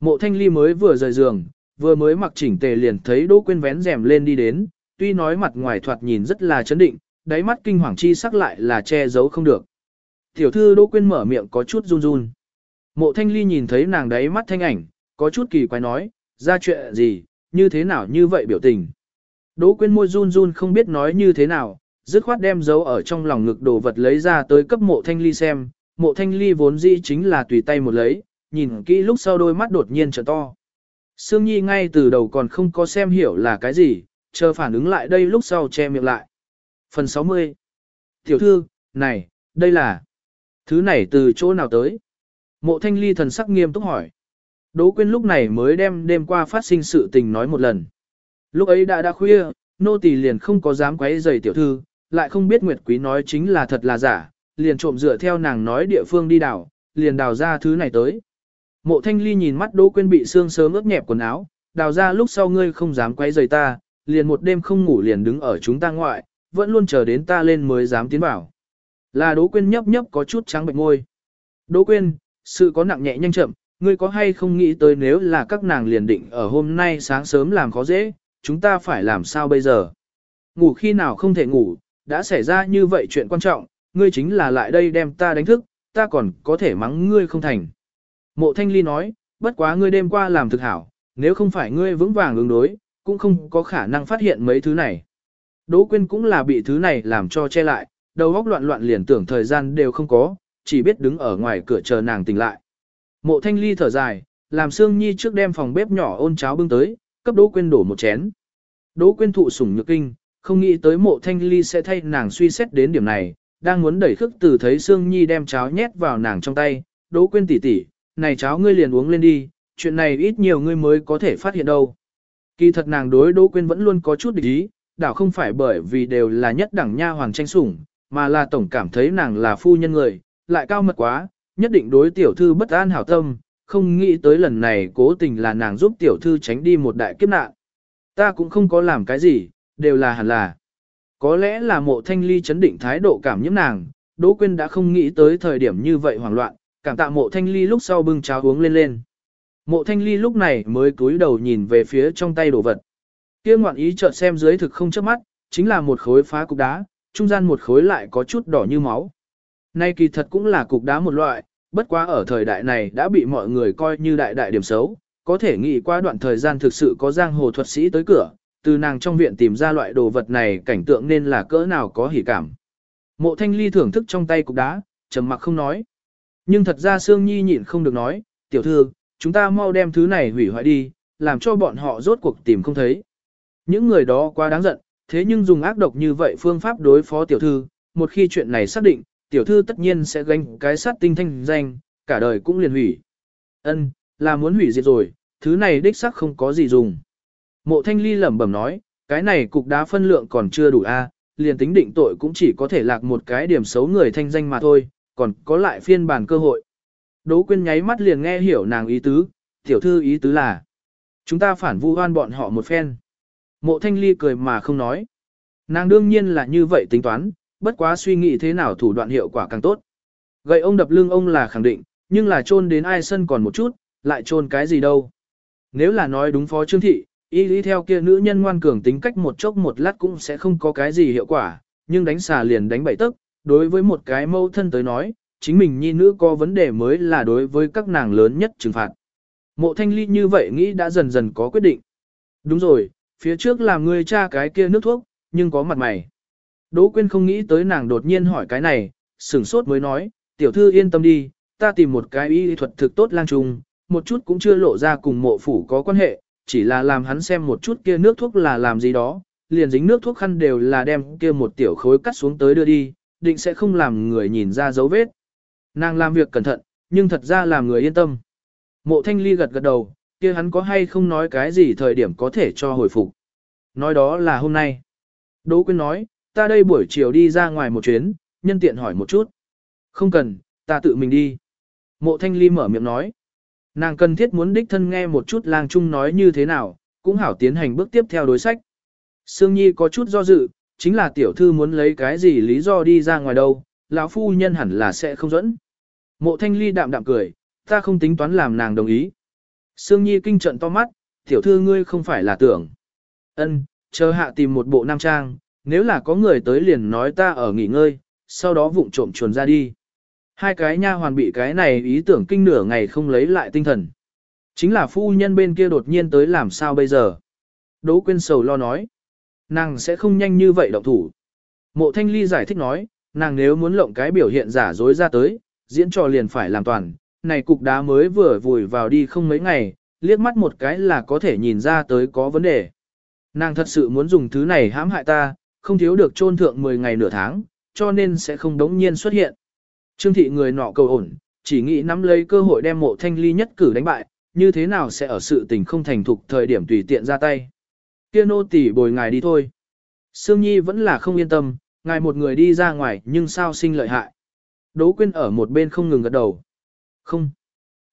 mộ thanh ly mới vừa rời giường, vừa mới mặc chỉnh tề liền thấy đỗ quên vén rèm lên đi đến, tuy nói mặt ngoài thoạt nhìn rất là chấn định, đáy mắt kinh hoàng chi sắc lại là che giấu không được. Tiểu thư Đỗ Quyên mở miệng có chút run run. Mộ Thanh Ly nhìn thấy nàng đáy mắt thanh ảnh, có chút kỳ quái nói, ra chuyện gì, như thế nào như vậy biểu tình. Đỗ Quyên môi run run không biết nói như thế nào, dứt khoát đem dấu ở trong lòng ngực đồ vật lấy ra tới cấp mộ Thanh Ly xem. Mộ Thanh Ly vốn dĩ chính là tùy tay một lấy, nhìn kỹ lúc sau đôi mắt đột nhiên trở to. Sương Nhi ngay từ đầu còn không có xem hiểu là cái gì, chờ phản ứng lại đây lúc sau che miệng lại. Phần 60 Tiểu thư, này, đây là... Thứ này từ chỗ nào tới? Mộ thanh ly thần sắc nghiêm túc hỏi. Đỗ quyên lúc này mới đem đêm qua phát sinh sự tình nói một lần. Lúc ấy đã đã khuya, nô tỳ liền không có dám quấy rầy tiểu thư, lại không biết Nguyệt Quý nói chính là thật là giả, liền trộm dựa theo nàng nói địa phương đi đào, liền đào ra thứ này tới. Mộ Thanh Ly nhìn mắt Đỗ Quyên bị xương sớm ướt nhẹp quần áo, đào ra lúc sau ngươi không dám quấy rầy ta, liền một đêm không ngủ liền đứng ở chúng ta ngoại, vẫn luôn chờ đến ta lên mới dám tiến vào. Là Đỗ Quyên nhấp nhấp có chút trắng bệnh ngôi. Đỗ Quyên, sự có nặng nhẹ nhanh chậm, ngươi có hay không nghĩ tới nếu là các nàng liền định ở hôm nay sáng sớm làm khó dễ, chúng ta phải làm sao bây giờ? Ngủ khi nào không thể ngủ, đã xảy ra như vậy chuyện quan trọng, ngươi chính là lại đây đem ta đánh thức, ta còn có thể mắng ngươi không thành. Mộ Thanh Ly nói, bất quá ngươi đêm qua làm thực hảo, nếu không phải ngươi vững vàng ứng đối, cũng không có khả năng phát hiện mấy thứ này. Đỗ Quyên cũng là bị thứ này làm cho che lại, đầu óc loạn loạn liền tưởng thời gian đều không có, chỉ biết đứng ở ngoài cửa chờ nàng tỉnh lại. Mộ Thanh Ly thở dài, làm Sương Nhi trước đem phòng bếp nhỏ ôn cháo bưng tới, cấp Đỗ Quyên đổ một chén. Đỗ Quyên thụ sủng nhược kinh, không nghĩ tới Mộ Thanh Ly sẽ thay nàng suy xét đến điểm này, đang muốn đẩy khức từ thấy Sương Nhi đem cháo nhét vào nàng trong tay, Đỗ Quyên tỉ tỉ, này cháo ngươi liền uống lên đi, chuyện này ít nhiều ngươi mới có thể phát hiện đâu. Kỳ thật nàng đối Đỗ Quyên vẫn luôn có chút địch ý, đảo không phải bởi vì đều là nhất đẳng nha hoàng tranh sủng, mà là tổng cảm thấy nàng là phu nhân người, lại cao mật quá, nhất định đối tiểu thư bất an hảo tâm, không nghĩ tới lần này cố tình là nàng giúp tiểu thư tránh đi một đại kiếp nạn. Ta cũng không có làm cái gì, đều là hẳn là. Có lẽ là mộ thanh ly chấn định thái độ cảm nhiễm nàng, Đỗ Quyên đã không nghĩ tới thời điểm như vậy hoảng loạn, cảm tạ mộ thanh ly lúc sau bưng cháo uống lên lên. Mộ thanh ly lúc này mới cúi đầu nhìn về phía trong tay đồ vật. Kia ngoạn ý chợt xem dưới thực không chớp mắt, chính là một khối phá cục đá, trung gian một khối lại có chút đỏ như máu. Nay kỳ thật cũng là cục đá một loại, bất quá ở thời đại này đã bị mọi người coi như đại đại điểm xấu, có thể nghĩ qua đoạn thời gian thực sự có giang hồ thuật sĩ tới cửa, từ nàng trong viện tìm ra loại đồ vật này cảnh tượng nên là cỡ nào có hỉ cảm. Mộ thanh ly thưởng thức trong tay cục đá, trầm mặc không nói. Nhưng thật ra Sương Nhi nhịn không được nói, tiểu thư, chúng ta mau đem thứ này hủy hoại đi, làm cho bọn họ rốt cuộc tìm không thấy. Những người đó quá đáng giận, thế nhưng dùng ác độc như vậy phương pháp đối phó tiểu thư, một khi chuyện này xác định, tiểu thư tất nhiên sẽ gánh cái sát tinh thanh danh, cả đời cũng liền hủy. Ân, là muốn hủy diệt rồi, thứ này đích xác không có gì dùng. Mộ thanh ly lẩm bẩm nói, cái này cục đá phân lượng còn chưa đủ a, liền tính định tội cũng chỉ có thể lạc một cái điểm xấu người thanh danh mà thôi, còn có lại phiên bản cơ hội. Đỗ quyên nháy mắt liền nghe hiểu nàng ý tứ, tiểu thư ý tứ là, chúng ta phản vu oan bọn họ một phen. Mộ thanh ly cười mà không nói. Nàng đương nhiên là như vậy tính toán, bất quá suy nghĩ thế nào thủ đoạn hiệu quả càng tốt. Gậy ông đập lưng ông là khẳng định, nhưng là chôn đến ai sân còn một chút, lại chôn cái gì đâu. Nếu là nói đúng phó trương thị, y lý theo kia nữ nhân ngoan cường tính cách một chốc một lát cũng sẽ không có cái gì hiệu quả, nhưng đánh xà liền đánh bảy tức, đối với một cái mâu thân tới nói, chính mình nhi nữ có vấn đề mới là đối với các nàng lớn nhất trừng phạt. Mộ thanh ly như vậy nghĩ đã dần dần có quyết định. Đúng rồi, phía trước là người cha cái kia nước thuốc, nhưng có mặt mày. Đỗ Quyên không nghĩ tới nàng đột nhiên hỏi cái này, sửng sốt mới nói, tiểu thư yên tâm đi, ta tìm một cái y thuật thực tốt lang trùng, một chút cũng chưa lộ ra cùng mộ phủ có quan hệ, chỉ là làm hắn xem một chút kia nước thuốc là làm gì đó, liền dính nước thuốc khăn đều là đem kia một tiểu khối cắt xuống tới đưa đi, định sẽ không làm người nhìn ra dấu vết. Nàng làm việc cẩn thận, nhưng thật ra làm người yên tâm. Mộ thanh ly gật gật đầu, kia hắn có hay không nói cái gì thời điểm có thể cho hồi phục. Nói đó là hôm nay. Đỗ Quyên nói, ta đây buổi chiều đi ra ngoài một chuyến, nhân tiện hỏi một chút. Không cần, ta tự mình đi. Mộ thanh ly mở miệng nói. Nàng cần thiết muốn đích thân nghe một chút lang trung nói như thế nào, cũng hảo tiến hành bước tiếp theo đối sách. Sương Nhi có chút do dự, chính là tiểu thư muốn lấy cái gì lý do đi ra ngoài đâu, lão phu nhân hẳn là sẽ không dẫn. Mộ thanh ly đạm đạm cười, ta không tính toán làm nàng đồng ý. Sương Nhi kinh trận to mắt, tiểu thư ngươi không phải là tưởng. Ân, chờ hạ tìm một bộ nam trang, nếu là có người tới liền nói ta ở nghỉ ngơi, sau đó vụng trộm chuồn ra đi. Hai cái nha hoàn bị cái này ý tưởng kinh nửa ngày không lấy lại tinh thần. Chính là phu nhân bên kia đột nhiên tới làm sao bây giờ. Đỗ quyên sầu lo nói. Nàng sẽ không nhanh như vậy động thủ. Mộ thanh ly giải thích nói, nàng nếu muốn lộng cái biểu hiện giả dối ra tới, diễn trò liền phải làm toàn. Này cục đá mới vừa vùi vào đi không mấy ngày, liếc mắt một cái là có thể nhìn ra tới có vấn đề. Nàng thật sự muốn dùng thứ này hãm hại ta, không thiếu được trôn thượng 10 ngày nửa tháng, cho nên sẽ không đống nhiên xuất hiện. Trương thị người nọ cầu ổn, chỉ nghĩ nắm lấy cơ hội đem mộ thanh ly nhất cử đánh bại, như thế nào sẽ ở sự tình không thành thục thời điểm tùy tiện ra tay. Kia nô tỷ bồi ngài đi thôi. Sương Nhi vẫn là không yên tâm, ngài một người đi ra ngoài nhưng sao sinh lợi hại. Đỗ Quyên ở một bên không ngừng gật đầu. Không.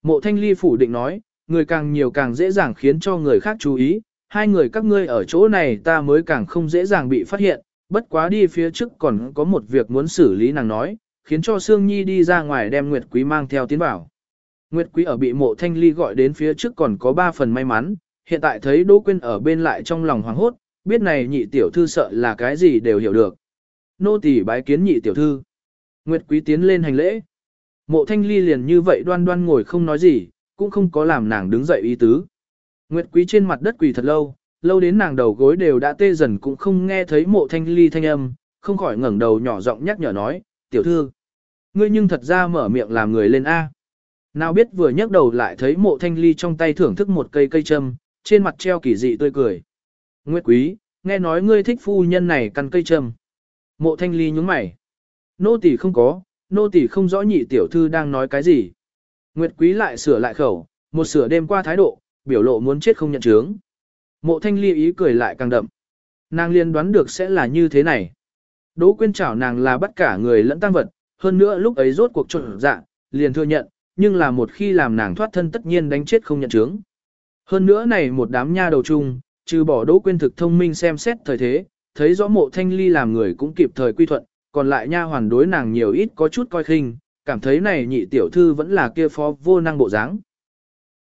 Mộ Thanh Ly phủ định nói, người càng nhiều càng dễ dàng khiến cho người khác chú ý, hai người các ngươi ở chỗ này ta mới càng không dễ dàng bị phát hiện, bất quá đi phía trước còn có một việc muốn xử lý nàng nói, khiến cho Sương Nhi đi ra ngoài đem Nguyệt Quý mang theo tiến bảo. Nguyệt Quý ở bị mộ thanh ly gọi đến phía trước còn có ba phần may mắn, hiện tại thấy Đỗ Quyên ở bên lại trong lòng hoảng hốt, biết này nhị tiểu thư sợ là cái gì đều hiểu được. Nô tỳ bái kiến nhị tiểu thư. Nguyệt Quý tiến lên hành lễ. Mộ thanh ly liền như vậy đoan đoan ngồi không nói gì, cũng không có làm nàng đứng dậy ý tứ. Nguyệt Quý trên mặt đất quỳ thật lâu, lâu đến nàng đầu gối đều đã tê dần cũng không nghe thấy mộ thanh ly thanh âm, không khỏi ngẩng đầu nhỏ giọng nhắc nhở nói, tiểu thư. Ngươi nhưng thật ra mở miệng làm người lên A. Nào biết vừa nhấc đầu lại thấy mộ thanh ly trong tay thưởng thức một cây cây châm, trên mặt treo kỳ dị tươi cười. Nguyệt quý, nghe nói ngươi thích phu nhân này căn cây châm. Mộ thanh ly nhúng mày. Nô tỷ không có, nô tỷ không rõ nhị tiểu thư đang nói cái gì. Nguyệt quý lại sửa lại khẩu, một sửa đêm qua thái độ, biểu lộ muốn chết không nhận chướng. Mộ thanh ly ý cười lại càng đậm. Nàng liên đoán được sẽ là như thế này. Đỗ quyên chảo nàng là bắt cả người lẫn tăng vật, hơn nữa lúc ấy rốt cuộc trộn dạ, liền thừa nhận, nhưng là một khi làm nàng thoát thân tất nhiên đánh chết không nhận chứng. Hơn nữa này một đám nha đầu chung, trừ bỏ đỗ quyên thực thông minh xem xét thời thế, thấy rõ mộ thanh ly làm người cũng kịp thời quy thuận, còn lại nha hoàn đối nàng nhiều ít có chút coi khinh, cảm thấy này nhị tiểu thư vẫn là kia phó vô năng bộ dáng.